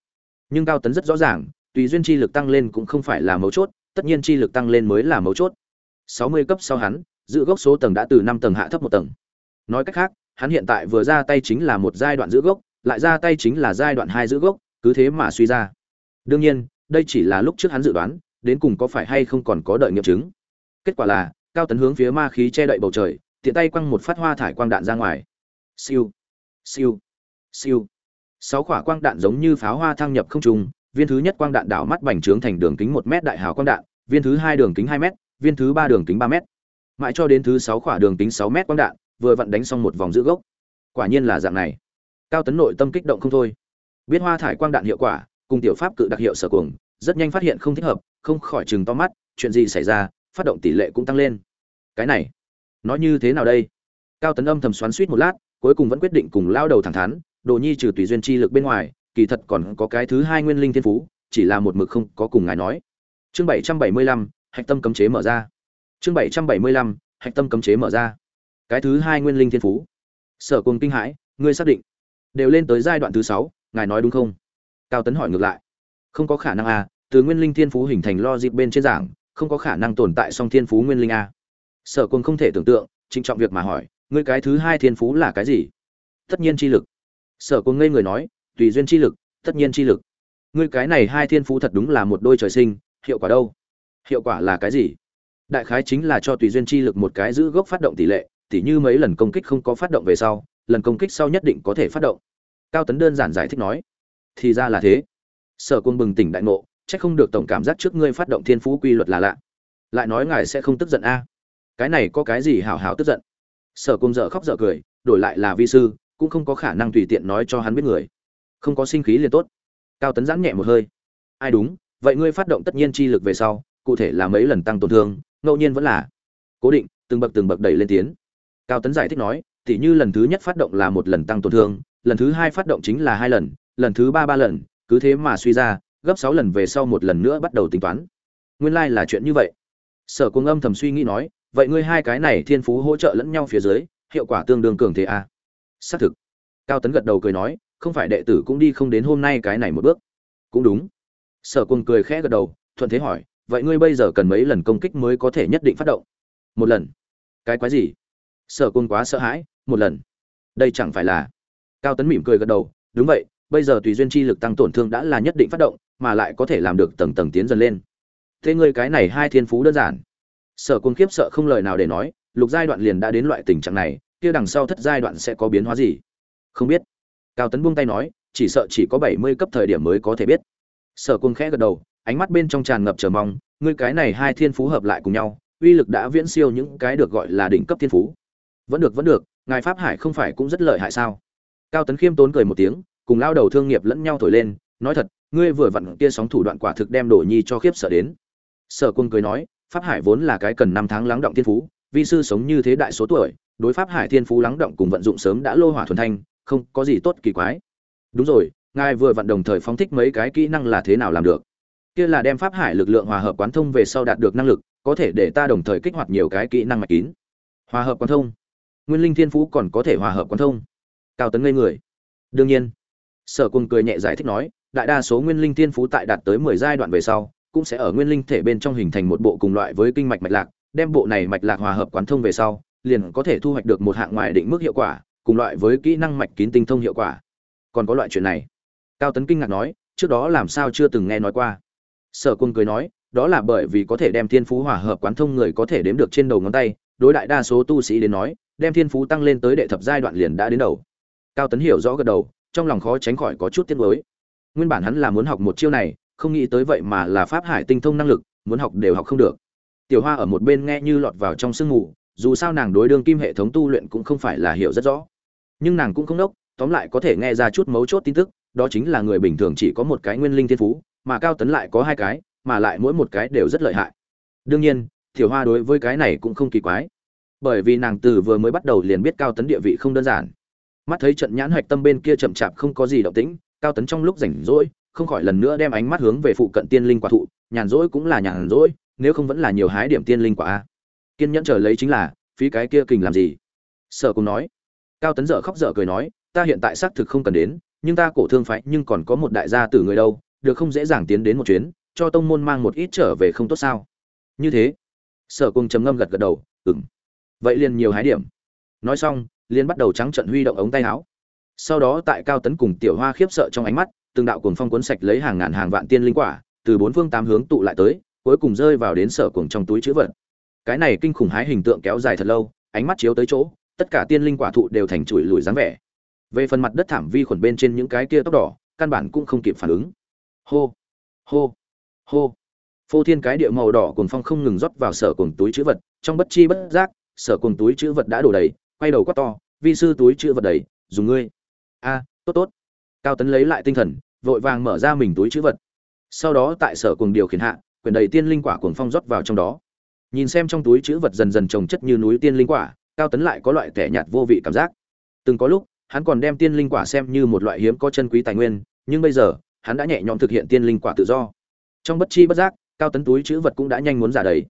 Nhưng cao tấn rất rõ ràng, tùy duyên chi lực tăng lên cũng không phải là mấu chốt, tất nhiên chi lực tăng lên mới là mấu chốt. Sáu mươi cấp sau hắn giữ gốc số tầng đã từ năm tầng hạ thấp một tầng. Nói cách khác, hắn hiện tại vừa ra tay chính là một giai đoạn giữ gốc, lại ra tay chính là giai đoạn hai giữ gốc, cứ thế mà suy ra. Đương nhiên, đây chỉ là lúc trước hắn dự đoán, đến cùng có phải hay không còn có đợi nghiệm chứng. Kết quả là, cao tấn hướng phía ma khí che đậy bầu trời, tiện tay quăng một phát hoa thải quang đạn ra ngoài. Siêu siêu siêu. Sáu quả quang đạn giống như pháo hoa thăng nhập không trung, viên thứ nhất quang đạn đảo mắt bành trướng thành đường kính một mét đại hào quang đạn, viên thứ hai đường kính hai mét, viên thứ ba đường kính ba mét mãi cho đến thứ sáu quả đường tính sáu mét quang đạn, vừa vặn đánh xong một vòng giữ gốc. Quả nhiên là dạng này. Cao tấn nội tâm kích động không thôi. Biết hoa thải quang đạn hiệu quả, cùng tiểu pháp cự đặc hiệu sở cuồng, rất nhanh phát hiện không thích hợp, không khỏi chừng to mắt, chuyện gì xảy ra, phát động tỷ lệ cũng tăng lên. Cái này nói như thế nào đây? Cao tấn âm thầm xoắn suýt một lát, cuối cùng vẫn quyết định cùng lao đầu thẳng thắn, đồ nhi trừ tùy duyên chi lực bên ngoài, kỳ thật còn có cái thứ hai nguyên linh thiên phú, chỉ là một mực không có cùng ngài nói. Chương bảy trăm bảy mươi lăm, hạch tâm cấm chế mở ra chương bảy trăm bảy mươi lăm, hạch tâm cấm chế mở ra. Cái thứ hai nguyên linh thiên phú. Sở cùng kinh hãi, ngươi xác định. Đều lên tới giai đoạn thứ sáu, ngài nói đúng không? Cao tấn hỏi ngược lại. Không có khả năng à từ nguyên linh thiên phú hình thành lo dịp bên trên giảng, không có khả năng tồn tại song thiên phú nguyên linh a sở quân không thể tưởng tượng, trịnh trọng việc mà hỏi, ngươi cái thứ hai thiên phú là cái gì? Tất nhiên chi lực. Sở quân ngây người nói, tùy duyên chi lực, tất nhiên chi lực. Ngươi cái này hai thiên phú thật đúng là một đôi trời sinh, hiệu quả đâu? Hiệu quả là cái gì? Đại khái chính là cho tùy duyên chi lực một cái giữ gốc phát động tỷ lệ, tỉ như mấy lần công kích không có phát động về sau, lần công kích sau nhất định có thể phát động. Cao tấn đơn giản giải thích nói, thì ra là thế. Sở quân bừng tỉnh đại ngộ, chắc không được tổng cảm giác trước ngươi phát động thiên phú quy luật là lạ. Lại nói ngài sẽ không tức giận a? Cái này có cái gì hảo hảo tức giận? Sở quân dở khóc dở cười, đổi lại là vi sư, cũng không có khả năng tùy tiện nói cho hắn biết người. Không có sinh khí liền tốt. Cao tấn giãn nhẹ một hơi. Ai đúng, vậy ngươi phát động tất nhiên chi lực về sau, cụ thể là mấy lần tăng tổn thương ngẫu nhiên vẫn là cố định, từng bậc từng bậc đẩy lên tiến. Cao tấn giải thích nói, tỉ như lần thứ nhất phát động là một lần tăng tổn thương, lần thứ hai phát động chính là hai lần lần thứ ba ba lần, cứ thế mà suy ra, gấp sáu lần về sau một lần nữa bắt đầu tính toán. Nguyên lai là chuyện như vậy. Sở cung âm thầm suy nghĩ nói, vậy ngươi hai cái này thiên phú hỗ trợ lẫn nhau phía dưới, hiệu quả tương đương cường thế à? xác thực. Cao tấn gật đầu cười nói, không phải đệ tử cũng đi không đến hôm nay cái này một bước. Cũng đúng. Sở cung cười khẽ gật đầu, thuận thế hỏi vậy ngươi bây giờ cần mấy lần công kích mới có thể nhất định phát động? Một lần. Cái quái gì? Sở côn quá sợ hãi, một lần. Đây chẳng phải là. Cao tấn mỉm cười gật đầu, đúng vậy, bây giờ tùy duyên chi lực tăng tổn thương đã là nhất định phát động, mà lại có thể làm được tầng tầng tiến dần lên. Thế ngươi cái này hai thiên phú đơn giản. Sở côn khiếp sợ không lời nào để nói, lục giai đoạn liền đã đến loại tình trạng này, kia đằng sau thất giai đoạn sẽ có biến hóa gì? Không biết. Cao tấn buông tay nói, chỉ sợ chỉ có bảy mươi cấp thời điểm mới có thể biết. Sở côn khẽ gật đầu ánh mắt bên trong tràn ngập chờ mong, ngươi cái này hai thiên phú hợp lại cùng nhau, uy lực đã viễn siêu những cái được gọi là đỉnh cấp thiên phú. Vẫn được vẫn được, ngài pháp hải không phải cũng rất lợi hại sao? Cao tấn khiêm tốn cười một tiếng, cùng lao đầu thương nghiệp lẫn nhau thổi lên, nói thật, ngươi vừa vặn kia sóng thủ đoạn quả thực đem đổ nhi cho khiếp sợ đến. Sở quân cười nói, pháp hải vốn là cái cần năm tháng lắng động thiên phú, vi sư sống như thế đại số tuổi, đối pháp hải thiên phú lắng động cùng vận dụng sớm đã lô hỏa thuần thanh, không có gì tốt kỳ quái. Đúng rồi, ngài vừa vặn đồng thời phóng thích mấy cái kỹ năng là thế nào làm được? Kia là đem pháp hải lực lượng hòa hợp quán thông về sau đạt được năng lực, có thể để ta đồng thời kích hoạt nhiều cái kỹ năng mạch kín. Hòa hợp quán thông. Nguyên linh thiên phú còn có thể hòa hợp quán thông. Cao tấn ngây người. Đương nhiên. Sở quân cười nhẹ giải thích nói, đại đa số nguyên linh thiên phú tại đạt tới mười giai đoạn về sau, cũng sẽ ở nguyên linh thể bên trong hình thành một bộ cùng loại với kinh mạch mạch lạc, đem bộ này mạch lạc hòa hợp quán thông về sau, liền có thể thu hoạch được một hạng ngoài định mức hiệu quả, cùng loại với kỹ năng mạch kín tinh thông hiệu quả. Còn có loại chuyện này. Cao tấn kinh ngạc nói, trước đó làm sao chưa từng nghe nói qua sở quân cười nói, đó là bởi vì có thể đem thiên phú hòa hợp quán thông người có thể đếm được trên đầu ngón tay, đối đại đa số tu sĩ đến nói, đem thiên phú tăng lên tới đệ thập giai đoạn liền đã đến đầu. Cao tấn hiểu rõ gật đầu, trong lòng khó tránh khỏi có chút tiếc nuối. Nguyên bản hắn là muốn học một chiêu này, không nghĩ tới vậy mà là pháp hải tinh thông năng lực, muốn học đều học không được. Tiểu hoa ở một bên nghe như lọt vào trong sương mù, dù sao nàng đối đương kim hệ thống tu luyện cũng không phải là hiểu rất rõ. Nhưng nàng cũng không đốc, tóm lại có thể nghe ra chút mấu chốt tin tức, đó chính là người bình thường chỉ có một cái nguyên linh thiên phú mà cao tấn lại có hai cái, mà lại mỗi một cái đều rất lợi hại. Đương nhiên, thiểu hoa đối với cái này cũng không kỳ quái, bởi vì nàng từ vừa mới bắt đầu liền biết cao tấn địa vị không đơn giản. Mắt thấy trận nhãn hạch tâm bên kia chậm chạp không có gì động tĩnh, cao tấn trong lúc rảnh rỗi, không khỏi lần nữa đem ánh mắt hướng về phụ cận tiên linh quả thụ, nhàn rỗi cũng là nhàn rỗi, nếu không vẫn là nhiều hái điểm tiên linh quả a. Kiên nhẫn chờ lấy chính là, phí cái kia kình làm gì? Sở cùng nói. Cao tấn dở khóc dở cười nói, ta hiện tại xác thực không cần đến, nhưng ta cổ thương phái nhưng còn có một đại gia tử người đâu được không dễ dàng tiến đến một chuyến, cho tông môn mang một ít trở về không tốt sao? Như thế, sở cùng trầm ngâm gật gật đầu ừng vậy liền nhiều hái điểm. Nói xong liên bắt đầu trắng trận huy động ống tay áo. Sau đó tại cao tấn cùng tiểu hoa khiếp sợ trong ánh mắt, từng đạo cuồng phong cuốn sạch lấy hàng ngàn hàng vạn tiên linh quả, từ bốn phương tám hướng tụ lại tới, cuối cùng rơi vào đến sở cuồng trong túi chữ vật. Cái này kinh khủng hái hình tượng kéo dài thật lâu, ánh mắt chiếu tới chỗ, tất cả tiên linh quả thụ đều thành chuỗi lùi dáng vẻ. Về phần mặt đất thảm vi khuẩn bên trên những cái kia tóc đỏ, căn bản cũng không kịp phản ứng hô hô hô. Phô thiên cái địa màu đỏ cuồng phong không ngừng rót vào sở cuồng túi chữ vật, trong bất chi bất giác, sở cuồng túi chữ vật đã đổ đầy, quay đầu quát to, vi sư túi chữ vật đầy, dùng ngươi. A, tốt tốt. Cao tấn lấy lại tinh thần, vội vàng mở ra mình túi chữ vật. Sau đó tại sở cuồng điều khiển hạ quyền đầy tiên linh quả cuồng phong rót vào trong đó. Nhìn xem trong túi chữ vật dần dần trồng chất như núi tiên linh quả, cao tấn lại có loại tẻ nhạt vô vị cảm giác. Từng có lúc, hắn còn đem tiên linh quả xem như một loại hiếm có chân quý tài nguyên, nhưng bây giờ hắn đã nhẹ nhõm thực hiện tiên linh quả tự do. Trong bất chi bất giác, cao tấn túi chữ vật cũng đã nhanh muốn giả đầy.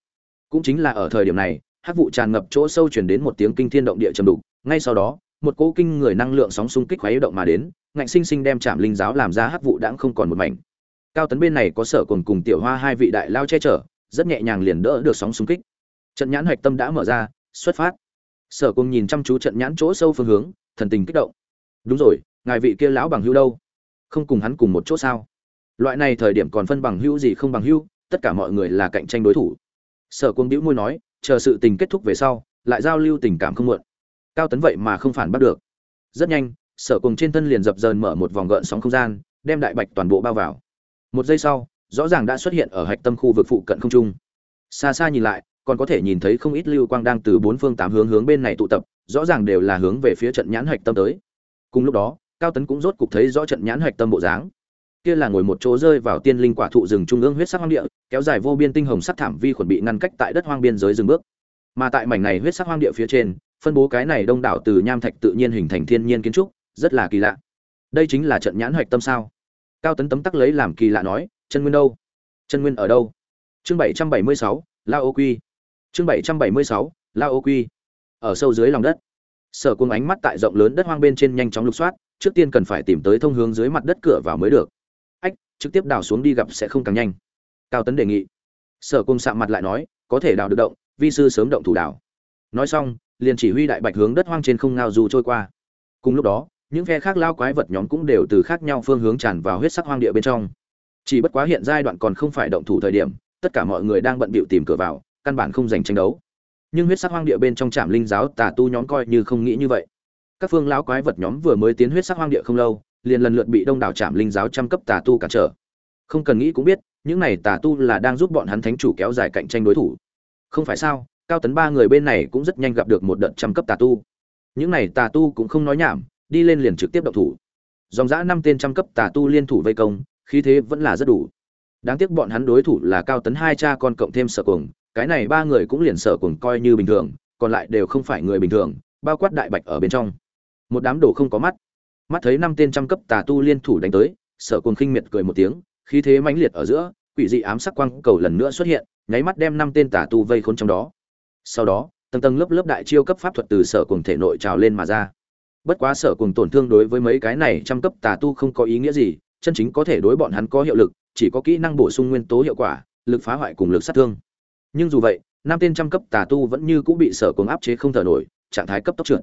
Cũng chính là ở thời điểm này, hắc vụ tràn ngập chỗ sâu truyền đến một tiếng kinh thiên động địa trầm đục. Ngay sau đó, một cỗ kinh người năng lượng sóng xung kích khoáy động mà đến, ngạnh sinh sinh đem chạm linh giáo làm ra hắc vụ đãng không còn một mảnh. Cao tấn bên này có sở cùng cùng tiểu hoa hai vị đại lao che chở, rất nhẹ nhàng liền đỡ được sóng xung kích. Trận nhãn hoạch tâm đã mở ra, xuất phát. Sở cùng nhìn chăm chú trận nhãn chỗ sâu phương hướng, thần tình kích động. Đúng rồi, ngài vị kia lão bằng hữu đâu? Không cùng hắn cùng một chỗ sao? Loại này thời điểm còn phân bằng hữu gì không bằng hữu, tất cả mọi người là cạnh tranh đối thủ. Sở Quân bĩu môi nói, chờ sự tình kết thúc về sau, lại giao lưu tình cảm không muộn cao tấn vậy mà không phản bắt được. Rất nhanh, sở cùng trên thân liền dập dờn mở một vòng gợn sóng không gian, đem đại bạch toàn bộ bao vào. Một giây sau, rõ ràng đã xuất hiện ở hạch tâm khu vực phụ cận không trung. Xa xa nhìn lại, còn có thể nhìn thấy không ít lưu quang đang từ bốn phương tám hướng hướng bên này tụ tập, rõ ràng đều là hướng về phía trận nhãn hạch tâm tới. Cùng lúc đó cao tấn cũng rốt cục thấy rõ trận nhãn hạch tâm bộ dáng. Kia là ngồi một chỗ rơi vào tiên linh quả thụ rừng trung ương huyết sắc hoang địa, kéo dài vô biên tinh hồng sắc thảm vi khuẩn bị ngăn cách tại đất hoang biên giới rừng bước. Mà tại mảnh này huyết sắc hoang địa phía trên, phân bố cái này đông đảo từ nham thạch tự nhiên hình thành thiên nhiên kiến trúc, rất là kỳ lạ. Đây chính là trận nhãn hạch tâm sao? Cao tấn tấm tắc lấy làm kỳ lạ nói, chân nguyên đâu? Chân nguyên ở đâu? Chương bảy trăm bảy mươi sáu, la ô quy. Chương bảy trăm bảy mươi sáu, la ô quy. Ở sâu dưới lòng đất sở cung ánh mắt tại rộng lớn đất hoang bên trên nhanh chóng lục soát, trước tiên cần phải tìm tới thông hướng dưới mặt đất cửa vào mới được. Ách, trực tiếp đào xuống đi gặp sẽ không càng nhanh. Cao tấn đề nghị. Sở cung sạm mặt lại nói, có thể đào được động, vi sư sớm động thủ đào. Nói xong, liền chỉ huy đại bạch hướng đất hoang trên không ngao du trôi qua. Cùng lúc đó, những phe khác lao quái vật nhóm cũng đều từ khác nhau phương hướng tràn vào huyết sắc hoang địa bên trong. Chỉ bất quá hiện giai đoạn còn không phải động thủ thời điểm, tất cả mọi người đang bận bịu tìm cửa vào, căn bản không giành tranh đấu nhưng huyết sắc hoang địa bên trong trạm linh giáo tà tu nhóm coi như không nghĩ như vậy. Các phương lão quái vật nhóm vừa mới tiến huyết sắc hoang địa không lâu, liền lần lượt bị đông đảo trạm linh giáo trăm cấp tà tu cản trở. Không cần nghĩ cũng biết, những này tà tu là đang giúp bọn hắn thánh chủ kéo dài cạnh tranh đối thủ. Không phải sao, cao tấn ba người bên này cũng rất nhanh gặp được một đợt trăm cấp tà tu. Những này tà tu cũng không nói nhảm, đi lên liền trực tiếp động thủ. Dòng dã năm tên trăm cấp tà tu liên thủ vây công, khí thế vẫn là rất đủ. Đáng tiếc bọn hắn đối thủ là cao tấn hai cha con cộng thêm sở cuồng cái này ba người cũng liền sở cùng coi như bình thường, còn lại đều không phải người bình thường, bao quát đại bạch ở bên trong. Một đám đồ không có mắt. Mắt thấy năm tên trăm cấp tà tu liên thủ đánh tới, sở cùng khinh miệt cười một tiếng, khí thế mãnh liệt ở giữa, quỷ dị ám sắc quang cầu lần nữa xuất hiện, nháy mắt đem năm tên tà tu vây khốn trong đó. Sau đó, tầng tầng lớp lớp đại chiêu cấp pháp thuật từ sở cùng thể nội trào lên mà ra. Bất quá sở cùng tổn thương đối với mấy cái này trăm cấp tà tu không có ý nghĩa gì, chân chính có thể đối bọn hắn có hiệu lực, chỉ có kỹ năng bổ sung nguyên tố hiệu quả, lực phá hoại cùng lực sát thương nhưng dù vậy, năm tên trăm cấp tà tu vẫn như cũng bị sở cuồng áp chế không thở nổi, trạng thái cấp tốc trượt.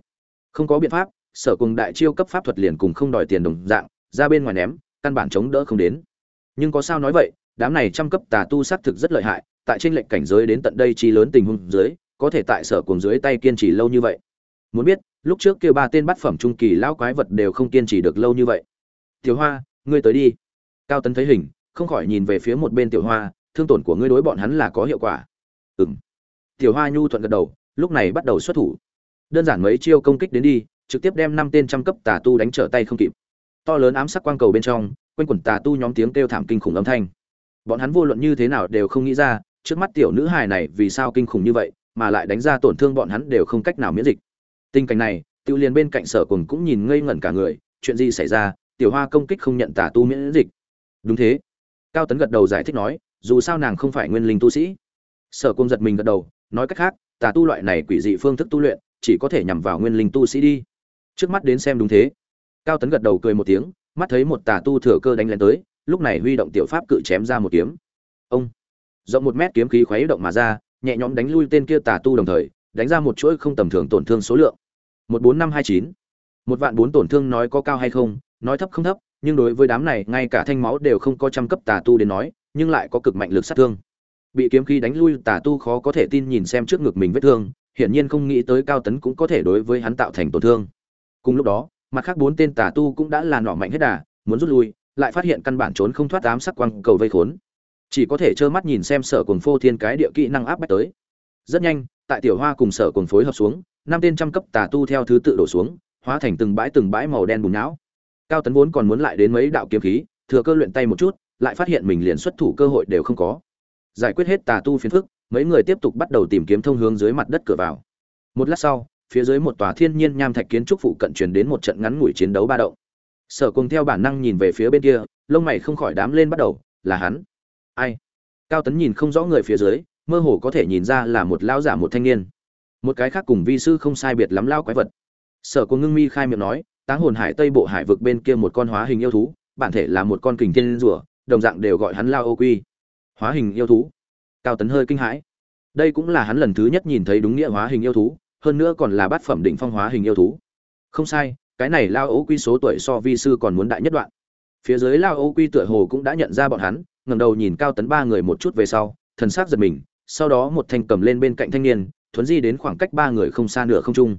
Không có biện pháp, sở cuồng đại chiêu cấp pháp thuật liền cùng không đòi tiền đồng dạng, ra bên ngoài ném, căn bản chống đỡ không đến. Nhưng có sao nói vậy, đám này trăm cấp tà tu xác thực rất lợi hại, tại trên lệnh cảnh giới đến tận đây chi lớn tình huống dưới, có thể tại sở cuồng dưới tay kiên trì lâu như vậy. Muốn biết, lúc trước kêu ba tên bắt phẩm trung kỳ lão quái vật đều không kiên trì được lâu như vậy. Tiểu hoa, ngươi tới đi. Cao tấn thấy hình, không khỏi nhìn về phía một bên tiểu hoa, thương tổn của ngươi đối bọn hắn là có hiệu quả. Ừm. tiểu hoa nhu thuận gật đầu, lúc này bắt đầu xuất thủ. Đơn giản mấy chiêu công kích đến đi, trực tiếp đem năm tên trăm cấp tà tu đánh trở tay không kịp. To lớn ám sắc quang cầu bên trong, quanh quẩn tà tu nhóm tiếng kêu thảm kinh khủng âm thanh. Bọn hắn vô luận như thế nào đều không nghĩ ra, trước mắt tiểu nữ hài này vì sao kinh khủng như vậy, mà lại đánh ra tổn thương bọn hắn đều không cách nào miễn dịch. Tình cảnh này Tiêu Liên bên cạnh sở cùng cũng nhìn ngây ngẩn cả người, chuyện gì xảy ra, tiểu hoa công kích không nhận tà tu miễn dịch. Đúng thế. Cao tấn gật đầu giải thích nói, dù sao nàng không phải nguyên linh tu sĩ sở cung giật mình gật đầu, nói cách khác, tà tu loại này quỷ dị phương thức tu luyện, chỉ có thể nhằm vào nguyên linh tu sĩ đi. Trước mắt đến xem đúng thế. Cao tấn gật đầu cười một tiếng, mắt thấy một tà tu thừa cơ đánh lên tới, lúc này huy động tiểu pháp cự chém ra một kiếm. Ông! Rộng một mét kiếm khí khuấy động mà ra, nhẹ nhõm đánh lui tên kia tà tu đồng thời, đánh ra một chuỗi không tầm thường tổn thương số lượng. Một bốn năm hai chín. Một vạn bốn tổn thương nói có cao hay không, nói thấp không thấp, nhưng đối với đám này, ngay cả thanh máu đều không có trăm cấp tà tu đến nói, nhưng lại có cực mạnh lực sát thương bị kiếm khí đánh lui, tà tu khó có thể tin nhìn xem trước ngực mình vết thương, hiển nhiên không nghĩ tới cao tấn cũng có thể đối với hắn tạo thành tổn thương. Cùng lúc đó, mặt khác bốn tên tà tu cũng đã là nọ mạnh hết đà, muốn rút lui, lại phát hiện căn bản trốn không thoát ám sắc quang cầu vây khốn. Chỉ có thể trơ mắt nhìn xem sở cồn phô thiên cái địa kỹ năng áp bách tới. Rất nhanh, tại tiểu hoa cùng sở cồn phối hợp xuống, năm tên trăm cấp tà tu theo thứ tự đổ xuống, hóa thành từng bãi từng bãi màu đen bùn não. Cao tấn vốn còn muốn lại đến mấy đạo kiếm khí, thừa cơ luyện tay một chút, lại phát hiện mình liền xuất thủ cơ hội đều không có giải quyết hết tà tu phiền phức, mấy người tiếp tục bắt đầu tìm kiếm thông hướng dưới mặt đất cửa vào. Một lát sau, phía dưới một tòa thiên nhiên nham thạch kiến trúc phụ cận truyền đến một trận ngắn ngủi chiến đấu ba động. Sở cùng theo bản năng nhìn về phía bên kia, lông mày không khỏi đám lên bắt đầu, là hắn. Ai? Cao tấn nhìn không rõ người phía dưới, mơ hồ có thể nhìn ra là một lao giả một thanh niên. Một cái khác cùng vi sư không sai biệt lắm lao quái vật. Sở cùng ngưng mi khai miệng nói, táng hồn hải tây bộ hải vực bên kia một con hóa hình yêu thú, bản thể là một con kình thiên rùa, đồng dạng đều gọi hắn lao ô quy hóa hình yêu thú. Cao tấn hơi kinh hãi. Đây cũng là hắn lần thứ nhất nhìn thấy đúng nghĩa hóa hình yêu thú, hơn nữa còn là bát phẩm định phong hóa hình yêu thú. Không sai, cái này lao ô quy số tuổi so vi sư còn muốn đại nhất đoạn. Phía dưới lao ô quy tựa hồ cũng đã nhận ra bọn hắn, ngẩng đầu nhìn cao tấn ba người một chút về sau, thần sắc giật mình, sau đó một thanh cầm lên bên cạnh thanh niên, thuấn di đến khoảng cách ba người không xa nửa không trung.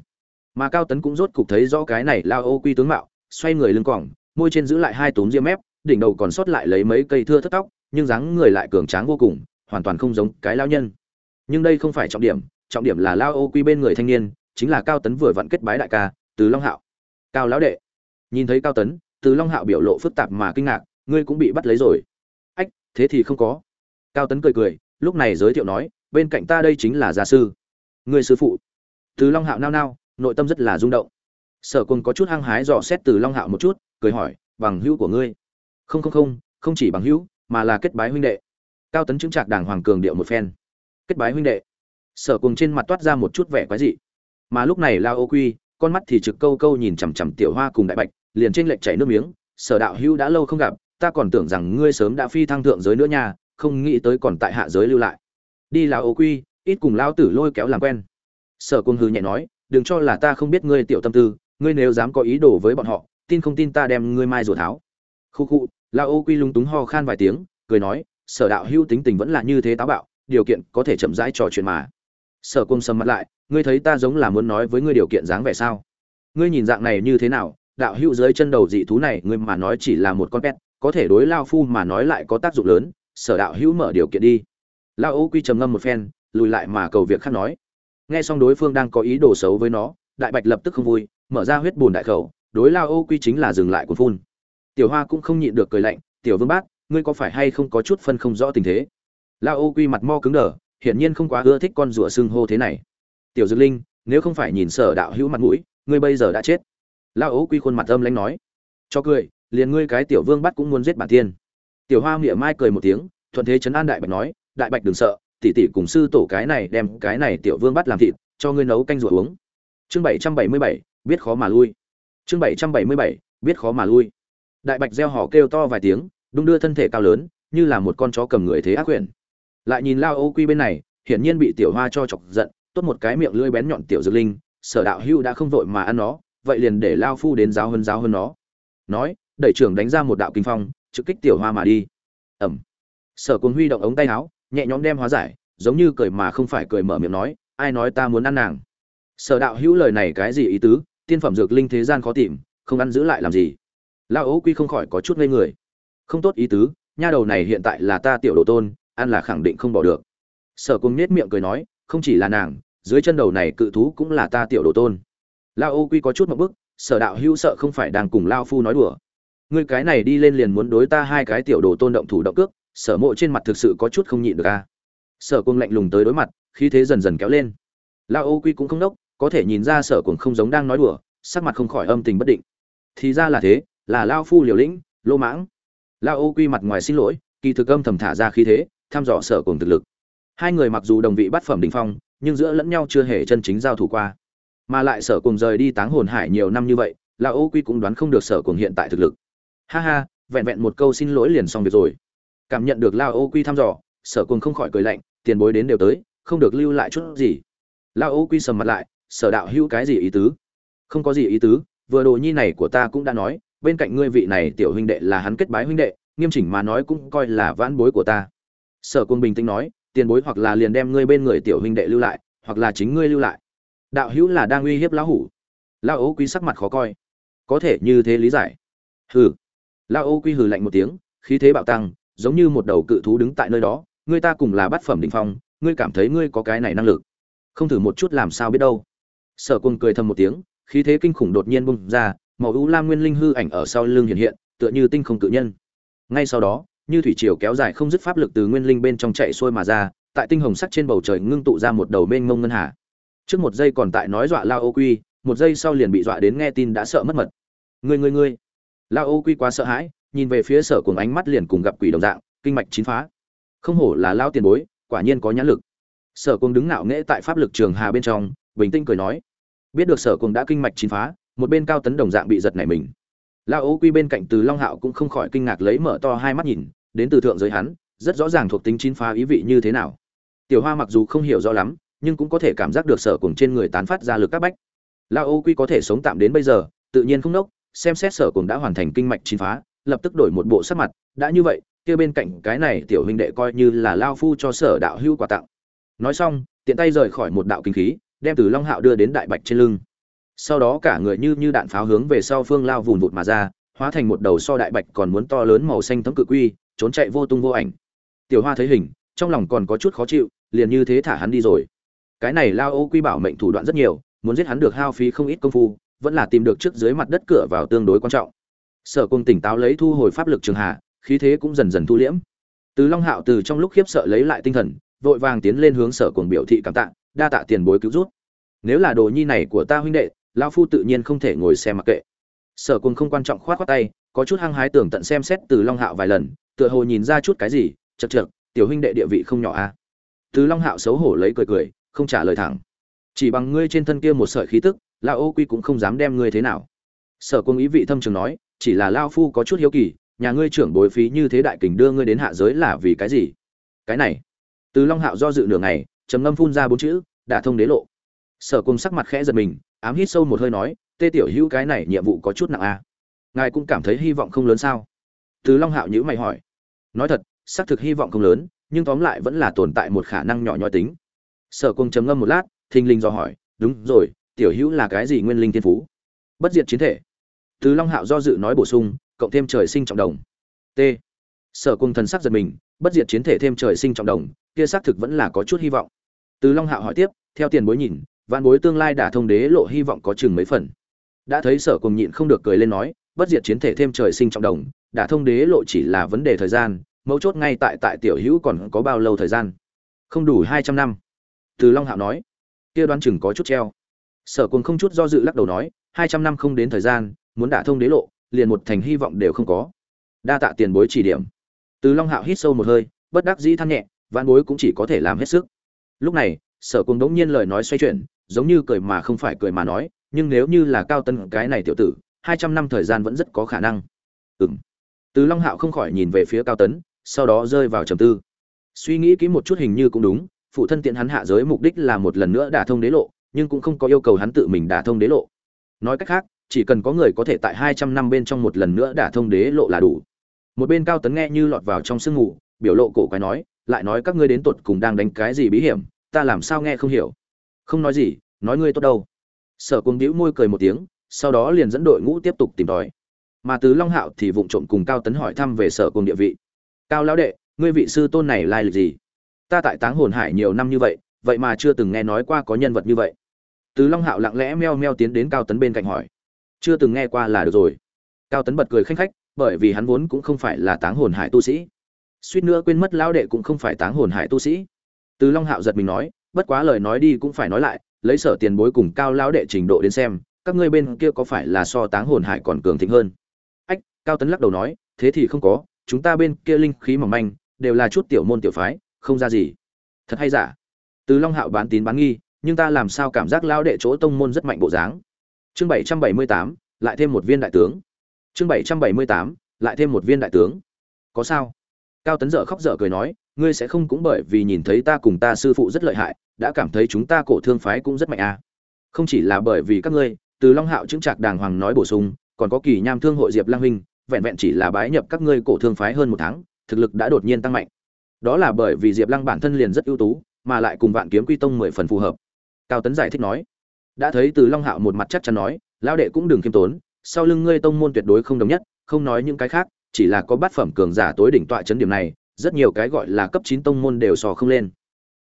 Mà cao tấn cũng rốt cục thấy rõ cái này lao ô quy tướng mạo, xoay người lưng quỏng môi trên giữ lại hai túm diêm mép, đỉnh đầu còn sót lại lấy mấy cây thưa thất tóc nhưng dáng người lại cường tráng vô cùng, hoàn toàn không giống cái lao nhân. Nhưng đây không phải trọng điểm trọng điểm là lao ô quy bên người thanh niên, chính là cao tấn vừa vặn kết bái đại ca, từ long hạo. Cao lão đệ. Nhìn thấy cao tấn, từ long hạo biểu lộ phức tạp mà kinh ngạc, ngươi cũng bị bắt lấy rồi. Ách, thế thì không có. Cao tấn cười cười, lúc này giới thiệu nói, bên cạnh ta đây chính là gia sư. Người sư phụ. Từ long hạo nao nao, nội tâm rất là rung động. Sở quân có chút hăng hái dò xét từ long hạo một chút, cười hỏi, bằng hữu của ngươi? Không không không không chỉ bằng hữu mà là kết bái huynh đệ. Cao tấn chứng trạc đàng hoàng cường điệu một phen. Kết bái huynh đệ. Sở cùng trên mặt toát ra một chút vẻ quái dị. Mà lúc này lao ô quy, con mắt thì trực câu câu nhìn chằm chằm tiểu hoa cùng đại bạch, liền trên lệch chảy nước miếng. Sở đạo hữu đã lâu không gặp, ta còn tưởng rằng ngươi sớm đã phi thăng thượng giới nữa nha, không nghĩ tới còn tại hạ giới lưu lại. Đi lao ô quy, ít cùng lao tử lôi kéo làm quen. Sở cung hư nhẹ nói, đừng cho là ta không biết ngươi tiểu tâm tư, ngươi nếu dám có ý đồ với bọn họ, tin không tin ta đem ngươi mai rùa tháo. Khu khu la ô quy lung túng ho khan vài tiếng, cười nói, sở đạo hưu tính tình vẫn là như thế táo bạo, điều kiện có thể chậm rãi trò chuyện mà. Sở cung sầm mặt lại, ngươi thấy ta giống là muốn nói với ngươi điều kiện dáng vẻ sao? Ngươi nhìn dạng này như thế nào? Đạo hữu dưới chân đầu dị thú này, ngươi mà nói chỉ là một con pet, có thể đối lao phu mà nói lại có tác dụng lớn, sở đạo hữu mở điều kiện đi. Lao ô quy trầm ngâm một phen, lùi lại mà cầu việc khác nói. Nghe xong đối phương đang có ý đồ xấu với nó, đại bạch lập tức không vui, mở ra huyết bùn đại khẩu, đối lao ô quy chính là dừng lại cuốn phun tiểu hoa cũng không nhịn được cười lạnh, tiểu vương bác ngươi có phải hay không có chút phân không rõ tình thế? Lao ô quy mặt mo cứng đờ, hiển nhiên không quá ưa thích con rùa xưng hô thế này. Tiểu dược linh, nếu không phải nhìn sở đạo hữu mặt mũi, ngươi bây giờ đã chết. Lao ô quy khuôn mặt âm lãnh nói. Cho cười, liền ngươi cái tiểu vương bắt cũng muốn giết bản tiên. Tiểu hoa miệng mai cười một tiếng, thuận thế chấn an đại bạch nói, đại bạch đừng sợ, tỷ tỷ cùng sư tổ cái này đem cái này tiểu vương bắt làm thịt, cho ngươi nấu canh rùa uống. Chương bảy trăm bảy mươi bảy, biết khó mà lui. Chương bảy trăm bảy mươi bảy, biết khó mà lui đại bạch gieo họ kêu to vài tiếng, đung đưa thân thể cao lớn, như là một con chó cầm người thế ác quyển lại nhìn lao ô quy bên này, hiển nhiên bị tiểu hoa cho chọc giận, tốt một cái miệng lưỡi bén nhọn tiểu dược linh, sở đạo hưu đã không vội mà ăn nó, vậy liền để lao phu đến giáo hơn giáo hơn nó. Nói, đẩy trưởng đánh ra một đạo kinh phong, trực kích tiểu hoa mà đi. Ẩm. Sở cuồng huy động ống tay áo, nhẹ nhõm đem hóa giải, giống như cười mà không phải cười mở miệng nói, ai nói ta muốn ăn nàng? Sở đạo hữu lời này cái gì ý tứ? Tiên phẩm dược linh thế gian khó tìm, không ăn giữ lại làm gì? Lao ấu quy không khỏi có chút ngây người. Không tốt ý tứ, nha đầu này hiện tại là ta tiểu đồ tôn, ăn là khẳng định không bỏ được. Sở cùng nết miệng cười nói, không chỉ là nàng, dưới chân đầu này cự thú cũng là ta tiểu đồ tôn. Lao ô quy có chút một bức, sở đạo hữu sợ không phải đang cùng lao phu nói đùa. Ngươi cái này đi lên liền muốn đối ta hai cái tiểu đồ tôn động thủ động cước, sở mộ trên mặt thực sự có chút không nhịn được a. Sở cùng lạnh lùng tới đối mặt khi thế dần dần kéo lên. Lao ô quy cũng không đốc, có thể nhìn ra sở cùng không giống đang nói đùa, sắc mặt không khỏi âm tình bất định. Thì ra là thế là lao phu liều lĩnh, lô mãng. Lao ô quy mặt ngoài xin lỗi, kỳ thực âm thầm thả ra khí thế, thăm dò sở cùng thực lực. Hai người mặc dù đồng vị bắt phẩm đình phong, nhưng giữa lẫn nhau chưa hề chân chính giao thủ qua. Mà lại sở cùng rời đi táng hồn hải nhiều năm như vậy, lao ô quy cũng đoán không được sở cùng hiện tại thực lực. Ha ha, vẹn vẹn một câu xin lỗi liền xong việc rồi. Cảm nhận được lao ô quy thăm dò, sở cùng không khỏi cười lạnh, tiền bối đến đều tới, không được lưu lại chút gì. Lao ô quy sầm mặt lại, sở đạo hữu cái gì ý tứ? Không có gì ý tứ, vừa đồ nhi này của ta cũng đã nói bên cạnh ngươi vị này tiểu huynh đệ là hắn kết bái huynh đệ, nghiêm chỉnh mà nói cũng coi là vãn bối của ta. Sở quân bình tĩnh nói, tiền bối hoặc là liền đem ngươi bên người tiểu huynh đệ lưu lại, hoặc là chính ngươi lưu lại. Đạo hữu là đang uy hiếp lão hủ. Lão ấu quý sắc mặt khó coi. Có thể như thế lý giải. Hừ. Lão ấu quý hừ lạnh một tiếng, khí thế bạo tăng, giống như một đầu cự thú đứng tại nơi đó, ngươi ta cùng là bát phẩm định phong, ngươi cảm thấy ngươi có cái này năng lực. Không thử một chút làm sao biết đâu. Sở quân cười thầm một tiếng, khí thế kinh khủng đột nhiên bung ra màu u lam nguyên linh hư ảnh ở sau lưng hiện hiện, tựa như tinh không cự nhân. Ngay sau đó, như thủy triều kéo dài không dứt pháp lực từ nguyên linh bên trong chạy xuôi mà ra, tại tinh hồng sắc trên bầu trời ngưng tụ ra một đầu mênh mông ngân hà. Trước một giây còn tại nói dọa lao ô quy, một giây sau liền bị dọa đến nghe tin đã sợ mất mật. Người người người lao ô quy quá sợ hãi, nhìn về phía sở cùng ánh mắt liền cùng gặp quỷ đồng dạng, kinh mạch chín phá. Không hổ là lao tiền bối, quả nhiên có nhãn lực. Sở cùng đứng ngạo nghễ tại pháp lực trường hà bên trong, bình tĩnh cười nói. Biết được sở cùng đã kinh mạch chín phá một bên cao tấn đồng dạng bị giật nảy mình. Lao ô quy bên cạnh từ long hạo cũng không khỏi kinh ngạc lấy mở to hai mắt nhìn, đến từ thượng giới hắn, rất rõ ràng thuộc tính chín phá ý vị như thế nào. Tiểu hoa mặc dù không hiểu rõ lắm, nhưng cũng có thể cảm giác được sở cùng trên người tán phát ra lực các bách. Lao ô quy có thể sống tạm đến bây giờ, tự nhiên không nốc, xem xét sở cùng đã hoàn thành kinh mạch chín phá, lập tức đổi một bộ sắc mặt, đã như vậy, kia bên cạnh cái này tiểu huynh đệ coi như là lao phu cho sở đạo hưu quà tặng. Nói xong, tiện tay rời khỏi một đạo kinh khí, đem từ long hạo đưa đến đại bạch trên lưng sau đó cả người như như đạn pháo hướng về sau phương lao vùn vụt mà ra, hóa thành một đầu so đại bạch còn muốn to lớn màu xanh thấm cự quy, trốn chạy vô tung vô ảnh. Tiểu hoa thấy hình, trong lòng còn có chút khó chịu, liền như thế thả hắn đi rồi. Cái này lao ô quy bảo mệnh thủ đoạn rất nhiều, muốn giết hắn được hao phí không ít công phu, vẫn là tìm được trước dưới mặt đất cửa vào tương đối quan trọng. Sở cùng tỉnh táo lấy thu hồi pháp lực trường hạ, khí thế cũng dần dần thu liễm. Từ long hạo từ trong lúc khiếp sợ lấy lại tinh thần, vội vàng tiến lên hướng sở cùng biểu thị cảm tạ, đa tạ tiền bối cứu rút nếu là đồ nhi này của ta huynh đệ Lão phu tự nhiên không thể ngồi xem mặc kệ. Sở cùng không quan trọng khoát khoát tay, có chút hăng hái tưởng tận xem xét từ long hạo vài lần, tựa hồ nhìn ra chút cái gì chật chật tiểu huynh đệ địa vị không nhỏ a à. từ long hạo xấu hổ lấy cười cười, không trả lời thẳng. Chỉ bằng ngươi trên thân kia một sợi khí tức, Lão ô quy cũng không dám đem ngươi thế nào. Sở cung ý vị thâm trường nói, chỉ là lao phu có chút hiếu kỳ, nhà ngươi trưởng bối phí như thế đại kình đưa ngươi đến hạ giới là vì cái gì? Cái này. Từ long hạo do dự nửa ngày, trầm ngâm phun ra bốn chữ, đả thông đế lộ sở cung sắc mặt khẽ giật mình, ám hít sâu một hơi nói, tê tiểu hữu cái này nhiệm vụ có chút nặng a à? ngài cũng cảm thấy hy vọng không lớn sao? Từ long hạo nhữ mày hỏi. Nói thật, xác thực hy vọng không lớn, nhưng tóm lại vẫn là tồn tại một khả năng nhỏ nhoi tính. Sở cung chấm ngâm một lát, thình linh do hỏi, đúng rồi, tiểu hữu là cái gì nguyên linh thiên phú? Bất diệt chiến thể. Từ long hạo do dự nói bổ sung, cộng thêm trời sinh trọng đồng. T. Sở cung thần sắc giật mình, bất diệt chiến thể thêm trời sinh trọng đồng, kia xác thực vẫn là có chút hy vọng. Từ long hạo hỏi tiếp, theo tiền bối nhìn vạn bối tương lai đả thông đế lộ hy vọng có chừng mấy phần. Đã thấy sở cùng nhịn không được cười lên nói, bất diệt chiến thể thêm trời sinh trọng đồng, đả thông đế lộ chỉ là vấn đề thời gian, mấu chốt ngay tại tại tiểu hữu còn có bao lâu thời gian? Không đủ hai trăm năm. Từ long hạo nói, kia đoán chừng có chút treo. Sở cùng không chút do dự lắc đầu nói, hai trăm năm không đến thời gian, muốn đả thông đế lộ, liền một thành hy vọng đều không có. Đa tạ tiền bối chỉ điểm. Từ long hạo hít sâu một hơi, bất đắc dĩ than nhẹ, vạn bối cũng chỉ có thể làm hết sức. Lúc này, sở cùng đống nhiên lời nói xoay chuyển giống như cười mà không phải cười mà nói, nhưng nếu như là cao tân cái này tiểu tử, hai trăm năm thời gian vẫn rất có khả năng. Ừng từ long hạo không khỏi nhìn về phía cao tấn, sau đó rơi vào trầm tư. Suy nghĩ kỹ một chút hình như cũng đúng, phụ thân tiện hắn hạ giới mục đích là một lần nữa đả thông đế lộ, nhưng cũng không có yêu cầu hắn tự mình đả thông đế lộ. Nói cách khác, chỉ cần có người có thể tại hai trăm năm bên trong một lần nữa đả thông đế lộ là đủ. Một bên cao tấn nghe như lọt vào trong sương ngủ biểu lộ cổ quái nói, lại nói các ngươi đến tột cùng đang đánh cái gì bí hiểm, ta làm sao nghe không hiểu không nói gì, nói ngươi tốt đâu. Sở cuồng đĩu môi cười một tiếng, sau đó liền dẫn đội ngũ tiếp tục tìm tòi. Mà từ long hạo thì vụng trộm cùng cao tấn hỏi thăm về sở cuồng địa vị. Cao lão đệ, ngươi vị sư tôn này lai lịch gì? Ta tại táng hồn hải nhiều năm như vậy vậy mà chưa từng nghe nói qua có nhân vật như vậy. Từ long hạo lặng lẽ meo meo tiến đến cao tấn bên cạnh hỏi. Chưa từng nghe qua là được rồi. Cao tấn bật cười khanh khách, bởi vì hắn vốn cũng không phải là táng hồn hải tu sĩ. Suýt nữa quên mất lão đệ cũng không phải táng hồn hải tu sĩ. Từ long hạo giật mình nói bất quá lời nói đi cũng phải nói lại, lấy sở tiền bối cùng cao lão đệ trình độ đến xem, các ngươi bên kia có phải là so táng hồn hải còn cường thịnh hơn? Ách, cao tấn lắc đầu nói, thế thì không có, chúng ta bên kia linh khí mỏng manh, đều là chút tiểu môn tiểu phái, không ra gì. Thật hay giả? Từ long hạo bán tín bán nghi, nhưng ta làm sao cảm giác lão đệ chỗ tông môn rất mạnh bộ dáng? Chương bảy trăm bảy mươi tám, lại thêm một viên đại tướng. Chương bảy trăm bảy mươi tám, lại thêm một viên đại tướng. Có sao? Cao tấn dở khóc dở cười nói, ngươi sẽ không cũng bởi vì nhìn thấy ta cùng ta sư phụ rất lợi hại đã cảm thấy chúng ta cổ thương phái cũng rất mạnh à. không chỉ là bởi vì các ngươi, từ long hạo chứng trạc đàng hoàng nói bổ sung, còn có kỳ nham thương hội diệp lang huynh, vẹn vẹn chỉ là bái nhập các ngươi cổ thương phái hơn một tháng, thực lực đã đột nhiên tăng mạnh. Đó là bởi vì diệp lăng bản thân liền rất ưu tú, mà lại cùng vạn kiếm quy tông mười phần phù hợp. Cao tấn giải thích nói, đã thấy từ long hạo một mặt chắc chắn nói, lão đệ cũng đừng khiêm tốn, sau lưng ngươi tông môn tuyệt đối không đồng nhất, không nói những cái khác, chỉ là có bát phẩm cường giả tối đỉnh tọa chấn điểm này, rất nhiều cái gọi là cấp chín tông môn đều sò không lên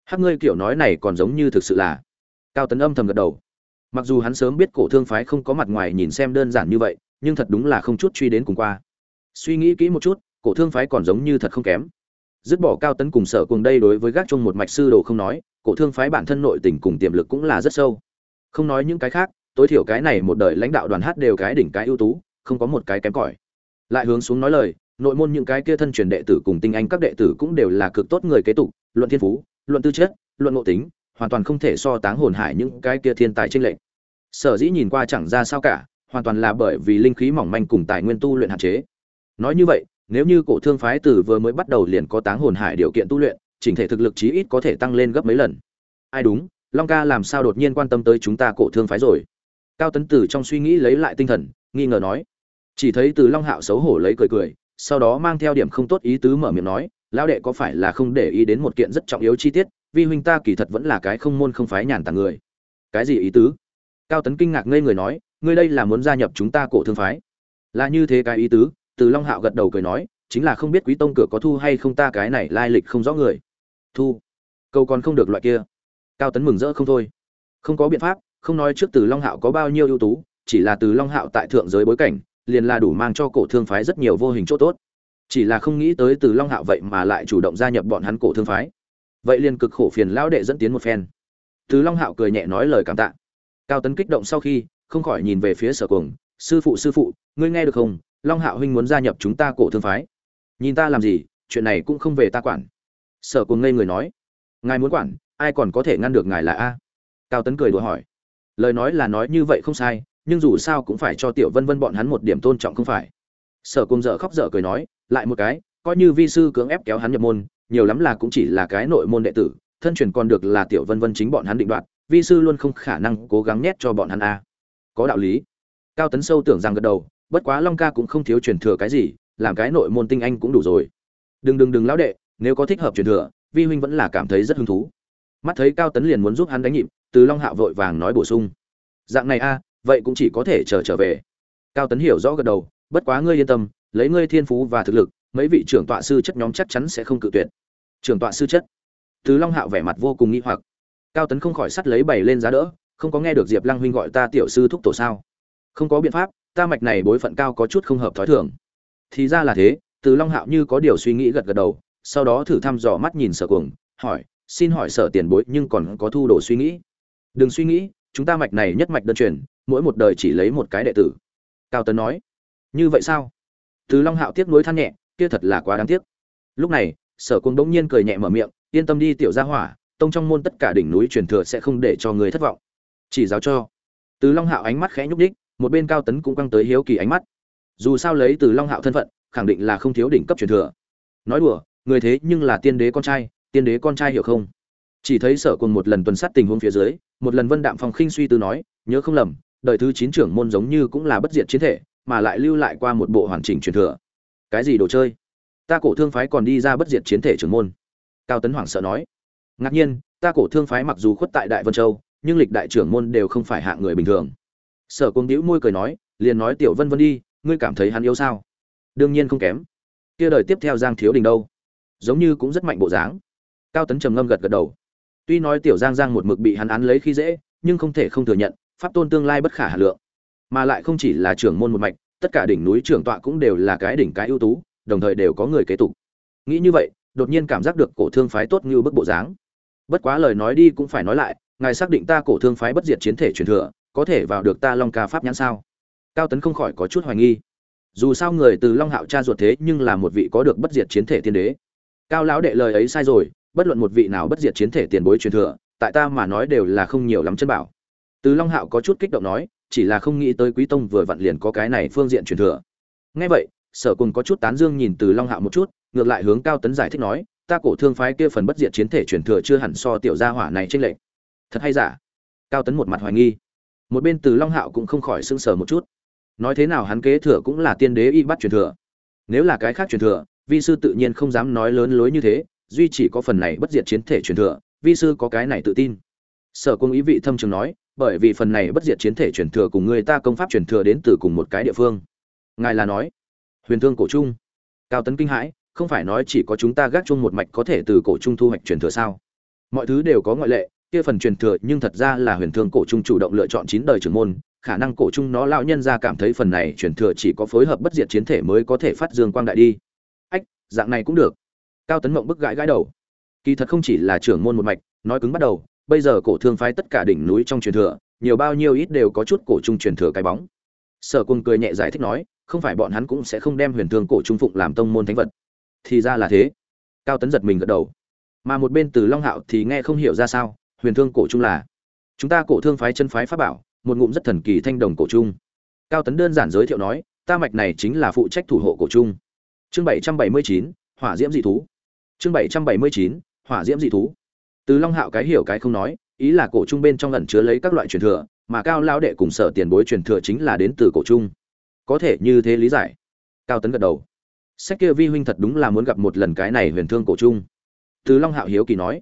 hắc ngươi kiểu nói này còn giống như thực sự là. Cao tấn âm thầm gật đầu. Mặc dù hắn sớm biết cổ thương phái không có mặt ngoài nhìn xem đơn giản như vậy, nhưng thật đúng là không chút truy đến cùng qua. Suy nghĩ kỹ một chút, cổ thương phái còn giống như thật không kém. Dứt bỏ cao tấn cùng sở cùng đây đối với gác chung một mạch sư đồ không nói, cổ thương phái bản thân nội tình cùng tiềm lực cũng là rất sâu. Không nói những cái khác, tối thiểu cái này một đời lãnh đạo đoàn hát đều cái đỉnh cái ưu tú, không có một cái kém cỏi. Lại hướng xuống nói lời, nội môn những cái kia thân truyền đệ tử cùng tinh anh các đệ tử cũng đều là cực tốt người kế tục, luận thiên phú luận tư chất, luận ngộ tính, hoàn toàn không thể so táng hồn hải những cái kia thiên tài tranh lệch. Sở dĩ nhìn qua chẳng ra sao cả, hoàn toàn là bởi vì linh khí mỏng manh cùng tài nguyên tu luyện hạn chế. Nói như vậy, nếu như cổ thương phái tử vừa mới bắt đầu liền có táng hồn hải điều kiện tu luyện, chỉnh thể thực lực chí ít có thể tăng lên gấp mấy lần. Ai đúng, long ca làm sao đột nhiên quan tâm tới chúng ta cổ thương phái rồi? Cao tấn tử trong suy nghĩ lấy lại tinh thần, nghi ngờ nói. Chỉ thấy từ long hạo xấu hổ lấy cười cười, sau đó mang theo điểm không tốt ý tứ mở miệng nói lão đệ có phải là không để ý đến một kiện rất trọng yếu chi tiết, vi huynh ta kỳ thật vẫn là cái không môn không phái nhàn tàng người. Cái gì ý tứ? Cao tấn kinh ngạc ngây người nói, ngươi đây là muốn gia nhập chúng ta cổ thương phái. Là như thế cái ý tứ, từ long hạo gật đầu cười nói, chính là không biết quý tông cửa có thu hay không ta cái này lai lịch không rõ người. Thu? Câu còn không được loại kia. Cao tấn mừng rỡ không thôi. Không có biện pháp, không nói trước từ long hạo có bao nhiêu ưu tú, chỉ là từ long hạo tại thượng giới bối cảnh, liền là đủ mang cho cổ thương phái rất nhiều vô hình chỗ tốt chỉ là không nghĩ tới từ long hạo vậy mà lại chủ động gia nhập bọn hắn cổ thương phái. Vậy liền cực khổ phiền lão đệ dẫn tiến một phen. Từ long hạo cười nhẹ nói lời cảm tạ. Cao tấn kích động sau khi, không khỏi nhìn về phía sở cùng sư phụ sư phụ, ngươi nghe được không? Long hạo huynh muốn gia nhập chúng ta cổ thương phái. Nhìn ta làm gì, chuyện này cũng không về ta quản. Sở cùng ngây người nói, ngài muốn quản, ai còn có thể ngăn được ngài là a? Cao tấn cười đùa hỏi, lời nói là nói như vậy không sai, nhưng dù sao cũng phải cho tiểu vân vân bọn hắn một điểm tôn trọng không phải. Sở cùng dở khóc dở cười nói lại một cái coi như vi sư cưỡng ép kéo hắn nhập môn nhiều lắm là cũng chỉ là cái nội môn đệ tử thân truyền còn được là tiểu vân vân chính bọn hắn định đoạt vi sư luôn không khả năng cố gắng nhét cho bọn hắn a. Có đạo lý. Cao tấn sâu tưởng rằng gật đầu bất quá long ca cũng không thiếu truyền thừa cái gì làm cái nội môn tinh anh cũng đủ rồi. Đừng đừng đừng lão đệ nếu có thích hợp truyền thừa vi huynh vẫn là cảm thấy rất hứng thú. Mắt thấy cao tấn liền muốn giúp hắn đánh nhịp từ long hạo vội vàng nói bổ sung. Dạng này a vậy cũng chỉ có thể chờ trở, trở về. Cao tấn hiểu rõ gật đầu bất quá ngươi yên tâm lấy ngươi thiên phú và thực lực, mấy vị trưởng tọa sư chất nhóm chắc chắn sẽ không cự tuyệt. Trưởng tọa sư chất? Từ long hạo vẻ mặt vô cùng nghi hoặc. Cao tấn không khỏi sắt lấy bày lên giá đỡ, không có nghe được diệp lăng huynh gọi ta tiểu sư thúc tổ sao? Không có biện pháp, ta mạch này bối phận cao có chút không hợp thói thường. Thì ra là thế, từ long hạo như có điều suy nghĩ gật gật đầu, sau đó thử thăm dò mắt nhìn sở cuồng, hỏi, xin hỏi sở tiền bối, nhưng còn có thu đồ suy nghĩ? Đừng suy nghĩ, chúng ta mạch này nhất mạch đơn truyền, mỗi một đời chỉ lấy một cái đệ tử. Cao tấn nói. Như vậy sao? Từ long hạo tiếc nuối than nhẹ, kia thật là quá đáng tiếc. Lúc này, sở cung đống nhiên cười nhẹ mở miệng, yên tâm đi, tiểu gia hỏa, tông trong môn tất cả đỉnh núi truyền thừa sẽ không để cho người thất vọng. Chỉ giáo cho. Từ long hạo ánh mắt khẽ nhúc đích một bên cao tấn cũng căng tới hiếu kỳ ánh mắt. Dù sao lấy từ long hạo thân phận, khẳng định là không thiếu đỉnh cấp truyền thừa. Nói đùa, người thế nhưng là tiên đế con trai, tiên đế con trai hiểu không? Chỉ thấy sở cùng một lần tuần sát tình huống phía dưới, một lần vân đạm phong khinh suy tư nói, nhớ không lầm, đời thứ chín trưởng môn giống như cũng là bất diệt chiến thể mà lại lưu lại qua một bộ hoàn chỉnh truyền thừa. Cái gì đồ chơi? Ta cổ thương phái còn đi ra bất diệt chiến thể trưởng môn. Cao tấn hoàng sợ nói. Ngạc nhiên, ta cổ thương phái mặc dù khuất tại đại vân châu, nhưng lịch đại trưởng môn đều không phải hạng người bình thường. Sở cung đĩu môi cười nói, liền nói tiểu vân vân đi, ngươi cảm thấy hắn yếu sao? Đương nhiên không kém. Kia đời tiếp theo giang thiếu đình đâu? Giống như cũng rất mạnh bộ dáng. Cao tấn trầm ngâm gật gật đầu. Tuy nói tiểu giang giang một mực bị hắn án lấy khi dễ, nhưng không thể không thừa nhận, pháp tôn tương lai bất khả hà lượng mà lại không chỉ là trưởng môn một mạch, tất cả đỉnh núi trưởng tọa cũng đều là cái đỉnh cái ưu tú, đồng thời đều có người kế tục. Nghĩ như vậy, đột nhiên cảm giác được cổ thương phái tốt như bức bộ dáng. Bất quá lời nói đi cũng phải nói lại, ngài xác định ta cổ thương phái bất diệt chiến thể truyền thừa, có thể vào được ta long ca pháp nhãn sao? Cao tấn không khỏi có chút hoài nghi. Dù sao người từ long hạo cha ruột thế nhưng là một vị có được bất diệt chiến thể tiên đế. Cao lão đệ lời ấy sai rồi, bất luận một vị nào bất diệt chiến thể tiền bối truyền thừa, tại ta mà nói đều là không nhiều lắm chân bảo. Từ long hạo có chút kích động nói chỉ là không nghĩ tới quý tông vừa vặn liền có cái này phương diện truyền thừa. Ngay vậy, sở cùng có chút tán dương nhìn từ long hạo một chút, ngược lại hướng cao tấn giải thích nói, ta cổ thương phái kia phần bất diệt chiến thể truyền thừa chưa hẳn so tiểu gia hỏa này tranh lệch. Thật hay giả? Cao tấn một mặt hoài nghi. Một bên từ long hạo cũng không khỏi sưng sờ một chút. Nói thế nào hắn kế thừa cũng là tiên đế y bắt truyền thừa. Nếu là cái khác truyền thừa, vi sư tự nhiên không dám nói lớn lối như thế, duy chỉ có phần này bất diệt chiến thể truyền thừa, vi sư có cái này tự tin. Sở cung ý vị thâm trường nói bởi vì phần này bất diệt chiến thể truyền thừa cùng người ta công pháp truyền thừa đến từ cùng một cái địa phương. Ngài là nói, huyền thương cổ trung. Cao tấn kinh hãi, không phải nói chỉ có chúng ta gác chung một mạch có thể từ cổ trung thu hoạch truyền thừa sao? Mọi thứ đều có ngoại lệ, kia phần truyền thừa nhưng thật ra là huyền thương cổ trung chủ động lựa chọn chín đời trưởng môn, khả năng cổ trung nó lão nhân ra cảm thấy phần này truyền thừa chỉ có phối hợp bất diệt chiến thể mới có thể phát dương quang đại đi. Ách, dạng này cũng được. Cao tấn mộng bức gãi gãi đầu. Kỳ thật không chỉ là trưởng môn một mạch, nói cứng bắt đầu bây giờ cổ thương phái tất cả đỉnh núi trong truyền thừa, nhiều bao nhiêu ít đều có chút cổ trung truyền thừa cái bóng. Sở quân cười nhẹ giải thích nói, không phải bọn hắn cũng sẽ không đem huyền thương cổ trung phụng làm tông môn thánh vật. Thì ra là thế. Cao tấn giật mình gật đầu. Mà một bên từ long hạo thì nghe không hiểu ra sao, huyền thương cổ trung là. Chúng ta cổ thương phái chân phái pháp bảo, một ngụm rất thần kỳ thanh đồng cổ trung. Cao tấn đơn giản giới thiệu nói, ta mạch này chính là phụ trách thủ hộ cổ trung. Chương bảy trăm bảy mươi chín, hỏa diễm dị thú. Chương bảy trăm bảy mươi chín, hỏa diễm dị thú từ long hạo cái hiểu cái không nói, ý là cổ trung bên trong lần chứa lấy các loại truyền thừa, mà cao lao đệ cùng sở tiền bối truyền thừa chính là đến từ cổ trung. Có thể như thế lý giải. Cao tấn gật đầu. Sách kia vi huynh thật đúng là muốn gặp một lần cái này huyền thương cổ trung. Từ long hạo hiếu kỳ nói.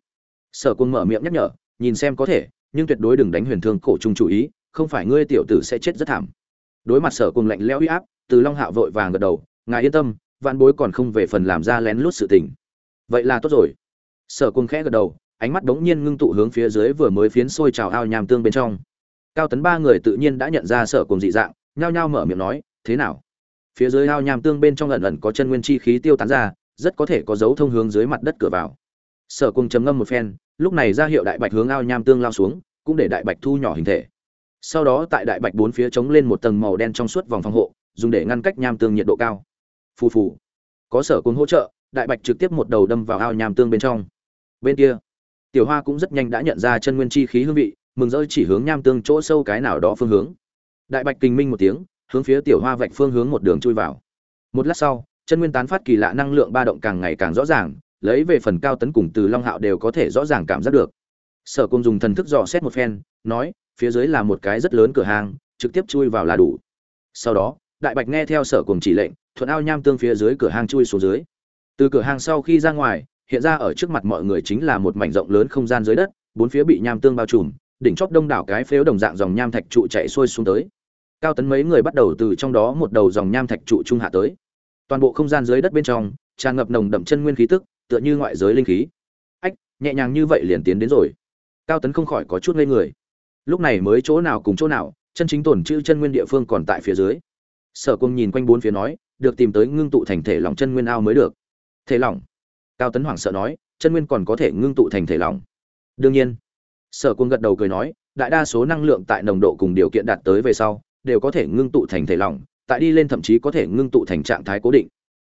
Sở quân mở miệng nhắc nhở, nhìn xem có thể, nhưng tuyệt đối đừng đánh huyền thương cổ trung chủ ý, không phải ngươi tiểu tử sẽ chết rất thảm. Đối mặt sở quân lạnh lẽo uy áp, từ long hạo vội vàng gật đầu, ngài yên tâm, vạn bối còn không về phần làm ra lén lút sự tình. Vậy là tốt rồi. Sở quân khẽ gật đầu ánh mắt đống nhiên ngưng tụ hướng phía dưới vừa mới phiến sôi trào ao nham tương bên trong. Cao tấn ba người tự nhiên đã nhận ra sở cùng dị dạng, nhao nhao mở miệng nói, thế nào? Phía dưới ao nham tương bên trong ẩn ẩn có chân nguyên chi khí tiêu tán ra, rất có thể có dấu thông hướng dưới mặt đất cửa vào. Sở cùng chấm ngâm một phen, lúc này ra hiệu đại bạch hướng ao nham tương lao xuống, cũng để đại bạch thu nhỏ hình thể. Sau đó tại đại bạch bốn phía chống lên một tầng màu đen trong suốt vòng phòng hộ, dùng để ngăn cách nham tương nhiệt độ cao. Phù phù. Có sở cùng hỗ trợ, đại bạch trực tiếp một đầu đâm vào ao nham tương bên trong. Bên kia tiểu hoa cũng rất nhanh đã nhận ra chân nguyên chi khí hương vị, mừng rỡ chỉ hướng nham tương chỗ sâu cái nào đó phương hướng. Đại bạch kinh minh một tiếng, hướng phía tiểu hoa vạch phương hướng một đường chui vào. Một lát sau, chân nguyên tán phát kỳ lạ năng lượng ba động càng ngày càng rõ ràng, lấy về phần cao tấn cùng từ long hạo đều có thể rõ ràng cảm giác được. Sở cùng dùng thần thức dò xét một phen, nói, phía dưới là một cái rất lớn cửa hàng, trực tiếp chui vào là đủ. Sau đó, đại bạch nghe theo sở cùng chỉ lệnh, thuận ao nham tương phía dưới cửa hàng chui xuống dưới. Từ cửa hàng sau khi ra ngoài hiện ra ở trước mặt mọi người chính là một mảnh rộng lớn không gian dưới đất, bốn phía bị nham tương bao trùm, đỉnh chóp đông đảo cái phếu đồng dạng dòng nham thạch trụ chạy xuôi xuống tới. Cao tấn mấy người bắt đầu từ trong đó một đầu dòng nham thạch trụ trung hạ tới. Toàn bộ không gian dưới đất bên trong, tràn ngập nồng đậm chân nguyên khí tức, tựa như ngoại giới linh khí. Ách, nhẹ nhàng như vậy liền tiến đến rồi. Cao tấn không khỏi có chút ngây người. Lúc này mới chỗ nào cùng chỗ nào, chân chính tổn chữ chân nguyên địa phương còn tại phía dưới. Sở cung nhìn quanh bốn phía nói, được tìm tới ngưng tụ thành thể lòng chân nguyên ao mới được. Thể lỏng? Cao tấn hoảng sợ nói, chân nguyên còn có thể ngưng tụ thành thể lỏng. Đương nhiên, sở Quân gật đầu cười nói, đại đa số năng lượng tại nồng độ cùng điều kiện đạt tới về sau, đều có thể ngưng tụ thành thể lỏng, tại đi lên thậm chí có thể ngưng tụ thành trạng thái cố định.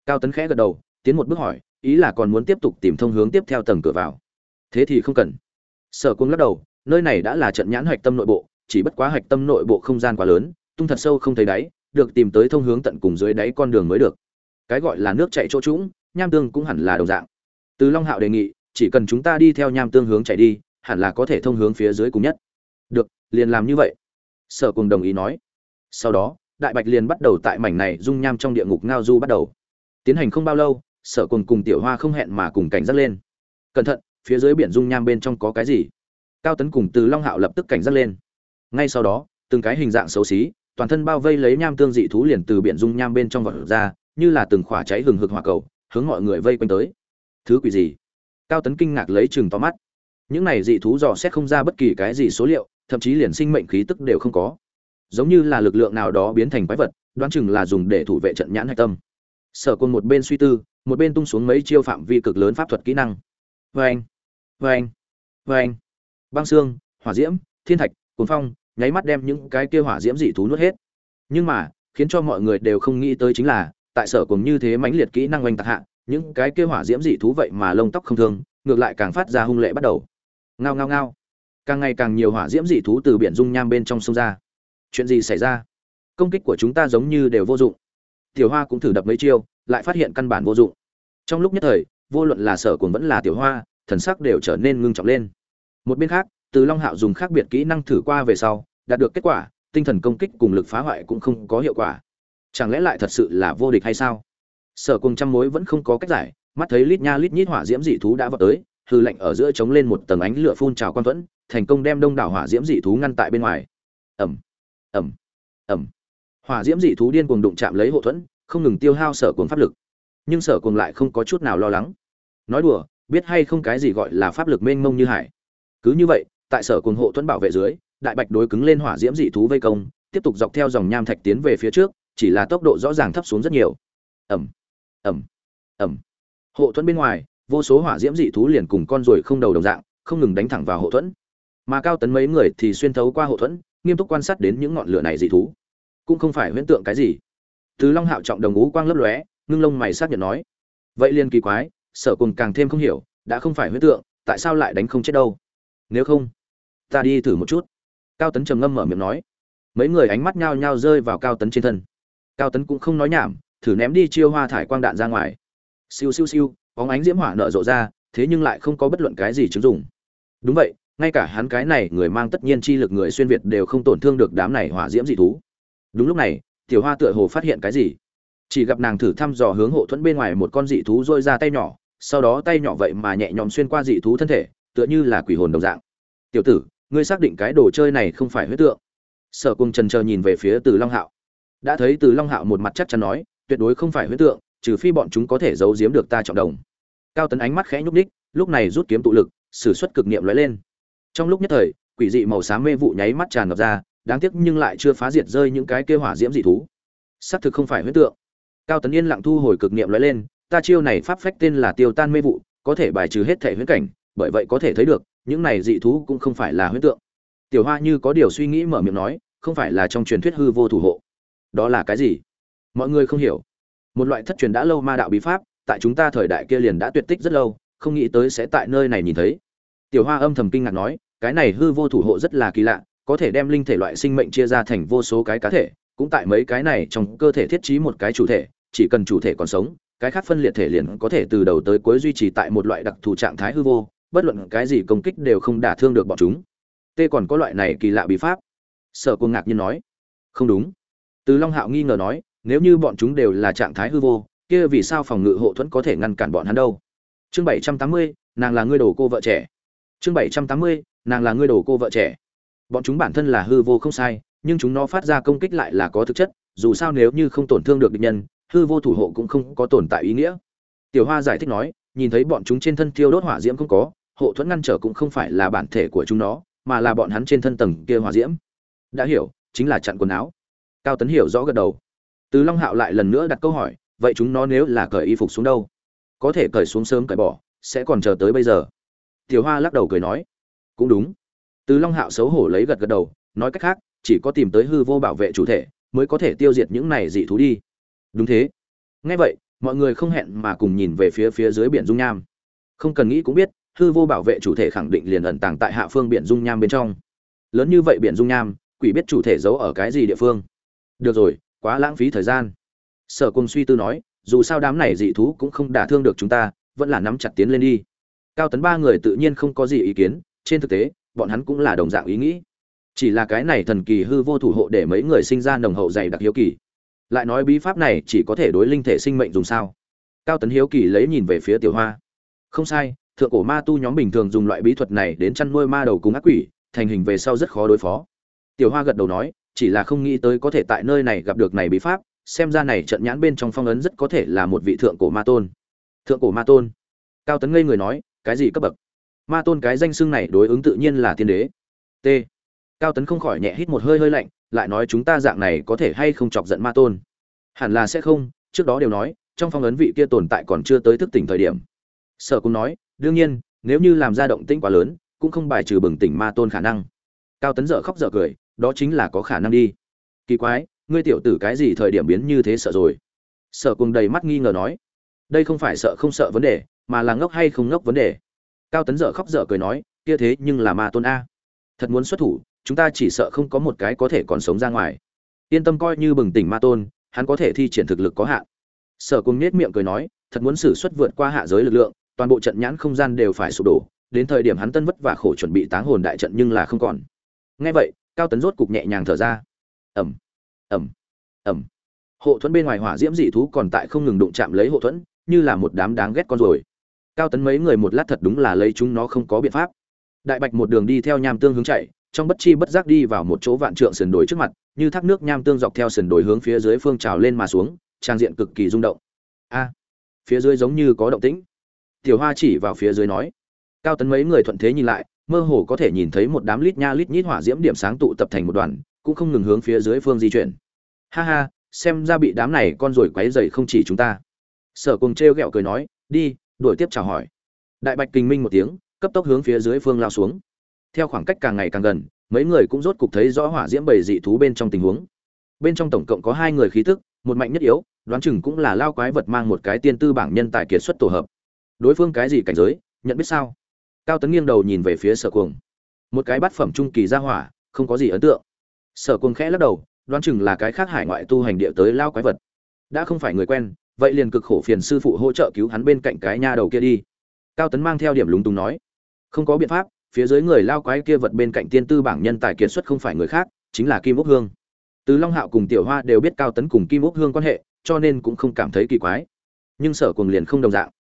Cao tấn khẽ gật đầu, tiến một bước hỏi, ý là còn muốn tiếp tục tìm thông hướng tiếp theo tầng cửa vào? Thế thì không cần. Sở Quân lắc đầu, nơi này đã là trận nhãn hạch tâm nội bộ, chỉ bất quá hạch tâm nội bộ không gian quá lớn, tung thật sâu không thấy đáy, được tìm tới thông hướng tận cùng dưới đáy con đường mới được. Cái gọi là nước chạy chỗ trũng, nham tương cũng hẳn là đồng dạng từ long hạo đề nghị, chỉ cần chúng ta đi theo nham tương hướng chạy đi, hẳn là có thể thông hướng phía dưới cùng nhất. Được, liền làm như vậy. Sở cùng đồng ý nói. Sau đó, đại bạch liền bắt đầu tại mảnh này dung nham trong địa ngục ngao du bắt đầu. Tiến hành không bao lâu, sở cùng cùng tiểu hoa không hẹn mà cùng cảnh giác lên. Cẩn thận, phía dưới biển dung nham bên trong có cái gì? Cao tấn cùng từ long hạo lập tức cảnh giác lên. Ngay sau đó, từng cái hình dạng xấu xí, toàn thân bao vây lấy nham tương dị thú liền từ biển dung nham bên trong vọt ra, như là từng khỏa cháy hừng hực hỏa cầu, hướng mọi người vây quanh tới thứ quỷ gì? Cao tấn kinh ngạc lấy chừng to mắt. Những này dị thú dò xét không ra bất kỳ cái gì số liệu, thậm chí liền sinh mệnh khí tức đều không có. Giống như là lực lượng nào đó biến thành quái vật, đoán chừng là dùng để thủ vệ trận nhãn hạch tâm. Sở Côn một bên suy tư, một bên tung xuống mấy chiêu phạm vi cực lớn pháp thuật kỹ năng. Vê anh vê anh vê anh băng xương, hỏa diễm, thiên thạch cuốn phong, nháy mắt đem những cái kia hỏa diễm dị thú nuốt hết. Nhưng mà, khiến cho mọi người đều không nghĩ tới chính là, tại sở cùng như thế mãnh liệt kỹ năng oanh tạc hạ những cái kia hỏa diễm dị thú vậy mà lông tóc không thương, ngược lại càng phát ra hung lệ bắt đầu. Ngao ngao ngao. Càng ngày càng nhiều hỏa diễm dị thú từ biển dung nham bên trong sông ra. Chuyện gì xảy ra? Công kích của chúng ta giống như đều vô dụng. Tiểu hoa cũng thử đập mấy chiêu, lại phát hiện căn bản vô dụng. Trong lúc nhất thời, vô luận là sở cuồng vẫn là tiểu hoa, thần sắc đều trở nên ngưng trọng lên. Một bên khác, từ long hạo dùng khác biệt kỹ năng thử qua về sau, đạt được kết quả, tinh thần công kích cùng lực phá hoại cũng không có hiệu quả. Chẳng lẽ lại thật sự là vô địch hay sao? Sở cùng trăm mối vẫn không có cách giải, mắt thấy lít nha lít nhít hỏa diễm dị thú đã vào tới, hư lạnh ở giữa chống lên một tầng ánh lửa phun trào quan thuẫn, thành công đem đông đảo hỏa diễm dị thú ngăn tại bên ngoài. Ẩm ẩm ẩm hỏa diễm dị thú điên cuồng đụng chạm lấy hộ thuẫn, không ngừng tiêu hao sở cuồng pháp lực. Nhưng sở cuồng lại không có chút nào lo lắng. Nói đùa, biết hay không cái gì gọi là pháp lực mênh mông như hải. Cứ như vậy, tại sở cuồng hộ thuẫn bảo vệ dưới, đại bạch đối cứng lên hỏa diễm dị thú vây công, tiếp tục dọc theo dòng nham thạch tiến về phía trước, chỉ là tốc độ rõ ràng thấp xuống rất nhiều. Ẩm ẩm. Ẩm. Hộ thuẫn bên ngoài, vô số hỏa diễm dị thú liền cùng con ruồi không đầu đồng dạng, không ngừng đánh thẳng vào hộ thuẫn. Mà cao tấn mấy người thì xuyên thấu qua hộ thuẫn, nghiêm túc quan sát đến những ngọn lửa này dị thú. Cũng không phải huyễn tượng cái gì. Từ long hạo trọng đồng ngũ quang lấp lóe, ngưng lông mày xác nhận nói. Vậy liền kỳ quái, sở cùng càng thêm không hiểu, đã không phải huyễn tượng, tại sao lại đánh không chết đâu? Nếu không, ta đi thử một chút. Cao tấn trầm ngâm mở miệng nói. Mấy người ánh mắt nhao nhao rơi vào cao tấn trên thân. Cao tấn cũng không nói nhảm thử ném đi chiêu hoa thải quang đạn ra ngoài. Siêu siêu siêu, bóng ánh diễm hỏa nở rộ ra, thế nhưng lại không có bất luận cái gì chứng dụng. Đúng vậy, ngay cả hắn cái này người mang tất nhiên chi lực người xuyên việt đều không tổn thương được đám này hỏa diễm dị thú. Đúng lúc này, tiểu hoa tựa hồ phát hiện cái gì. Chỉ gặp nàng thử thăm dò hướng hộ thuẫn bên ngoài một con dị thú dôi ra tay nhỏ, sau đó tay nhỏ vậy mà nhẹ nhõm xuyên qua dị thú thân thể, tựa như là quỷ hồn đồng dạng. Tiểu tử, ngươi xác định cái đồ chơi này không phải huyết tượng? Sở cùng trần chờ nhìn về phía từ long hạo. Đã thấy từ long hạo một mặt chắc chắn nói tuyệt đối không phải huyễn tượng, trừ phi bọn chúng có thể giấu giếm được ta trọng đồng. Cao tấn ánh mắt khẽ nhúc ních lúc này rút kiếm tụ lực, sử xuất cực niệm lóe lên. Trong lúc nhất thời, quỷ dị màu xám mê vụ nháy mắt tràn ngập ra, đáng tiếc nhưng lại chưa phá diệt rơi những cái kêu hỏa diễm dị thú. Xác thực không phải huyễn tượng. Cao tấn yên lặng thu hồi cực niệm lóe lên, ta chiêu này pháp phách tên là tiêu tan mê vụ, có thể bài trừ hết thể huyễn cảnh, bởi vậy có thể thấy được, những này dị thú cũng không phải là huyễn tượng. Tiểu hoa như có điều suy nghĩ mở miệng nói, không phải là trong truyền thuyết hư vô thủ hộ. Đó là cái gì? Mọi người không hiểu. Một loại thất truyền đã lâu ma đạo bí pháp, tại chúng ta thời đại kia liền đã tuyệt tích rất lâu, không nghĩ tới sẽ tại nơi này nhìn thấy. Tiểu hoa âm thầm kinh ngạc nói, cái này hư vô thủ hộ rất là kỳ lạ, có thể đem linh thể loại sinh mệnh chia ra thành vô số cái cá thể, cũng tại mấy cái này trong cơ thể thiết trí một cái chủ thể, chỉ cần chủ thể còn sống, cái khác phân liệt thể liền có thể từ đầu tới cuối duy trì tại một loại đặc thù trạng thái hư vô, bất luận cái gì công kích đều không đả thương được bọn chúng. Tê còn có loại này kỳ lạ bí pháp? Sở Quân ngạc nhiên nói. Không đúng. Từ long hạo nghi ngờ nói nếu như bọn chúng đều là trạng thái hư vô, kia vì sao phòng ngự hộ thuẫn có thể ngăn cản bọn hắn đâu? Chương bảy trăm tám mươi, nàng là ngươi đồ cô vợ trẻ. Chương bảy trăm tám mươi, nàng là ngươi đồ cô vợ trẻ. Bọn chúng bản thân là hư vô không sai, nhưng chúng nó phát ra công kích lại là có thực chất, dù sao nếu như không tổn thương được địch nhân, hư vô thủ hộ cũng không có tồn tại ý nghĩa. Tiểu hoa giải thích nói, nhìn thấy bọn chúng trên thân thiêu đốt hỏa diễm không có, hộ thuẫn ngăn trở cũng không phải là bản thể của chúng nó, mà là bọn hắn trên thân tầng kia hỏa diễm. Đã hiểu, chính là chặn quần áo. Cao tấn hiểu rõ gật đầu từ long hạo lại lần nữa đặt câu hỏi, vậy chúng nó nếu là cởi y phục xuống đâu? Có thể cởi xuống sớm cởi bỏ, sẽ còn chờ tới bây giờ. Tiểu hoa lắc đầu cười nói, cũng đúng. Từ long hạo xấu hổ lấy gật gật đầu, nói cách khác, chỉ có tìm tới hư vô bảo vệ chủ thể, mới có thể tiêu diệt những này dị thú đi. Đúng thế. Ngay vậy, mọi người không hẹn mà cùng nhìn về phía phía dưới biển dung nham. Không cần nghĩ cũng biết, hư vô bảo vệ chủ thể khẳng định liền ẩn tàng tại hạ phương biển dung nham bên trong. Lớn như vậy biển dung nham, quỷ biết chủ thể giấu ở cái gì địa phương? Được rồi quá lãng phí thời gian. Sở cùng suy tư nói, dù sao đám này dị thú cũng không đả thương được chúng ta, vẫn là nắm chặt tiến lên đi. Cao tấn ba người tự nhiên không có gì ý kiến, trên thực tế, bọn hắn cũng là đồng dạng ý nghĩ. Chỉ là cái này thần kỳ hư vô thủ hộ để mấy người sinh ra nồng hậu dày đặc hiếu kỳ. Lại nói bí pháp này chỉ có thể đối linh thể sinh mệnh dùng sao? Cao tấn hiếu kỳ lấy nhìn về phía tiểu hoa. Không sai, thượng cổ ma tu nhóm bình thường dùng loại bí thuật này đến chăn nuôi ma đầu cùng ác quỷ, thành hình về sau rất khó đối phó. Tiểu hoa gật đầu nói chỉ là không nghĩ tới có thể tại nơi này gặp được này bí pháp, xem ra này trận nhãn bên trong phong ấn rất có thể là một vị thượng cổ ma tôn. Thượng cổ ma tôn. Cao tấn ngây người nói, cái gì cấp bậc? Ma tôn cái danh xưng này đối ứng tự nhiên là tiên đế. T. Cao tấn không khỏi nhẹ hít một hơi hơi lạnh, lại nói, chúng ta dạng này có thể hay không chọc giận ma tôn? Hẳn là sẽ không, trước đó đều nói, trong phong ấn vị kia tồn tại còn chưa tới thức tỉnh thời điểm. Sở cũng nói, đương nhiên, nếu như làm ra động tĩnh quá lớn, cũng không bài trừ bừng tỉnh ma tôn khả năng. Cao tấn dở khóc dở cười đó chính là có khả năng đi. Kỳ quái, ngươi tiểu tử cái gì thời điểm biến như thế sợ rồi? Sở cùng đầy mắt nghi ngờ nói. Đây không phải sợ không sợ vấn đề, mà là ngốc hay không ngốc vấn đề. Cao tấn dở khóc dở cười nói, kia thế nhưng là ma tôn a. Thật muốn xuất thủ, chúng ta chỉ sợ không có một cái có thể còn sống ra ngoài. Yên tâm coi như bừng tỉnh ma tôn, hắn có thể thi triển thực lực có hạn. Sở cùng nết miệng cười nói, thật muốn xử xuất vượt qua hạ giới lực lượng, toàn bộ trận nhãn không gian đều phải sụp đổ, đến thời điểm hắn tân vất vả khổ chuẩn bị táng hồn đại trận nhưng là không còn. Nghe vậy cao tấn rốt cục nhẹ nhàng thở ra. Ẩm ẩm ẩm hộ thuẫn bên ngoài hỏa diễm dị thú còn tại không ngừng đụng chạm lấy hộ thuẫn, như là một đám đáng ghét con rồi cao tấn mấy người một lát thật đúng là lấy chúng nó không có biện pháp. Đại bạch một đường đi theo nham tương hướng chạy, trong bất chi bất giác đi vào một chỗ vạn trượng sườn đồi trước mặt, như thác nước nham tương dọc theo sườn đồi hướng phía dưới phương trào lên mà xuống, trang diện cực kỳ rung động. A, phía dưới giống như có động tĩnh. Tiểu hoa chỉ vào phía dưới nói. Cao tấn mấy người thuận thế nhìn lại mơ hồ có thể nhìn thấy một đám lít nha lít nhít hỏa diễm điểm sáng tụ tập thành một đoàn, cũng không ngừng hướng phía dưới phương di chuyển. Ha ha, xem ra bị đám này con rồi quấy dày không chỉ chúng ta. Sở cùng t r e o g ẹ o cười nói, đi, đuổi tiếp chào hỏi. Đại bạch kinh minh một tiếng, cấp tốc hướng phía dưới phương lao xuống. Theo khoảng cách càng ngày càng gần, mấy người cũng rốt cục thấy rõ hỏa diễm bầy dị thú bên trong tình huống. Bên trong tổng cộng có hai người khí tức, một mạnh nhất yếu, đoán chừng cũng là lao quái vật mang một cái tiên tư bảng nhân tài kiệt xuất tổ hợp. Đối phương cái gì cảnh giới, nhận biết sao? Cao tấn nghiêng đầu nhìn về phía sở cuồng. Một cái bát phẩm trung kỳ ra hỏa, không có gì ấn tượng. Sở cuồng khẽ lắc đầu, đoán chừng là cái khác hải ngoại tu hành địa tới lao quái vật. Đã không phải người quen, vậy liền cực khổ phiền sư phụ hỗ trợ cứu hắn bên cạnh cái nha đầu kia đi. Cao tấn mang theo điểm lúng túng nói, không có biện pháp, phía dưới người lao quái kia vật bên cạnh tiên tư bảng nhân tài kiệt xuất không phải người khác, chính là kim úc hương. Từ long hạo cùng tiểu hoa đều biết cao tấn cùng kim úc hương quan hệ, cho nên cũng không cảm thấy kỳ quái. Nhưng sở cuồng liền không đồng dạng.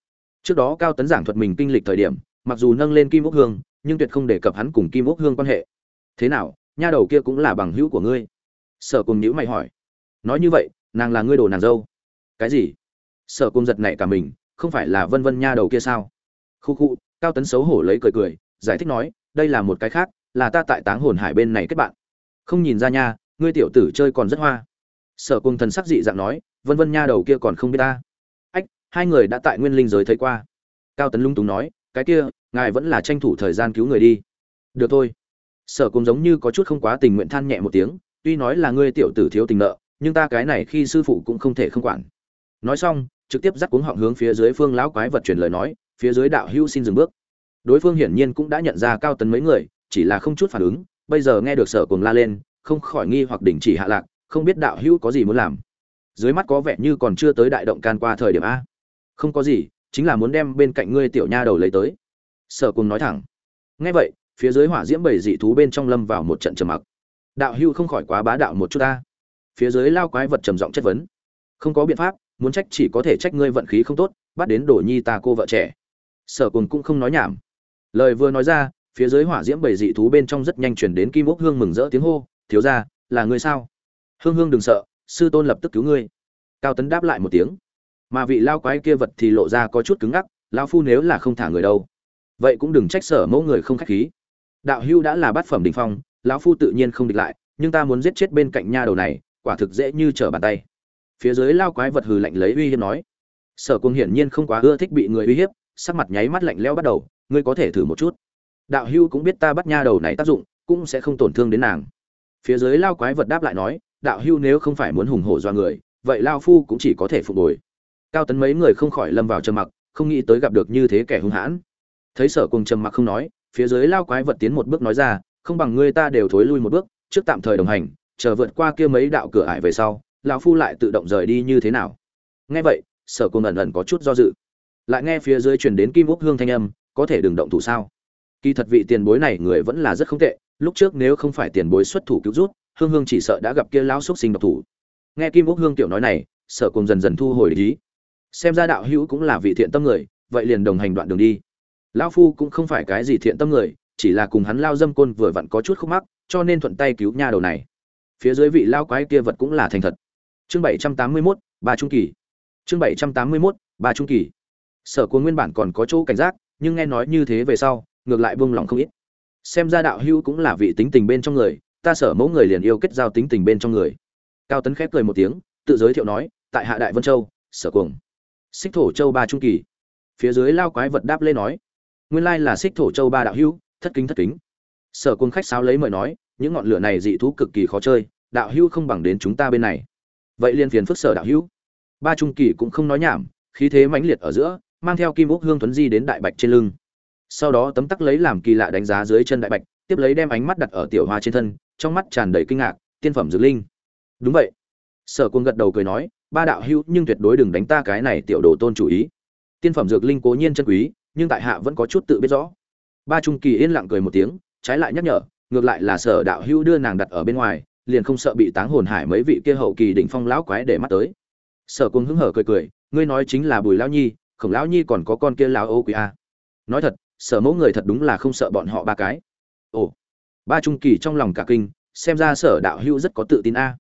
Trước đó cao tấn giảng thuật mình kinh lịch thời điểm mặc dù nâng lên kim úc hương, nhưng tuyệt không đề cập hắn cùng kim úc hương quan hệ. Thế nào, nha đầu kia cũng là bằng hữu của ngươi? Sở cùng nhữ mày hỏi. Nói như vậy, nàng là ngươi đồ nàng dâu. Cái gì? Sở cùng giật nảy cả mình, không phải là vân vân nha đầu kia sao? Khu khu, cao tấn xấu hổ lấy cười cười, giải thích nói, đây là một cái khác, là ta tại táng hồn hải bên này kết bạn. Không nhìn ra nha, ngươi tiểu tử chơi còn rất hoa. Sở cùng thần sắc dị dạng nói, vân vân nha đầu kia còn không biết ta. Ách, hai người đã tại nguyên linh giới thấy qua. Cao tấn lung túng nói cái kia, ngài vẫn là tranh thủ thời gian cứu người đi. Được thôi. Sở cùng giống như có chút không quá tình nguyện than nhẹ một tiếng, tuy nói là ngươi tiểu tử thiếu tình nợ, nhưng ta cái này khi sư phụ cũng không thể không quản. Nói xong, trực tiếp dắt cuống họng hướng phía dưới phương lão quái vật truyền lời nói, phía dưới đạo hữu xin dừng bước. Đối phương hiển nhiên cũng đã nhận ra cao tấn mấy người, chỉ là không chút phản ứng, bây giờ nghe được sở cùng la lên, không khỏi nghi hoặc đình chỉ hạ lạc, không biết đạo hữu có gì muốn làm. Dưới mắt có vẻ như còn chưa tới đại động can qua thời điểm a. Không có gì chính là muốn đem bên cạnh ngươi tiểu nha đầu lấy tới. Sở cùng nói thẳng. Ngay vậy, phía dưới hỏa diễm bảy dị thú bên trong lâm vào một trận trầm mặc. Đạo hưu không khỏi quá bá đạo một chút ta. Phía dưới lao quái vật trầm giọng chất vấn. Không có biện pháp, muốn trách chỉ có thể trách ngươi vận khí không tốt, bắt đến đổ nhi ta cô vợ trẻ. Sở cùng cũng không nói nhảm. Lời vừa nói ra, phía dưới hỏa diễm bảy dị thú bên trong rất nhanh chuyển đến kim ốc hương mừng rỡ tiếng hô, thiếu ra là ngươi sao? Hương hương đừng sợ, sư tôn lập tức cứu ngươi. Cao tấn đáp lại một tiếng mà vị lao quái kia vật thì lộ ra có chút cứng ngắc, lao phu nếu là không thả người đâu. Vậy cũng đừng trách sở mẫu người không khách khí. Đạo hưu đã là bát phẩm đình phong, lão phu tự nhiên không địch lại, nhưng ta muốn giết chết bên cạnh nha đầu này, quả thực dễ như trở bàn tay. Phía dưới lao quái vật hừ lạnh lấy uy hiếp nói. Sở cung hiển nhiên không quá ưa thích bị người uy hiếp, sắc mặt nháy mắt lạnh lẽo bắt đầu, ngươi có thể thử một chút. Đạo hưu cũng biết ta bắt nha đầu này tác dụng, cũng sẽ không tổn thương đến nàng. Phía dưới lao quái vật đáp lại nói, đạo hưu nếu không phải muốn hùng hổ do người, vậy lao phu cũng chỉ có thể phục hồi cao tấn mấy người không khỏi lâm vào trầm mặc, không nghĩ tới gặp được như thế kẻ hung hãn. Thấy sở cùng trầm mặc không nói, phía dưới lao quái vật tiến một bước nói ra, không bằng ngươi ta đều thối lui một bước, trước tạm thời đồng hành, chờ vượt qua kia mấy đạo cửa ải về sau, lão phu lại tự động rời đi như thế nào? Nghe vậy, sở cùng ẩn ẩn có chút do dự. Lại nghe phía dưới truyền đến kim úc hương thanh âm, có thể đừng động thủ sao? Kỳ thật vị tiền bối này người vẫn là rất không tệ, lúc trước nếu không phải tiền bối xuất thủ cứu rút hương hương chỉ sợ đã gặp kia lão xúc sinh độc thủ. Nghe kim úc hương tiểu nói này, Sở cùng dần dần thu hồi ý xem ra đạo hữu cũng là vị thiện tâm người, vậy liền đồng hành đoạn đường đi. Lão phu cũng không phải cái gì thiện tâm người, chỉ là cùng hắn lao dâm côn vừa vặn có chút khúc mắc, cho nên thuận tay cứu nha đầu này. Phía dưới vị lao quái kia vật cũng là thành thật. Chương bảy trăm tám mươi mốt, ba trung kỳ. Chương bảy trăm tám mươi mốt, ba trung kỳ. Sở cuốn nguyên bản còn có chỗ cảnh giác, nhưng nghe nói như thế về sau, ngược lại buông lòng không ít. Xem ra đạo hữu cũng là vị tính tình bên trong người, ta sở mẫu người liền yêu kết giao tính tình bên trong người. Cao tấn khép cười một tiếng, tự giới thiệu nói, tại hạ đại vân châu, sở cuồng xích thổ châu ba trung kỳ. Phía dưới lao quái vật đáp lên nói, nguyên lai là xích thổ châu ba đạo hữu, thất kính thất kính. Sở quân khách sáo lấy mời nói, những ngọn lửa này dị thú cực kỳ khó chơi, đạo hữu không bằng đến chúng ta bên này. Vậy liên phiền phức sở đạo hữu. Ba trung kỳ cũng không nói nhảm, khí thế mãnh liệt ở giữa, mang theo kim úc hương thuấn di đến đại bạch trên lưng. Sau đó tấm tắc lấy làm kỳ lạ đánh giá dưới chân đại bạch, tiếp lấy đem ánh mắt đặt ở tiểu hoa trên thân, trong mắt tràn đầy kinh ngạc, tiên phẩm dược linh. Đúng vậy. Sở quân gật đầu cười nói ba đạo hữu, nhưng tuyệt đối đừng đánh ta cái này tiểu đồ tôn chủ ý. Tiên phẩm dược linh cố nhiên chân quý, nhưng tại hạ vẫn có chút tự biết rõ. Ba trung kỳ yên lặng cười một tiếng, trái lại nhắc nhở, ngược lại là sở đạo hữu đưa nàng đặt ở bên ngoài, liền không sợ bị táng hồn hải mấy vị kia hậu kỳ đỉnh phong lão quái để mắt tới. Sở quân hứng hở cười cười, ngươi nói chính là bùi lão nhi, khổng lão nhi còn có con kia lão ô quý a. Nói thật, sở mẫu người thật đúng là không sợ bọn họ ba cái. Ồ, ba trung kỳ trong lòng cả kinh, xem ra sở đạo hữu rất có tự tin a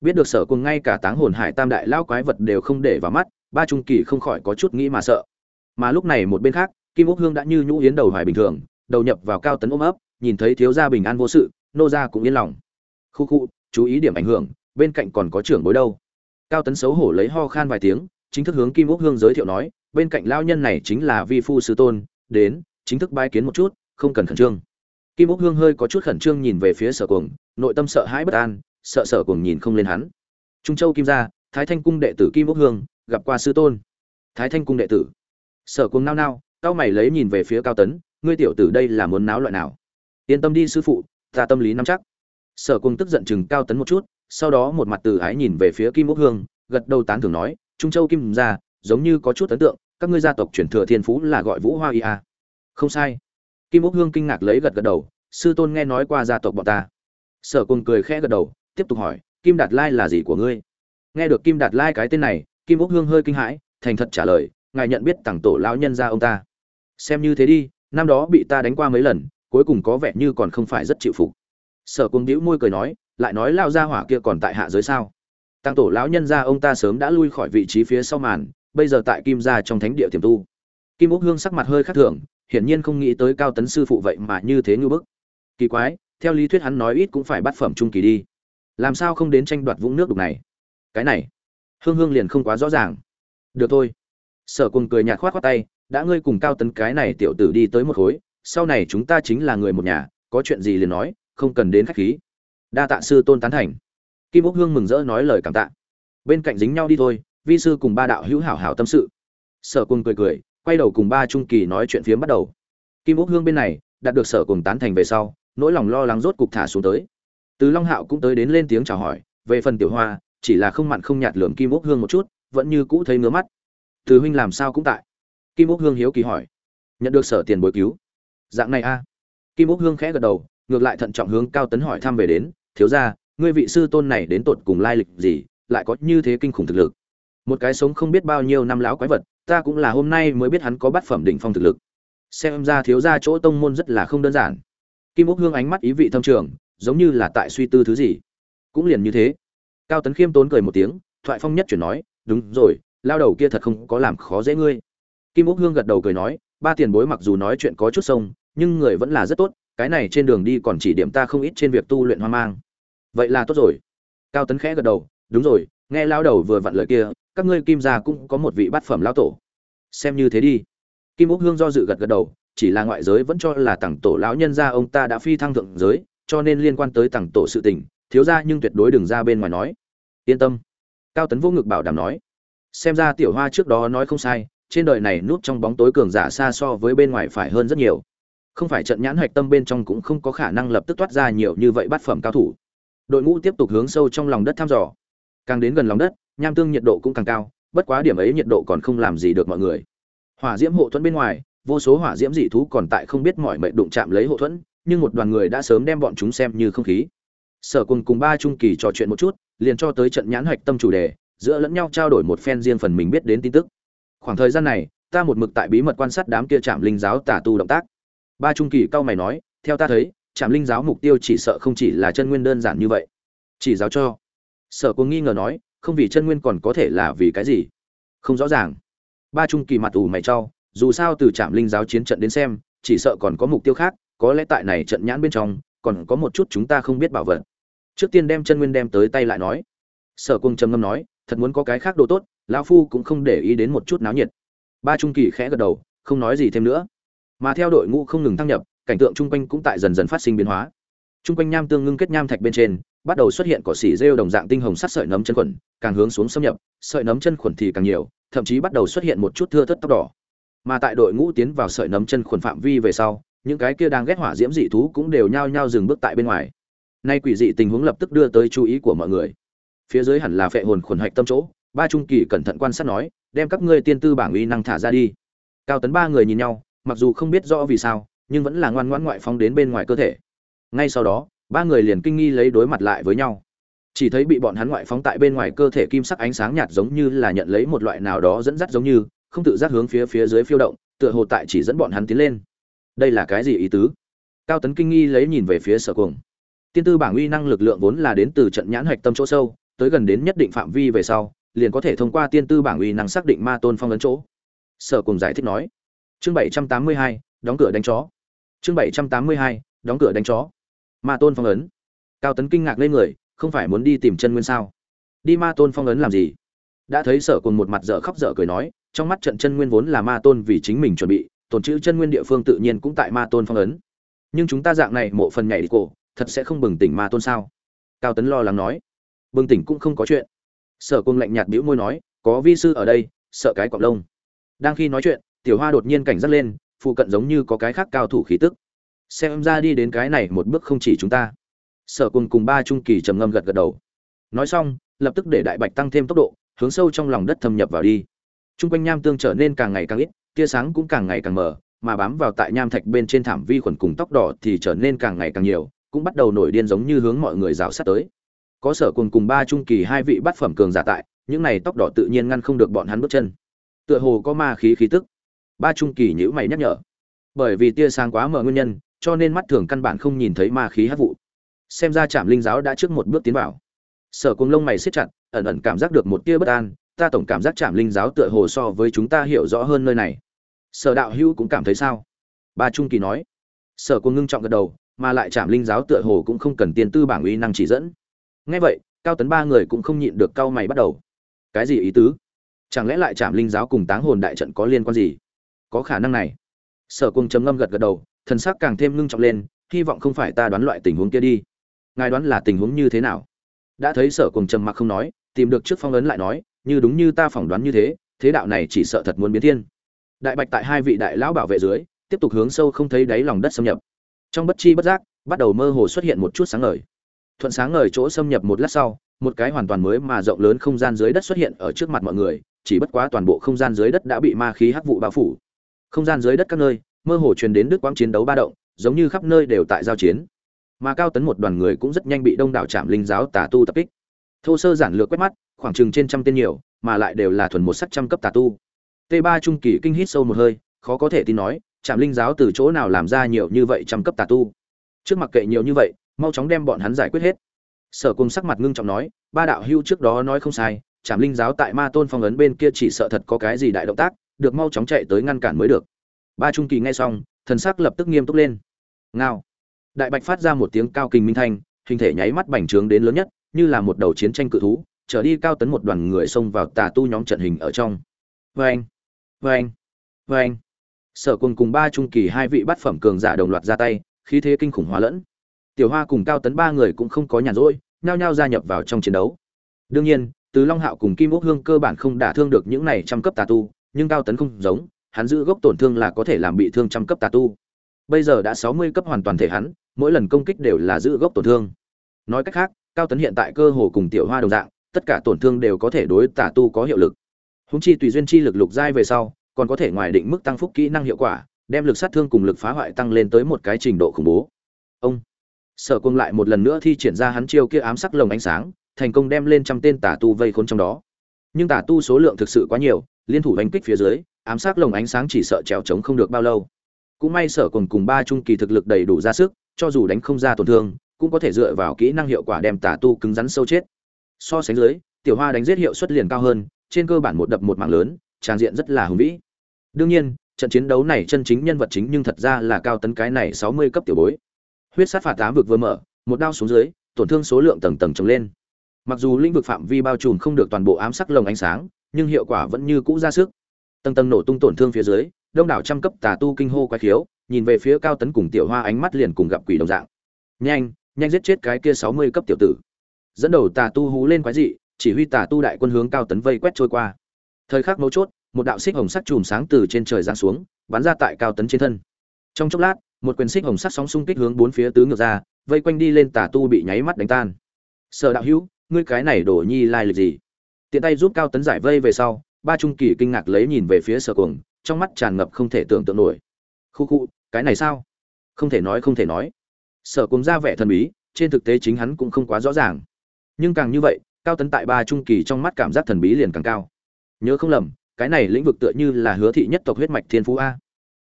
biết được sở cùng ngay cả táng hồn hải tam đại lao quái vật đều không để vào mắt, ba trung kỳ không khỏi có chút nghĩ mà sợ. Mà lúc này một bên khác, kim úc hương đã như nhũ yến đầu hoài bình thường, đầu nhập vào cao tấn ôm ấp, nhìn thấy thiếu gia bình an vô sự, nô gia cũng yên lòng. Khu khu, chú ý điểm ảnh hưởng, bên cạnh còn có trưởng bối đâu. Cao tấn xấu hổ lấy ho khan vài tiếng, chính thức hướng kim úc hương giới thiệu nói, bên cạnh lao nhân này chính là vi phu sư tôn, đến, chính thức bái kiến một chút, không cần khẩn trương. Kim úc hương hơi có chút khẩn trương nhìn về phía sở cuồng, nội tâm sợ hãi bất an sợ sợ cuồng nhìn không lên hắn. Trung châu kim gia, thái thanh cung đệ tử kim úc hương, gặp qua sư tôn. Thái thanh cung đệ tử. Sở cuồng nao nao cao mày lấy nhìn về phía cao tấn, ngươi tiểu tử đây là muốn náo loại nào? Yên tâm đi sư phụ, ta tâm lý nắm chắc. Sở cuồng tức giận chừng cao tấn một chút, sau đó một mặt từ ái nhìn về phía kim úc hương, gật đầu tán thưởng nói, trung châu kim gia, giống như có chút ấn tượng, các ngươi gia tộc truyền thừa thiên phú là gọi vũ hoa ia không sai. Kim úc hương kinh ngạc lấy gật gật đầu, sư tôn nghe nói qua gia tộc bọn ta. Sở cùng cười khẽ gật đầu tiếp tục hỏi, kim đạt lai là gì của ngươi? Nghe được kim đạt lai cái tên này, kim úc hương hơi kinh hãi, thành thật trả lời, ngài nhận biết tặng tổ lão nhân ra ông ta. Xem như thế đi, năm đó bị ta đánh qua mấy lần, cuối cùng có vẻ như còn không phải rất chịu phục. Sở cung đĩu môi cười nói, lại nói lao ra hỏa kia còn tại hạ giới sao? Tăng tổ lão nhân ra ông ta sớm đã lui khỏi vị trí phía sau màn, bây giờ tại kim gia trong thánh địa tiềm tu. Kim úc hương sắc mặt hơi khác thường, hiển nhiên không nghĩ tới cao tấn sư phụ vậy mà như thế ngư bức. Kỳ quái, theo lý thuyết hắn nói ít cũng phải bắt phẩm trung kỳ đi làm sao không đến tranh đoạt vũng nước đục này? Cái này, hương hương liền không quá rõ ràng. Được thôi. Sở cùng cười nhạt khoát khoát tay, đã ngươi cùng cao tấn cái này tiểu tử đi tới một khối, sau này chúng ta chính là người một nhà, có chuyện gì liền nói, không cần đến khách khí. Đa tạ sư tôn tán thành. Kim úc hương mừng rỡ nói lời cảm tạ. Bên cạnh dính nhau đi thôi, vi sư cùng ba đạo hữu hảo hảo tâm sự. Sở cùng cười cười, quay đầu cùng ba trung kỳ nói chuyện phiếm bắt đầu. Kim úc hương bên này, đạt được sở cùng tán thành về sau, nỗi lòng lo lắng rốt cục thả xuống tới từ long hạo cũng tới đến lên tiếng chào hỏi, về phần tiểu hoa, chỉ là không mặn không nhạt lường kim úc hương một chút, vẫn như cũ thấy ngứa mắt. Từ huynh làm sao cũng tại. Kim úc hương hiếu kỳ hỏi. Nhận được sở tiền bồi cứu. Dạng này a. Kim úc hương khẽ gật đầu, ngược lại thận trọng hướng cao tấn hỏi thăm về đến. Thiếu ra ngươi vị sư tôn này đến tột cùng lai lịch gì, lại có như thế kinh khủng thực lực? Một cái sống không biết bao nhiêu năm lão quái vật, ta cũng là hôm nay mới biết hắn có bát phẩm đỉnh phong thực lực. Xem ra thiếu gia chỗ tông môn rất là không đơn giản. Kim úc hương ánh mắt ý vị thâm trường giống như là tại suy tư thứ gì. Cũng liền như thế. Cao tấn khiêm tốn cười một tiếng, thoại phong nhất chuyển nói, đúng rồi, lao đầu kia thật không có làm khó dễ ngươi. Kim úc hương gật đầu cười nói, ba tiền bối mặc dù nói chuyện có chút sông, nhưng người vẫn là rất tốt, cái này trên đường đi còn chỉ điểm ta không ít trên việc tu luyện hoang mang. Vậy là tốt rồi. Cao tấn khẽ gật đầu, đúng rồi, nghe lao đầu vừa vặn lời kia, các ngươi kim gia cũng có một vị bát phẩm lão tổ. Xem như thế đi. Kim úc hương do dự gật gật đầu, chỉ là ngoại giới vẫn cho là tặng tổ lão nhân gia ông ta đã phi thăng thượng giới cho nên liên quan tới tặng tổ sự tình, thiếu gia nhưng tuyệt đối đừng ra bên ngoài nói. Yên tâm. Cao tấn vô ngực bảo đảm nói. Xem ra tiểu hoa trước đó nói không sai, trên đời này núp trong bóng tối cường giả xa so với bên ngoài phải hơn rất nhiều. Không phải trận nhãn hoạch tâm bên trong cũng không có khả năng lập tức toát ra nhiều như vậy bát phẩm cao thủ. Đội ngũ tiếp tục hướng sâu trong lòng đất thăm dò. Càng đến gần lòng đất, nham tương nhiệt độ cũng càng cao, bất quá điểm ấy nhiệt độ còn không làm gì được mọi người. Hỏa diễm hộ thuẫn bên ngoài, vô số hỏa diễm dị thú còn tại không biết mọi mệnh đụng chạm lấy hộ thuẫn nhưng một đoàn người đã sớm đem bọn chúng xem như không khí. Sở cùng cùng ba trung kỳ trò chuyện một chút, liền cho tới trận nhãn hoạch tâm chủ đề, giữa lẫn nhau trao đổi một phen riêng phần mình biết đến tin tức. Khoảng thời gian này, ta một mực tại bí mật quan sát đám kia chạm linh giáo tả tu động tác. Ba trung kỳ cao mày nói, theo ta thấy chạm linh giáo mục tiêu chỉ sợ không chỉ là chân nguyên đơn giản như vậy. Chỉ giáo cho. Sở Quân nghi ngờ nói, không vì chân nguyên còn có thể là vì cái gì? Không rõ ràng. Ba trung kỳ mặt ủ mày trao dù sao từ trạm linh giáo chiến trận đến xem, chỉ sợ còn có mục tiêu khác có lẽ tại này trận nhãn bên trong, còn có một chút chúng ta không biết bảo vật. Trước tiên đem chân nguyên đem tới tay lại nói. Sở cung trầm ngâm nói, thật muốn có cái khác đồ tốt, lão phu cũng không để ý đến một chút náo nhiệt. Ba trung kỳ khẽ gật đầu, không nói gì thêm nữa. Mà theo đội ngũ không ngừng thăng nhập, cảnh tượng chung quanh cũng tại dần dần phát sinh biến hóa. Chung quanh nham tương ngưng kết nham thạch bên trên, bắt đầu xuất hiện cỏ xỉ rêu đồng dạng tinh hồng sắt sợi nấm chân khuẩn, càng hướng xuống xâm nhập, sợi nấm chân khuẩn thì càng nhiều, thậm chí bắt đầu xuất hiện một chút thưa thất tóc đỏ. Mà tại đội ngũ tiến vào sợi nấm chân khuẩn phạm vi về sau những cái kia đang ghét hỏa diễm dị thú cũng đều nhao nhao dừng bước tại bên ngoài. Nay quỷ dị tình huống lập tức đưa tới chú ý của mọi người. Phía dưới hẳn là phệ hồn khuẩn hạch tâm chỗ, ba trung kỳ cẩn thận quan sát nói, đem các ngươi tiên tư bảng uy năng thả ra đi. Cao tấn ba người nhìn nhau, mặc dù không biết rõ vì sao, nhưng vẫn là ngoan ngoãn ngoại phóng đến bên ngoài cơ thể. Ngay sau đó, ba người liền kinh nghi lấy đối mặt lại với nhau. Chỉ thấy bị bọn hắn ngoại phóng tại bên ngoài cơ thể kim sắc ánh sáng nhạt giống như là nhận lấy một loại nào đó dẫn dắt giống như, không tự giác hướng phía phía dưới phiêu động, tựa hồ tại chỉ dẫn bọn hắn tiến lên đây là cái gì ý tứ? Cao tấn kinh nghi lấy nhìn về phía sở cuồng. Tiên tư bảng uy năng lực lượng vốn là đến từ trận nhãn hạch tâm chỗ sâu, tới gần đến nhất định phạm vi về sau, liền có thể thông qua tiên tư bảng uy năng xác định ma tôn phong ấn chỗ. Sở cùng giải thích nói. Chương bảy trăm tám mươi hai, đóng cửa đánh chó. Chương bảy trăm tám mươi hai, đóng cửa đánh chó. Ma tôn phong ấn. Cao tấn kinh ngạc lên người, không phải muốn đi tìm chân nguyên sao? Đi ma tôn phong ấn làm gì? Đã thấy sở cùng một mặt dở khóc dở cười nói, trong mắt trận chân nguyên vốn là ma tôn vì chính mình chuẩn bị tồn chữ chân nguyên địa phương tự nhiên cũng tại ma tôn phong ấn. Nhưng chúng ta dạng này mộ phần nhảy đi cổ, thật sẽ không bừng tỉnh ma tôn sao? Cao tấn lo lắng nói. Bừng tỉnh cũng không có chuyện. Sở cung lạnh nhạt bĩu môi nói, có vi sư ở đây, sợ cái cọp lông. Đang khi nói chuyện, tiểu hoa đột nhiên cảnh giác lên, phụ cận giống như có cái khác cao thủ khí tức. Xem ra đi đến cái này một bước không chỉ chúng ta. Sở cùng cùng ba trung kỳ trầm ngâm gật gật đầu. Nói xong, lập tức để đại bạch tăng thêm tốc độ, hướng sâu trong lòng đất thâm nhập vào đi. Trung quanh nham tương trở nên càng ngày càng ít, tia sáng cũng càng ngày càng mờ, mà bám vào tại nham thạch bên trên thảm vi khuẩn cùng tóc đỏ thì trở nên càng ngày càng nhiều, cũng bắt đầu nổi điên giống như hướng mọi người rào sát tới. Có sở cùng cùng ba trung kỳ hai vị bát phẩm cường giả tại, những này tóc đỏ tự nhiên ngăn không được bọn hắn bước chân. Tựa hồ có ma khí khí tức. Ba trung kỳ nhíu mày nhắc nhở. Bởi vì tia sáng quá mờ nguyên nhân, cho nên mắt thường căn bản không nhìn thấy ma khí hấp vụ. Xem ra trạm linh giáo đã trước một bước tiến vào. Sở cuồng lông mày siết chặt, ẩn ẩn cảm giác được một tia bất an ta tổng cảm giác trạm linh giáo tựa hồ so với chúng ta hiểu rõ hơn nơi này. Sở đạo hữu cũng cảm thấy sao? Ba trung kỳ nói. Sở cuồng ngưng trọng gật đầu, mà lại trạm linh giáo tựa hồ cũng không cần tiền tư bảng uy năng chỉ dẫn. Ngay vậy, cao tấn ba người cũng không nhịn được cao mày bắt đầu. Cái gì ý tứ? Chẳng lẽ lại trạm linh giáo cùng táng hồn đại trận có liên quan gì? Có khả năng này. Sở cuồng chấm ngâm gật gật đầu, thần sắc càng thêm ngưng trọng lên, hy vọng không phải ta đoán loại tình huống kia đi. Ngài đoán là tình huống như thế nào? Đã thấy sở quân trầm mặc không nói, tìm được trước phong ấn lại nói như đúng như ta phỏng đoán như thế thế đạo này chỉ sợ thật muốn biến thiên. Đại bạch tại hai vị đại lão bảo vệ dưới, tiếp tục hướng sâu không thấy đáy lòng đất xâm nhập. Trong bất chi bất giác, bắt đầu mơ hồ xuất hiện một chút sáng ngời. Thuận sáng ngời chỗ xâm nhập một lát sau, một cái hoàn toàn mới mà rộng lớn không gian dưới đất xuất hiện ở trước mặt mọi người, chỉ bất quá toàn bộ không gian dưới đất đã bị ma khí hắc vụ bao phủ. Không gian dưới đất các nơi, mơ hồ truyền đến đức quang chiến đấu ba động, giống như khắp nơi đều tại giao chiến. Mà cao tấn một đoàn người cũng rất nhanh bị đông đảo trạm linh giáo tà tu tập kích thô sơ giản lược quét mắt, khoảng chừng trên trăm tên nhiều, mà lại đều là thuần một sắc trăm cấp tà tu. T ba trung kỳ kinh hít sâu một hơi, khó có thể tin nói trạm linh giáo từ chỗ nào làm ra nhiều như vậy trăm cấp tà tu. Trước mặt kệ nhiều như vậy, mau chóng đem bọn hắn giải quyết hết. Sở cùng sắc mặt ngưng trọng nói, ba đạo hưu trước đó nói không sai trạm linh giáo tại ma tôn phong ấn bên kia chỉ sợ thật có cái gì đại động tác, được mau chóng chạy tới ngăn cản mới được. Ba trung kỳ nghe xong, thần sắc lập tức nghiêm túc lên. Ngao. Đại bạch phát ra một tiếng cao kình minh thanh, hình thể nháy mắt bành trướng đến lớn nhất như là một đầu chiến tranh cự thú, trở đi cao tấn một đoàn người xông vào tà tu nhóm trận hình ở trong. Vâng vâng vâng. Sở cùng cùng ba trung kỳ hai vị bát phẩm cường giả đồng loạt ra tay, khí thế kinh khủng hóa lẫn. Tiểu hoa cùng cao tấn ba người cũng không có nhàn rỗi, nhao nhao gia nhập vào trong chiến đấu. Đương nhiên, từ long hạo cùng kim ốc hương cơ bản không đả thương được những này trăm cấp tà tu, nhưng cao tấn không giống, hắn giữ gốc tổn thương là có thể làm bị thương trăm cấp tà tu. Bây giờ đã sáu mươi cấp hoàn toàn thể hắn, mỗi lần công kích đều là giữ gốc tổn thương. Nói cách khác cao tấn hiện tại cơ hồ cùng tiểu hoa đồng dạng, tất cả tổn thương đều có thể đối tả tu có hiệu lực. Húng chi tùy duyên chi lực lục giai về sau, còn có thể ngoài định mức tăng phúc kỹ năng hiệu quả, đem lực sát thương cùng lực phá hoại tăng lên tới một cái trình độ khủng bố. Ông sở cung lại một lần nữa thi triển ra hắn chiêu kia ám sắc lồng ánh sáng, thành công đem lên trăm tên tà tu vây khốn trong đó. Nhưng tà tu số lượng thực sự quá nhiều, liên thủ đánh kích phía dưới, ám sát lồng ánh sáng chỉ sợ trèo trống không được bao lâu. Cũng may sở cùng cùng ba trung kỳ thực lực đầy đủ ra sức, cho dù đánh không ra tổn thương cũng có thể dựa vào kỹ năng hiệu quả đem tà tu cứng rắn sâu chết. So sánh dưới, tiểu hoa đánh giết hiệu suất liền cao hơn, trên cơ bản một đập một mạng lớn, tràn diện rất là hùng vĩ. Đương nhiên, trận chiến đấu này chân chính nhân vật chính nhưng thật ra là cao tấn cái này sáu mươi cấp tiểu bối. Huyết sát phạt tám vực vừa mở, một đao xuống dưới, tổn thương số lượng tầng tầng trồng lên. Mặc dù lĩnh vực phạm vi bao trùm không được toàn bộ ám sắc lồng ánh sáng, nhưng hiệu quả vẫn như cũ ra sức. Tầng tầng nổ tung tổn thương phía dưới, đông đảo trăm cấp tà tu kinh hô quái khiếu, nhìn về phía cao tấn cùng tiểu hoa ánh mắt liền cùng gặp quỷ đồng dạng. Nhanh nhanh giết chết cái kia sáu mươi cấp tiểu tử. Dẫn đầu tà tu hú lên quái dị, chỉ huy tà tu đại quân hướng cao tấn vây quét trôi qua. Thời khắc mấu chốt, một đạo xích hồng sắc chùm sáng từ trên trời giáng xuống, bắn ra tại cao tấn trên thân. Trong chốc lát, một quyền xích hồng sắc sóng xung kích hướng bốn phía tứ ngược ra, vây quanh đi lên tà tu bị nháy mắt đánh tan. Sở đạo hữu, ngươi cái này đổ nhi lai lịch gì? Tiện tay giúp cao tấn giải vây về sau, ba trung kỳ kinh ngạc lấy nhìn về phía sở cuồng, trong mắt tràn ngập không thể tưởng tượng nổi. Khu khu, cái này sao? Không thể nói, không thể nói sở cùng ra vẻ thần bí, trên thực tế chính hắn cũng không quá rõ ràng. Nhưng càng như vậy, cao tấn tại ba trung kỳ trong mắt cảm giác thần bí liền càng cao. Nhớ không lầm, cái này lĩnh vực tựa như là hứa thị nhất tộc huyết mạch thiên phú a.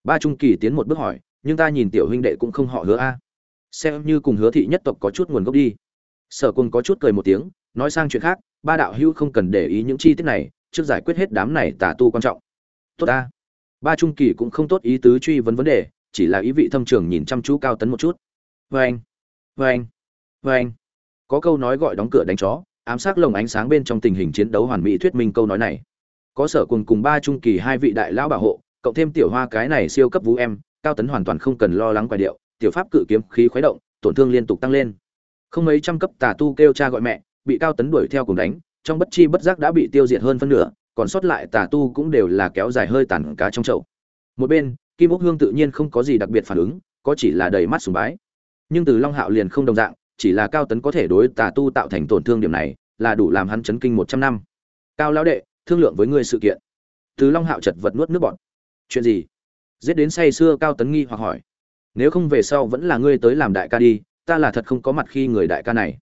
Ba trung kỳ tiến một bước hỏi, nhưng ta nhìn tiểu huynh đệ cũng không họ hứa a. Xem như cùng hứa thị nhất tộc có chút nguồn gốc đi. Sở cùng có chút cười một tiếng, nói sang chuyện khác, ba đạo hữu không cần để ý những chi tiết này, trước giải quyết hết đám này tà tu quan trọng. Tốt ta. Ba trung kỳ cũng không tốt ý tứ truy vấn vấn đề, chỉ là ý vị thâm trường nhìn chăm chú cao tấn một chút vâng. Anh vâng. Anh anh có câu nói gọi đóng cửa đánh chó, ám sát lồng ánh sáng bên trong tình hình chiến đấu hoàn mỹ thuyết minh câu nói này. Có sở cùng cùng ba trung kỳ hai vị đại lão bảo hộ, cộng thêm tiểu hoa cái này siêu cấp vũ em, cao tấn hoàn toàn không cần lo lắng quái điệu, tiểu pháp cự kiếm khí khuấy động, tổn thương liên tục tăng lên. Không mấy trăm cấp tà tu kêu cha gọi mẹ, bị cao tấn đuổi theo cùng đánh, trong bất chi bất giác đã bị tiêu diệt hơn phân nửa, còn sót lại tà tu cũng đều là kéo dài hơi tàn cá trong chậu. Một bên, kim ốc hương tự nhiên không có gì đặc biệt phản ứng, có chỉ là đầy mắt sùng bái nhưng từ long hạo liền không đồng dạng, chỉ là cao tấn có thể đối tà tu tạo thành tổn thương điểm này, là đủ làm hắn chấn kinh một trăm năm. Cao lão đệ, thương lượng với ngươi sự kiện. Từ long hạo chật vật nuốt nước bọt. Chuyện gì? Giết đến say xưa cao tấn nghi hoặc hỏi. Nếu không về sau vẫn là ngươi tới làm đại ca đi, ta là thật không có mặt khi người đại ca này.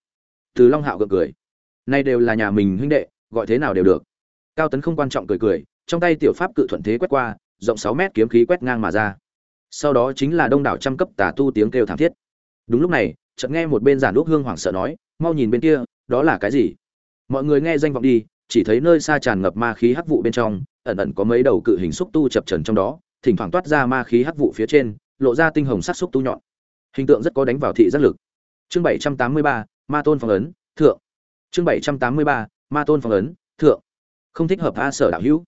Từ long hạo gượng cười. Nay đều là nhà mình huynh đệ, gọi thế nào đều được. Cao tấn không quan trọng cười cười, trong tay tiểu pháp cự thuận thế quét qua, rộng sáu mét kiếm khí quét ngang mà ra. Sau đó chính là đông đảo trăm cấp tà tu tiếng kêu thảm thiết đúng lúc này, chợt nghe một bên giản đúc hương hoảng sợ nói, mau nhìn bên kia, đó là cái gì? Mọi người nghe danh vọng đi, chỉ thấy nơi xa tràn ngập ma khí hắc vụ bên trong, ẩn ẩn có mấy đầu cự hình xúc tu chập trần trong đó, thỉnh thoảng toát ra ma khí hắc vụ phía trên, lộ ra tinh hồng sắc xúc tu nhọn. Hình tượng rất có đánh vào thị giác lực. Chương bảy trăm tám mươi ba, ma tôn phong ấn, thượng. Chương bảy trăm tám mươi ba, ma tôn phong ấn, thượng. Không thích hợp a sở đạo hữu.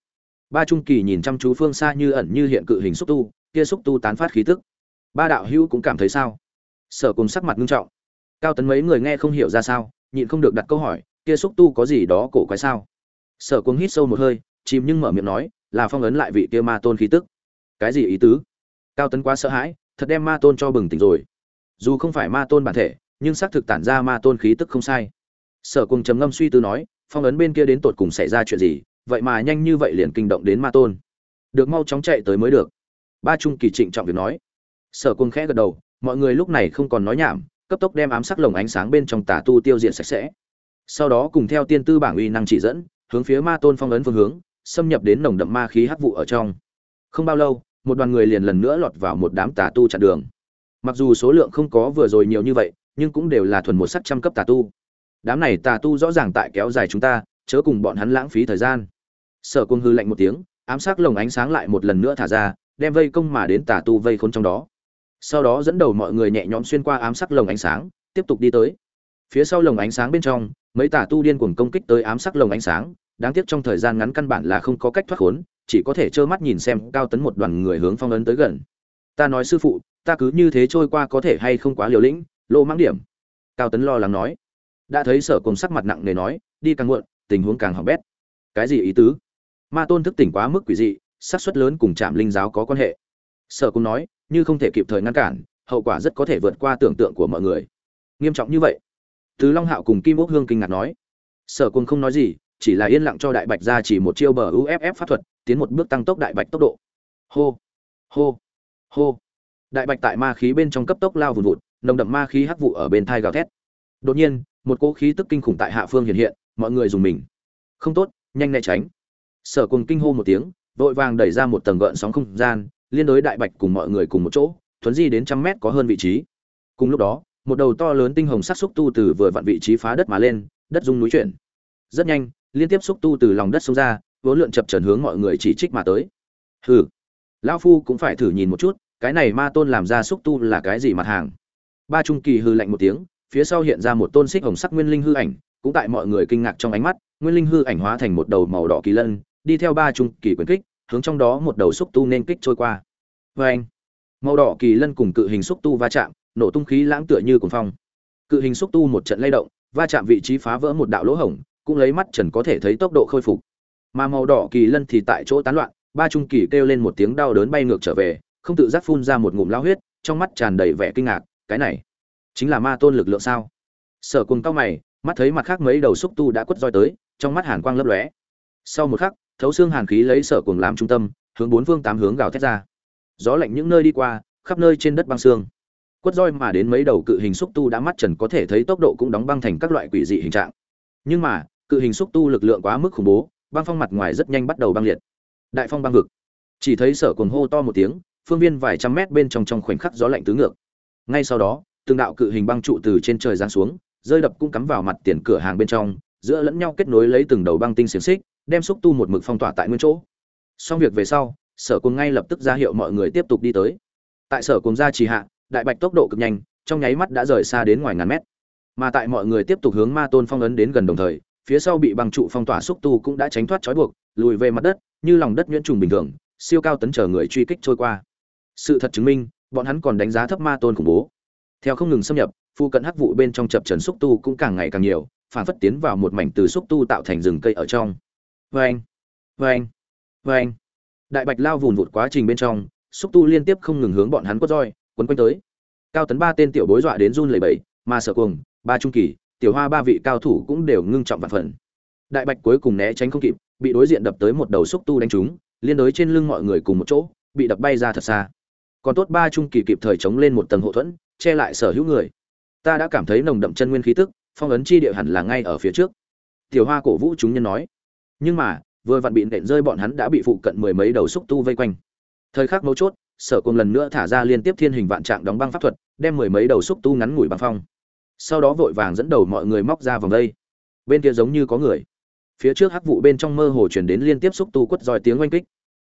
Ba trung kỳ nhìn chăm chú phương xa như ẩn như hiện cự hình xúc tu, kia xúc tu tán phát khí tức. Ba đạo hữu cũng cảm thấy sao? Sở cùng sắc mặt nghiêm trọng. Cao tấn mấy người nghe không hiểu ra sao, nhịn không được đặt câu hỏi, kia xúc tu có gì đó cổ quái sao? Sở cùng hít sâu một hơi, chìm nhưng mở miệng nói, là phong ấn lại vị kia ma tôn khí tức. Cái gì ý tứ? Cao tấn quá sợ hãi, thật đem ma tôn cho bừng tỉnh rồi. Dù không phải ma tôn bản thể, nhưng xác thực tản ra ma tôn khí tức không sai. Sở cùng trầm ngâm suy tư nói, phong ấn bên kia đến tột cùng xảy ra chuyện gì, vậy mà nhanh như vậy liền kinh động đến ma tôn. Được mau chóng chạy tới mới được. Ba trung kỳ trịnh trọng việc nói. Sở cùng khẽ gật đầu mọi người lúc này không còn nói nhảm, cấp tốc đem ám sắc lồng ánh sáng bên trong tà tu tiêu diệt sạch sẽ. Sau đó cùng theo tiên tư bảng uy năng chỉ dẫn, hướng phía ma tôn phong ấn phương hướng, xâm nhập đến nồng đậm ma khí hắc vụ ở trong. Không bao lâu, một đoàn người liền lần nữa lọt vào một đám tà tu chặn đường. Mặc dù số lượng không có vừa rồi nhiều như vậy, nhưng cũng đều là thuần một sắc trăm cấp tà tu. Đám này tà tu rõ ràng tại kéo dài chúng ta, chớ cùng bọn hắn lãng phí thời gian. Sở cung hư lạnh một tiếng, ám sát lồng ánh sáng lại một lần nữa thả ra, đem vây công mà đến tà tu vây khốn trong đó sau đó dẫn đầu mọi người nhẹ nhõm xuyên qua ám sắc lồng ánh sáng, tiếp tục đi tới. Phía sau lồng ánh sáng bên trong, mấy tà tu điên cuồng công kích tới ám sắc lồng ánh sáng, đáng tiếc trong thời gian ngắn căn bản là không có cách thoát khốn, chỉ có thể trơ mắt nhìn xem cao tấn một đoàn người hướng phong ấn tới gần. Ta nói sư phụ, ta cứ như thế trôi qua có thể hay không quá liều lĩnh, lô mãng điểm. Cao tấn lo lắng nói. Đã thấy sở cùng sắc mặt nặng nề nói, đi càng muộn, tình huống càng hỏng bét. Cái gì ý tứ? Ma tôn thức tỉnh quá mức quỷ dị, xác suất lớn cùng trạm linh giáo có quan hệ. Sở cùng nói như không thể kịp thời ngăn cản, hậu quả rất có thể vượt qua tưởng tượng của mọi người. Nghiêm trọng như vậy tứ long hạo cùng kim ốc hương kinh ngạc nói. Sở quân không nói gì, chỉ là yên lặng cho đại bạch ra chỉ một chiêu bờ uff pháp thuật, tiến một bước tăng tốc đại bạch tốc độ. Hô hô hô. Đại bạch tại ma khí bên trong cấp tốc lao vùn vụt, nồng đậm ma khí hắc vụ ở bên thai gào thét. Đột nhiên, một cỗ khí tức kinh khủng tại hạ phương hiện hiện, mọi người dùng mình. Không tốt, nhanh né tránh. Sở cùng kinh hô một tiếng, vội vàng đẩy ra một tầng gợn sóng không gian liên đối đại bạch cùng mọi người cùng một chỗ, thuấn di đến trăm mét có hơn vị trí. Cùng lúc đó, một đầu to lớn tinh hồng sắc xúc tu từ vừa vặn vị trí phá đất mà lên, đất rung núi chuyển. Rất nhanh, liên tiếp xúc tu từ lòng đất xông ra, vốn lượn chập trần hướng mọi người chỉ trích mà tới. Hừ, lão phu cũng phải thử nhìn một chút, cái này ma tôn làm ra xúc tu là cái gì mặt hàng? Ba trung kỳ hư lạnh một tiếng, phía sau hiện ra một tôn xích hồng sắc nguyên linh hư ảnh, cũng tại mọi người kinh ngạc trong ánh mắt, nguyên linh hư ảnh hóa thành một đầu màu đỏ kỳ lân, đi theo ba trung kỳ quyền kích hướng trong đó một đầu xúc tu nên kích trôi qua. Vê anh, màu đỏ kỳ lân cùng cự hình xúc tu va chạm, nổ tung khí lãng tựa như cuồng phong. Cự hình xúc tu một trận lay động, va chạm vị trí phá vỡ một đạo lỗ hổng, cũng lấy mắt trần có thể thấy tốc độ khôi phục. Mà màu đỏ kỳ lân thì tại chỗ tán loạn, ba trung kỳ kêu lên một tiếng đau đớn bay ngược trở về, không tự giác phun ra một ngụm lao huyết, trong mắt tràn đầy vẻ kinh ngạc, cái này chính là ma tôn lực lượng sao? Sở cùng cao mày, mắt thấy mặt khác mấy đầu xúc tu đã quất roi tới, trong mắt hàn quang lấp lóe. Sau một khắc thấu xương hàn khí lấy sở cuồng làm trung tâm, hướng bốn phương tám hướng gào thét ra. Gió lạnh những nơi đi qua, khắp nơi trên đất băng xương. Quất roi mà đến mấy đầu cự hình xúc tu đã mắt trần có thể thấy tốc độ cũng đóng băng thành các loại quỷ dị hình trạng. Nhưng mà, cự hình xúc tu lực lượng quá mức khủng bố, băng phong mặt ngoài rất nhanh bắt đầu băng liệt. Đại phong băng vực. Chỉ thấy sở cuồng hô to một tiếng, phương viên vài trăm mét bên trong trong khoảnh khắc gió lạnh tứ ngược. Ngay sau đó, từng đạo cự hình băng trụ từ trên trời giáng xuống, rơi đập cũng cắm vào mặt tiền cửa hàng bên trong, giữa lẫn nhau kết nối lấy từng đầu băng tinh xiềng xích đem xúc tu một mực phong tỏa tại nguyên chỗ. Xong việc về sau, sở cùng ngay lập tức ra hiệu mọi người tiếp tục đi tới. Tại sở cùng ra trì hạ, đại bạch tốc độ cực nhanh, trong nháy mắt đã rời xa đến ngoài ngàn mét. Mà tại mọi người tiếp tục hướng ma tôn phong ấn đến gần đồng thời, phía sau bị băng trụ phong tỏa xúc tu cũng đã tránh thoát trói buộc, lùi về mặt đất, như lòng đất nhuyễn trùng bình thường, siêu cao tấn chờ người truy kích trôi qua. Sự thật chứng minh, bọn hắn còn đánh giá thấp ma tôn khủng bố. Theo không ngừng xâm nhập, phu cận hắc vụ bên trong chập trần xúc tu cũng càng ngày càng nhiều, phản phất tiến vào một mảnh từ xúc tu tạo thành rừng cây ở trong vâng anh vâng. Đại bạch lao vùn vụt quá trình bên trong, xúc tu liên tiếp không ngừng hướng bọn hắn quất roi, quấn quanh tới. Cao tấn ba tên tiểu bối dọa đến run lẩy bẩy mà sợ cuồng, ba trung kỳ, tiểu hoa ba vị cao thủ cũng đều ngưng trọng vạn phần. Đại bạch cuối cùng né tránh không kịp, bị đối diện đập tới một đầu xúc tu đánh trúng, liên đối trên lưng mọi người cùng một chỗ, bị đập bay ra thật xa. Còn tốt ba trung kỳ kịp thời chống lên một tầng hộ thuẫn, che lại sở hữu người. Ta đã cảm thấy nồng đậm chân nguyên khí tức, phong ấn chi địa hẳn là ngay ở phía trước. Tiểu hoa cổ vũ chúng nhân nói nhưng mà, vừa vặn bị nện rơi bọn hắn đã bị phụ cận mười mấy đầu xúc tu vây quanh. Thời khắc mấu chốt, sở cùng lần nữa thả ra liên tiếp thiên hình vạn trạng đóng băng pháp thuật, đem mười mấy đầu xúc tu ngắn ngủi băng phong. Sau đó vội vàng dẫn đầu mọi người móc ra vòng đây. Bên kia giống như có người. Phía trước hắc vụ bên trong mơ hồ chuyển đến liên tiếp xúc tu quất roi tiếng oanh kích.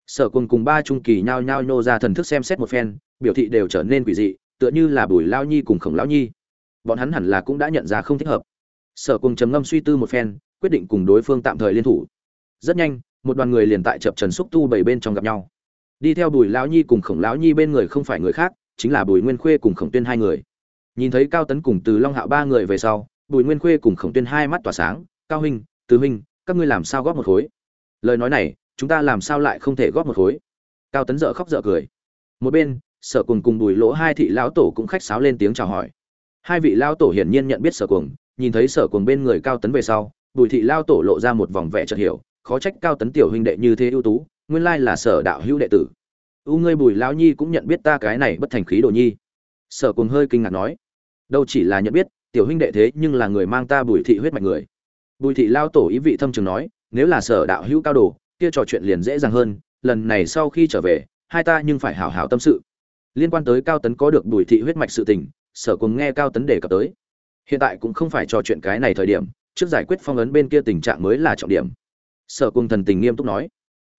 Sở cùng cùng ba trung kỳ nhao nhao nhô ra thần thức xem xét một phen, biểu thị đều trở nên quỷ dị, tựa như là bùi lao nhi cùng khổng lão nhi. Bọn hắn hẳn là cũng đã nhận ra không thích hợp. Sở cùng trầm ngâm suy tư một phen, quyết định cùng đối phương tạm thời liên thủ rất nhanh, một đoàn người liền tại chập trần xúc tu bảy bên trong gặp nhau. Đi theo bùi lão nhi cùng khổng lão nhi bên người không phải người khác, chính là bùi nguyên khuê cùng khổng tuyên hai người. Nhìn thấy cao tấn cùng từ long hạo ba người về sau, bùi nguyên khuê cùng khổng tuyên hai mắt tỏa sáng, cao huynh tứ huynh, các ngươi làm sao góp một khối? Lời nói này, chúng ta làm sao lại không thể góp một khối? Cao tấn dợ khóc dợ cười. Một bên, sở cùng cùng bùi lỗ hai thị lão tổ cũng khách sáo lên tiếng chào hỏi. Hai vị lao tổ hiển nhiên nhận biết sở cùng nhìn thấy sở cùng bên người cao tấn về sau, bùi thị lao tổ lộ ra một vòng vẻ chợt hiểu khó trách cao tấn tiểu huynh đệ như thế ưu tú, nguyên lai là sở đạo hữu đệ tử. U ngươi bùi lão nhi cũng nhận biết ta cái này bất thành khí đồ nhi. Sở cùng hơi kinh ngạc nói, đâu chỉ là nhận biết, tiểu huynh đệ thế nhưng là người mang ta bùi thị huyết mạch người. Bùi thị lao tổ ý vị thâm trường nói, nếu là sở đạo hữu cao đồ, kia trò chuyện liền dễ dàng hơn, lần này sau khi trở về, hai ta nhưng phải hảo hảo tâm sự. Liên quan tới cao tấn có được bùi thị huyết mạch sự tình, sở cùng nghe cao tấn đề cập tới. Hiện tại cũng không phải trò chuyện cái này thời điểm, trước giải quyết phong ấn bên kia tình trạng mới là trọng điểm sở cùng thần tình nghiêm túc nói.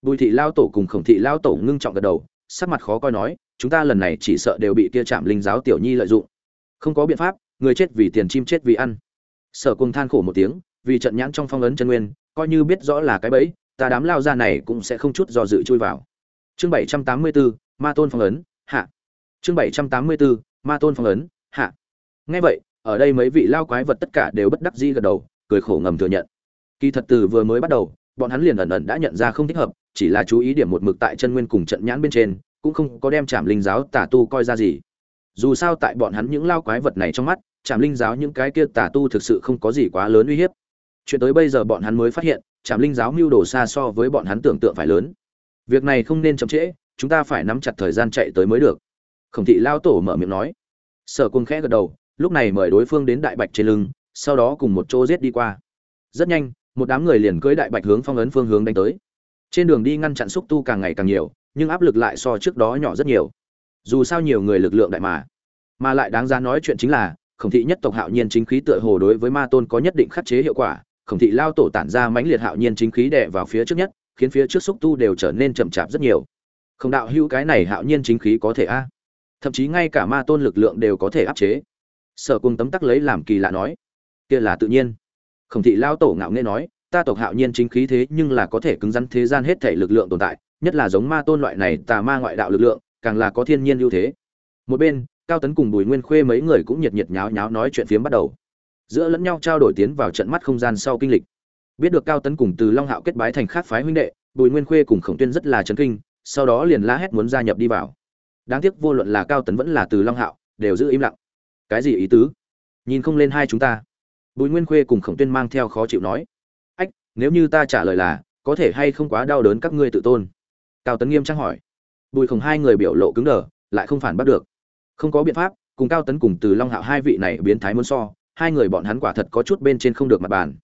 Bùi thị lao tổ cùng khổng thị lao tổ ngưng trọng gật đầu, sắc mặt khó coi nói, chúng ta lần này chỉ sợ đều bị kia chạm linh giáo tiểu nhi lợi dụng. Không có biện pháp, người chết vì tiền chim chết vì ăn. Sở cùng than khổ một tiếng, vì trận nhãn trong phong ấn chân nguyên, coi như biết rõ là cái bẫy, ta đám lao ra này cũng sẽ không chút do dự chui vào. Chương bảy trăm tám mươi bốn ma tôn phong ấn, hạ. Chương bảy trăm tám mươi bốn ma tôn phong ấn, hạ. Ngay vậy, ở đây mấy vị lao quái vật tất cả đều bất đắc dĩ gật đầu, cười khổ ngầm thừa nhận. Kỳ thật từ vừa mới bắt đầu bọn hắn liền ẩn ẩn đã nhận ra không thích hợp, chỉ là chú ý điểm một mực tại chân nguyên cùng trận nhãn bên trên, cũng không có đem trảm linh giáo tà tu coi ra gì. Dù sao tại bọn hắn những lao quái vật này trong mắt, trảm linh giáo những cái kia tà tu thực sự không có gì quá lớn uy hiếp. Chuyện tới bây giờ bọn hắn mới phát hiện, trảm linh giáo mưu đồ xa so với bọn hắn tưởng tượng phải lớn. Việc này không nên chậm trễ, chúng ta phải nắm chặt thời gian chạy tới mới được. Khổng thị lao tổ mở miệng nói. Sở cung khẽ gật đầu, lúc này mời đối phương đến đại bạch trên lưng, sau đó cùng một chỗ giết đi qua. Rất nhanh một đám người liền cưỡi đại bạch hướng phong ấn phương hướng đánh tới. Trên đường đi ngăn chặn xúc tu càng ngày càng nhiều, nhưng áp lực lại so trước đó nhỏ rất nhiều. Dù sao nhiều người lực lượng đại mà. Mà lại đáng giá nói chuyện chính là, khổng thị nhất tộc hạo nhiên chính khí tựa hồ đối với ma tôn có nhất định khắc chế hiệu quả, khổng thị lao tổ tản ra mãnh liệt hạo nhiên chính khí đè vào phía trước nhất, khiến phía trước xúc tu đều trở nên chậm chạp rất nhiều. Không đạo hữu cái này hạo nhiên chính khí có thể a? Thậm chí ngay cả ma tôn lực lượng đều có thể áp chế. Sở cung tấm tắc lấy làm kỳ lạ nói, kia là tự nhiên khổng thị lao tổ ngạo nghe nói, ta tộc hạo nhiên chính khí thế nhưng là có thể cứng rắn thế gian hết thể lực lượng tồn tại, nhất là giống ma tôn loại này tà ma ngoại đạo lực lượng, càng là có thiên nhiên ưu thế. Một bên, cao tấn cùng bùi nguyên khuê mấy người cũng nhiệt nhiệt nháo nháo nói chuyện phiếm bắt đầu. Giữa lẫn nhau trao đổi tiến vào trận mắt không gian sau kinh lịch. Biết được cao tấn cùng từ long hạo kết bái thành khác phái huynh đệ, bùi nguyên khuê cùng khổng tuyên rất là chấn kinh, sau đó liền la hét muốn gia nhập đi vào. Đáng tiếc vô luận là cao tấn vẫn là từ long hạo, đều giữ im lặng. Cái gì ý tứ? Nhìn không lên hai chúng ta bùi nguyên khuê cùng khổng tuyên mang theo khó chịu nói, ách, nếu như ta trả lời là, có thể hay không quá đau đớn các ngươi tự tôn? Cao tấn nghiêm trang hỏi. Bùi khổng hai người biểu lộ cứng đờ, lại không phản bắt được. Không có biện pháp, cùng cao tấn cùng từ long hạo hai vị này biến thái muốn so, hai người bọn hắn quả thật có chút bên trên không được mặt bàn.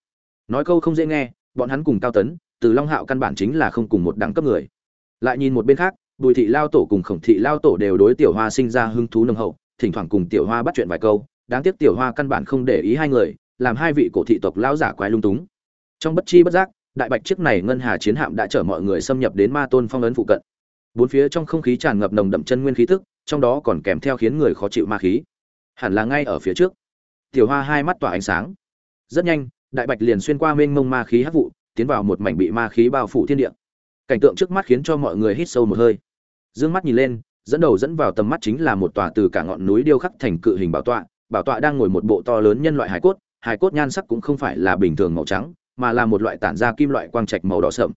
Nói câu không dễ nghe, bọn hắn cùng cao tấn, từ long hạo căn bản chính là không cùng một đẳng cấp người. Lại nhìn một bên khác, bùi thị lao tổ cùng khổng thị lao tổ đều đối tiểu hoa sinh ra hứng thú nâng hậu, thỉnh thoảng cùng tiểu hoa bắt chuyện vài câu, đáng tiếc tiểu hoa căn bản không để ý hai người làm hai vị cổ thị tộc lão giả quái lung túng. Trong bất chi bất giác, đại bạch chiếc này ngân hà chiến hạm đã chở mọi người xâm nhập đến ma tôn phong ấn phụ cận. Bốn phía trong không khí tràn ngập nồng đậm chân nguyên khí tức, trong đó còn kèm theo khiến người khó chịu ma khí. Hẳn là ngay ở phía trước. Tiểu hoa hai mắt tỏa ánh sáng. Rất nhanh, đại bạch liền xuyên qua mênh mông ma khí hắc vụ, tiến vào một mảnh bị ma khí bao phủ thiên địa. Cảnh tượng trước mắt khiến cho mọi người hít sâu một hơi. Dương mắt nhìn lên, dẫn đầu dẫn vào tầm mắt chính là một tòa từ cả ngọn núi điêu khắc thành cự hình bảo tọa. Bảo tọa đang ngồi một bộ to lớn nhân loại hải cốt hải cốt nhan sắc cũng không phải là bình thường màu trắng, mà là một loại tản ra kim loại quang trạch màu đỏ sậm.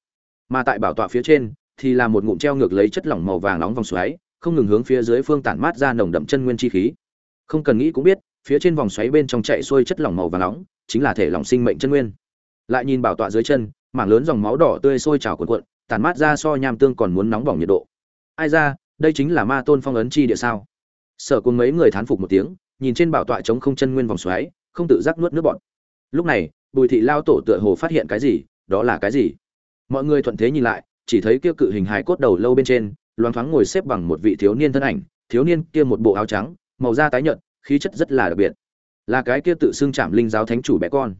Mà tại bảo tọa phía trên, thì là một ngụm treo ngược lấy chất lỏng màu vàng nóng vòng xoáy, không ngừng hướng phía dưới phương tản mát ra nồng đậm chân nguyên chi khí. Không cần nghĩ cũng biết, phía trên vòng xoáy bên trong chạy xuôi chất lỏng màu vàng nóng, chính là thể lỏng sinh mệnh chân nguyên. Lại nhìn bảo tọa dưới chân, mảng lớn dòng máu đỏ tươi sôi trào cuộn cuộn, tản mát ra so nham tương còn muốn nóng bỏng nhiệt độ. Ai ra, đây chính là ma tôn phong ấn chi địa sao? Sở cùng mấy người thán phục một tiếng, nhìn trên bảo tọa chống không chân nguyên vòng xoáy không tự giác nuốt nước bọt. Lúc này, bùi thị lao tổ tựa hồ phát hiện cái gì, đó là cái gì? Mọi người thuận thế nhìn lại, chỉ thấy kia cự hình hài cốt đầu lâu bên trên, loáng thoáng ngồi xếp bằng một vị thiếu niên thân ảnh, thiếu niên kia một bộ áo trắng, màu da tái nhợt, khí chất rất là đặc biệt. Là cái kia tự xưng chạm linh giáo thánh chủ bé con.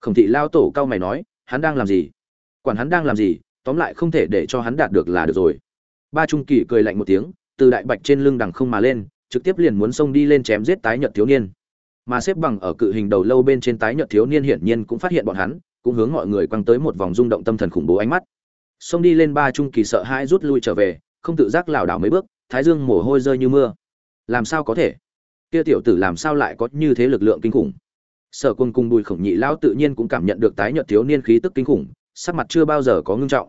Khổng thị lao tổ cao mày nói, hắn đang làm gì? Quản hắn đang làm gì, tóm lại không thể để cho hắn đạt được là được rồi. Ba trung kỳ cười lạnh một tiếng, từ đại bạch trên lưng đằng không mà lên, trực tiếp liền muốn xông đi lên chém giết tái nhợt thiếu niên mà xếp bằng ở cự hình đầu lâu bên trên tái nhợt thiếu niên hiển nhiên cũng phát hiện bọn hắn, cũng hướng mọi người quăng tới một vòng rung động tâm thần khủng bố ánh mắt. Xông đi lên ba trung kỳ sợ hãi rút lui trở về, không tự giác lảo đảo mấy bước, thái dương mồ hôi rơi như mưa. Làm sao có thể? Kia tiểu tử làm sao lại có như thế lực lượng kinh khủng? Sở quân cùng bùi khổng nhị lão tự nhiên cũng cảm nhận được tái nhợt thiếu niên khí tức kinh khủng, sắc mặt chưa bao giờ có ngưng trọng.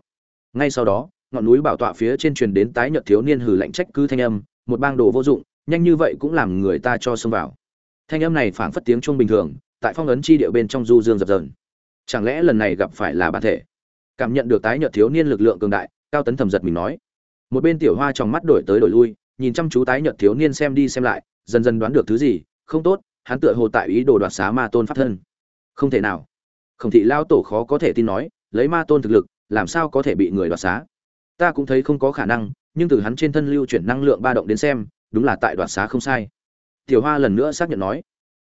Ngay sau đó, ngọn núi bảo tọa phía trên truyền đến tái nhợt thiếu niên hừ lạnh trách cứ thanh âm, một bang đồ vô dụng, nhanh như vậy cũng làm người ta cho xông vào thanh âm này phảng phất tiếng chuông bình thường, tại phong ấn chi địa bên trong du dương dập dờn. Chẳng lẽ lần này gặp phải là bản thể? Cảm nhận được tái nhợt thiếu niên lực lượng cường đại, cao tấn thầm giật mình nói. Một bên tiểu hoa trong mắt đổi tới đổi lui, nhìn chăm chú tái nhợt thiếu niên xem đi xem lại, dần dần đoán được thứ gì, không tốt, hắn tựa hồ tại ý đồ đoạt xá ma tôn pháp thân. Không thể nào. Khổng thị lao tổ khó có thể tin nói, lấy ma tôn thực lực, làm sao có thể bị người đoạt xá? Ta cũng thấy không có khả năng, nhưng từ hắn trên thân lưu chuyển năng lượng ba động đến xem, đúng là tại đoạt xá không sai tiểu hoa lần nữa xác nhận nói.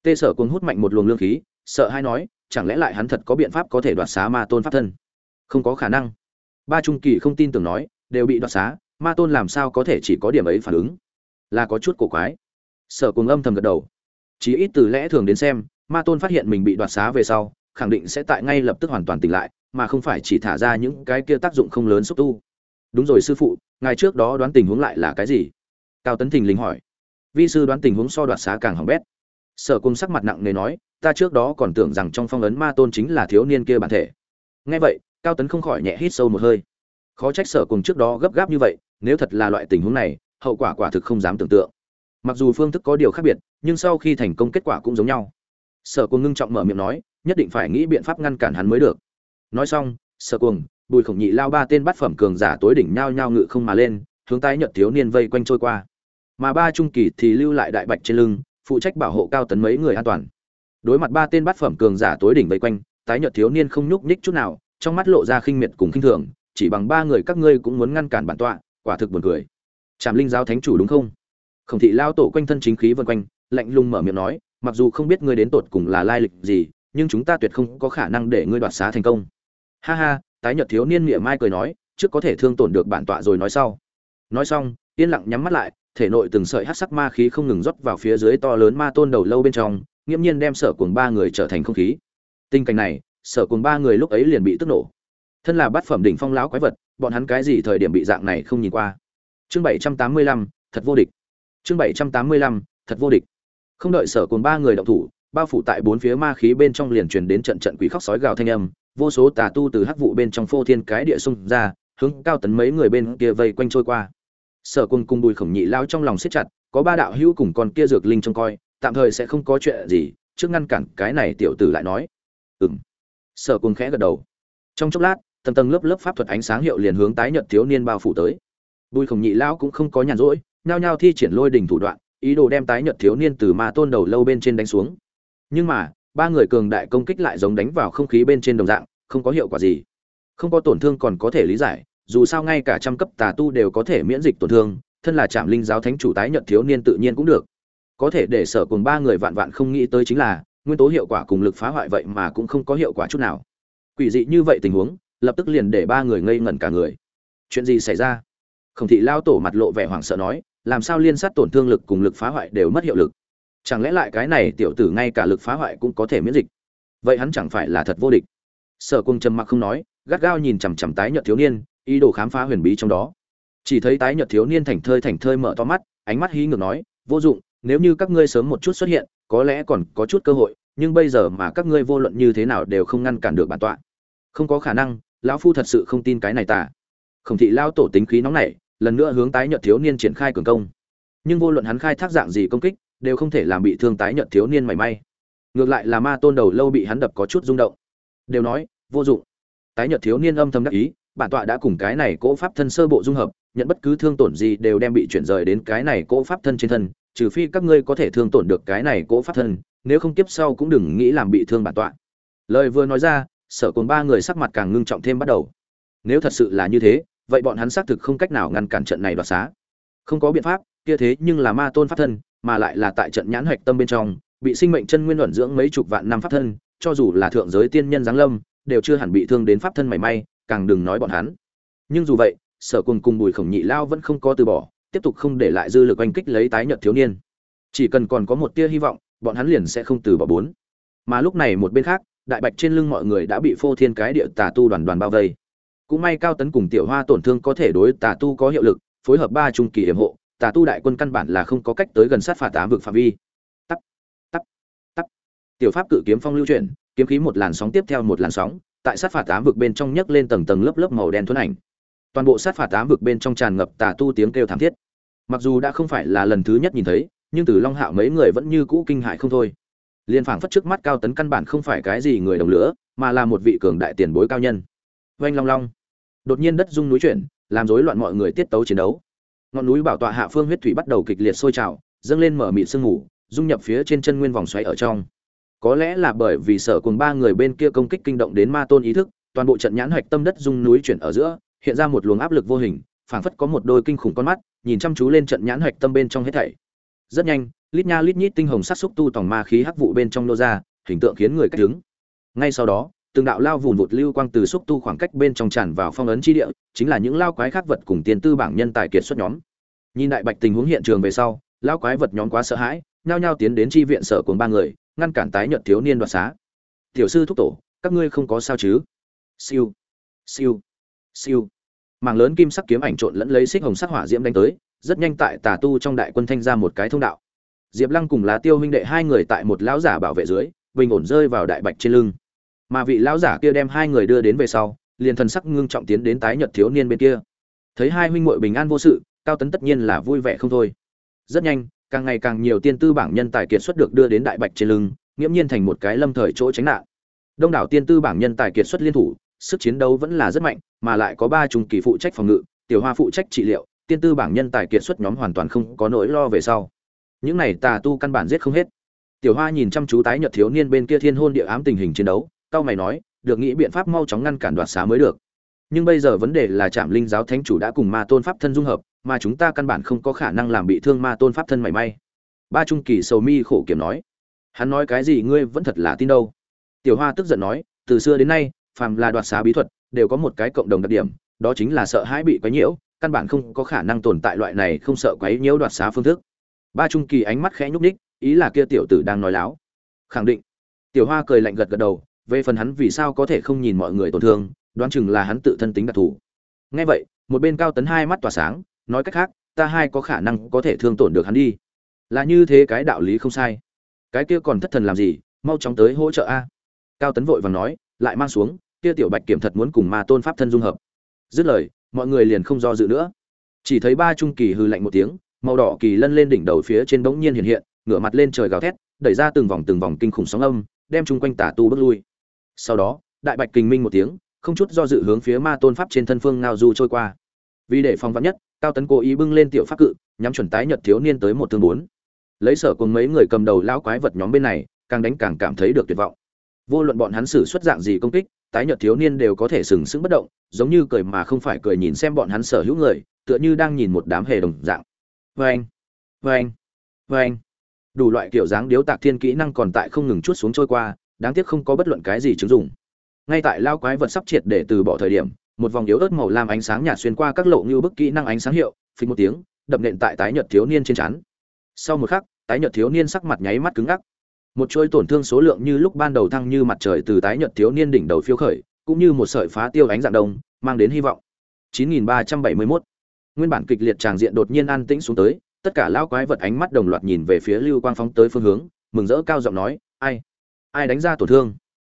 Tê sở cuồng hút mạnh một luồng lương khí, sợ hay nói, chẳng lẽ lại hắn thật có biện pháp có thể đoạt xá ma tôn pháp thân? Không có khả năng. Ba trung kỳ không tin tưởng nói, đều bị đoạt xá, ma tôn làm sao có thể chỉ có điểm ấy phản ứng? Là có chút cổ quái. Sở cuồng âm thầm gật đầu. Chỉ ít từ lẽ thường đến xem, ma tôn phát hiện mình bị đoạt xá về sau, khẳng định sẽ tại ngay lập tức hoàn toàn tỉnh lại, mà không phải chỉ thả ra những cái kia tác dụng không lớn xúc tu. Đúng rồi sư phụ, ngài trước đó đoán tình huống lại là cái gì? Cao tấn thình lình hỏi vi sư đoán tình huống so đoạt xá càng hỏng bét. Sở cung sắc mặt nặng nề nói, ta trước đó còn tưởng rằng trong phong ấn ma tôn chính là thiếu niên kia bản thể. Nghe vậy, cao tấn không khỏi nhẹ hít sâu một hơi. Khó trách sở cùng trước đó gấp gáp như vậy, nếu thật là loại tình huống này, hậu quả quả thực không dám tưởng tượng. Mặc dù phương thức có điều khác biệt, nhưng sau khi thành công kết quả cũng giống nhau. Sở cùng ngưng trọng mở miệng nói, nhất định phải nghĩ biện pháp ngăn cản hắn mới được. Nói xong, sở cùng bùi khổng nhị lao ba tên bát phẩm cường giả tối đỉnh nhao nhao ngự không mà lên, hướng tái nhợt thiếu niên vây quanh trôi qua mà ba trung kỳ thì lưu lại đại bạch trên lưng, phụ trách bảo hộ cao tấn mấy người an toàn. Đối mặt ba tên bát phẩm cường giả tối đỉnh vây quanh, tái nhợt thiếu niên không nhúc nhích chút nào, trong mắt lộ ra khinh miệt cùng khinh thường, chỉ bằng ba người các ngươi cũng muốn ngăn cản bản tọa, quả thực buồn cười. Trạm linh giáo thánh chủ đúng không? Khổng thị lao tổ quanh thân chính khí vân quanh, lạnh lùng mở miệng nói, mặc dù không biết ngươi đến tột cùng là lai lịch gì, nhưng chúng ta tuyệt không có khả năng để ngươi đoạt xá thành công. Ha ha, tái nhợt thiếu niên mỉa mai cười nói, trước có thể thương tổn được bản tọa rồi nói sau. Nói xong, yên lặng nhắm mắt lại thể nội từng sợi hắc sắc ma khí không ngừng rót vào phía dưới to lớn ma tôn đầu lâu bên trong nghiêm nhiên đem sở cuồng ba người trở thành không khí. Tình cảnh này, sở cuồng ba người lúc ấy liền bị tức nổ. Thân là bát phẩm đỉnh phong lão quái vật, bọn hắn cái gì thời điểm bị dạng này không nhìn qua? Chương bảy trăm tám mươi lăm, thật vô địch. Chương bảy trăm tám mươi lăm, thật vô địch. Không đợi sở cuồng ba người động thủ, bao phủ tại bốn phía ma khí bên trong liền truyền đến trận trận quỷ khóc sói gào thanh âm, vô số tà tu từ hắc vụ bên trong phô thiên cái địa xung ra, hướng cao tấn mấy người bên kia vây quanh trôi qua sở quân cung bùi khổng nhị lao trong lòng siết chặt, có ba đạo hữu cùng con kia dược linh trông coi, tạm thời sẽ không có chuyện gì, trước ngăn cản cái này tiểu tử lại nói. Ừng sở quân khẽ gật đầu. Trong chốc lát, tầng tầng lớp lớp pháp thuật ánh sáng hiệu liền hướng tái nhợt thiếu niên bao phủ tới. Bùi khổng nhị lao cũng không có nhàn rỗi, nhao nhao thi triển lôi đình thủ đoạn, ý đồ đem tái nhợt thiếu niên từ ma tôn đầu lâu bên trên đánh xuống. Nhưng mà, ba người cường đại công kích lại giống đánh vào không khí bên trên đồng dạng, không có hiệu quả gì. Không có tổn thương còn có thể lý giải dù sao ngay cả trăm cấp tà tu đều có thể miễn dịch tổn thương, thân là trạm linh giáo thánh chủ tái nhận thiếu niên tự nhiên cũng được. Có thể để sở cùng ba người vạn vạn không nghĩ tới chính là, nguyên tố hiệu quả cùng lực phá hoại vậy mà cũng không có hiệu quả chút nào. Quỷ dị như vậy tình huống, lập tức liền để ba người ngây ngẩn cả người. Chuyện gì xảy ra? Khổng thị lao tổ mặt lộ vẻ hoảng sợ nói, làm sao liên sát tổn thương lực cùng lực phá hoại đều mất hiệu lực? Chẳng lẽ lại cái này tiểu tử ngay cả lực phá hoại cũng có thể miễn dịch? Vậy hắn chẳng phải là thật vô địch. Sở cung trầm mặc không nói, gắt gao nhìn chằm chằm tái nhợt thiếu niên ý đồ khám phá huyền bí trong đó. Chỉ thấy tái nhợt thiếu niên thành thơi thành thơi mở to mắt, ánh mắt hí ngược nói, vô dụng, nếu như các ngươi sớm một chút xuất hiện, có lẽ còn có chút cơ hội, nhưng bây giờ mà các ngươi vô luận như thế nào đều không ngăn cản được bản tọa. Không có khả năng, lão phu thật sự không tin cái này tả khổng thị lao tổ tính khí nóng nảy, lần nữa hướng tái nhợt thiếu niên triển khai cường công. Nhưng vô luận hắn khai thác dạng gì công kích, đều không thể làm bị thương tái nhợt thiếu niên mảy may. Ngược lại là ma tôn đầu lâu bị hắn đập có chút rung động. Đều nói, vô dụng. Tái nhợt thiếu niên âm thầm đắc ý bản tọa đã cùng cái này cỗ pháp thân sơ bộ dung hợp, nhận bất cứ thương tổn gì đều đem bị chuyển rời đến cái này cỗ pháp thân trên thân, trừ phi các ngươi có thể thương tổn được cái này cỗ pháp thân, nếu không tiếp sau cũng đừng nghĩ làm bị thương bản tọa. Lời vừa nói ra, sở cồn ba người sắc mặt càng ngưng trọng thêm bắt đầu. Nếu thật sự là như thế, vậy bọn hắn xác thực không cách nào ngăn cản trận này đoạt xá. Không có biện pháp, kia thế nhưng là ma tôn pháp thân, mà lại là tại trận nhãn hoạch tâm bên trong, bị sinh mệnh chân nguyên luẩn dưỡng mấy chục vạn năm pháp thân, cho dù là thượng giới tiên nhân giáng lâm, đều chưa hẳn bị thương đến pháp thân mảy may càng đừng nói bọn hắn. Nhưng dù vậy, sở cùng cùng bùi khổng nhị lao vẫn không có từ bỏ, tiếp tục không để lại dư lực oanh kích lấy tái nhợt thiếu niên. Chỉ cần còn có một tia hy vọng, bọn hắn liền sẽ không từ bỏ bốn. Mà lúc này một bên khác, đại bạch trên lưng mọi người đã bị phô thiên cái địa tà tu đoàn đoàn bao vây. Cũng may cao tấn cùng tiểu hoa tổn thương có thể đối tà tu có hiệu lực, phối hợp ba trung kỳ hiểm hộ, tà tu đại quân căn bản là không có cách tới gần sát phạt tám vực phạm vi. Tắt tắt tắt tiểu pháp cự kiếm phong lưu chuyển, kiếm khí một làn sóng tiếp theo một làn sóng tại sát phạt tám vực bên trong nhấc lên tầng tầng lớp lớp màu đen thuần ảnh. Toàn bộ sát phạt tám vực bên trong tràn ngập tà tu tiếng kêu thảm thiết. Mặc dù đã không phải là lần thứ nhất nhìn thấy, nhưng từ long hạo mấy người vẫn như cũ kinh hãi không thôi. Liên phảng phất trước mắt cao tấn căn bản không phải cái gì người đồng lửa, mà là một vị cường đại tiền bối cao nhân. Oanh long long. Đột nhiên đất rung núi chuyển, làm rối loạn mọi người tiết tấu chiến đấu. Ngọn núi bảo tọa hạ phương huyết thủy bắt đầu kịch liệt sôi trào, dâng lên mở mịt sương ngủ dung nhập phía trên chân nguyên vòng xoáy ở trong có lẽ là bởi vì sở cùng ba người bên kia công kích kinh động đến ma tôn ý thức, toàn bộ trận nhãn hoạch tâm đất dung núi chuyển ở giữa, hiện ra một luồng áp lực vô hình, phảng phất có một đôi kinh khủng con mắt, nhìn chăm chú lên trận nhãn hoạch tâm bên trong hết thảy. Rất nhanh, lít nha lít nhít tinh hồng sát xúc tu tòng ma khí hắc vụ bên trong nô ra, hình tượng khiến người cách đứng ngay sau đó, từng đạo lao vùn vụt lưu quang từ xúc tu khoảng cách bên trong tràn vào phong ấn chi địa, chính là những lao quái khác vật cùng tiền tư bảng nhân tài kiệt xuất nhóm. Nhìn đại bạch tình huống hiện trường về sau, lao quái vật nhóm quá sợ hãi, nhao nhao tiến đến chi viện sở cùng ba người ngăn cản tái nhận thiếu niên đoạt xá. Tiểu sư thúc tổ, các ngươi không có sao chứ? Siêu siêu siêu. Mảng lớn kim sắc kiếm ảnh trộn lẫn lấy xích hồng sắc hỏa diễm đánh tới, rất nhanh tại tà tu trong đại quân thanh ra một cái thông đạo. Diệp lăng cùng lá tiêu huynh đệ hai người tại một lão giả bảo vệ dưới, bình ổn rơi vào đại bạch trên lưng. Mà vị lão giả kia đem hai người đưa đến về sau, liền thần sắc ngưng trọng tiến đến tái nhật thiếu niên bên kia. Thấy hai huynh muội bình an vô sự, cao tấn tất nhiên là vui vẻ không thôi. Rất nhanh càng ngày càng nhiều tiên tư bảng nhân tài kiệt xuất được đưa đến đại bạch trên lưng, nghiễm nhiên thành một cái lâm thời chỗ tránh nạn. Đông đảo tiên tư bảng nhân tài kiệt xuất liên thủ, sức chiến đấu vẫn là rất mạnh, mà lại có ba trung kỳ phụ trách phòng ngự, tiểu hoa phụ trách trị liệu, tiên tư bảng nhân tài kiệt xuất nhóm hoàn toàn không có nỗi lo về sau. Những này tà tu căn bản giết không hết. Tiểu hoa nhìn chăm chú tái nhật thiếu niên bên kia thiên hôn địa ám tình hình chiến đấu cao mày nói, được nghĩ biện pháp mau chóng ngăn cản đoạt xá mới được nhưng bây giờ vấn đề là trạm linh giáo thánh chủ đã cùng ma tôn pháp thân dung hợp, mà chúng ta căn bản không có khả năng làm bị thương ma tôn pháp thân mảy may. Ba trung kỳ sầu mi khổ kiểm nói, hắn nói cái gì ngươi vẫn thật là tin đâu. Tiểu hoa tức giận nói, từ xưa đến nay, phàm là đoạt xá bí thuật, đều có một cái cộng đồng đặc điểm, đó chính là sợ hãi bị quấy nhiễu, căn bản không có khả năng tồn tại loại này không sợ quấy nhiễu đoạt xá phương thức. Ba trung kỳ ánh mắt khẽ nhúc ních ý là kia tiểu tử đang nói láo. Khẳng định. Tiểu hoa cười lạnh gật gật đầu, về phần hắn vì sao có thể không nhìn mọi người tổn thương đoán chừng là hắn tự thân tính đặc thù. Ngay vậy, một bên cao tấn hai mắt tỏa sáng, nói cách khác, ta hai có khả năng có thể thương tổn được hắn đi. Là như thế cái đạo lý không sai. Cái kia còn thất thần làm gì, mau chóng tới hỗ trợ a. Cao tấn vội vàng nói, lại mang xuống, kia tiểu bạch kiểm thật muốn cùng ma tôn pháp thân dung hợp. Dứt lời, mọi người liền không do dự nữa. Chỉ thấy ba trung kỳ hư lạnh một tiếng, màu đỏ kỳ lân lên đỉnh đầu phía trên bỗng nhiên hiện hiện, ngửa mặt lên trời gào thét, đẩy ra từng vòng từng vòng kinh khủng sóng âm, đem chung quanh tả tu bước lui. Sau đó, đại bạch kình minh một tiếng không chút do dự hướng phía ma tôn pháp trên thân phương ngao du trôi qua. Vì để phòng vắn nhất, cao tấn cố ý bưng lên tiểu pháp cự, nhắm chuẩn tái nhật thiếu niên tới một thương bốn. Lấy sở cùng mấy người cầm đầu lão quái vật nhóm bên này, càng đánh càng cảm thấy được tuyệt vọng. Vô luận bọn hắn xử xuất dạng gì công kích, tái nhật thiếu niên đều có thể sừng sững bất động, giống như cười mà không phải cười nhìn xem bọn hắn sở hữu người, tựa như đang nhìn một đám hề đồng dạng. Vâng vâng vâng. Đủ loại kiểu dáng điếu tạc thiên kỹ năng còn tại không ngừng chút xuống trôi qua, đáng tiếc không có bất luận cái gì chứng dụng ngay tại lao quái vật sắp triệt để từ bỏ thời điểm, một vòng yếu ớt màu lam ánh sáng nhạt xuyên qua các lộ như bức kỹ năng ánh sáng hiệu, phình một tiếng, đập nện tại tái nhật thiếu niên trên chắn sau một khắc, tái nhật thiếu niên sắc mặt nháy mắt cứng ngắc. Một chuỗi tổn thương số lượng như lúc ban đầu thăng như mặt trời từ tái nhật thiếu niên đỉnh đầu phiêu khởi, cũng như một sợi phá tiêu ánh dạng đông, mang đến hy vọng. 9371 nguyên bản kịch liệt tràng diện đột nhiên an tĩnh xuống tới, tất cả lão quái vật ánh mắt đồng loạt nhìn về phía lưu quang phóng tới phương hướng, mừng rỡ cao giọng nói, ai? Ai đánh ra tổn thương?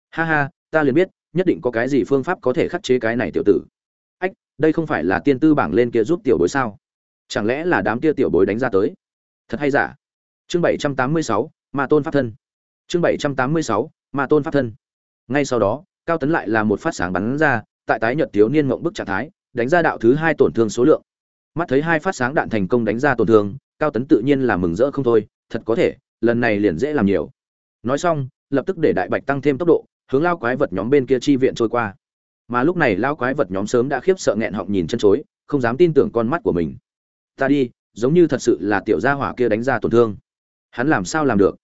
Ha ha, ta liền biết nhất định có cái gì phương pháp có thể khắc chế cái này tiểu tử. Ách, đây không phải là tiên tư bảng lên kia giúp tiểu bối sao? Chẳng lẽ là đám kia tiểu bối đánh ra tới? Thật hay giả? Chương bảy trăm tám mươi sáu, ma tôn pháp thân. Chương bảy trăm tám mươi sáu, ma tôn pháp thân. Ngay sau đó, cao tấn lại là một phát sáng bắn ra, tại tái nhật thiếu niên ngộng bức trạng thái, đánh ra đạo thứ hai tổn thương số lượng. Mắt thấy hai phát sáng đạn thành công đánh ra tổn thương, cao tấn tự nhiên là mừng rỡ không thôi, thật có thể, lần này liền dễ làm nhiều. Nói xong, lập tức để đại bạch tăng thêm tốc độ hướng lao quái vật nhóm bên kia chi viện trôi qua. Mà lúc này lao quái vật nhóm sớm đã khiếp sợ nghẹn họng nhìn chân chối, không dám tin tưởng con mắt của mình. Ta đi, giống như thật sự là tiểu gia hỏa kia đánh ra tổn thương. Hắn làm sao làm được?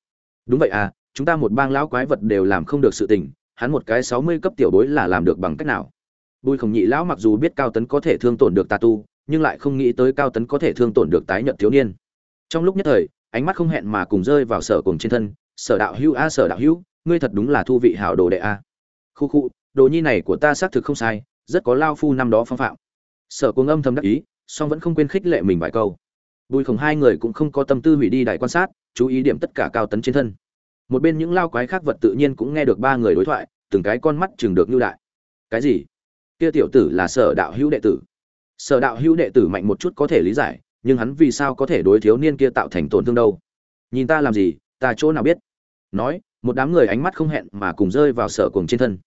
Đúng vậy à chúng ta một bang lão quái vật đều làm không được sự tình, hắn một cái sáu mươi cấp tiểu bối là làm được bằng cách nào? Bùi khổng nhị lão mặc dù biết cao tấn có thể thương tổn được tà tu, nhưng lại không nghĩ tới cao tấn có thể thương tổn được tái nhận thiếu niên. Trong lúc nhất thời, ánh mắt không hẹn mà cùng rơi vào sở cùng trên thân, sở đạo hữu a, sở đạo hữu ngươi thật đúng là thu vị hảo đồ đệ a. Khu khu, đồ nhi này của ta xác thực không sai, rất có lao phu năm đó phong phạm. Sở cuồng âm thầm đắc ý, song vẫn không quên khích lệ mình vài câu. Bùi khổng hai người cũng không có tâm tư hủy đi đại quan sát, chú ý điểm tất cả cao tấn trên thân. Một bên những lao quái khác vật tự nhiên cũng nghe được ba người đối thoại, từng cái con mắt chừng được như đại cái gì? Kia tiểu tử là sở đạo hữu đệ tử. Sở đạo hữu đệ tử mạnh một chút có thể lý giải, nhưng hắn vì sao có thể đối thiếu niên kia tạo thành tổn thương đâu? Nhìn ta làm gì, ta chỗ nào biết? Nói một đám người ánh mắt không hẹn mà cùng rơi vào sở cuồng trên thân.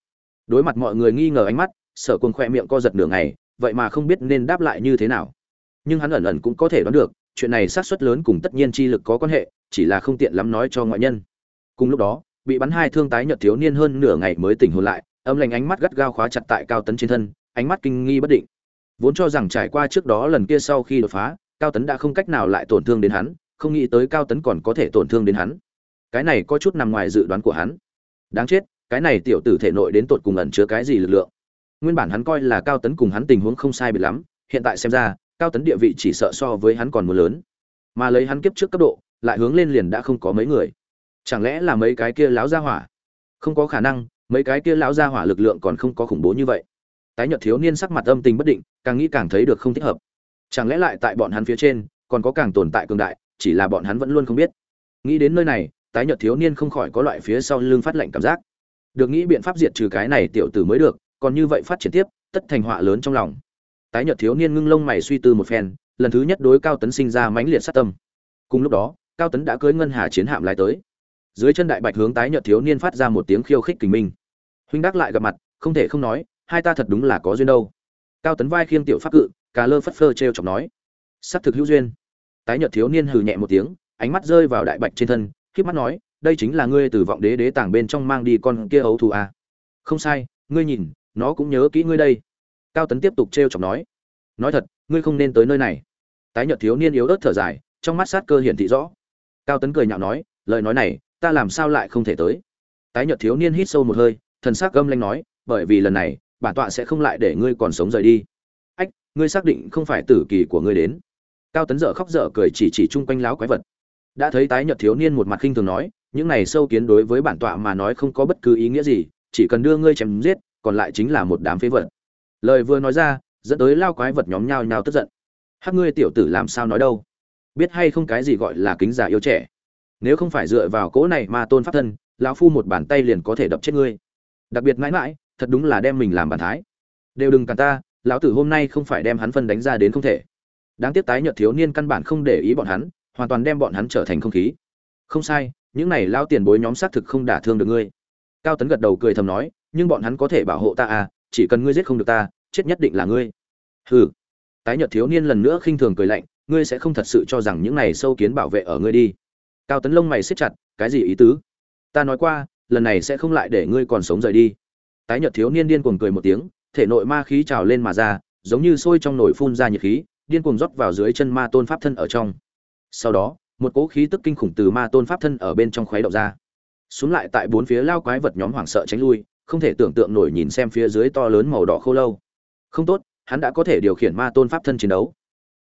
Đối mặt mọi người nghi ngờ ánh mắt, sở cuồng khoe miệng co giật nửa ngày, vậy mà không biết nên đáp lại như thế nào. Nhưng hắn ẩn ẩn cũng có thể đoán được, chuyện này sát suất lớn cùng tất nhiên chi lực có quan hệ, chỉ là không tiện lắm nói cho ngoại nhân. Cùng lúc đó, bị bắn hai thương tái nhợt thiếu niên hơn nửa ngày mới tỉnh hồn lại, âm lành ánh mắt gắt gao khóa chặt tại cao tấn trên thân, ánh mắt kinh nghi bất định. Vốn cho rằng trải qua trước đó lần kia sau khi đột phá, cao tấn đã không cách nào lại tổn thương đến hắn, không nghĩ tới cao tấn còn có thể tổn thương đến hắn cái này có chút nằm ngoài dự đoán của hắn. Đáng chết, cái này tiểu tử thể nội đến tột cùng ẩn chứa cái gì lực lượng? Nguyên bản hắn coi là cao tấn cùng hắn tình huống không sai biệt lắm, hiện tại xem ra, cao tấn địa vị chỉ sợ so với hắn còn mưa lớn. Mà lấy hắn kiếp trước cấp độ, lại hướng lên liền đã không có mấy người. Chẳng lẽ là mấy cái kia lão gia hỏa? Không có khả năng, mấy cái kia lão gia hỏa lực lượng còn không có khủng bố như vậy. Tái nhợt thiếu niên sắc mặt âm tình bất định, càng nghĩ càng thấy được không thích hợp. Chẳng lẽ lại tại bọn hắn phía trên, còn có càng tồn tại cường đại, chỉ là bọn hắn vẫn luôn không biết. Nghĩ đến nơi này tái nhợt thiếu niên không khỏi có loại phía sau lưng phát lạnh cảm giác. Được nghĩ biện pháp diệt trừ cái này tiểu tử mới được còn như vậy phát triển tiếp tất thành họa lớn trong lòng. Tái nhợt thiếu niên ngưng lông mày suy tư một phen lần thứ nhất đối cao tấn sinh ra mãnh liệt sát tâm. Cùng lúc đó cao tấn đã cưỡi ngân hà chiến hạm lại tới. Dưới chân đại bạch hướng tái nhợt thiếu niên phát ra một tiếng khiêu khích kình minh. Huynh đắc lại gặp mặt không thể không nói hai ta thật đúng là có duyên đâu. Cao tấn vai khiêng tiểu pháp cự cà lơ phất phơ treo chọc nói. "Sắp thực hữu duyên. Tái nhợt thiếu niên hừ nhẹ một tiếng, ánh mắt rơi vào đại bạch trên thân, Khiếp mắt nói, đây chính là ngươi từ vọng đế đế tàng bên trong mang đi con kia ấu thù à? Không sai, ngươi nhìn, nó cũng nhớ kỹ ngươi đây. Cao Tấn tiếp tục trêu chọc nói, nói thật, ngươi không nên tới nơi này. Tái nhợt thiếu niên yếu ớt thở dài, trong mắt sát cơ hiển thị rõ. Cao Tấn cười nhạo nói, lời nói này, ta làm sao lại không thể tới? Tái nhợt thiếu niên hít sâu một hơi, thần sắc gâm lanh nói, bởi vì lần này, bản tọa sẽ không lại để ngươi còn sống rời đi. Ách, ngươi xác định không phải tử kỳ của ngươi đến? Cao Tấn dở khóc dở cười chỉ chỉ chung quanh láo quái vật. Đã thấy tái Nhật thiếu niên một mặt khinh thường nói, những này sâu kiến đối với bản tọa mà nói không có bất cứ ý nghĩa gì, chỉ cần đưa ngươi chém giết, còn lại chính là một đám phế vật. Lời vừa nói ra, dẫn tới lao quái vật nhóm nhao nhao tức giận. hát ngươi tiểu tử làm sao nói đâu? Biết hay không cái gì gọi là kính già yêu trẻ? Nếu không phải dựa vào cỗ này mà tôn pháp thân, lão phu một bàn tay liền có thể đập chết ngươi. Đặc biệt mãi mãi, thật đúng là đem mình làm bản thái. Đều đừng cản ta, lão tử hôm nay không phải đem hắn phân đánh ra đến không thể. Đáng tiếc tái nhợt thiếu niên căn bản không để ý bọn hắn, hoàn toàn đem bọn hắn trở thành không khí. Không sai, những này lao tiền bối nhóm xác thực không đả thương được ngươi. Cao tấn gật đầu cười thầm nói nhưng bọn hắn có thể bảo hộ ta à chỉ cần ngươi giết không được ta chết nhất định là ngươi. Hừ. Tái nhợt thiếu niên lần nữa khinh thường cười lạnh ngươi sẽ không thật sự cho rằng những này sâu kiến bảo vệ ở ngươi đi. Cao tấn lông mày siết chặt cái gì ý tứ? Ta nói qua lần này sẽ không lại để ngươi còn sống rời đi. Tái nhợt thiếu niên điên cuồng cười một tiếng thể nội ma khí trào lên mà ra giống như sôi trong nồi phun ra nhiệt khí điên cuồng rót vào dưới chân ma tôn pháp thân ở trong sau đó, một cỗ khí tức kinh khủng từ ma tôn pháp thân ở bên trong khoái động ra. Xuống lại tại bốn phía lao quái vật nhóm hoảng sợ tránh lui, không thể tưởng tượng nổi nhìn xem phía dưới to lớn màu đỏ khô lâu. Không tốt, hắn đã có thể điều khiển ma tôn pháp thân chiến đấu.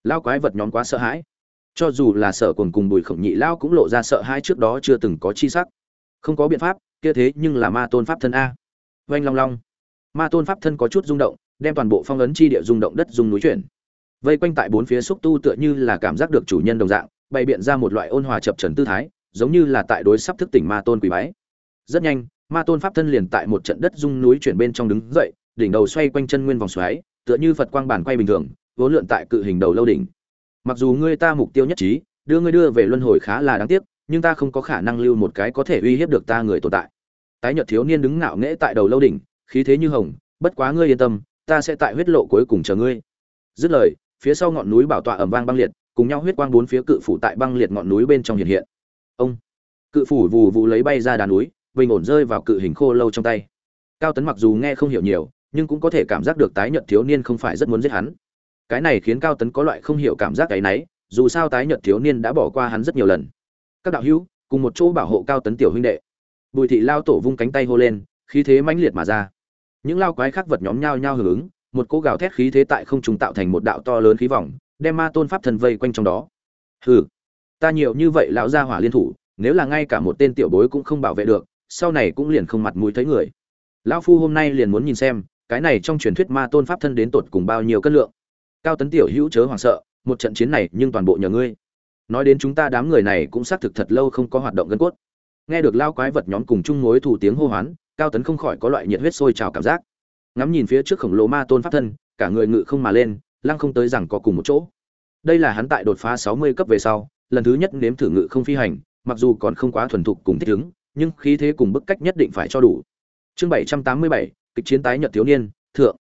Lao quái vật nhóm quá sợ hãi. Cho dù là sợ cuồng cùng bùi khổng nhị lao cũng lộ ra sợ hãi trước đó chưa từng có chi sắc. Không có biện pháp, kia thế nhưng là ma tôn pháp thân a. Oanh long long. Ma tôn pháp thân có chút rung động, đem toàn bộ phong ấn chi địa rung động đất rung núi chuyển. Vây quanh tại bốn phía xúc tu tựa như là cảm giác được chủ nhân đồng dạng bày biện ra một loại ôn hòa chập trần tư thái, giống như là tại đối sắp thức tỉnh ma tôn quỷ bái. Rất nhanh, ma tôn pháp thân liền tại một trận đất rung núi chuyển bên trong đứng dậy, đỉnh đầu xoay quanh chân nguyên vòng xoáy, tựa như phật quang bản quay bình thường, vốn lượn tại cự hình đầu lâu đỉnh. Mặc dù ngươi ta mục tiêu nhất trí, đưa ngươi đưa về luân hồi khá là đáng tiếc, nhưng ta không có khả năng lưu một cái có thể uy hiếp được ta người tồn tại. Tái nhợt thiếu niên đứng ngạo nghễ tại đầu lâu đỉnh, khí thế như hồng, bất quá ngươi yên tâm, ta sẽ tại huyết lộ cuối cùng chờ ngươi. Dứt lời, phía sau ngọn núi bảo tọa ẩm vang băng liệt cùng nhau huyết quang bốn phía cự phủ tại băng liệt ngọn núi bên trong hiện hiện. Ông, cự phủ vù vù lấy bay ra đá núi, bình ổn rơi vào cự hình khô lâu trong tay. Cao tấn mặc dù nghe không hiểu nhiều, nhưng cũng có thể cảm giác được tái nhợt thiếu niên không phải rất muốn giết hắn. Cái này khiến cao tấn có loại không hiểu cảm giác cái náy dù sao tái nhợt thiếu niên đã bỏ qua hắn rất nhiều lần. Các đạo hữu, cùng một chỗ bảo hộ cao tấn tiểu huynh đệ. Bùi thị lao tổ vung cánh tay hô lên, khí thế mãnh liệt mà ra. Những lao quái khác vật nhóm nhao nhao hưởng ứng, một cỗ gào thét khí thế tại không trùng tạo thành một đạo to lớn khí vòng đem ma tôn pháp thần vây quanh trong đó. Hừ, ta nhiều như vậy lão gia hỏa liên thủ, nếu là ngay cả một tên tiểu bối cũng không bảo vệ được, sau này cũng liền không mặt mũi thấy người. Lão phu hôm nay liền muốn nhìn xem, cái này trong truyền thuyết ma tôn pháp thân đến tột cùng bao nhiêu cân lượng. Cao tấn tiểu hữu chớ hoảng sợ, một trận chiến này nhưng toàn bộ nhờ ngươi. Nói đến chúng ta đám người này cũng xác thực thật lâu không có hoạt động gân cốt. Nghe được lao quái vật nhóm cùng chung mối thủ tiếng hô hoán, cao tấn không khỏi có loại nhiệt huyết sôi trào cảm giác. Ngắm nhìn phía trước khổng lồ ma tôn pháp thân, cả người ngự không mà lên lăng không tới rằng có cùng một chỗ. Đây là hắn tại đột phá 60 cấp về sau lần thứ nhất nếm thử ngự không phi hành mặc dù còn không quá thuần thục cùng thích ứng nhưng khí thế cùng bức cách nhất định phải cho đủ. Chương 787, kịch chiến tái nhật thiếu niên thượng.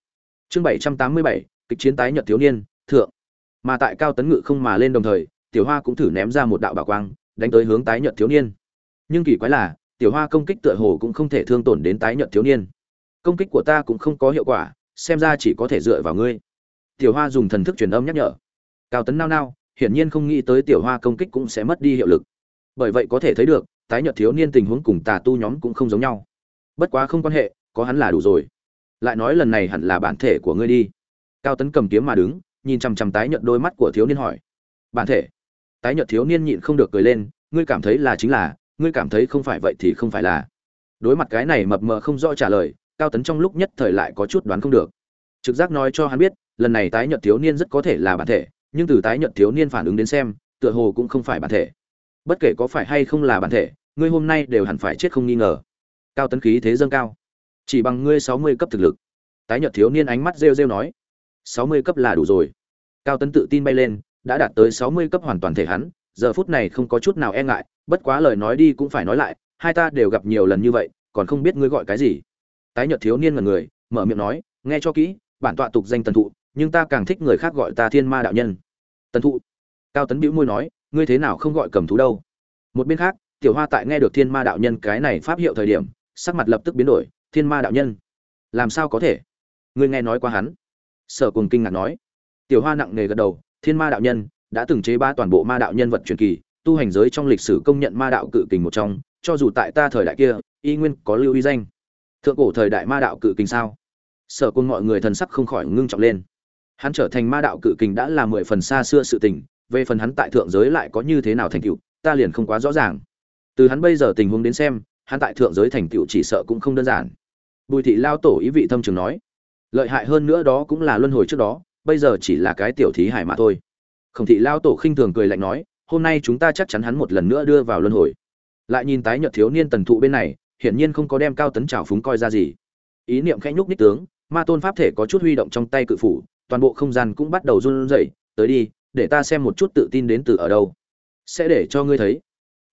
Chương 787, kịch chiến tái nhật thiếu niên thượng. Mà tại cao tấn ngự không mà lên đồng thời tiểu hoa cũng thử ném ra một đạo bảo quang đánh tới hướng tái nhật thiếu niên. Nhưng kỳ quái là tiểu hoa công kích tựa hồ cũng không thể thương tổn đến tái nhật thiếu niên. Công kích của ta cũng không có hiệu quả xem ra chỉ có thể dựa vào ngươi tiểu hoa dùng thần thức truyền âm nhắc nhở. Cao tấn nao nao, hiển nhiên không nghĩ tới tiểu hoa công kích cũng sẽ mất đi hiệu lực. Bởi vậy có thể thấy được, tái nhợt thiếu niên tình huống cùng tà tu nhóm cũng không giống nhau. Bất quá không quan hệ, có hắn là đủ rồi. Lại nói lần này hẳn là bản thể của ngươi đi. Cao tấn cầm kiếm mà đứng, nhìn chằm chằm tái nhợt đôi mắt của thiếu niên hỏi. Bản thể? Tái nhợt thiếu niên nhịn không được cười lên, ngươi cảm thấy là chính là, ngươi cảm thấy không phải vậy thì không phải là. Đối mặt cái này mập mờ không rõ trả lời, cao tấn trong lúc nhất thời lại có chút đoán không được trực giác nói cho hắn biết, lần này tái nhợt thiếu niên rất có thể là bản thể, nhưng từ tái nhợt thiếu niên phản ứng đến xem, tựa hồ cũng không phải bản thể. Bất kể có phải hay không là bản thể, ngươi hôm nay đều hẳn phải chết không nghi ngờ. Cao tấn khí thế dâng cao. Chỉ bằng ngươi sáu mươi cấp thực lực. Tái nhợt thiếu niên ánh mắt rêu rêu nói, sáu mươi cấp là đủ rồi. Cao tấn tự tin bay lên, đã đạt tới sáu mươi cấp hoàn toàn thể hắn, giờ phút này không có chút nào e ngại, bất quá lời nói đi cũng phải nói lại, hai ta đều gặp nhiều lần như vậy, còn không biết ngươi gọi cái gì. Tái nhợt thiếu niên ngần người, mở miệng nói, nghe cho kỹ bản tọa tục danh tần thụ, nhưng ta càng thích người khác gọi ta thiên ma đạo nhân. Tần thụ. Cao tấn bĩu môi nói, ngươi thế nào không gọi cầm thú đâu? Một bên khác, tiểu hoa tại nghe được thiên ma đạo nhân cái này pháp hiệu thời điểm, sắc mặt lập tức biến đổi, thiên ma đạo nhân. Làm sao có thể? Ngươi nghe nói qua hắn. Sở cùng kinh ngạc nói. Tiểu hoa nặng nề gật đầu, thiên ma đạo nhân đã từng chế ba toàn bộ ma đạo nhân vật truyền kỳ, tu hành giới trong lịch sử công nhận ma đạo cự kình một trong, cho dù tại ta thời đại kia, y nguyên có lưu uy danh. Thượng cổ thời đại ma đạo cự kình sao? Sở côn mọi người thần sắc không khỏi ngưng trọng lên. Hắn trở thành ma đạo cự kình đã là mười phần xa xưa sự tình, về phần hắn tại thượng giới lại có như thế nào thành tựu, ta liền không quá rõ ràng. Từ hắn bây giờ tình huống đến xem, hắn tại thượng giới thành tựu chỉ sợ cũng không đơn giản. Bùi thị lao tổ ý vị thâm trường nói, lợi hại hơn nữa đó cũng là luân hồi trước đó, bây giờ chỉ là cái tiểu thí hải mà thôi. Khổng thị lao tổ khinh thường cười lạnh nói, hôm nay chúng ta chắc chắn hắn một lần nữa đưa vào luân hồi. Lại nhìn tái nhợt thiếu niên tần thụ bên này, hiển nhiên không có đem cao tấn trào phúng coi ra gì. Ý niệm khẽ nhúc ních tướng ma tôn pháp thể có chút huy động trong tay cự phủ, toàn bộ không gian cũng bắt đầu run rẩy, tới đi, để ta xem một chút tự tin đến từ ở đâu. Sẽ để cho ngươi thấy.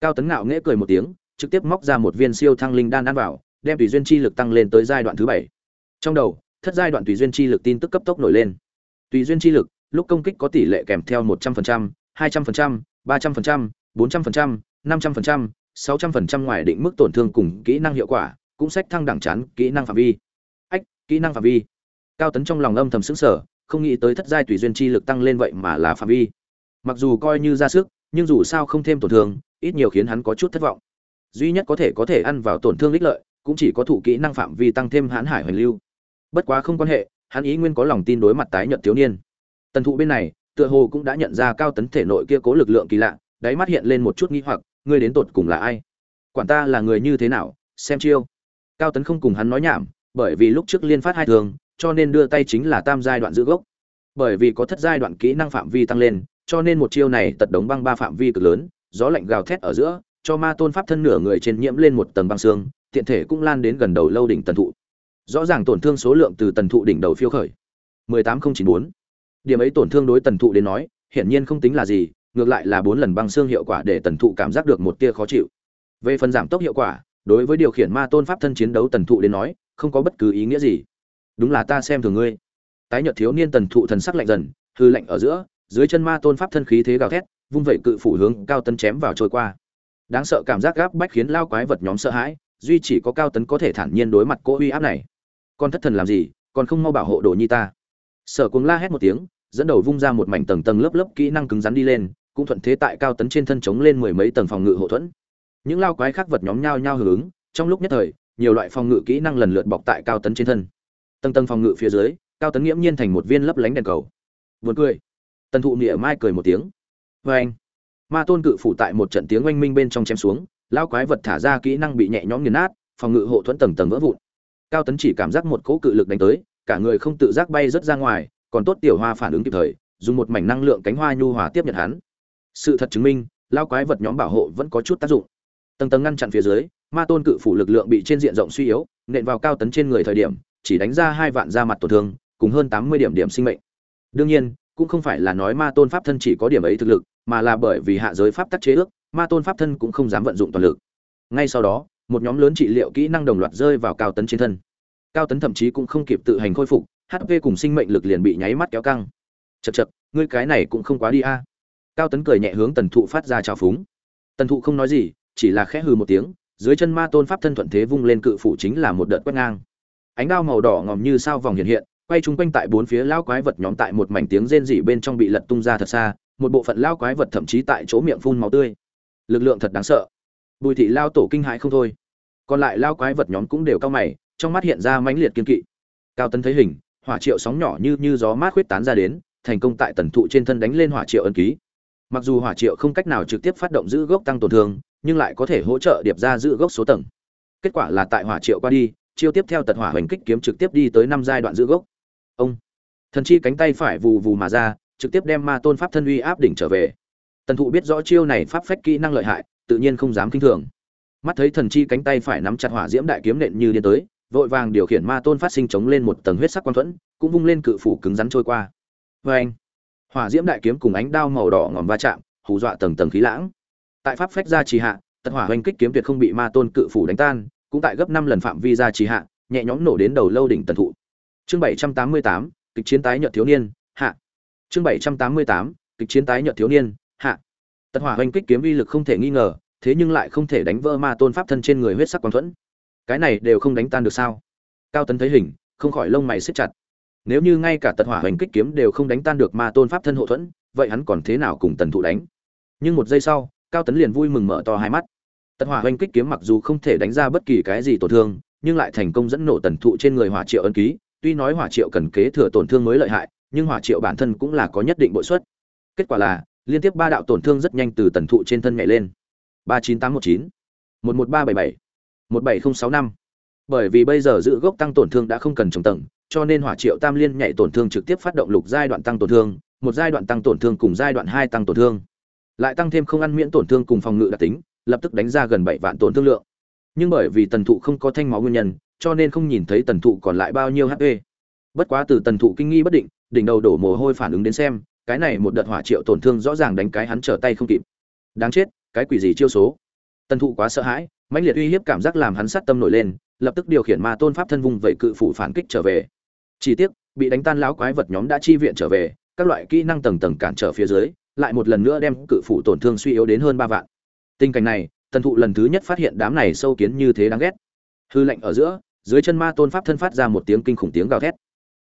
Cao tấn ngạo nghễ cười một tiếng, trực tiếp móc ra một viên siêu thăng linh đan ăn vào, đem tùy duyên chi lực tăng lên tới giai đoạn thứ bảy. Trong đầu, thất giai đoạn tùy duyên chi lực tin tức cấp tốc nổi lên. Tùy duyên chi lực, lúc công kích có tỷ lệ kèm theo một trăm phần trăm, hai trăm phần trăm, ba trăm phần trăm, bốn trăm phần trăm, năm trăm phần trăm, sáu trăm phần trăm ngoài định mức tổn thương cùng kỹ năng hiệu quả, cũng sách thăng đẳng chán kỹ năng phạm vi kỹ năng phạm vi. Cao tấn trong lòng âm thầm sững sờ, không nghĩ tới thất giai tùy duyên chi lực tăng lên vậy mà là phạm vi. Mặc dù coi như ra sức, nhưng dù sao không thêm tổn thương, ít nhiều khiến hắn có chút thất vọng. Duy nhất có thể có thể ăn vào tổn thương ích lợi, cũng chỉ có thủ kỹ năng phạm vi tăng thêm hãn hải hoành lưu. Bất quá không quan hệ, hắn ý nguyên có lòng tin đối mặt tái nhận thiếu niên. Tần thụ bên này, tựa hồ cũng đã nhận ra cao tấn thể nội kia cố lực lượng kỳ lạ, đáy mắt hiện lên một chút nghi hoặc, ngươi đến tột cùng là ai? Quản ta là người như thế nào, xem chiêu. Cao tấn không cùng hắn nói nhảm bởi vì lúc trước liên phát hai thường, cho nên đưa tay chính là tam giai đoạn giữ gốc. Bởi vì có thất giai đoạn kỹ năng phạm vi tăng lên, cho nên một chiêu này tật đống băng ba phạm vi cực lớn, gió lạnh gào thét ở giữa, cho ma tôn pháp thân nửa người trên nhiễm lên một tầng băng xương, tiện thể cũng lan đến gần đầu lâu đỉnh tần thụ. Rõ ràng tổn thương số lượng từ tần thụ đỉnh đầu phiêu khởi. 18094. điểm ấy tổn thương đối tần thụ đến nói, hiển nhiên không tính là gì, ngược lại là bốn lần băng xương hiệu quả để tần thụ cảm giác được một tia khó chịu. Về phần giảm tốc hiệu quả, đối với điều khiển ma tôn pháp thân chiến đấu tần thụ đến nói không có bất cứ ý nghĩa gì. Đúng là ta xem thường ngươi. Tái nhợt thiếu niên tần thụ thần sắc lạnh dần, hư lạnh ở giữa, dưới chân ma tôn pháp thân khí thế gào thét, vung vẩy cự phủ hướng cao tấn chém vào trôi qua. Đáng sợ cảm giác gáp bách khiến lao quái vật nhóm sợ hãi, duy chỉ có cao tấn có thể thản nhiên đối mặt cỗ uy áp này. Con thất thần làm gì, còn không mau bảo hộ đồ nhi ta. Sở cuồng la hét một tiếng, dẫn đầu vung ra một mảnh tầng tầng lớp lớp kỹ năng cứng rắn đi lên, cũng thuận thế tại cao tấn trên thân chống lên mười mấy tầng phòng ngự hộ thuẫn. Những lao quái khác vật nhóm nhao nhao hưởng ứng, trong lúc nhất thời nhiều loại phòng ngự kỹ năng lần lượt bọc tại cao tấn trên thân. Tầng tầng phòng ngự phía dưới, cao tấn nghiễm nhiên thành một viên lấp lánh đèn cầu. Vượt cười. Tần thụ nghĩa mai cười một tiếng. Vê anh. Ma tôn cự phủ tại một trận tiếng oanh minh bên trong chém xuống lao quái vật thả ra kỹ năng bị nhẹ nhõm nghiền nát, phòng ngự hộ thuẫn tầng tầng vỡ vụn. Cao tấn chỉ cảm giác một cỗ cự lực đánh tới, cả người không tự giác bay rớt ra ngoài, còn tốt tiểu hoa phản ứng kịp thời, dùng một mảnh năng lượng cánh hoa nhu hòa tiếp nhận hắn. Sự thật chứng minh lao quái vật nhóm bảo hộ vẫn có chút tác dụng tầng tầng ngăn chặn phía dưới, ma tôn cự phủ lực lượng bị trên diện rộng suy yếu, nện vào cao tấn trên người thời điểm, chỉ đánh ra hai vạn da mặt tổn thương, cùng hơn tám mươi điểm điểm sinh mệnh. Đương nhiên, cũng không phải là nói ma tôn pháp thân chỉ có điểm ấy thực lực, mà là bởi vì hạ giới pháp tắc chế ước, ma tôn pháp thân cũng không dám vận dụng toàn lực. Ngay sau đó, một nhóm lớn trị liệu kỹ năng đồng loạt rơi vào cao tấn trên thân. Cao tấn thậm chí cũng không kịp tự hành khôi phục hp cùng sinh mệnh lực liền bị nháy mắt kéo căng. Chật chật ngươi cái này cũng không quá đi a. Cao tấn cười nhẹ hướng tần thụ phát ra trào phúng. Tần thụ không nói gì chỉ là khẽ hừ một tiếng, dưới chân ma tôn pháp thân thuận thế vung lên cự phủ chính là một đợt quét ngang. Ánh đao màu đỏ ngòm như sao vòng hiện hiện, quay chung quanh tại bốn phía lao quái vật nhóm tại một mảnh tiếng rên rỉ bên trong bị lật tung ra thật xa, một bộ phận lao quái vật thậm chí tại chỗ miệng phun máu tươi. Lực lượng thật đáng sợ. Bùi thị lao tổ kinh hãi không thôi. Còn lại lao quái vật nhóm cũng đều cao mày, trong mắt hiện ra mãnh liệt kiên kỵ. Cao tấn thấy hình, hỏa triệu sóng nhỏ như như gió mát khuyết tán ra đến, thành công tại tần thụ trên thân đánh lên hỏa triệu ân ký mặc dù hỏa triệu không cách nào trực tiếp phát động giữ gốc tăng tổn thương, nhưng lại có thể hỗ trợ điệp ra giữ gốc số tầng. Kết quả là tại hỏa triệu qua đi, chiêu tiếp theo tật hỏa hoành kích kiếm trực tiếp đi tới năm giai đoạn giữ gốc. Ông! Thần chi cánh tay phải vù vù mà ra, trực tiếp đem ma tôn pháp thân uy áp đỉnh trở về. Tần thụ biết rõ chiêu này pháp phách kỹ năng lợi hại, tự nhiên không dám kinh thường. Mắt thấy thần chi cánh tay phải nắm chặt hỏa diễm đại kiếm nện như điên tới, vội vàng điều khiển ma tôn phát sinh chống lên một tầng huyết sắc quang thuẫn, cũng vung lên cự phủ cứng rắn trôi qua. Vê anh hỏa diễm đại kiếm cùng ánh đao màu đỏ ngòm va chạm, hù dọa tầng tầng khí lãng. Tại pháp phách gia trì hạ, tật hỏa hoành kích kiếm tuyệt không bị ma tôn cự phủ đánh tan, cũng tại gấp năm lần phạm vi gia trì hạ, nhẹ nhõm nổ đến đầu lâu đỉnh tần thụ. Chương bảy trăm tám mươi tám, kịch chiến tái nhợt thiếu niên, hạ. Chương bảy trăm tám mươi tám, kịch chiến tái nhợt thiếu niên, hạ. Tật hỏa hoành kích kiếm uy lực không thể nghi ngờ, thế nhưng lại không thể đánh vỡ ma tôn pháp thân trên người huyết sắc quang thuẫn. Cái này đều không đánh tan được sao? Cao tấn thấy hình, không khỏi lông mày xếp chặt nếu như ngay cả tật hỏa hoành kích kiếm đều không đánh tan được ma tôn pháp thân hộ thuẫn, vậy hắn còn thế nào cùng tần thụ đánh? Nhưng một giây sau, cao tấn liền vui mừng mở to hai mắt. Tật hỏa hoành kích kiếm mặc dù không thể đánh ra bất kỳ cái gì tổn thương, nhưng lại thành công dẫn nổ tần thụ trên người hỏa triệu ân ký. Tuy nói hỏa triệu cần kế thừa tổn thương mới lợi hại, nhưng hỏa triệu bản thân cũng là có nhất định bội suất. Kết quả là, liên tiếp ba đạo tổn thương rất nhanh từ tần thụ trên thân nhảy lên. Ba chín tám một chín, một một ba bảy bảy, một bảy không sáu năm. Bởi vì bây giờ giữ gốc tăng tổn thương đã không cần trồng tầng cho nên hỏa triệu tam liên nhảy tổn thương trực tiếp phát động lục giai đoạn tăng tổn thương, một giai đoạn tăng tổn thương cùng giai đoạn hai tăng tổn thương. Lại tăng thêm không ăn miễn tổn thương cùng phòng ngự đặc tính, lập tức đánh ra gần bảy vạn tổn thương lượng. Nhưng bởi vì tần thụ không có thanh máu nguyên nhân, cho nên không nhìn thấy tần thụ còn lại bao nhiêu hp bất quá từ tần thụ kinh nghi bất định, đỉnh đầu đổ mồ hôi phản ứng đến xem, cái này một đợt hỏa triệu tổn thương rõ ràng đánh cái hắn trở tay không kịp. Đáng chết, cái quỷ gì chiêu số? Tần thụ quá sợ hãi, mãnh liệt uy hiếp cảm giác làm hắn sát tâm nổi lên lập tức điều khiển ma tôn pháp thân vung vậy cự phủ phản kích trở về. Chỉ tiếc, bị đánh tan lão quái vật nhóm đã chi viện trở về, các loại kỹ năng tầng tầng cản trở phía dưới, lại một lần nữa đem cự phủ tổn thương suy yếu đến hơn ba vạn. Tình cảnh này, tần thụ lần thứ nhất phát hiện đám này sâu kiến như thế đáng ghét. Hư lệnh ở giữa, dưới chân ma tôn pháp thân phát ra một tiếng kinh khủng tiếng gào thét.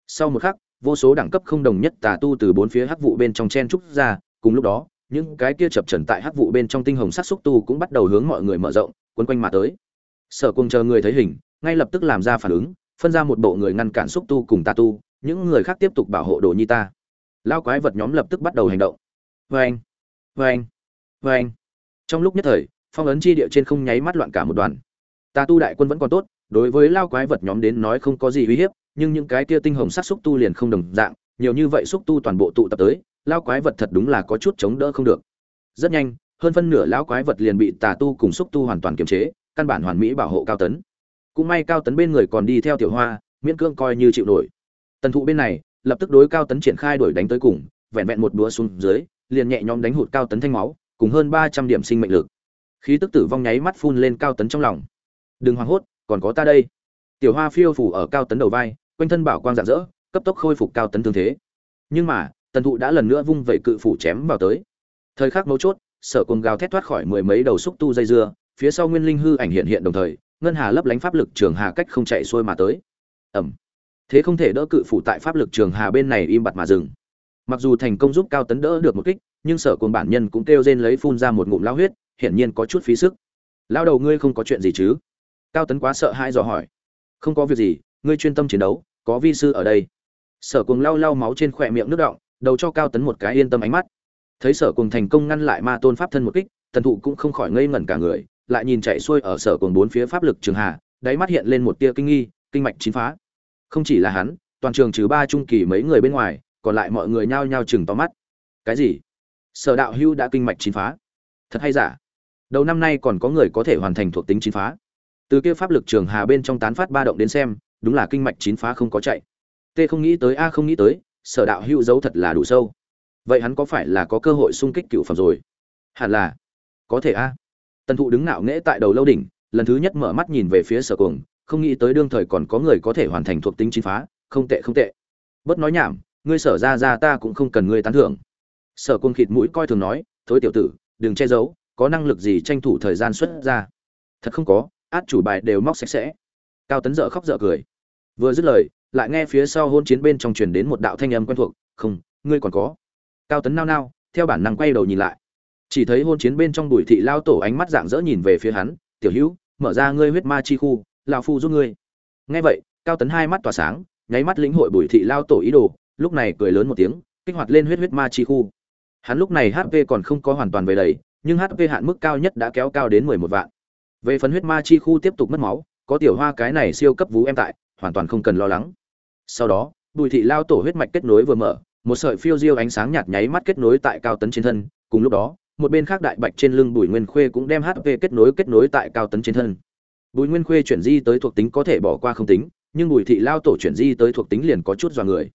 Sau một khắc, vô số đẳng cấp không đồng nhất tà tu từ bốn phía hắc vụ bên trong chen trúc ra, cùng lúc đó, những cái kia chập trần tại hắc vụ bên trong tinh hồng sắc xúc tu cũng bắt đầu hướng mọi người mở rộng, quấn quanh mà tới sở cùng chờ người thấy hình, ngay lập tức làm ra phản ứng, phân ra một bộ người ngăn cản xúc tu cùng tà tu, những người khác tiếp tục bảo hộ đồ nhi ta. Lao quái vật nhóm lập tức bắt đầu hành động. Vê anh vê anh vê anh trong lúc nhất thời, phong ấn chi địa trên không nháy mắt loạn cả một đoàn. Tà tu đại quân vẫn còn tốt, đối với lao quái vật nhóm đến nói không có gì uy hiếp, nhưng những cái kia tinh hồng sắc xúc tu liền không đồng dạng, nhiều như vậy xúc tu toàn bộ tụ tập tới, lao quái vật thật đúng là có chút chống đỡ không được. Rất nhanh, hơn phân nửa lão quái vật liền bị tà tu cùng xúc tu hoàn toàn kiềm chế căn bản hoàn mỹ bảo hộ cao tấn. Cũng may cao tấn bên người còn đi theo tiểu hoa, miễn cương coi như chịu nổi. Tần thụ bên này, lập tức đối cao tấn triển khai đuổi đánh tới cùng, vẹn vẹn một đũa xuống dưới, liền nhẹ nhõm đánh hụt cao tấn thanh máu, cùng hơn ba trăm điểm sinh mệnh lực. Khí tức tử vong nháy mắt phun lên cao tấn trong lòng. Đừng hoảng hốt, còn có ta đây. Tiểu hoa phiêu phủ ở cao tấn đầu vai, quanh thân bảo quang rạng rỡ, cấp tốc khôi phục cao tấn thương thế. Nhưng mà, tần thụ đã lần nữa vung vẩy cự phủ chém vào tới. Thời khắc mấu chốt, sở cùng gào thét thoát khỏi mười mấy đầu xúc tu dây dưa phía sau nguyên linh hư ảnh hiện hiện đồng thời, ngân hà lấp lánh pháp lực trường hà cách không chạy xuôi mà tới. Ẩm thế không thể đỡ cự phủ tại pháp lực trường hà bên này im bặt mà dừng. Mặc dù thành công giúp cao tấn đỡ được một kích, nhưng sở cồn bản nhân cũng kêu rên lấy phun ra một ngụm lao huyết, hiển nhiên có chút phí sức. Lao đầu ngươi không có chuyện gì chứ? Cao tấn quá sợ hãi dò hỏi. Không có việc gì, ngươi chuyên tâm chiến đấu, có vi sư ở đây. Sở cùng lau lau máu trên khỏe miệng nước động đầu cho cao tấn một cái yên tâm ánh mắt. Thấy sở cùng thành công ngăn lại ma tôn pháp thân một kích tần thụ cũng không khỏi ngây ngẩn cả người lại nhìn chạy xuôi ở sở cùng bốn phía pháp lực trường hà đáy mắt hiện lên một tia kinh nghi, kinh mạch chín phá. Không chỉ là hắn, toàn trường trừ ba trung kỳ mấy người bên ngoài, còn lại mọi người nhao nhao chừng to mắt. Cái gì? Sở đạo hưu đã kinh mạch chín phá. Thật hay giả? Đầu năm nay còn có người có thể hoàn thành thuộc tính chín phá. Từ kia pháp lực trường hà bên trong tán phát ba động đến xem, đúng là kinh mạch chín phá không có chạy. T không nghĩ tới, a không nghĩ tới, sở đạo hưu giấu thật là đủ sâu. Vậy hắn có phải là có cơ hội xung kích cựu phẩm rồi? Hẳn là. Có thể a tần thụ đứng ngạo nghễ tại đầu lâu đỉnh, lần thứ nhất mở mắt nhìn về phía sở cuồng, không nghĩ tới đương thời còn có người có thể hoàn thành thuộc tính chín phá, không tệ không tệ. Bớt nói nhảm, ngươi sở ra ra ta cũng không cần ngươi tán thưởng. Sở cuồng khịt mũi coi thường nói, thối tiểu tử, đừng che giấu, có năng lực gì tranh thủ thời gian xuất ra? Thật không có, át chủ bài đều móc sạch sẽ. Cao tấn dợ khóc dợ cười. Vừa dứt lời, lại nghe phía sau hôn chiến bên trong truyền đến một đạo thanh âm quen thuộc, không, ngươi còn có. Cao tấn nao nao, theo bản năng quay đầu nhìn lại chỉ thấy hôn chiến bên trong bùi thị lao tổ ánh mắt dạng dỡ nhìn về phía hắn, tiểu hữu, mở ra ngươi huyết ma chi khu lao phu giúp ngươi. Nghe vậy, cao tấn hai mắt tỏa sáng, nháy mắt lĩnh hội bùi thị lao tổ ý đồ, lúc này cười lớn một tiếng, kích hoạt lên huyết huyết ma chi khu. Hắn lúc này hp còn không có hoàn toàn về đầy, nhưng hp hạn mức cao nhất đã kéo cao đến mười một vạn. Về phần huyết ma chi khu tiếp tục mất máu, có tiểu hoa cái này siêu cấp vú em tại, hoàn toàn không cần lo lắng. Sau đó, bùi thị lao tổ huyết mạch kết nối vừa mở, một sợi phiêu diêu ánh sáng nhạt nháy mắt kết nối tại cao tấn trên thân, cùng lúc đó một bên khác đại bạch trên lưng bùi nguyên khuê cũng đem hp kết nối kết nối tại cao tấn trên thân. Bùi nguyên khuê chuyển di tới thuộc tính có thể bỏ qua không tính, nhưng bùi thị lao tổ chuyển di tới thuộc tính liền có chút dọa người.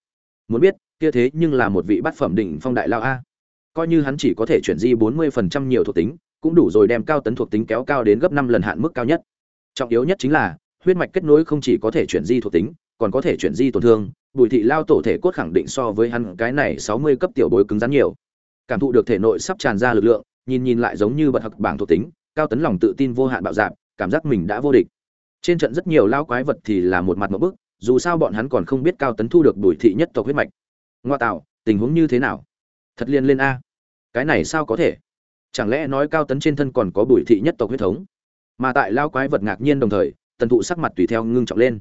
Muốn biết, kia thế nhưng là một vị bát phẩm đỉnh phong đại lao a. Coi như hắn chỉ có thể chuyển di bốn mươi phần trăm nhiều thuộc tính, cũng đủ rồi đem cao tấn thuộc tính kéo cao đến gấp năm lần hạn mức cao nhất. Trọng yếu nhất chính là, huyết mạch kết nối không chỉ có thể chuyển di thuộc tính, còn có thể chuyển di tổn thương, bùi thị lao tổ thể cốt khẳng định so với hắn cái này sáu mươi cấp tiểu bối cứng rắn nhiều cảm thụ được thể nội sắp tràn ra lực lượng, nhìn nhìn lại giống như bật hặc bảng thuộc tính, cao tấn lòng tự tin vô hạn bạo dạp cảm giác mình đã vô địch. Trên trận rất nhiều lao quái vật thì là một mặt một bức, dù sao bọn hắn còn không biết cao tấn thu được đuổi thị nhất tộc huyết mạch. Ngoa tạo, tình huống như thế nào? Thật liên lên a. Cái này sao có thể? Chẳng lẽ nói cao tấn trên thân còn có bùi thị nhất tộc huyết thống? Mà tại lao quái vật ngạc nhiên đồng thời, tần thụ sắc mặt tùy theo ngưng trọng lên.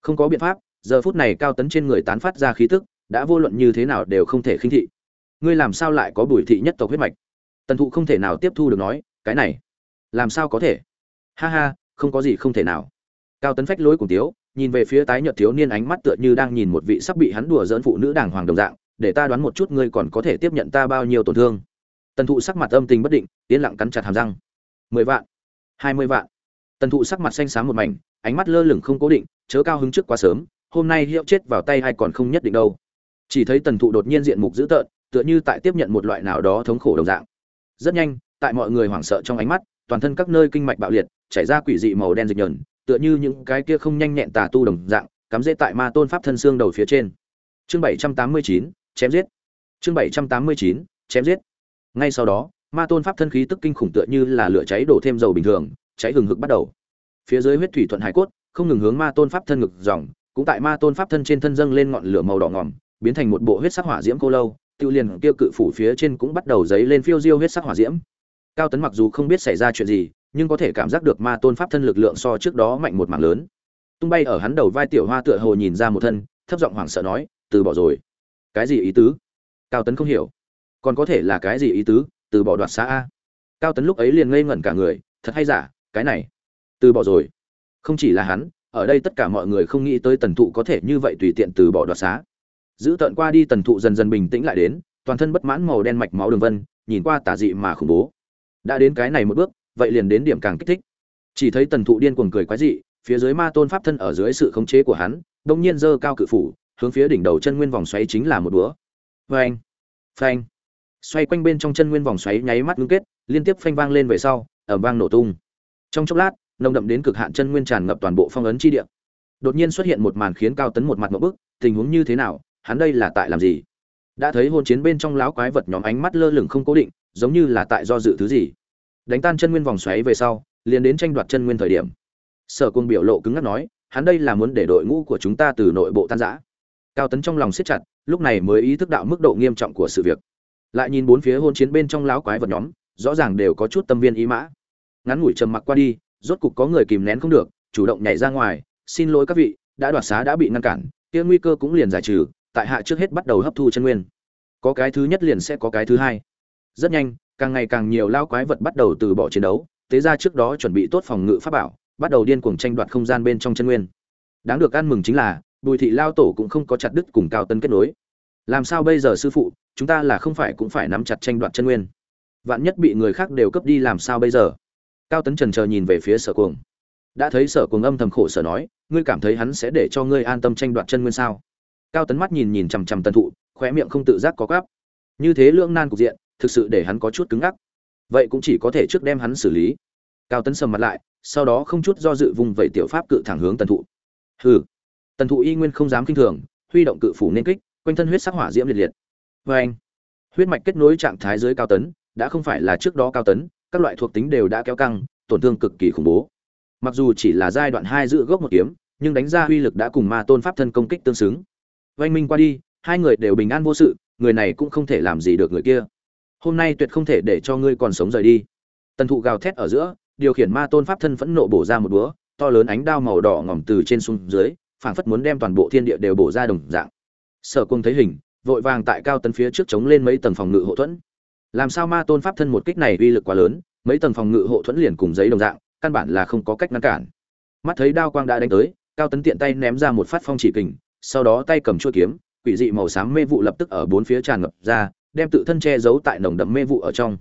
Không có biện pháp, giờ phút này cao tấn trên người tán phát ra khí tức, đã vô luận như thế nào đều không thể khinh thị ngươi làm sao lại có bùi thị nhất tộc huyết mạch? Tần thụ không thể nào tiếp thu được nói, cái này, làm sao có thể? Ha ha, không có gì không thể nào. Cao tấn phách lối cùng tiếu, nhìn về phía tái nhợt thiếu niên ánh mắt tựa như đang nhìn một vị sắp bị hắn đùa dỡn phụ nữ đàng hoàng đồng dạng, để ta đoán một chút ngươi còn có thể tiếp nhận ta bao nhiêu tổn thương. Tần thụ sắc mặt âm tình bất định tiến lặng cắn chặt hàm răng. Mười vạn, hai mươi vạn. Tần thụ sắc mặt xanh xám một mảnh, ánh mắt lơ lửng không cố định, chớ cao hứng trước quá sớm, hôm nay hiệu chết vào tay hay còn không nhất định đâu. Chỉ thấy tần thụ đột nhiên diện mục dữ tợn tựa như tại tiếp nhận một loại nào đó thống khổ đồng dạng. Rất nhanh, tại mọi người hoảng sợ trong ánh mắt, toàn thân các nơi kinh mạch bạo liệt, chảy ra quỷ dị màu đen dịch nhờn, tựa như những cái kia không nhanh nhẹn tà tu đồng dạng, cắm rễ tại ma tôn pháp thân xương đầu phía trên. Chương bảy trăm tám mươi chín, chém giết. Chương bảy trăm tám mươi chín, chém giết. Ngay sau đó, ma tôn pháp thân khí tức kinh khủng tựa như là lửa cháy đổ thêm dầu bình thường, cháy hừng hực bắt đầu. Phía dưới huyết thủy thuận hải cốt, không ngừng hướng ma tôn pháp thân ngực dòng, cũng tại ma tôn pháp thân trên thân dâng lên ngọn lửa màu đỏ ngòm, biến thành một bộ huyết sắc hỏa diễm cô lâu tiêu liền kia cự phủ phía trên cũng bắt đầu dấy lên phiêu diêu huyết sắc hỏa diễm. Cao tấn mặc dù không biết xảy ra chuyện gì, nhưng có thể cảm giác được ma tôn pháp thân lực lượng so trước đó mạnh một mảng lớn. Tung bay ở hắn đầu vai tiểu hoa tựa hồ nhìn ra một thân, thấp giọng hoảng sợ nói, từ bỏ rồi. Cái gì ý tứ? Cao tấn không hiểu. Còn có thể là cái gì ý tứ? Từ bỏ đoạt xá a. Cao tấn lúc ấy liền ngây ngẩn cả người, thật hay giả, cái này, từ bỏ rồi. Không chỉ là hắn, ở đây tất cả mọi người không nghĩ tới tần thụ có thể như vậy tùy tiện từ bỏ đoạt xá giữ tận qua đi tần thụ dần dần bình tĩnh lại đến, toàn thân bất mãn màu đen mạch máu đường vân, nhìn qua tà dị mà khủng bố. Đã đến cái này một bước, vậy liền đến điểm càng kích thích. Chỉ thấy tần thụ điên cuồng cười quái dị, phía dưới ma tôn pháp thân ở dưới sự khống chế của hắn, đông nhiên dơ cao cự phủ, hướng phía đỉnh đầu chân nguyên vòng xoáy chính là một búa. Phanh phanh. Xoay quanh bên trong chân nguyên vòng xoáy nháy mắt ngưng kết, liên tiếp phanh vang lên về sau ẩm vang nổ tung. Trong chốc lát, nồng đậm đến cực hạn chân nguyên tràn ngập toàn bộ phong ấn chi địa. Đột nhiên xuất hiện một màn khiến cao tấn một mặt một bức, tình huống như thế nào hắn đây là tại làm gì? Đã thấy hôn chiến bên trong láo quái vật nhóm ánh mắt lơ lửng không cố định, giống như là tại do dự thứ gì. Đánh tan chân nguyên vòng xoáy về sau, liền đến tranh đoạt chân nguyên thời điểm. Sở cung biểu lộ cứng ngắc nói, hắn đây là muốn để đội ngũ của chúng ta từ nội bộ tan rã. Cao tấn trong lòng siết chặt, lúc này mới ý thức đạo mức độ nghiêm trọng của sự việc. Lại nhìn bốn phía hôn chiến bên trong láo quái vật nhóm, rõ ràng đều có chút tâm viên ý mã. Ngắn ngủi trầm mặc qua đi, rốt cục có người kìm nén không được, chủ động nhảy ra ngoài, xin lỗi các vị, đã đoạt xá đã bị ngăn cản, kia nguy cơ cũng liền giải trừ tại hạ trước hết bắt đầu hấp thu chân nguyên. Có cái thứ nhất liền sẽ có cái thứ hai. Rất nhanh, càng ngày càng nhiều lao quái vật bắt đầu từ bỏ chiến đấu, tế ra trước đó chuẩn bị tốt phòng ngự pháp bảo, bắt đầu điên cuồng tranh đoạt không gian bên trong chân nguyên. Đáng được ăn mừng chính là, bùi thị lao tổ cũng không có chặt đứt cùng cao tân kết nối. Làm sao bây giờ sư phụ, chúng ta là không phải cũng phải nắm chặt tranh đoạt chân nguyên. Vạn nhất bị người khác đều cấp đi làm sao bây giờ? Cao tấn trần chờ nhìn về phía sở cuồng. Đã thấy sở cuồng âm thầm khổ sở nói, ngươi cảm thấy hắn sẽ để cho ngươi an tâm tranh đoạt chân nguyên sao? Cao tấn mắt nhìn nhìn chằm chằm tần thụ, khóe miệng không tự giác có gáp như thế lưỡng nan cục diện, thực sự để hắn có chút cứng ngắc. Vậy cũng chỉ có thể trước đem hắn xử lý. Cao tấn sầm mặt lại, sau đó không chút do dự vùng vẩy tiểu pháp cự thẳng hướng tần thụ. Hừ. Tần thụ y nguyên không dám kinh thường, huy động cự phủ nên kích, quanh thân huyết sắc hỏa diễm liệt liệt. Vê anh huyết mạch kết nối trạng thái dưới cao tấn, đã không phải là trước đó cao tấn, các loại thuộc tính đều đã kéo căng, tổn thương cực kỳ khủng bố. Mặc dù chỉ là giai đoạn hai giữ gốc một kiếm, nhưng đánh ra uy lực đã cùng ma tôn pháp thân công kích tương xứng oanh minh qua đi, hai người đều bình an vô sự, người này cũng không thể làm gì được người kia. Hôm nay tuyệt không thể để cho ngươi còn sống rời đi. Tần thụ gào thét ở giữa, điều khiển ma tôn pháp thân phẫn nộ bổ ra một búa, to lớn ánh đao màu đỏ ngỏm từ trên xuống dưới, phảng phất muốn đem toàn bộ thiên địa đều bổ ra đồng dạng. Sở cung thấy hình, vội vàng tại cao tấn phía trước chống lên mấy tầng phòng ngự hộ thuẫn. Làm sao ma tôn pháp thân một kích này uy lực quá lớn, mấy tầng phòng ngự hộ thuẫn liền cùng giấy đồng dạng, căn bản là không có cách ngăn cản. Mắt thấy đao quang đã đánh tới, cao tấn tiện tay ném ra một phát phong chỉ kình sau đó tay cầm chuôi kiếm, quỷ dị màu xám mê vụ lập tức ở bốn phía tràn ngập ra, đem tự thân che giấu tại nồng đậm mê vụ ở trong.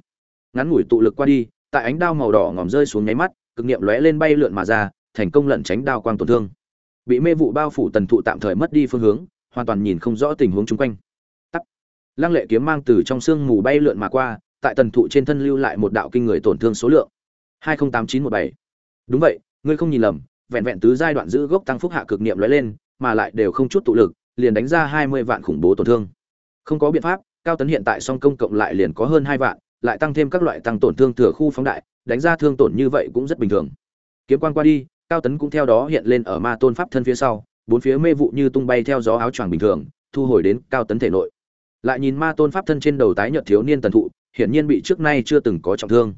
Ngắn ngủi tụ lực qua đi, tại ánh đao màu đỏ ngòm rơi xuống nháy mắt, cực nghiệm lóe lên bay lượn mà ra, thành công lẩn tránh đao quang tổn thương. Bị mê vụ bao phủ tần thụ tạm thời mất đi phương hướng, hoàn toàn nhìn không rõ tình huống xung quanh. Tắt lăng lệ kiếm mang từ trong xương mù bay lượn mà qua, tại tần thụ trên thân lưu lại một đạo kinh người tổn thương số lượng. hai không tám chín một bảy. Đúng vậy, ngươi không nhìn lầm, vẹn vẹn tứ giai đoạn giữ gốc tăng phúc hạ cực niệm lóe lên mà lại đều không chút tụ lực, liền đánh ra hai mươi vạn khủng bố tổn thương. Không có biện pháp, cao tấn hiện tại song công cộng lại liền có hơn hai vạn, lại tăng thêm các loại tăng tổn thương thừa khu phóng đại, đánh ra thương tổn như vậy cũng rất bình thường. Kiếm quan qua đi, cao tấn cũng theo đó hiện lên ở ma tôn pháp thân phía sau, bốn phía mê vụ như tung bay theo gió áo choàng bình thường, thu hồi đến cao tấn thể nội. Lại nhìn ma tôn pháp thân trên đầu tái nhợt thiếu niên tần thụ, hiển nhiên bị trước nay chưa từng có trọng thương.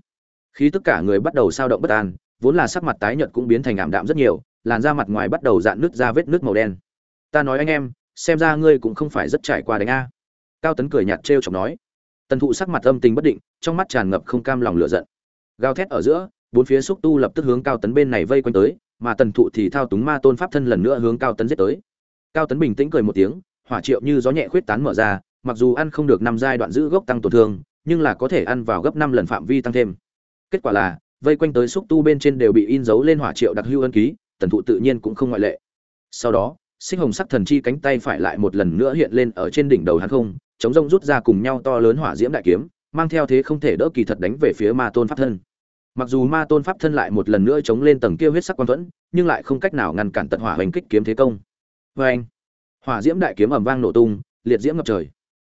Khi tất cả người bắt đầu sao động bất an, vốn là sắc mặt tái nhợt cũng biến thành ảm đạm rất nhiều làn da mặt ngoài bắt đầu dạn nứt ra vết nước màu đen. Ta nói anh em, xem ra ngươi cũng không phải rất trải qua đánh a. Cao tấn cười nhạt trêu chọc nói. Tần thụ sắc mặt âm tình bất định, trong mắt tràn ngập không cam lòng lửa giận. Gào thét ở giữa, bốn phía xúc tu lập tức hướng cao tấn bên này vây quanh tới, mà tần thụ thì thao túng ma tôn pháp thân lần nữa hướng cao tấn giết tới. Cao tấn bình tĩnh cười một tiếng, hỏa triệu như gió nhẹ khuyết tán mở ra, mặc dù ăn không được năm giai đoạn giữ gốc tăng tổn thương, nhưng là có thể ăn vào gấp năm lần phạm vi tăng thêm. Kết quả là, vây quanh tới xúc tu bên trên đều bị in dấu lên hỏa triệu đặc hưu ân ký tần thụ tự nhiên cũng không ngoại lệ. Sau đó xích hồng sắc thần chi cánh tay phải lại một lần nữa hiện lên ở trên đỉnh đầu hắn không chống rông rút ra cùng nhau to lớn hỏa diễm đại kiếm mang theo thế không thể đỡ kỳ thật đánh về phía ma tôn pháp thân. Mặc dù ma tôn pháp thân lại một lần nữa chống lên tầng kia huyết sắc quan thuẫn nhưng lại không cách nào ngăn cản tận hỏa hành kích kiếm thế công. Vê anh hỏa diễm đại kiếm ầm vang nổ tung liệt diễm ngập trời.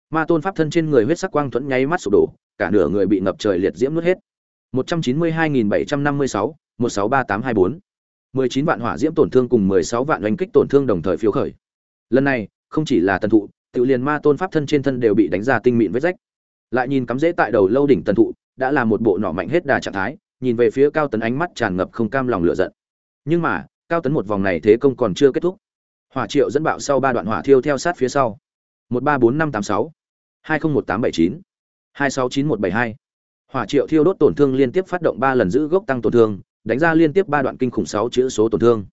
Ma tôn pháp thân trên người huyết sắc quang thuẫn nháy mắt sụp đổ cả nửa người bị ngập trời liệt diễm nuốt hết. 192.756, 163824. 19 vạn hỏa diễm tổn thương cùng 16 vạn oanh kích tổn thương đồng thời phiếu khởi. Lần này, không chỉ là tần thụ, tự liền ma tôn pháp thân trên thân đều bị đánh ra tinh mịn vết rách. Lại nhìn cắm rễ tại đầu lâu đỉnh tần thụ, đã là một bộ nỏ mạnh hết đà trạng thái, nhìn về phía cao tấn ánh mắt tràn ngập không cam lòng lửa giận. Nhưng mà, cao tấn một vòng này thế công còn chưa kết thúc. Hỏa triệu dẫn bạo sau ba đoạn hỏa thiêu theo sát phía sau. 134586, 201879, 269172. Hỏa triệu thiêu đốt tổn thương liên tiếp phát động 3 lần giữ gốc tăng tổn thương, đánh ra liên tiếp ba đoạn kinh khủng sáu chữ số tổn thương.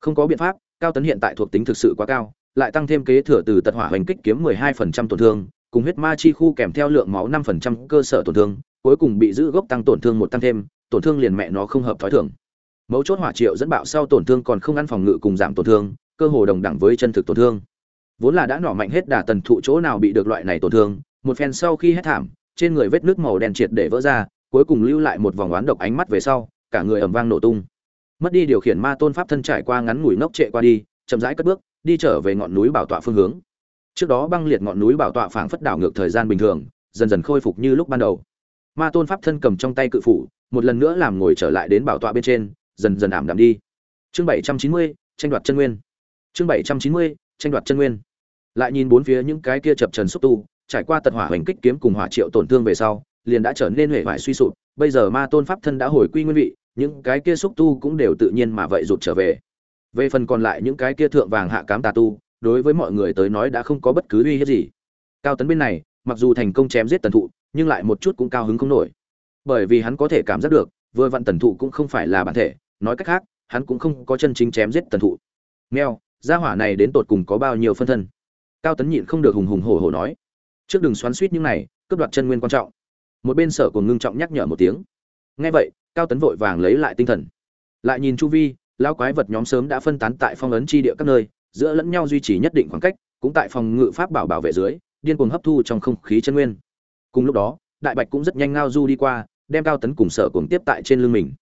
Không có biện pháp, cao tấn hiện tại thuộc tính thực sự quá cao, lại tăng thêm kế thừa từ tật hỏa hoành kích kiếm 12% tổn thương, cùng huyết ma chi khu kèm theo lượng máu 5% cơ sở tổn thương, cuối cùng bị giữ gốc tăng tổn thương một tăng thêm, tổn thương liền mẹ nó không hợp thói thường. Mấu chốt hỏa triệu dẫn bạo sau tổn thương còn không ăn phòng ngự cùng giảm tổn thương, cơ hồ đồng đẳng với chân thực tổn thương. Vốn là đã nỏ mạnh hết đà tần thụ chỗ nào bị được loại này tổn thương, một phen sau khi hết thảm, trên người vết nước màu đen triệt để vỡ ra, cuối cùng lưu lại một vòng oán độc ánh mắt về sau, cả người ầm vang nổ tung. Mất đi điều khiển ma tôn pháp thân trải qua ngắn ngủi ngốc trệ qua đi, chậm rãi cất bước, đi trở về ngọn núi bảo tọa phương hướng. Trước đó băng liệt ngọn núi bảo tọa phảng phất đảo ngược thời gian bình thường, dần dần khôi phục như lúc ban đầu. Ma tôn pháp thân cầm trong tay cự phủ, một lần nữa làm ngồi trở lại đến bảo tọa bên trên, dần dần ảm đạm đi. Chương 790, tranh đoạt chân nguyên. Chương 790, tranh đoạt chân nguyên. Lại nhìn bốn phía những cái kia chập trần xúc tu, trải qua tật hỏa hoành kích kiếm cùng hỏa triệu tổn thương về sau, liền đã trở nên huệ vải suy sụp, bây giờ ma tôn pháp thân đã hồi quy nguyên vị, những cái kia xúc tu cũng đều tự nhiên mà vậy rụt trở về. Về phần còn lại những cái kia thượng vàng hạ cám tà tu, đối với mọi người tới nói đã không có bất cứ uy hiếp gì. Cao tấn bên này, mặc dù thành công chém giết tần thụ, nhưng lại một chút cũng cao hứng không nổi. Bởi vì hắn có thể cảm giác được, vừa vặn tần thụ cũng không phải là bản thể, nói cách khác, hắn cũng không có chân chính chém giết tần thụ. nghèo gia hỏa này đến tột cùng có bao nhiêu phân thân? Cao tấn nhịn không được hùng hùng hổ hổ nói trước đừng xoắn suýt những này cướp đoạt chân nguyên quan trọng một bên sở của ngưng trọng nhắc nhở một tiếng. Ngay vậy, cao tấn vội vàng lấy lại tinh thần. Lại nhìn chu vi lao quái vật nhóm sớm đã phân tán tại phong ấn chi địa các nơi, giữa lẫn nhau duy trì nhất định khoảng cách, cũng tại phòng ngự pháp bảo bảo vệ dưới, điên cuồng hấp thu trong không khí chân nguyên. Cùng lúc đó, đại bạch cũng rất nhanh ngao du đi qua, đem cao tấn cùng sở cuồng tiếp tại trên lưng mình.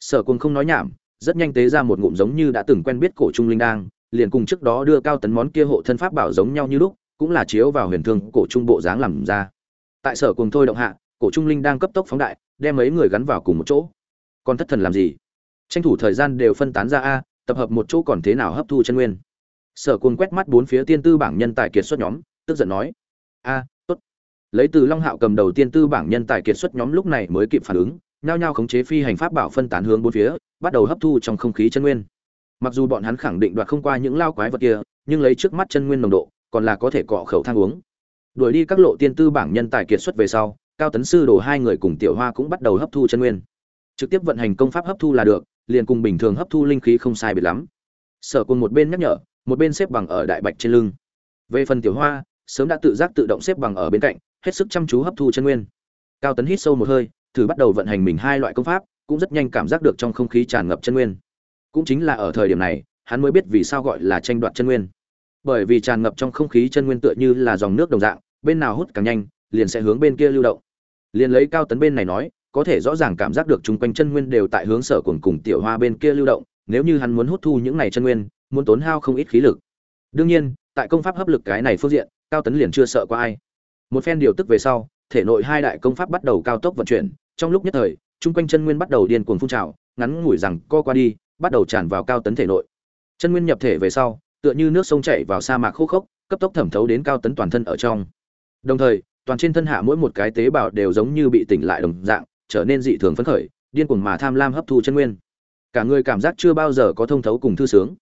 Sở cuồng không nói nhảm, rất nhanh tế ra một ngụm giống như đã từng quen biết cổ trung linh đang liền cùng trước đó đưa cao tấn món kia hộ thân pháp bảo giống nhau như lúc, cũng là chiếu vào huyền thương cổ trung bộ dáng làm ra. Tại sở cùng thôi động hạ cổ trung linh đang cấp tốc phóng đại, đem mấy người gắn vào cùng một chỗ. Còn thất thần làm gì? Tranh thủ thời gian đều phân tán ra a, tập hợp một chỗ còn thế nào hấp thu chân nguyên. Sở Côn quét mắt bốn phía tiên tư bảng nhân tài kiệt xuất nhóm, tức giận nói, a, tốt. Lấy từ long hạo cầm đầu tiên tư bảng nhân tài kiệt xuất nhóm lúc này mới kịp phản ứng, nhao nhao khống chế phi hành pháp bảo phân tán hướng bốn phía, bắt đầu hấp thu trong không khí chân nguyên. Mặc dù bọn hắn khẳng định đoạt không qua những lao quái vật kia, nhưng lấy trước mắt chân nguyên nồng độ, còn là có thể cọ khẩu thang uống. Đuổi đi các lộ tiên tư bảng nhân tài kiệt xuất về sau cao tấn sư đồ hai người cùng tiểu hoa cũng bắt đầu hấp thu chân nguyên. Trực tiếp vận hành công pháp hấp thu là được, liền cùng bình thường hấp thu linh khí không sai biệt lắm. Sở Quân một bên nhắc nhở, một bên xếp bằng ở đại bạch trên lưng. Về phần tiểu hoa, sớm đã tự giác tự động xếp bằng ở bên cạnh, hết sức chăm chú hấp thu chân nguyên. Cao tấn hít sâu một hơi, thử bắt đầu vận hành mình hai loại công pháp, cũng rất nhanh cảm giác được trong không khí tràn ngập chân nguyên. Cũng chính là ở thời điểm này, hắn mới biết vì sao gọi là tranh đoạt chân nguyên. Bởi vì tràn ngập trong không khí chân nguyên tựa như là dòng nước đồng dạng, bên nào hút càng nhanh, liền sẽ hướng bên kia lưu động liền lấy cao tấn bên này nói, có thể rõ ràng cảm giác được chung quanh chân nguyên đều tại hướng sở cuồng cùng tiểu hoa bên kia lưu động, nếu như hắn muốn hút thu những này chân nguyên, muốn tốn hao không ít khí lực. Đương nhiên, tại công pháp hấp lực cái này phương diện, cao tấn liền chưa sợ qua ai. Một phen điều tức về sau, thể nội hai đại công pháp bắt đầu cao tốc vận chuyển, trong lúc nhất thời, chung quanh chân nguyên bắt đầu điên cuồng phun trào, ngắn ngủi rằng co qua đi, bắt đầu tràn vào cao tấn thể nội. Chân nguyên nhập thể về sau, tựa như nước sông chảy vào sa mạc khô khốc, cấp tốc thẩm thấu đến cao tấn toàn thân ở trong. Đồng thời toàn trên thân hạ mỗi một cái tế bào đều giống như bị tỉnh lại đồng dạng, trở nên dị thường phấn khởi, điên cuồng mà tham lam hấp thu chân nguyên. Cả người cảm giác chưa bao giờ có thông thấu cùng thư sướng.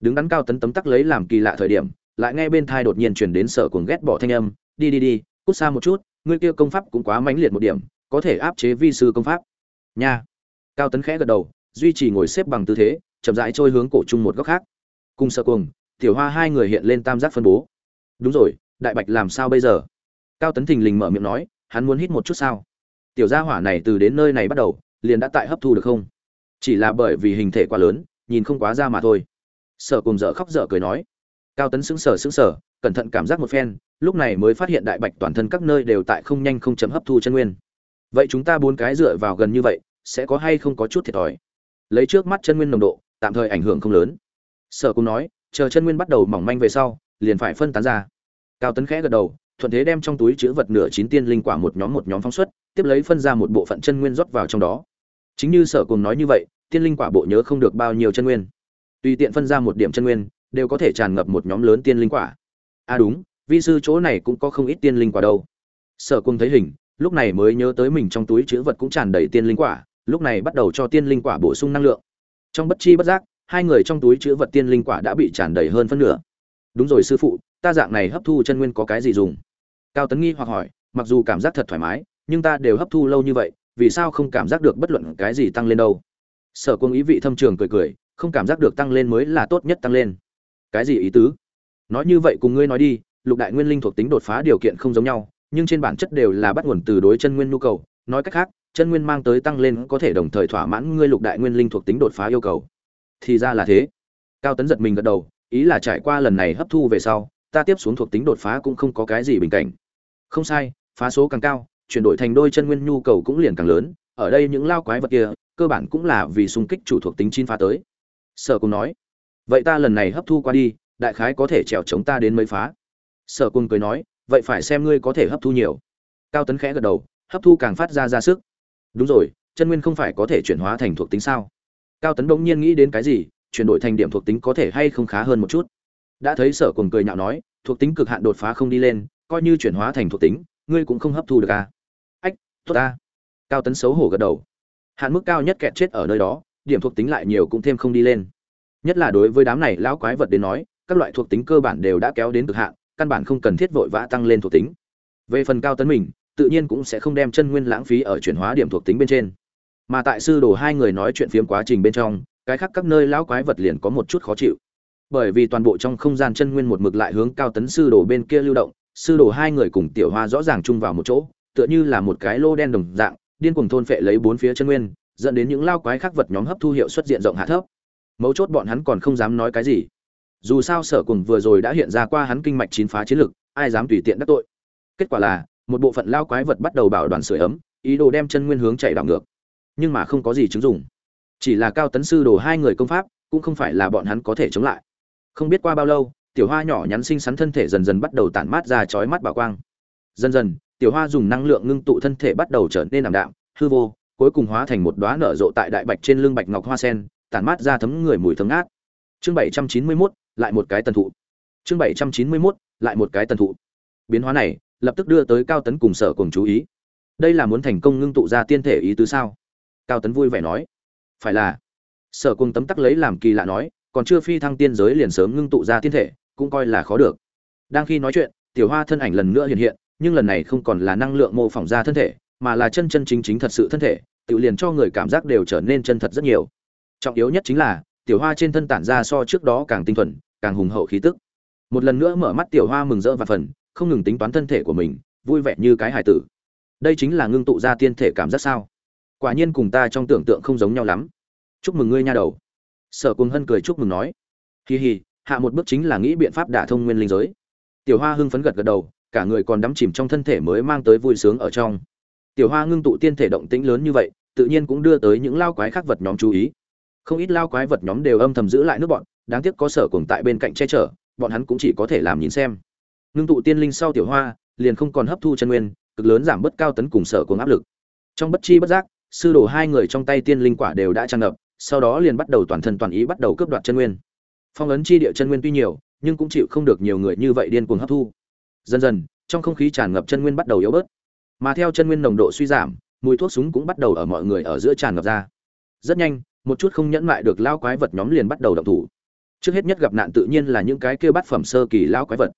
Đứng đắn cao tấn tấm tắc lấy làm kỳ lạ thời điểm, lại nghe bên thai đột nhiên chuyển đến sở cuồng ghét bỏ thanh âm, đi đi đi, cút xa một chút, ngươi kia công pháp cũng quá mãnh liệt một điểm, có thể áp chế vi sư công pháp. Nha. Cao tấn khẽ gật đầu, duy trì ngồi xếp bằng tư thế, chậm rãi trôi hướng cổ chung một góc khác. Cùng sở cuồng, tiểu hoa hai người hiện lên tam giác phân bố. Đúng rồi, đại bạch làm sao bây giờ? Cao tấn thình lình mở miệng nói, hắn muốn hít một chút sao? Tiểu gia hỏa này từ đến nơi này bắt đầu, liền đã tại hấp thu được không? Chỉ là bởi vì hình thể quá lớn, nhìn không quá ra mà thôi. Sở cùng dở khóc dở cười nói. Cao tấn sững sờ sững sờ, cẩn thận cảm giác một phen, lúc này mới phát hiện đại bạch toàn thân các nơi đều tại không nhanh không chấm hấp thu chân nguyên. Vậy chúng ta bốn cái dựa vào gần như vậy, sẽ có hay không có chút thiệt thòi? Lấy trước mắt chân nguyên nồng độ, tạm thời ảnh hưởng không lớn. Sở cùng nói, chờ chân nguyên bắt đầu mỏng manh về sau, liền phải phân tán ra. Cao tấn khẽ gật đầu thuận thế đem trong túi chứa vật nửa chín tiên linh quả một nhóm một nhóm phóng xuất, tiếp lấy phân ra một bộ phận chân nguyên rót vào trong đó. Chính như sở cùng nói như vậy, tiên linh quả bộ nhớ không được bao nhiêu chân nguyên. Tùy tiện phân ra một điểm chân nguyên, đều có thể tràn ngập một nhóm lớn tiên linh quả. À đúng, vi sư chỗ này cũng có không ít tiên linh quả đâu. Sở cùng thấy hình, lúc này mới nhớ tới mình trong túi chứa vật cũng tràn đầy tiên linh quả, lúc này bắt đầu cho tiên linh quả bổ sung năng lượng. Trong bất chi bất giác, hai người trong túi chứa vật tiên linh quả đã bị tràn đầy hơn phân nửa. Đúng rồi sư phụ, ta dạng này hấp thu chân nguyên có cái gì dùng? Cao tấn nghi hoặc hỏi, mặc dù cảm giác thật thoải mái, nhưng ta đều hấp thu lâu như vậy, vì sao không cảm giác được bất luận cái gì tăng lên đâu? Sở cung ý vị thâm trường cười cười, không cảm giác được tăng lên mới là tốt nhất tăng lên. Cái gì ý tứ? Nói như vậy cùng ngươi nói đi, lục đại nguyên linh thuộc tính đột phá điều kiện không giống nhau, nhưng trên bản chất đều là bắt nguồn từ đối chân nguyên nhu cầu. Nói cách khác, chân nguyên mang tới tăng lên có thể đồng thời thỏa mãn ngươi lục đại nguyên linh thuộc tính đột phá yêu cầu. Thì ra là thế. Cao tấn giật mình gật đầu, ý là trải qua lần này hấp thu về sau ta tiếp xuống thuộc tính đột phá cũng không có cái gì bình cảnh. Không sai, phá số càng cao, chuyển đổi thành đôi chân nguyên nhu cầu cũng liền càng lớn, ở đây những lao quái vật kia, cơ bản cũng là vì xung kích chủ thuộc tính chín phá tới. Sở cùng nói, vậy ta lần này hấp thu qua đi, đại khái có thể trèo chống ta đến mấy phá. Sở cùng cười nói, vậy phải xem ngươi có thể hấp thu nhiều. Cao tấn khẽ gật đầu, hấp thu càng phát ra ra sức. Đúng rồi, chân nguyên không phải có thể chuyển hóa thành thuộc tính sao? Cao tấn bỗng nhiên nghĩ đến cái gì, chuyển đổi thành điểm thuộc tính có thể hay không khá hơn một chút đã thấy sở cùng cười nhạo nói, thuộc tính cực hạn đột phá không đi lên, coi như chuyển hóa thành thuộc tính, ngươi cũng không hấp thu được à? Ách, tốt ta. Cao tấn xấu hổ gật đầu. Hạn mức cao nhất kẹt chết ở nơi đó, điểm thuộc tính lại nhiều cũng thêm không đi lên. Nhất là đối với đám này lão quái vật đến nói, các loại thuộc tính cơ bản đều đã kéo đến cực hạn, căn bản không cần thiết vội vã tăng lên thuộc tính. Về phần cao tấn mình, tự nhiên cũng sẽ không đem chân nguyên lãng phí ở chuyển hóa điểm thuộc tính bên trên. Mà tại sư đồ hai người nói chuyện phiếm quá trình bên trong, cái khác các nơi lão quái vật liền có một chút khó chịu bởi vì toàn bộ trong không gian chân nguyên một mực lại hướng cao tấn sư đồ bên kia lưu động, sư đồ hai người cùng tiểu hoa rõ ràng chung vào một chỗ, tựa như là một cái lô đen đồng dạng, điên cuồng thôn phệ lấy bốn phía chân nguyên, dẫn đến những lao quái khác vật nhóm hấp thu hiệu suất diện rộng hạ thấp. Mấu chốt bọn hắn còn không dám nói cái gì. Dù sao sở cùng vừa rồi đã hiện ra qua hắn kinh mạch chín phá chiến lực, ai dám tùy tiện đắc tội? Kết quả là, một bộ phận lao quái vật bắt đầu bảo đoàn sưởi ấm, ý đồ đem chân nguyên hướng chạy đảo ngược. Nhưng mà không có gì chứng dụng. Chỉ là cao tấn sư đồ hai người công pháp, cũng không phải là bọn hắn có thể chống lại không biết qua bao lâu tiểu hoa nhỏ nhắn xinh xắn thân thể dần dần bắt đầu tản mát ra chói mắt bảo quang. Dần dần tiểu hoa dùng năng lượng ngưng tụ thân thể bắt đầu trở nên ảm đạm hư vô cuối cùng hóa thành một đóa nở rộ tại đại bạch trên lưng bạch ngọc hoa sen tản mát ra thấm người mùi thơm ngát. Chương bảy trăm chín mươi 791, lại một cái tần thụ. Chương bảy trăm chín mươi 791, lại một cái tần thụ. Biến hóa này lập tức đưa tới cao tấn cùng sở cùng chú ý. Đây là muốn thành công ngưng tụ ra tiên thể ý tứ sao? Cao tấn vui vẻ nói. Phải là. Sở cùng tấm tắc lấy làm kỳ lạ nói còn chưa phi thăng tiên giới liền sớm ngưng tụ ra tiên thể, cũng coi là khó được. Đang khi nói chuyện, tiểu hoa thân ảnh lần nữa hiện hiện, nhưng lần này không còn là năng lượng mô phỏng ra thân thể, mà là chân chân chính chính thật sự thân thể, tự liền cho người cảm giác đều trở nên chân thật rất nhiều. Trọng yếu nhất chính là, tiểu hoa trên thân tản ra so trước đó càng tinh thuần, càng hùng hậu khí tức. Một lần nữa mở mắt tiểu hoa mừng rỡ và phần không ngừng tính toán thân thể của mình, vui vẻ như cái hài tử. Đây chính là ngưng tụ ra tiên thể cảm giác sao? Quả nhiên cùng ta trong tưởng tượng không giống nhau lắm. Chúc mừng ngươi nha đầu sở cùng hân cười chúc mừng nói hì hì hạ một bước chính là nghĩ biện pháp đả thông nguyên linh giới. Tiểu hoa hưng phấn gật gật đầu, cả người còn đắm chìm trong thân thể mới mang tới vui sướng ở trong. Tiểu hoa ngưng tụ tiên thể động tĩnh lớn như vậy, tự nhiên cũng đưa tới những lao quái khác vật nhóm chú ý. Không ít lao quái vật nhóm đều âm thầm giữ lại nước bọn, đáng tiếc có sở cùng tại bên cạnh che chở, bọn hắn cũng chỉ có thể làm nhìn xem. Ngưng tụ tiên linh sau tiểu hoa, liền không còn hấp thu chân nguyên, cực lớn giảm bớt cao tấn cùng sở cùng áp lực. Trong bất chi bất giác, sư đồ hai người trong tay tiên linh quả đều đã tràn ngập sau đó liền bắt đầu toàn thân toàn ý bắt đầu cướp đoạt chân nguyên. Phong ấn chi địa chân nguyên tuy nhiều, nhưng cũng chịu không được nhiều người như vậy điên cuồng hấp thu. Dần dần, trong không khí tràn ngập chân nguyên bắt đầu yếu bớt. Mà theo chân nguyên nồng độ suy giảm, mùi thuốc súng cũng bắt đầu ở mọi người ở giữa tràn ngập ra. Rất nhanh, một chút không nhẫn lại được lao quái vật nhóm liền bắt đầu động thủ. Trước hết nhất gặp nạn tự nhiên là những cái kia bát phẩm sơ kỳ lao quái vật.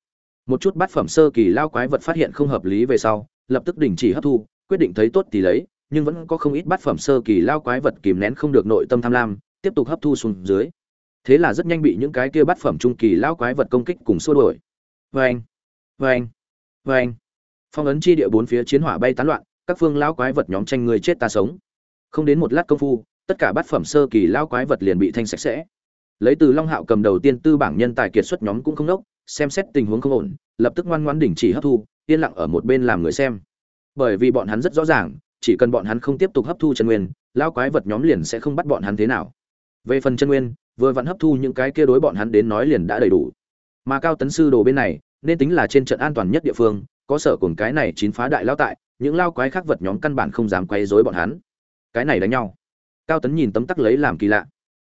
Một chút bát phẩm sơ kỳ lao quái vật phát hiện không hợp lý về sau, lập tức đình chỉ hấp thu, quyết định thấy tốt thì lấy nhưng vẫn có không ít bát phẩm sơ kỳ lao quái vật kìm nén không được nội tâm tham lam, tiếp tục hấp thu xuống dưới. Thế là rất nhanh bị những cái kia bát phẩm trung kỳ lao quái vật công kích cùng xua đuổi. Vê anh vê phong ấn chi địa bốn phía chiến hỏa bay tán loạn, các phương lao quái vật nhóm tranh người chết ta sống. Không đến một lát công phu, tất cả bát phẩm sơ kỳ lao quái vật liền bị thanh sạch sẽ. Lấy từ long hạo cầm đầu tiên tư bảng nhân tài kiệt xuất nhóm cũng không đốc, xem xét tình huống không ổn, lập tức ngoan ngoãn đình chỉ hấp thu, yên lặng ở một bên làm người xem. Bởi vì bọn hắn rất rõ ràng chỉ cần bọn hắn không tiếp tục hấp thu chân nguyên, lão quái vật nhóm liền sẽ không bắt bọn hắn thế nào. Về phần chân nguyên, vừa vẫn hấp thu những cái kia đối bọn hắn đến nói liền đã đầy đủ. Mà cao tấn sư đồ bên này, nên tính là trên trận an toàn nhất địa phương, có sở cùng cái này chín phá đại lão tại, những lao quái khác vật nhóm căn bản không dám quấy rối bọn hắn. Cái này đánh nhau. Cao tấn nhìn tấm tắc lấy làm kỳ lạ.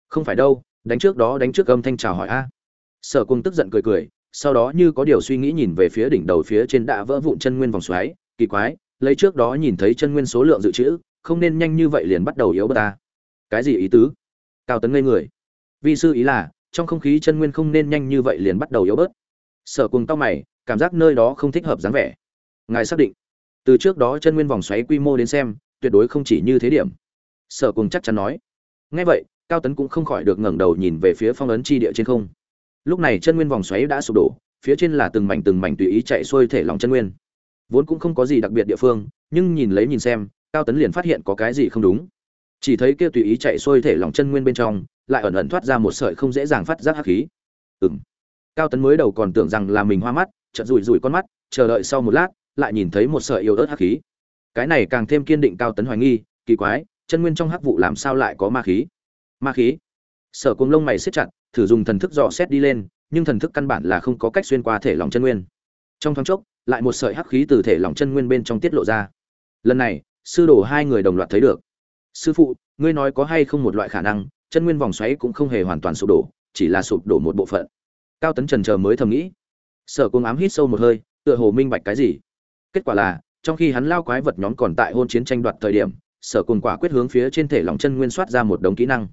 Không phải đâu, đánh trước đó đánh trước âm thanh chào hỏi a. Sở cung tức giận cười cười, sau đó như có điều suy nghĩ nhìn về phía đỉnh đầu phía trên đã vỡ vụn chân nguyên vòng xoáy, kỳ quái lấy trước đó nhìn thấy chân nguyên số lượng dự trữ, không nên nhanh như vậy liền bắt đầu yếu bớt ta. Cái gì ý tứ? Cao tấn ngây người. Vi sư ý là, trong không khí chân nguyên không nên nhanh như vậy liền bắt đầu yếu bớt. Sở cùng tao mày, cảm giác nơi đó không thích hợp dáng vẻ. Ngài xác định. Từ trước đó chân nguyên vòng xoáy quy mô đến xem, tuyệt đối không chỉ như thế điểm. Sở cùng chắc chắn nói. Ngay vậy, cao tấn cũng không khỏi được ngẩng đầu nhìn về phía phong ấn chi địa trên không. Lúc này chân nguyên vòng xoáy đã sụp đổ, phía trên là từng mảnh từng mảnh tùy ý chạy xuôi thể lòng chân nguyên vốn cũng không có gì đặc biệt địa phương, nhưng nhìn lấy nhìn xem, cao tấn liền phát hiện có cái gì không đúng. Chỉ thấy kia tùy ý chạy xuôi thể lòng chân nguyên bên trong, lại ẩn ẩn thoát ra một sợi không dễ dàng phát giác hắc khí. Ừng cao tấn mới đầu còn tưởng rằng là mình hoa mắt, chợt rủi rủi con mắt, chờ đợi sau một lát, lại nhìn thấy một sợi yếu ớt hắc khí. Cái này càng thêm kiên định cao tấn hoài nghi, kỳ quái, chân nguyên trong hắc vụ làm sao lại có ma khí? Ma khí? Sở cuồng lông mày siết chặt, thử dùng thần thức dò xét đi lên, nhưng thần thức căn bản là không có cách xuyên qua thể lòng chân nguyên. Trong thoáng chốc lại một sợi hắc khí từ thể lòng chân nguyên bên trong tiết lộ ra. Lần này, sư đồ hai người đồng loạt thấy được. Sư phụ, ngươi nói có hay không một loại khả năng, chân nguyên vòng xoáy cũng không hề hoàn toàn sụp đổ, chỉ là sụp đổ một bộ phận. Cao tấn trần chờ mới thầm nghĩ. Sở cung ám hít sâu một hơi, tựa hồ minh bạch cái gì. Kết quả là, trong khi hắn lao quái vật nhóm còn tại hôn chiến tranh đoạt thời điểm, sở cùng quả quyết hướng phía trên thể lòng chân nguyên soát ra một đống kỹ năng.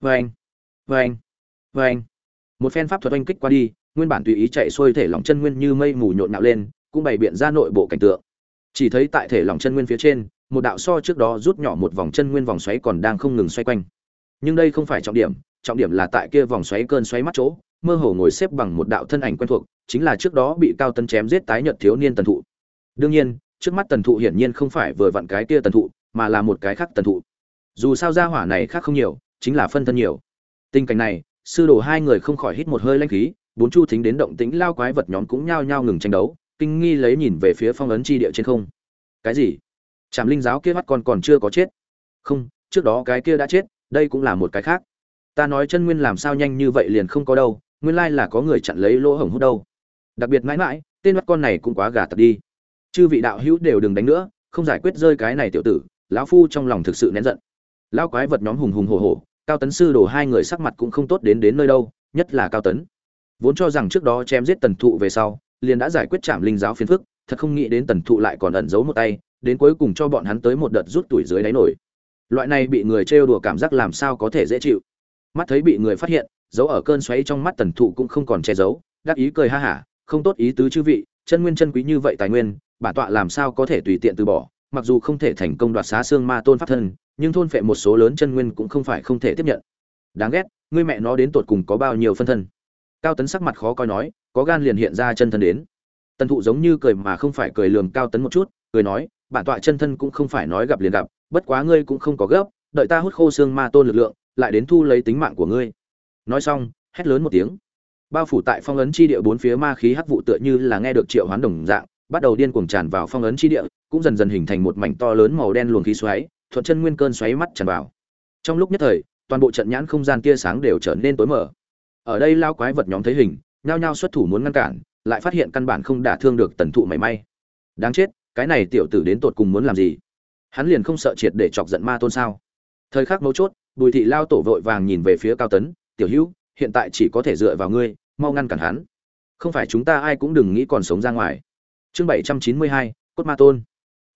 Vê anh vê anh vê anh một phen pháp thuật oanh kích qua đi, nguyên bản tùy ý chạy xuôi thể lòng chân nguyên như mây mù nhộn nhạo lên cũng bày biện ra nội bộ cảnh tượng. Chỉ thấy tại thể lòng chân nguyên phía trên, một đạo so trước đó rút nhỏ một vòng chân nguyên vòng xoáy còn đang không ngừng xoay quanh. Nhưng đây không phải trọng điểm trọng điểm là tại kia vòng xoáy cơn xoáy mắt chỗ, mơ hồ ngồi xếp bằng một đạo thân ảnh quen thuộc, chính là trước đó bị cao tân chém giết tái nhợt thiếu niên tần thụ. Đương nhiên, trước mắt tần thụ hiển nhiên không phải vừa vặn cái kia tần thụ, mà là một cái khác tần thụ. Dù sao gia hỏa này khác không nhiều, chính là phân thân nhiều. Tình cảnh này, sư đồ hai người không khỏi hít một hơi lanh khí, bốn chu thính đến động tĩnh lao quái vật nhóm cũng nhao nhao ngừng tranh đấu kinh nghi lấy nhìn về phía phong ấn chi địa trên không. Cái gì? Trạm linh giáo kia mắt còn còn chưa có chết. Không, trước đó cái kia đã chết, đây cũng là một cái khác. Ta nói chân nguyên làm sao nhanh như vậy liền không có đâu, nguyên lai là có người chặn lấy lỗ hổng hút đâu. Đặc biệt mãi mãi, tên mắt con này cũng quá gà tật đi. Chư vị đạo hữu đều đừng đánh nữa, không giải quyết rơi cái này tiểu tử, lão phu trong lòng thực sự nén giận. Lão quái vật nhóm hùng hùng hổ hổ, cao tấn sư đổ hai người sắc mặt cũng không tốt đến đến nơi đâu, nhất là cao tấn. Vốn cho rằng trước đó chém giết tần thụ về sau liền đã giải quyết trảm linh giáo phiền phức, thật không nghĩ đến tần thụ lại còn ẩn giấu một tay, đến cuối cùng cho bọn hắn tới một đợt rút tuổi dưới đáy nổi. Loại này bị người trêu đùa cảm giác làm sao có thể dễ chịu. Mắt thấy bị người phát hiện, giấu ở cơn xoáy trong mắt tần thụ cũng không còn che giấu, đắc ý cười ha hả, không tốt ý tứ chư vị, chân nguyên chân quý như vậy tài nguyên, bản tọa làm sao có thể tùy tiện từ bỏ, mặc dù không thể thành công đoạt xá xương ma tôn pháp thân, nhưng thôn phệ một số lớn chân nguyên cũng không phải không thể tiếp nhận. Đáng ghét, ngươi mẹ nó đến tột cùng có bao nhiêu phân thân cao tấn sắc mặt khó coi nói, có gan liền hiện ra chân thân đến. Tần thụ giống như cười mà không phải cười lườm cao tấn một chút, cười nói, bản tọa chân thân cũng không phải nói gặp liền gặp, bất quá ngươi cũng không có gấp, đợi ta hút khô xương ma tôn lực lượng, lại đến thu lấy tính mạng của ngươi. Nói xong, hét lớn một tiếng. Bao phủ tại phong ấn chi địa bốn phía ma khí hắc vụ tựa như là nghe được triệu hoán đồng dạng, bắt đầu điên cuồng tràn vào phong ấn chi địa, cũng dần dần hình thành một mảnh to lớn màu đen luồng khí xoáy, thuận chân nguyên cơn xoáy mắt tràn vào. Trong lúc nhất thời, toàn bộ trận nhãn không gian tia sáng đều trở nên tối mờ ở đây lao quái vật nhóm thấy hình, nhao nhao xuất thủ muốn ngăn cản, lại phát hiện căn bản không đả thương được tần thụ mảy may. Đáng chết, cái này tiểu tử đến tột cùng muốn làm gì? Hắn liền không sợ triệt để chọc giận ma tôn sao? Thời khắc mấu chốt, bùi thị lao tổ vội vàng nhìn về phía cao tấn, tiểu hữu, hiện tại chỉ có thể dựa vào ngươi, mau ngăn cản hắn. Không phải chúng ta ai cũng đừng nghĩ còn sống ra ngoài. Chương bảy trăm chín mươi hai, cốt ma tôn.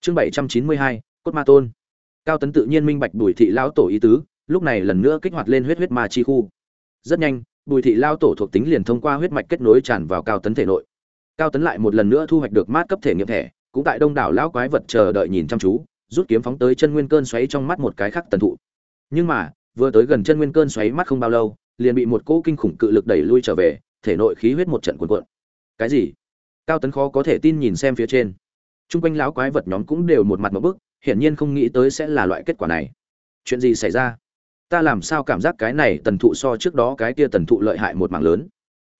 Chương bảy trăm chín mươi hai, cốt ma tôn. Cao tấn tự nhiên minh bạch bùi thị lao tổ ý tứ, lúc này lần nữa kích hoạt lên huyết huyết ma chi khu. Rất nhanh bùi thị lao tổ thuộc tính liền thông qua huyết mạch kết nối tràn vào cao tấn thể nội. Cao tấn lại một lần nữa thu hoạch được mát cấp thể nghiệm thẻ, cũng tại đông đảo lão quái vật chờ đợi nhìn chăm chú, rút kiếm phóng tới chân nguyên cơn xoáy trong mắt một cái khác tần thụ. Nhưng mà, vừa tới gần chân nguyên cơn xoáy mắt không bao lâu, liền bị một cỗ kinh khủng cự lực đẩy lui trở về, thể nội khí huyết một trận cuồn cuộn. Cái gì? Cao tấn khó có thể tin nhìn xem phía trên. Chung quanh lão quái vật nhóm cũng đều một mặt một bức, hiển nhiên không nghĩ tới sẽ là loại kết quả này. Chuyện gì xảy ra? Ta làm sao cảm giác cái này tần thụ so trước đó cái kia tần thụ lợi hại một mảng lớn?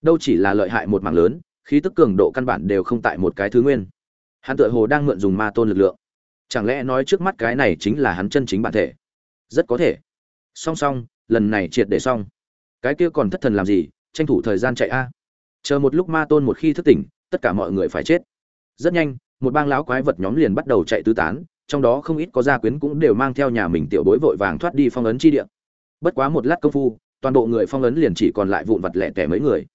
Đâu chỉ là lợi hại một mảng lớn, khí tức cường độ căn bản đều không tại một cái thứ nguyên. Hắn tựa hồ đang mượn dùng ma tôn lực lượng. Chẳng lẽ nói trước mắt cái này chính là hắn chân chính bản thể? Rất có thể. Song song, lần này triệt để xong. Cái kia còn thất thần làm gì? Tranh thủ thời gian chạy a. Chờ một lúc ma tôn một khi thức tỉnh, tất cả mọi người phải chết. Rất nhanh, một bang lão quái vật nhóm liền bắt đầu chạy tứ tán, trong đó không ít có gia quyến cũng đều mang theo nhà mình tiểu bối vội vàng thoát đi phong ấn chi địa bất quá một lát công phu, toàn bộ người phong ấn liền chỉ còn lại vụn vặt lẻ tẻ mấy người.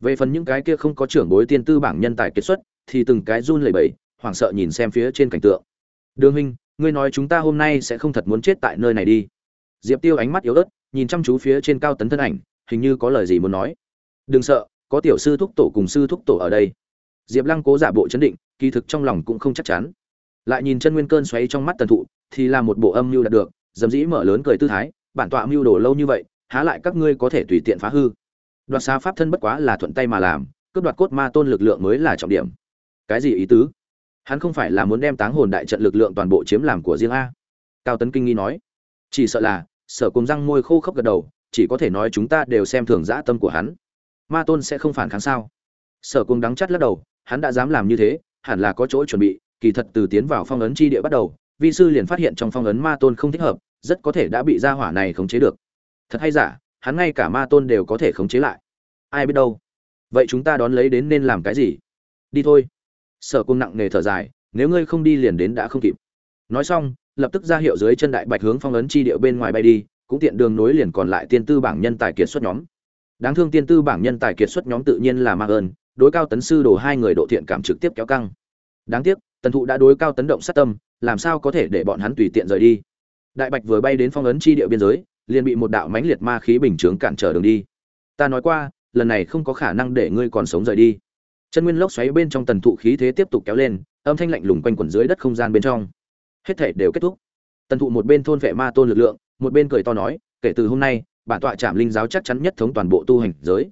Về phần những cái kia không có trưởng bối tiên tư bảng nhân tài kết xuất, thì từng cái run lẩy bẩy, hoảng sợ nhìn xem phía trên cảnh tượng. Đường huynh, ngươi nói chúng ta hôm nay sẽ không thật muốn chết tại nơi này đi. Diệp tiêu ánh mắt yếu ớt, nhìn chăm chú phía trên cao tấn thân ảnh, hình như có lời gì muốn nói. Đừng sợ, có tiểu sư thúc tổ cùng sư thúc tổ ở đây. Diệp lăng cố giả bộ chấn định, kỳ thực trong lòng cũng không chắc chắn. Lại nhìn chân nguyên cơn xoáy trong mắt tần thụ, thì là một bộ âm mưu đạt được, dầm dĩ mở lớn cười tư thái bản tọa mưu đồ lâu như vậy, há lại các ngươi có thể tùy tiện phá hư. Đoạt xá pháp thân bất quá là thuận tay mà làm, cướp đoạt cốt ma tôn lực lượng mới là trọng điểm. Cái gì ý tứ? Hắn không phải là muốn đem táng hồn đại trận lực lượng toàn bộ chiếm làm của riêng a. Cao tấn kinh nghi nói. Chỉ sợ là, sở cùng răng môi khô khốc gật đầu, chỉ có thể nói chúng ta đều xem thường dã tâm của hắn. Ma tôn sẽ không phản kháng sao? Sở cùng đắng chắt lắc đầu, hắn đã dám làm như thế, hẳn là có chỗ chuẩn bị, kỳ thật từ tiến vào phong ấn chi địa bắt đầu, vi sư liền phát hiện trong phong ấn ma tôn không thích hợp rất có thể đã bị gia hỏa này khống chế được. Thật hay giả, hắn ngay cả ma tôn đều có thể khống chế lại. Ai biết đâu. Vậy chúng ta đón lấy đến nên làm cái gì? Đi thôi. Sở cung nặng nề thở dài, nếu ngươi không đi liền đến đã không kịp. Nói xong, lập tức ra hiệu dưới chân đại bạch hướng phong ấn chi địa bên ngoài bay đi, cũng tiện đường nối liền còn lại tiên tư bảng nhân tài kiệt xuất nhóm. Đáng thương tiên tư bảng nhân tài kiệt xuất nhóm tự nhiên là ma ơn, đối cao tấn sư đồ hai người độ thiện cảm trực tiếp kéo căng. Đáng tiếc, tần thụ đã đối cao tấn động sát tâm, làm sao có thể để bọn hắn tùy tiện rời đi? Đại bạch vừa bay đến phong ấn chi địa biên giới, liền bị một đạo mãnh liệt ma khí bình chướng cản trở đường đi. Ta nói qua, lần này không có khả năng để ngươi còn sống rời đi. Chân nguyên lốc xoáy bên trong tần thụ khí thế tiếp tục kéo lên, âm thanh lạnh lùng quanh quẩn dưới đất không gian bên trong. Hết thể đều kết thúc. Tần thụ một bên thôn vệ ma tôn lực lượng, một bên cười to nói, kể từ hôm nay, bản tọa trạm linh giáo chắc chắn nhất thống toàn bộ tu hành giới.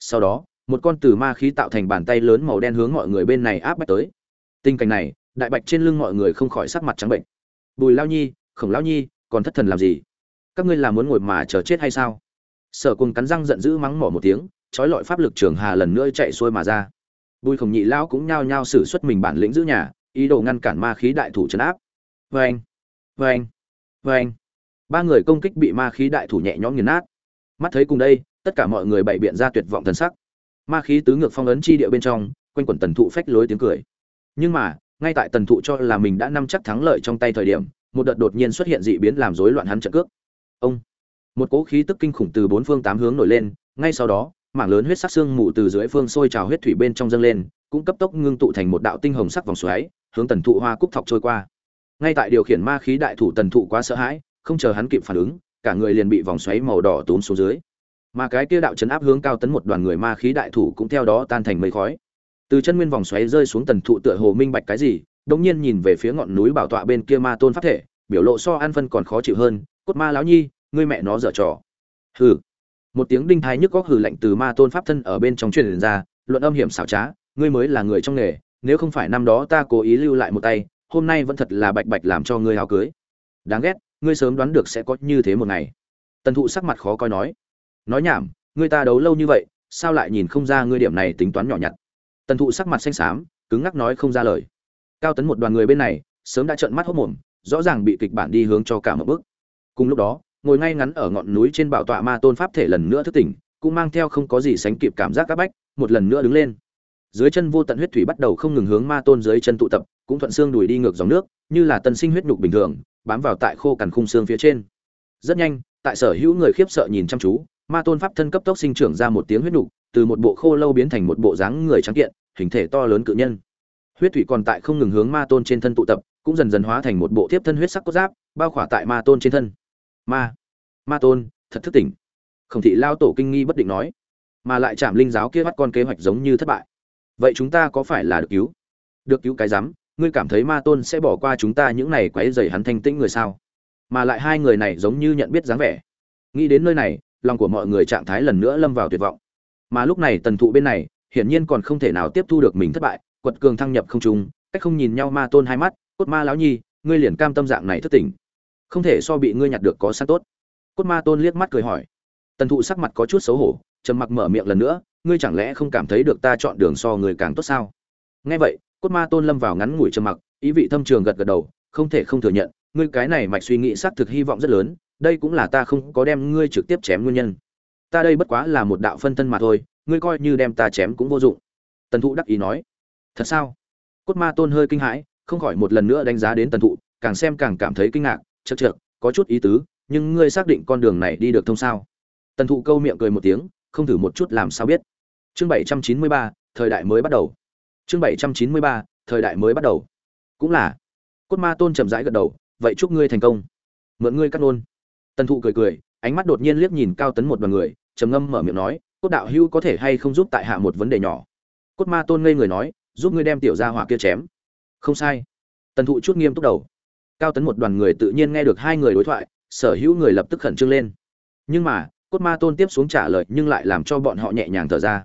Sau đó, một con từ ma khí tạo thành bàn tay lớn màu đen hướng mọi người bên này áp bách tới. Tình cảnh này, đại bạch trên lưng mọi người không khỏi sắc mặt trắng bệnh. Bùi lao nhi khổng lão nhi, còn thất thần làm gì? Các ngươi là muốn ngồi mà chờ chết hay sao? Sở cùng cắn răng giận dữ mắng mỏ một tiếng, trói lọi pháp lực trường hà lần nữa chạy xuôi mà ra. Bùi khổng nhị lão cũng nhao nhao xử xuất mình bản lĩnh giữ nhà, ý đồ ngăn cản ma khí đại thủ trấn áp. Vê anh vê anh vê anh ba người công kích bị ma khí đại thủ nhẹ nhõm nghiền nát. Mắt thấy cùng đây, tất cả mọi người bày biện ra tuyệt vọng thần sắc. Ma khí tứ ngược phong ấn chi địa bên trong, quanh quẩn tần thụ phách lối tiếng cười. Nhưng mà, ngay tại tần thụ cho là mình đã nắm chắc thắng lợi trong tay thời điểm một đợt đột nhiên xuất hiện dị biến làm rối loạn hắn trận cước. Ông. Một cỗ khí tức kinh khủng từ bốn phương tám hướng nổi lên, ngay sau đó, mảng lớn huyết sắc xương mù từ dưới phương sôi trào huyết thủy bên trong dâng lên, cũng cấp tốc ngưng tụ thành một đạo tinh hồng sắc vòng xoáy, hướng tần thụ hoa cúc thọc trôi qua. Ngay tại điều khiển ma khí đại thủ tần thụ quá sợ hãi, không chờ hắn kịp phản ứng, cả người liền bị vòng xoáy màu đỏ tốn xuống dưới. Mà cái kia đạo chấn áp hướng cao tấn một đoàn người ma khí đại thủ cũng theo đó tan thành mây khói. Từ chân nguyên vòng xoáy rơi xuống tần thụ tựa hồ minh bạch cái gì đột nhiên nhìn về phía ngọn núi bảo tọa bên kia ma tôn pháp thể, biểu lộ so an phân còn khó chịu hơn, cốt ma lão nhi, ngươi mẹ nó dở trò. Hừ. Một tiếng đinh thái nhức góc hừ lạnh từ ma tôn pháp thân ở bên trong truyền ra, luận âm hiểm xảo trá, ngươi mới là người trong nghề, nếu không phải năm đó ta cố ý lưu lại một tay, hôm nay vẫn thật là bạch bạch làm cho ngươi áo cưới. Đáng ghét, ngươi sớm đoán được sẽ có như thế một ngày. Tần thụ sắc mặt khó coi nói. Nói nhảm, ngươi ta đấu lâu như vậy, sao lại nhìn không ra ngươi điểm này tính toán nhỏ nhặt? Tần thụ sắc mặt xanh xám, cứng ngắc nói không ra lời cao tấn một đoàn người bên này, sớm đã trợn mắt hốt mồm, rõ ràng bị kịch bản đi hướng cho cả một bước. Cùng lúc đó, ngồi ngay ngắn ở ngọn núi trên bảo tọa ma tôn pháp thể lần nữa thức tỉnh, cũng mang theo không có gì sánh kịp cảm giác các bách, một lần nữa đứng lên. Dưới chân vô tận huyết thủy bắt đầu không ngừng hướng ma tôn dưới chân tụ tập, cũng thuận xương đùi đi ngược dòng nước, như là tân sinh huyết nhục bình thường, bám vào tại khô cằn khung xương phía trên. Rất nhanh, tại sở hữu người khiếp sợ nhìn chăm chú, ma tôn pháp thân cấp tốc sinh trưởng ra một tiếng huyết nhục, từ một bộ khô lâu biến thành một bộ dáng người trắng kiện, hình thể to lớn cự nhân huyết thủy còn tại không ngừng hướng ma tôn trên thân tụ tập, cũng dần dần hóa thành một bộ thiếp thân huyết sắc cốt giáp, bao khỏa tại ma tôn trên thân. Ma ma tôn, thật thức tỉnh. Khổng thị lao tổ kinh nghi bất định nói, mà lại chạm linh giáo kia bắt con kế hoạch giống như thất bại. Vậy chúng ta có phải là được cứu? Được cứu cái rắm, ngươi cảm thấy ma tôn sẽ bỏ qua chúng ta những này quấy dày hắn thanh tĩnh người sao? Mà lại hai người này giống như nhận biết dáng vẻ. Nghĩ đến nơi này, lòng của mọi người trạng thái lần nữa lâm vào tuyệt vọng. Mà lúc này tần thụ bên này, hiển nhiên còn không thể nào tiếp thu được mình thất bại quật cường thăng nhập không trung, cách không nhìn nhau ma tôn hai mắt, cốt ma lão nhi, ngươi liền cam tâm dạng này thất tỉnh. Không thể so bị ngươi nhặt được có sát tốt. Cốt ma tôn liếc mắt cười hỏi. Tần thụ sắc mặt có chút xấu hổ, trầm mặc mở miệng lần nữa, ngươi chẳng lẽ không cảm thấy được ta chọn đường so người càng tốt sao? Nghe vậy, cốt ma tôn lâm vào ngắn ngủi trầm mặc, ý vị thâm trường gật gật đầu, không thể không thừa nhận, ngươi cái này mạch suy nghĩ xác thực hy vọng rất lớn, đây cũng là ta không có đem ngươi trực tiếp chém nguyên nhân. Ta đây bất quá là một đạo phân thân mà thôi, ngươi coi như đem ta chém cũng vô dụng. Tần thụ đắc ý nói thật sao? Cốt ma tôn hơi kinh hãi, không khỏi một lần nữa đánh giá đến tần thụ, càng xem càng cảm thấy kinh ngạc chật chược có chút ý tứ, nhưng ngươi xác định con đường này đi được thông sao? Tần thụ câu miệng cười một tiếng, không thử một chút làm sao biết. Chương bảy trăm chín mươi ba, thời đại mới bắt đầu. Chương bảy trăm chín mươi ba, thời đại mới bắt đầu. Cũng là. Cốt ma tôn chậm rãi gật đầu, vậy chúc ngươi thành công. Mượn ngươi cắt nôn. Tần thụ cười cười, ánh mắt đột nhiên liếc nhìn cao tấn một đoàn người, trầm ngâm mở miệng nói, cốt đạo hưu có thể hay không giúp tại hạ một vấn đề nhỏ? Cốt ma tôn ngây người nói giúp ngươi đem tiểu gia hỏa kia chém. Không sai. Tần thụ chút nghiêm túc đầu. Cao tấn một đoàn người tự nhiên nghe được hai người đối thoại, sở hữu người lập tức khẩn trương lên. Nhưng mà, cốt ma tôn tiếp xuống trả lời nhưng lại làm cho bọn họ nhẹ nhàng thở ra.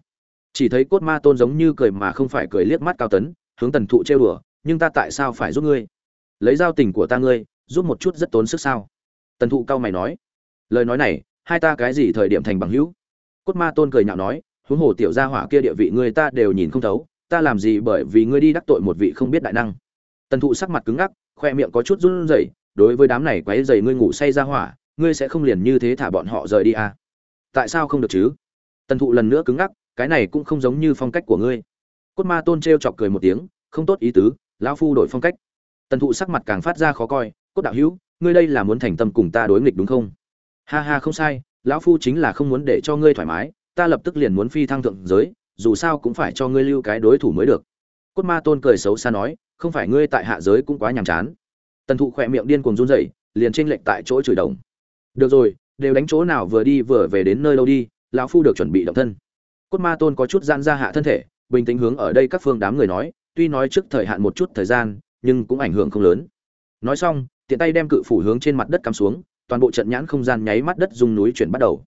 Chỉ thấy cốt ma tôn giống như cười mà không phải cười liếc mắt cao tấn, hướng tần thụ trêu đùa, nhưng ta tại sao phải giúp ngươi? Lấy giao tình của ta ngươi, giúp một chút rất tốn sức sao? Tần thụ cao mày nói, lời nói này, hai ta cái gì thời điểm thành bằng hữu? Cốt ma tôn cười nhạo nói, huống hồ tiểu gia hỏa kia địa vị người ta đều nhìn không thấu ta làm gì bởi vì ngươi đi đắc tội một vị không biết đại năng? Tần thụ sắc mặt cứng ngắc, khoe miệng có chút run rẩy, đối với đám này quấy dày ngươi ngủ say ra hỏa, ngươi sẽ không liền như thế thả bọn họ rời đi à? tại sao không được chứ? Tần thụ lần nữa cứng ngắc, cái này cũng không giống như phong cách của ngươi. Cốt ma tôn t r e o chọc cười một tiếng, không tốt ý tứ, lão phu đổi phong cách. Tần thụ sắc mặt càng phát ra khó coi, cốt đạo hữu, ngươi đây là muốn thành tâm cùng ta đối nghịch đúng không? Ha ha, không sai, lão phu chính là không muốn để cho ngươi thoải mái, ta lập tức liền muốn phi thăng thượng giới dù sao cũng phải cho ngươi lưu cái đối thủ mới được. Cốt ma tôn cười xấu xa nói, không phải ngươi tại hạ giới cũng quá nhàm chán. Tần thụ khỏe miệng điên cuồng run rẩy, liền tranh lệch tại chỗ chửi đồng. Được rồi, đều đánh chỗ nào vừa đi vừa về đến nơi lâu đi, lão phu được chuẩn bị động thân. Cốt ma tôn có chút gian ra hạ thân thể, bình tĩnh hướng ở đây các phương đám người nói, tuy nói trước thời hạn một chút thời gian, nhưng cũng ảnh hưởng không lớn. Nói xong, tiện tay đem cự phủ hướng trên mặt đất cắm xuống, toàn bộ trận nhãn không gian nháy mắt đất dung núi chuyển bắt đầu.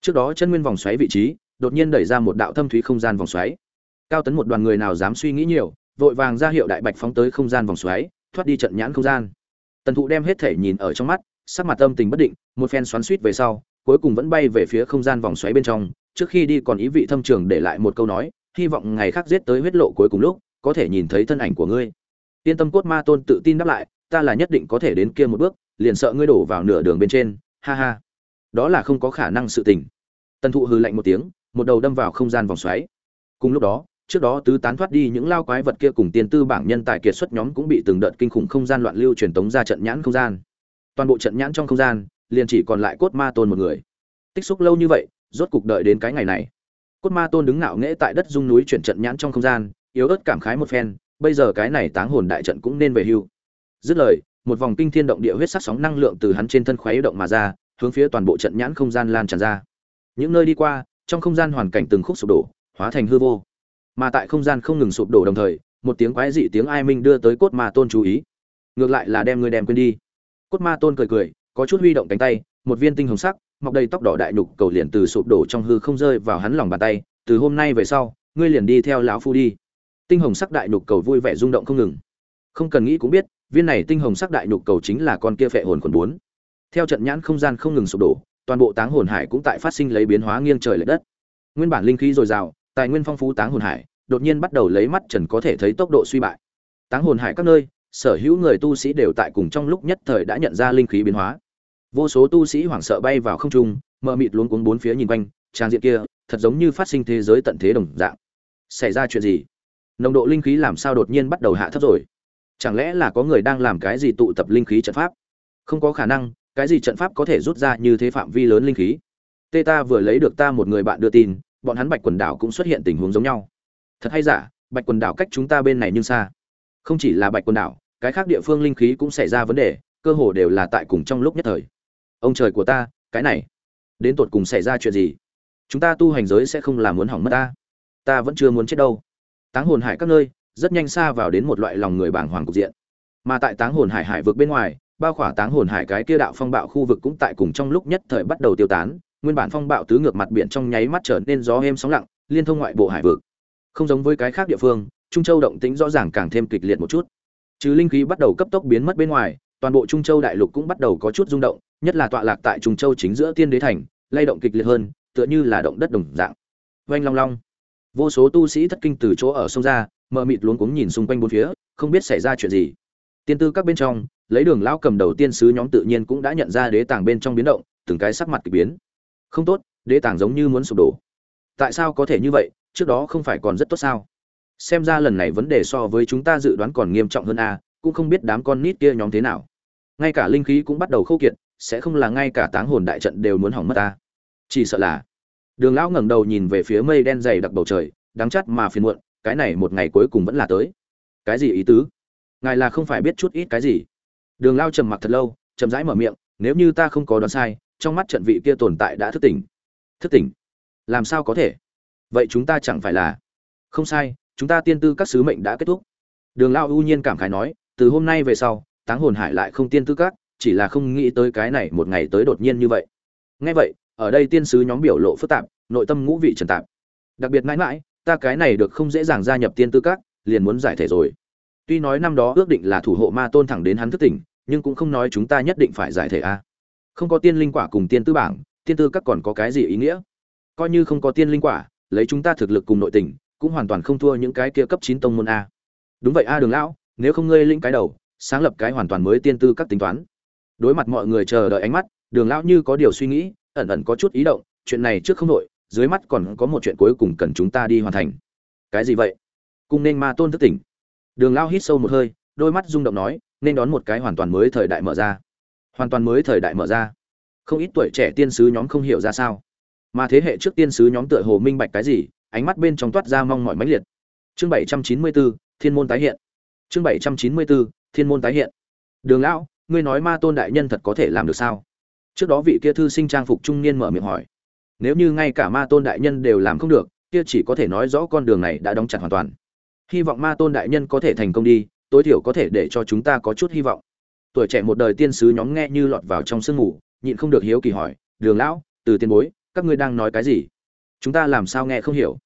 Trước đó chân nguyên vòng xoáy vị trí đột nhiên đẩy ra một đạo thâm thúy không gian vòng xoáy. Cao tấn một đoàn người nào dám suy nghĩ nhiều, vội vàng ra hiệu đại bạch phóng tới không gian vòng xoáy, thoát đi trận nhãn không gian. Tần thụ đem hết thể nhìn ở trong mắt, sắc mặt tâm tình bất định, một phen xoắn suýt về sau, cuối cùng vẫn bay về phía không gian vòng xoáy bên trong, trước khi đi còn ý vị thâm trường để lại một câu nói, hy vọng ngày khác giết tới huyết lộ cuối cùng lúc, có thể nhìn thấy thân ảnh của ngươi. Yên tâm cốt ma tôn tự tin đáp lại, ta là nhất định có thể đến kia một bước, liền sợ ngươi đổ vào nửa đường bên trên, ha ha. Đó là không có khả năng sự tình. Tần thụ hừ lạnh một tiếng một đầu đâm vào không gian vòng xoáy. Cùng lúc đó, trước đó tứ tán thoát đi những lao quái vật kia cùng tiên tư bảng nhân tài kiệt xuất nhóm cũng bị từng đợt kinh khủng không gian loạn lưu truyền tống ra trận nhãn không gian. Toàn bộ trận nhãn trong không gian, liền chỉ còn lại cốt ma tôn một người. Tích xúc lâu như vậy, rốt cục đợi đến cái ngày này. Cốt ma tôn đứng ngạo nghễ tại đất dung núi chuyển trận nhãn trong không gian, yếu ớt cảm khái một phen, bây giờ cái này táng hồn đại trận cũng nên về hưu. Dứt lời, một vòng kinh thiên động địa huyết sắc sóng năng lượng từ hắn trên thân khuấy động mà ra, hướng phía toàn bộ trận nhãn không gian lan tràn ra. Những nơi đi qua trong không gian hoàn cảnh từng khúc sụp đổ, hóa thành hư vô. Mà tại không gian không ngừng sụp đổ đồng thời, một tiếng quái dị tiếng ai minh đưa tới cốt ma tôn chú ý. Ngược lại là đem người đem quên đi. Cốt ma tôn cười cười, có chút huy động cánh tay, một viên tinh hồng sắc, mọc đầy tóc đỏ đại nhục cầu liền từ sụp đổ trong hư không rơi vào hắn lòng bàn tay, từ hôm nay về sau, ngươi liền đi theo lão phu đi. Tinh hồng sắc đại nhục cầu vui vẻ rung động không ngừng. Không cần nghĩ cũng biết, viên này tinh hồng sắc đại nhục cầu chính là con kia phệ hồn quần bốn. Theo trận nhãn không gian không ngừng sụp đổ toàn bộ táng hồn hải cũng tại phát sinh lấy biến hóa nghiêng trời lệch đất. Nguyên bản linh khí dồi dào, tài nguyên phong phú táng hồn hải, đột nhiên bắt đầu lấy mắt trần có thể thấy tốc độ suy bại. Táng hồn hải các nơi, sở hữu người tu sĩ đều tại cùng trong lúc nhất thời đã nhận ra linh khí biến hóa. Vô số tu sĩ hoảng sợ bay vào không trung, mờ mịt luống cuống bốn phía nhìn quanh, trang diện kia, thật giống như phát sinh thế giới tận thế đồng dạng. Xảy ra chuyện gì? Nồng độ linh khí làm sao đột nhiên bắt đầu hạ thấp rồi? Chẳng lẽ là có người đang làm cái gì tụ tập linh khí trận pháp? Không có khả năng cái gì trận pháp có thể rút ra như thế phạm vi lớn linh khí? Tê ta vừa lấy được ta một người bạn đưa tin, bọn hắn bạch quần đảo cũng xuất hiện tình huống giống nhau. Thật hay giả, bạch quần đảo cách chúng ta bên này nhưng xa. Không chỉ là bạch quần đảo, cái khác địa phương linh khí cũng xảy ra vấn đề, cơ hồ đều là tại cùng trong lúc nhất thời. Ông trời của ta, cái này, đến tột cùng xảy ra chuyện gì? Chúng ta tu hành giới sẽ không làm muốn hỏng mất ta. Ta vẫn chưa muốn chết đâu. Táng hồn hải các nơi, rất nhanh xa vào đến một loại lòng người bàng hoàng cục diện. Mà tại táng hồn hải hải vực bên ngoài bao khỏa táng hồn hải cái kia đạo phong bạo khu vực cũng tại cùng trong lúc nhất thời bắt đầu tiêu tán, nguyên bản phong bạo tứ ngược mặt biển trong nháy mắt trở nên gió êm sóng lặng, liên thông ngoại bộ hải vực. Không giống với cái khác địa phương, trung châu động tĩnh rõ ràng càng thêm kịch liệt một chút. Chứ linh khí bắt đầu cấp tốc biến mất bên ngoài, toàn bộ trung châu đại lục cũng bắt đầu có chút rung động, nhất là tọa lạc tại trung châu chính giữa tiên đế thành, lay động kịch liệt hơn, tựa như là động đất đồng dạng. Vanh long long. Vô số tu sĩ thất kinh từ chỗ ở sông ra, mờ mịt luống cuống nhìn xung quanh bốn phía, không biết xảy ra chuyện gì tiên tư các bên trong, lấy đường lão cầm đầu tiên sứ nhóm tự nhiên cũng đã nhận ra đế tàng bên trong biến động, từng cái sắc mặt kỳ biến. Không tốt, đế tàng giống như muốn sụp đổ. Tại sao có thể như vậy, trước đó không phải còn rất tốt sao? Xem ra lần này vấn đề so với chúng ta dự đoán còn nghiêm trọng hơn a, cũng không biết đám con nít kia nhóm thế nào. Ngay cả linh khí cũng bắt đầu khâu kiệt, sẽ không là ngay cả táng hồn đại trận đều muốn hỏng mất ta. Chỉ sợ là, đường lão ngẩng đầu nhìn về phía mây đen dày đặc bầu trời, đắng chắt mà phiền muộn, cái này một ngày cuối cùng vẫn là tới. Cái gì ý tứ? Ngài là không phải biết chút ít cái gì. Đường lao trầm mặc thật lâu, chậm rãi mở miệng, nếu như ta không có đoán sai, trong mắt trận vị kia tồn tại đã thức tỉnh. Thức tỉnh? Làm sao có thể? Vậy chúng ta chẳng phải là không sai, chúng ta tiên tư các sứ mệnh đã kết thúc. Đường lao ưu nhiên cảm khái nói, từ hôm nay về sau, táng hồn hải lại không tiên tư các, chỉ là không nghĩ tới cái này một ngày tới đột nhiên như vậy. Ngay vậy, ở đây tiên sứ nhóm biểu lộ phức tạp, nội tâm ngũ vị trần tạp. Đặc biệt mãi mãi, ta cái này được không dễ dàng gia nhập tiên tư các, liền muốn giải thể rồi tuy nói năm đó ước định là thủ hộ ma tôn thẳng đến hắn thức tỉnh nhưng cũng không nói chúng ta nhất định phải giải thể a. Không có tiên linh quả cùng tiên tư bảng tiên tư các còn có cái gì ý nghĩa? Coi như không có tiên linh quả lấy chúng ta thực lực cùng nội tình cũng hoàn toàn không thua những cái kia cấp chín tông môn a. Đúng vậy a đường lão nếu không ngươi linh cái đầu sáng lập cái hoàn toàn mới tiên tư các tính toán. Đối mặt mọi người chờ đợi ánh mắt đường lão như có điều suy nghĩ ẩn ẩn có chút ý động chuyện này trước không nội, dưới mắt còn có một chuyện cuối cùng cần chúng ta đi hoàn thành. Cái gì vậy? Cùng nên ma tôn thức tỉnh đường lão hít sâu một hơi, đôi mắt rung động nói, nên đón một cái hoàn toàn mới thời đại mở ra. Hoàn toàn mới thời đại mở ra. Không ít tuổi trẻ tiên sứ nhóm không hiểu ra sao. Mà thế hệ trước tiên sứ nhóm tựa hồ minh bạch cái gì, ánh mắt bên trong toát ra mong mỏi mãnh liệt. Chương bảy trăm chín mươi bốn thiên môn tái hiện. Chương bảy trăm chín mươi bốn thiên môn tái hiện. Đường lão ngươi nói ma tôn đại nhân thật có thể làm được sao? Trước đó vị kia thư sinh trang phục trung niên mở miệng hỏi. Nếu như ngay cả ma tôn đại nhân đều làm không được, kia chỉ có thể nói rõ con đường này đã đóng chặt hoàn toàn hy vọng ma tôn đại nhân có thể thành công đi, tối thiểu có thể để cho chúng ta có chút hy vọng. Tuổi trẻ một đời tiên sứ nhóm nghe như lọt vào trong sương mù, nhịn không được hiếu kỳ hỏi, đường lão, từ tiên bối, các ngươi đang nói cái gì? Chúng ta làm sao nghe không hiểu?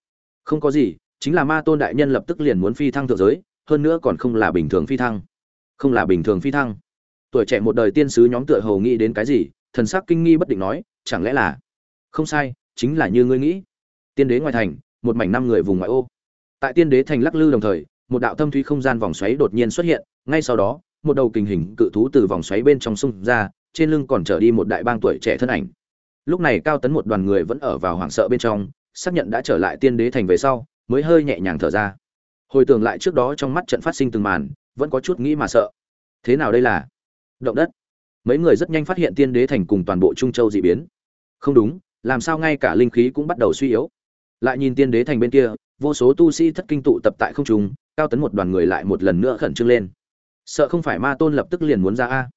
Không có gì, chính là ma tôn đại nhân lập tức liền muốn phi thăng thượng giới, hơn nữa còn không là bình thường phi thăng. Không là bình thường phi thăng. Tuổi trẻ một đời tiên sứ nhóm tựa hồ nghĩ đến cái gì, thần sắc kinh nghi bất định nói, chẳng lẽ là? Không sai, chính là như ngươi nghĩ. Tiên đế ngoài thành, một mảnh năm người vùng ngoại ô tại tiên đế thành lắc lư đồng thời, một đạo thâm thúy không gian vòng xoáy đột nhiên xuất hiện, ngay sau đó, một đầu kình hình cự thú từ vòng xoáy bên trong sông ra, trên lưng còn trở đi một đại bang tuổi trẻ thân ảnh. Lúc này cao tấn một đoàn người vẫn ở vào hoảng sợ bên trong, xác nhận đã trở lại tiên đế thành về sau, mới hơi nhẹ nhàng thở ra. Hồi tưởng lại trước đó trong mắt trận phát sinh từng màn, vẫn có chút nghĩ mà sợ. Thế nào đây là? Động đất. Mấy người rất nhanh phát hiện tiên đế thành cùng toàn bộ trung châu dị biến. Không đúng, làm sao ngay cả linh khí cũng bắt đầu suy yếu. Lại nhìn tiên đế thành bên kia vô số tu sĩ thất kinh tụ tập tại không trung, cao tấn một đoàn người lại một lần nữa khẩn trương lên. Sợ không phải ma tôn lập tức liền muốn ra a.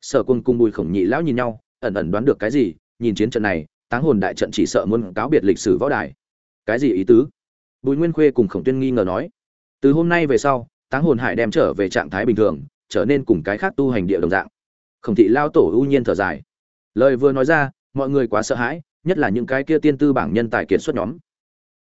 Sở quân cùng bùi khổng nhị lão nhìn nhau, ẩn ẩn đoán được cái gì, nhìn chiến trận này, táng hồn đại trận chỉ sợ muốn cáo biệt lịch sử võ đài. Cái gì ý tứ? Bùi nguyên khuê cùng khổng tuyên nghi ngờ nói. Từ hôm nay về sau, táng hồn hải đem trở về trạng thái bình thường, trở nên cùng cái khác tu hành địa đồng dạng. Khổng thị lao tổ ưu nhiên thở dài. Lời vừa nói ra, mọi người quá sợ hãi, nhất là những cái kia tiên tư bảng nhân tài kiệt xuất nhóm.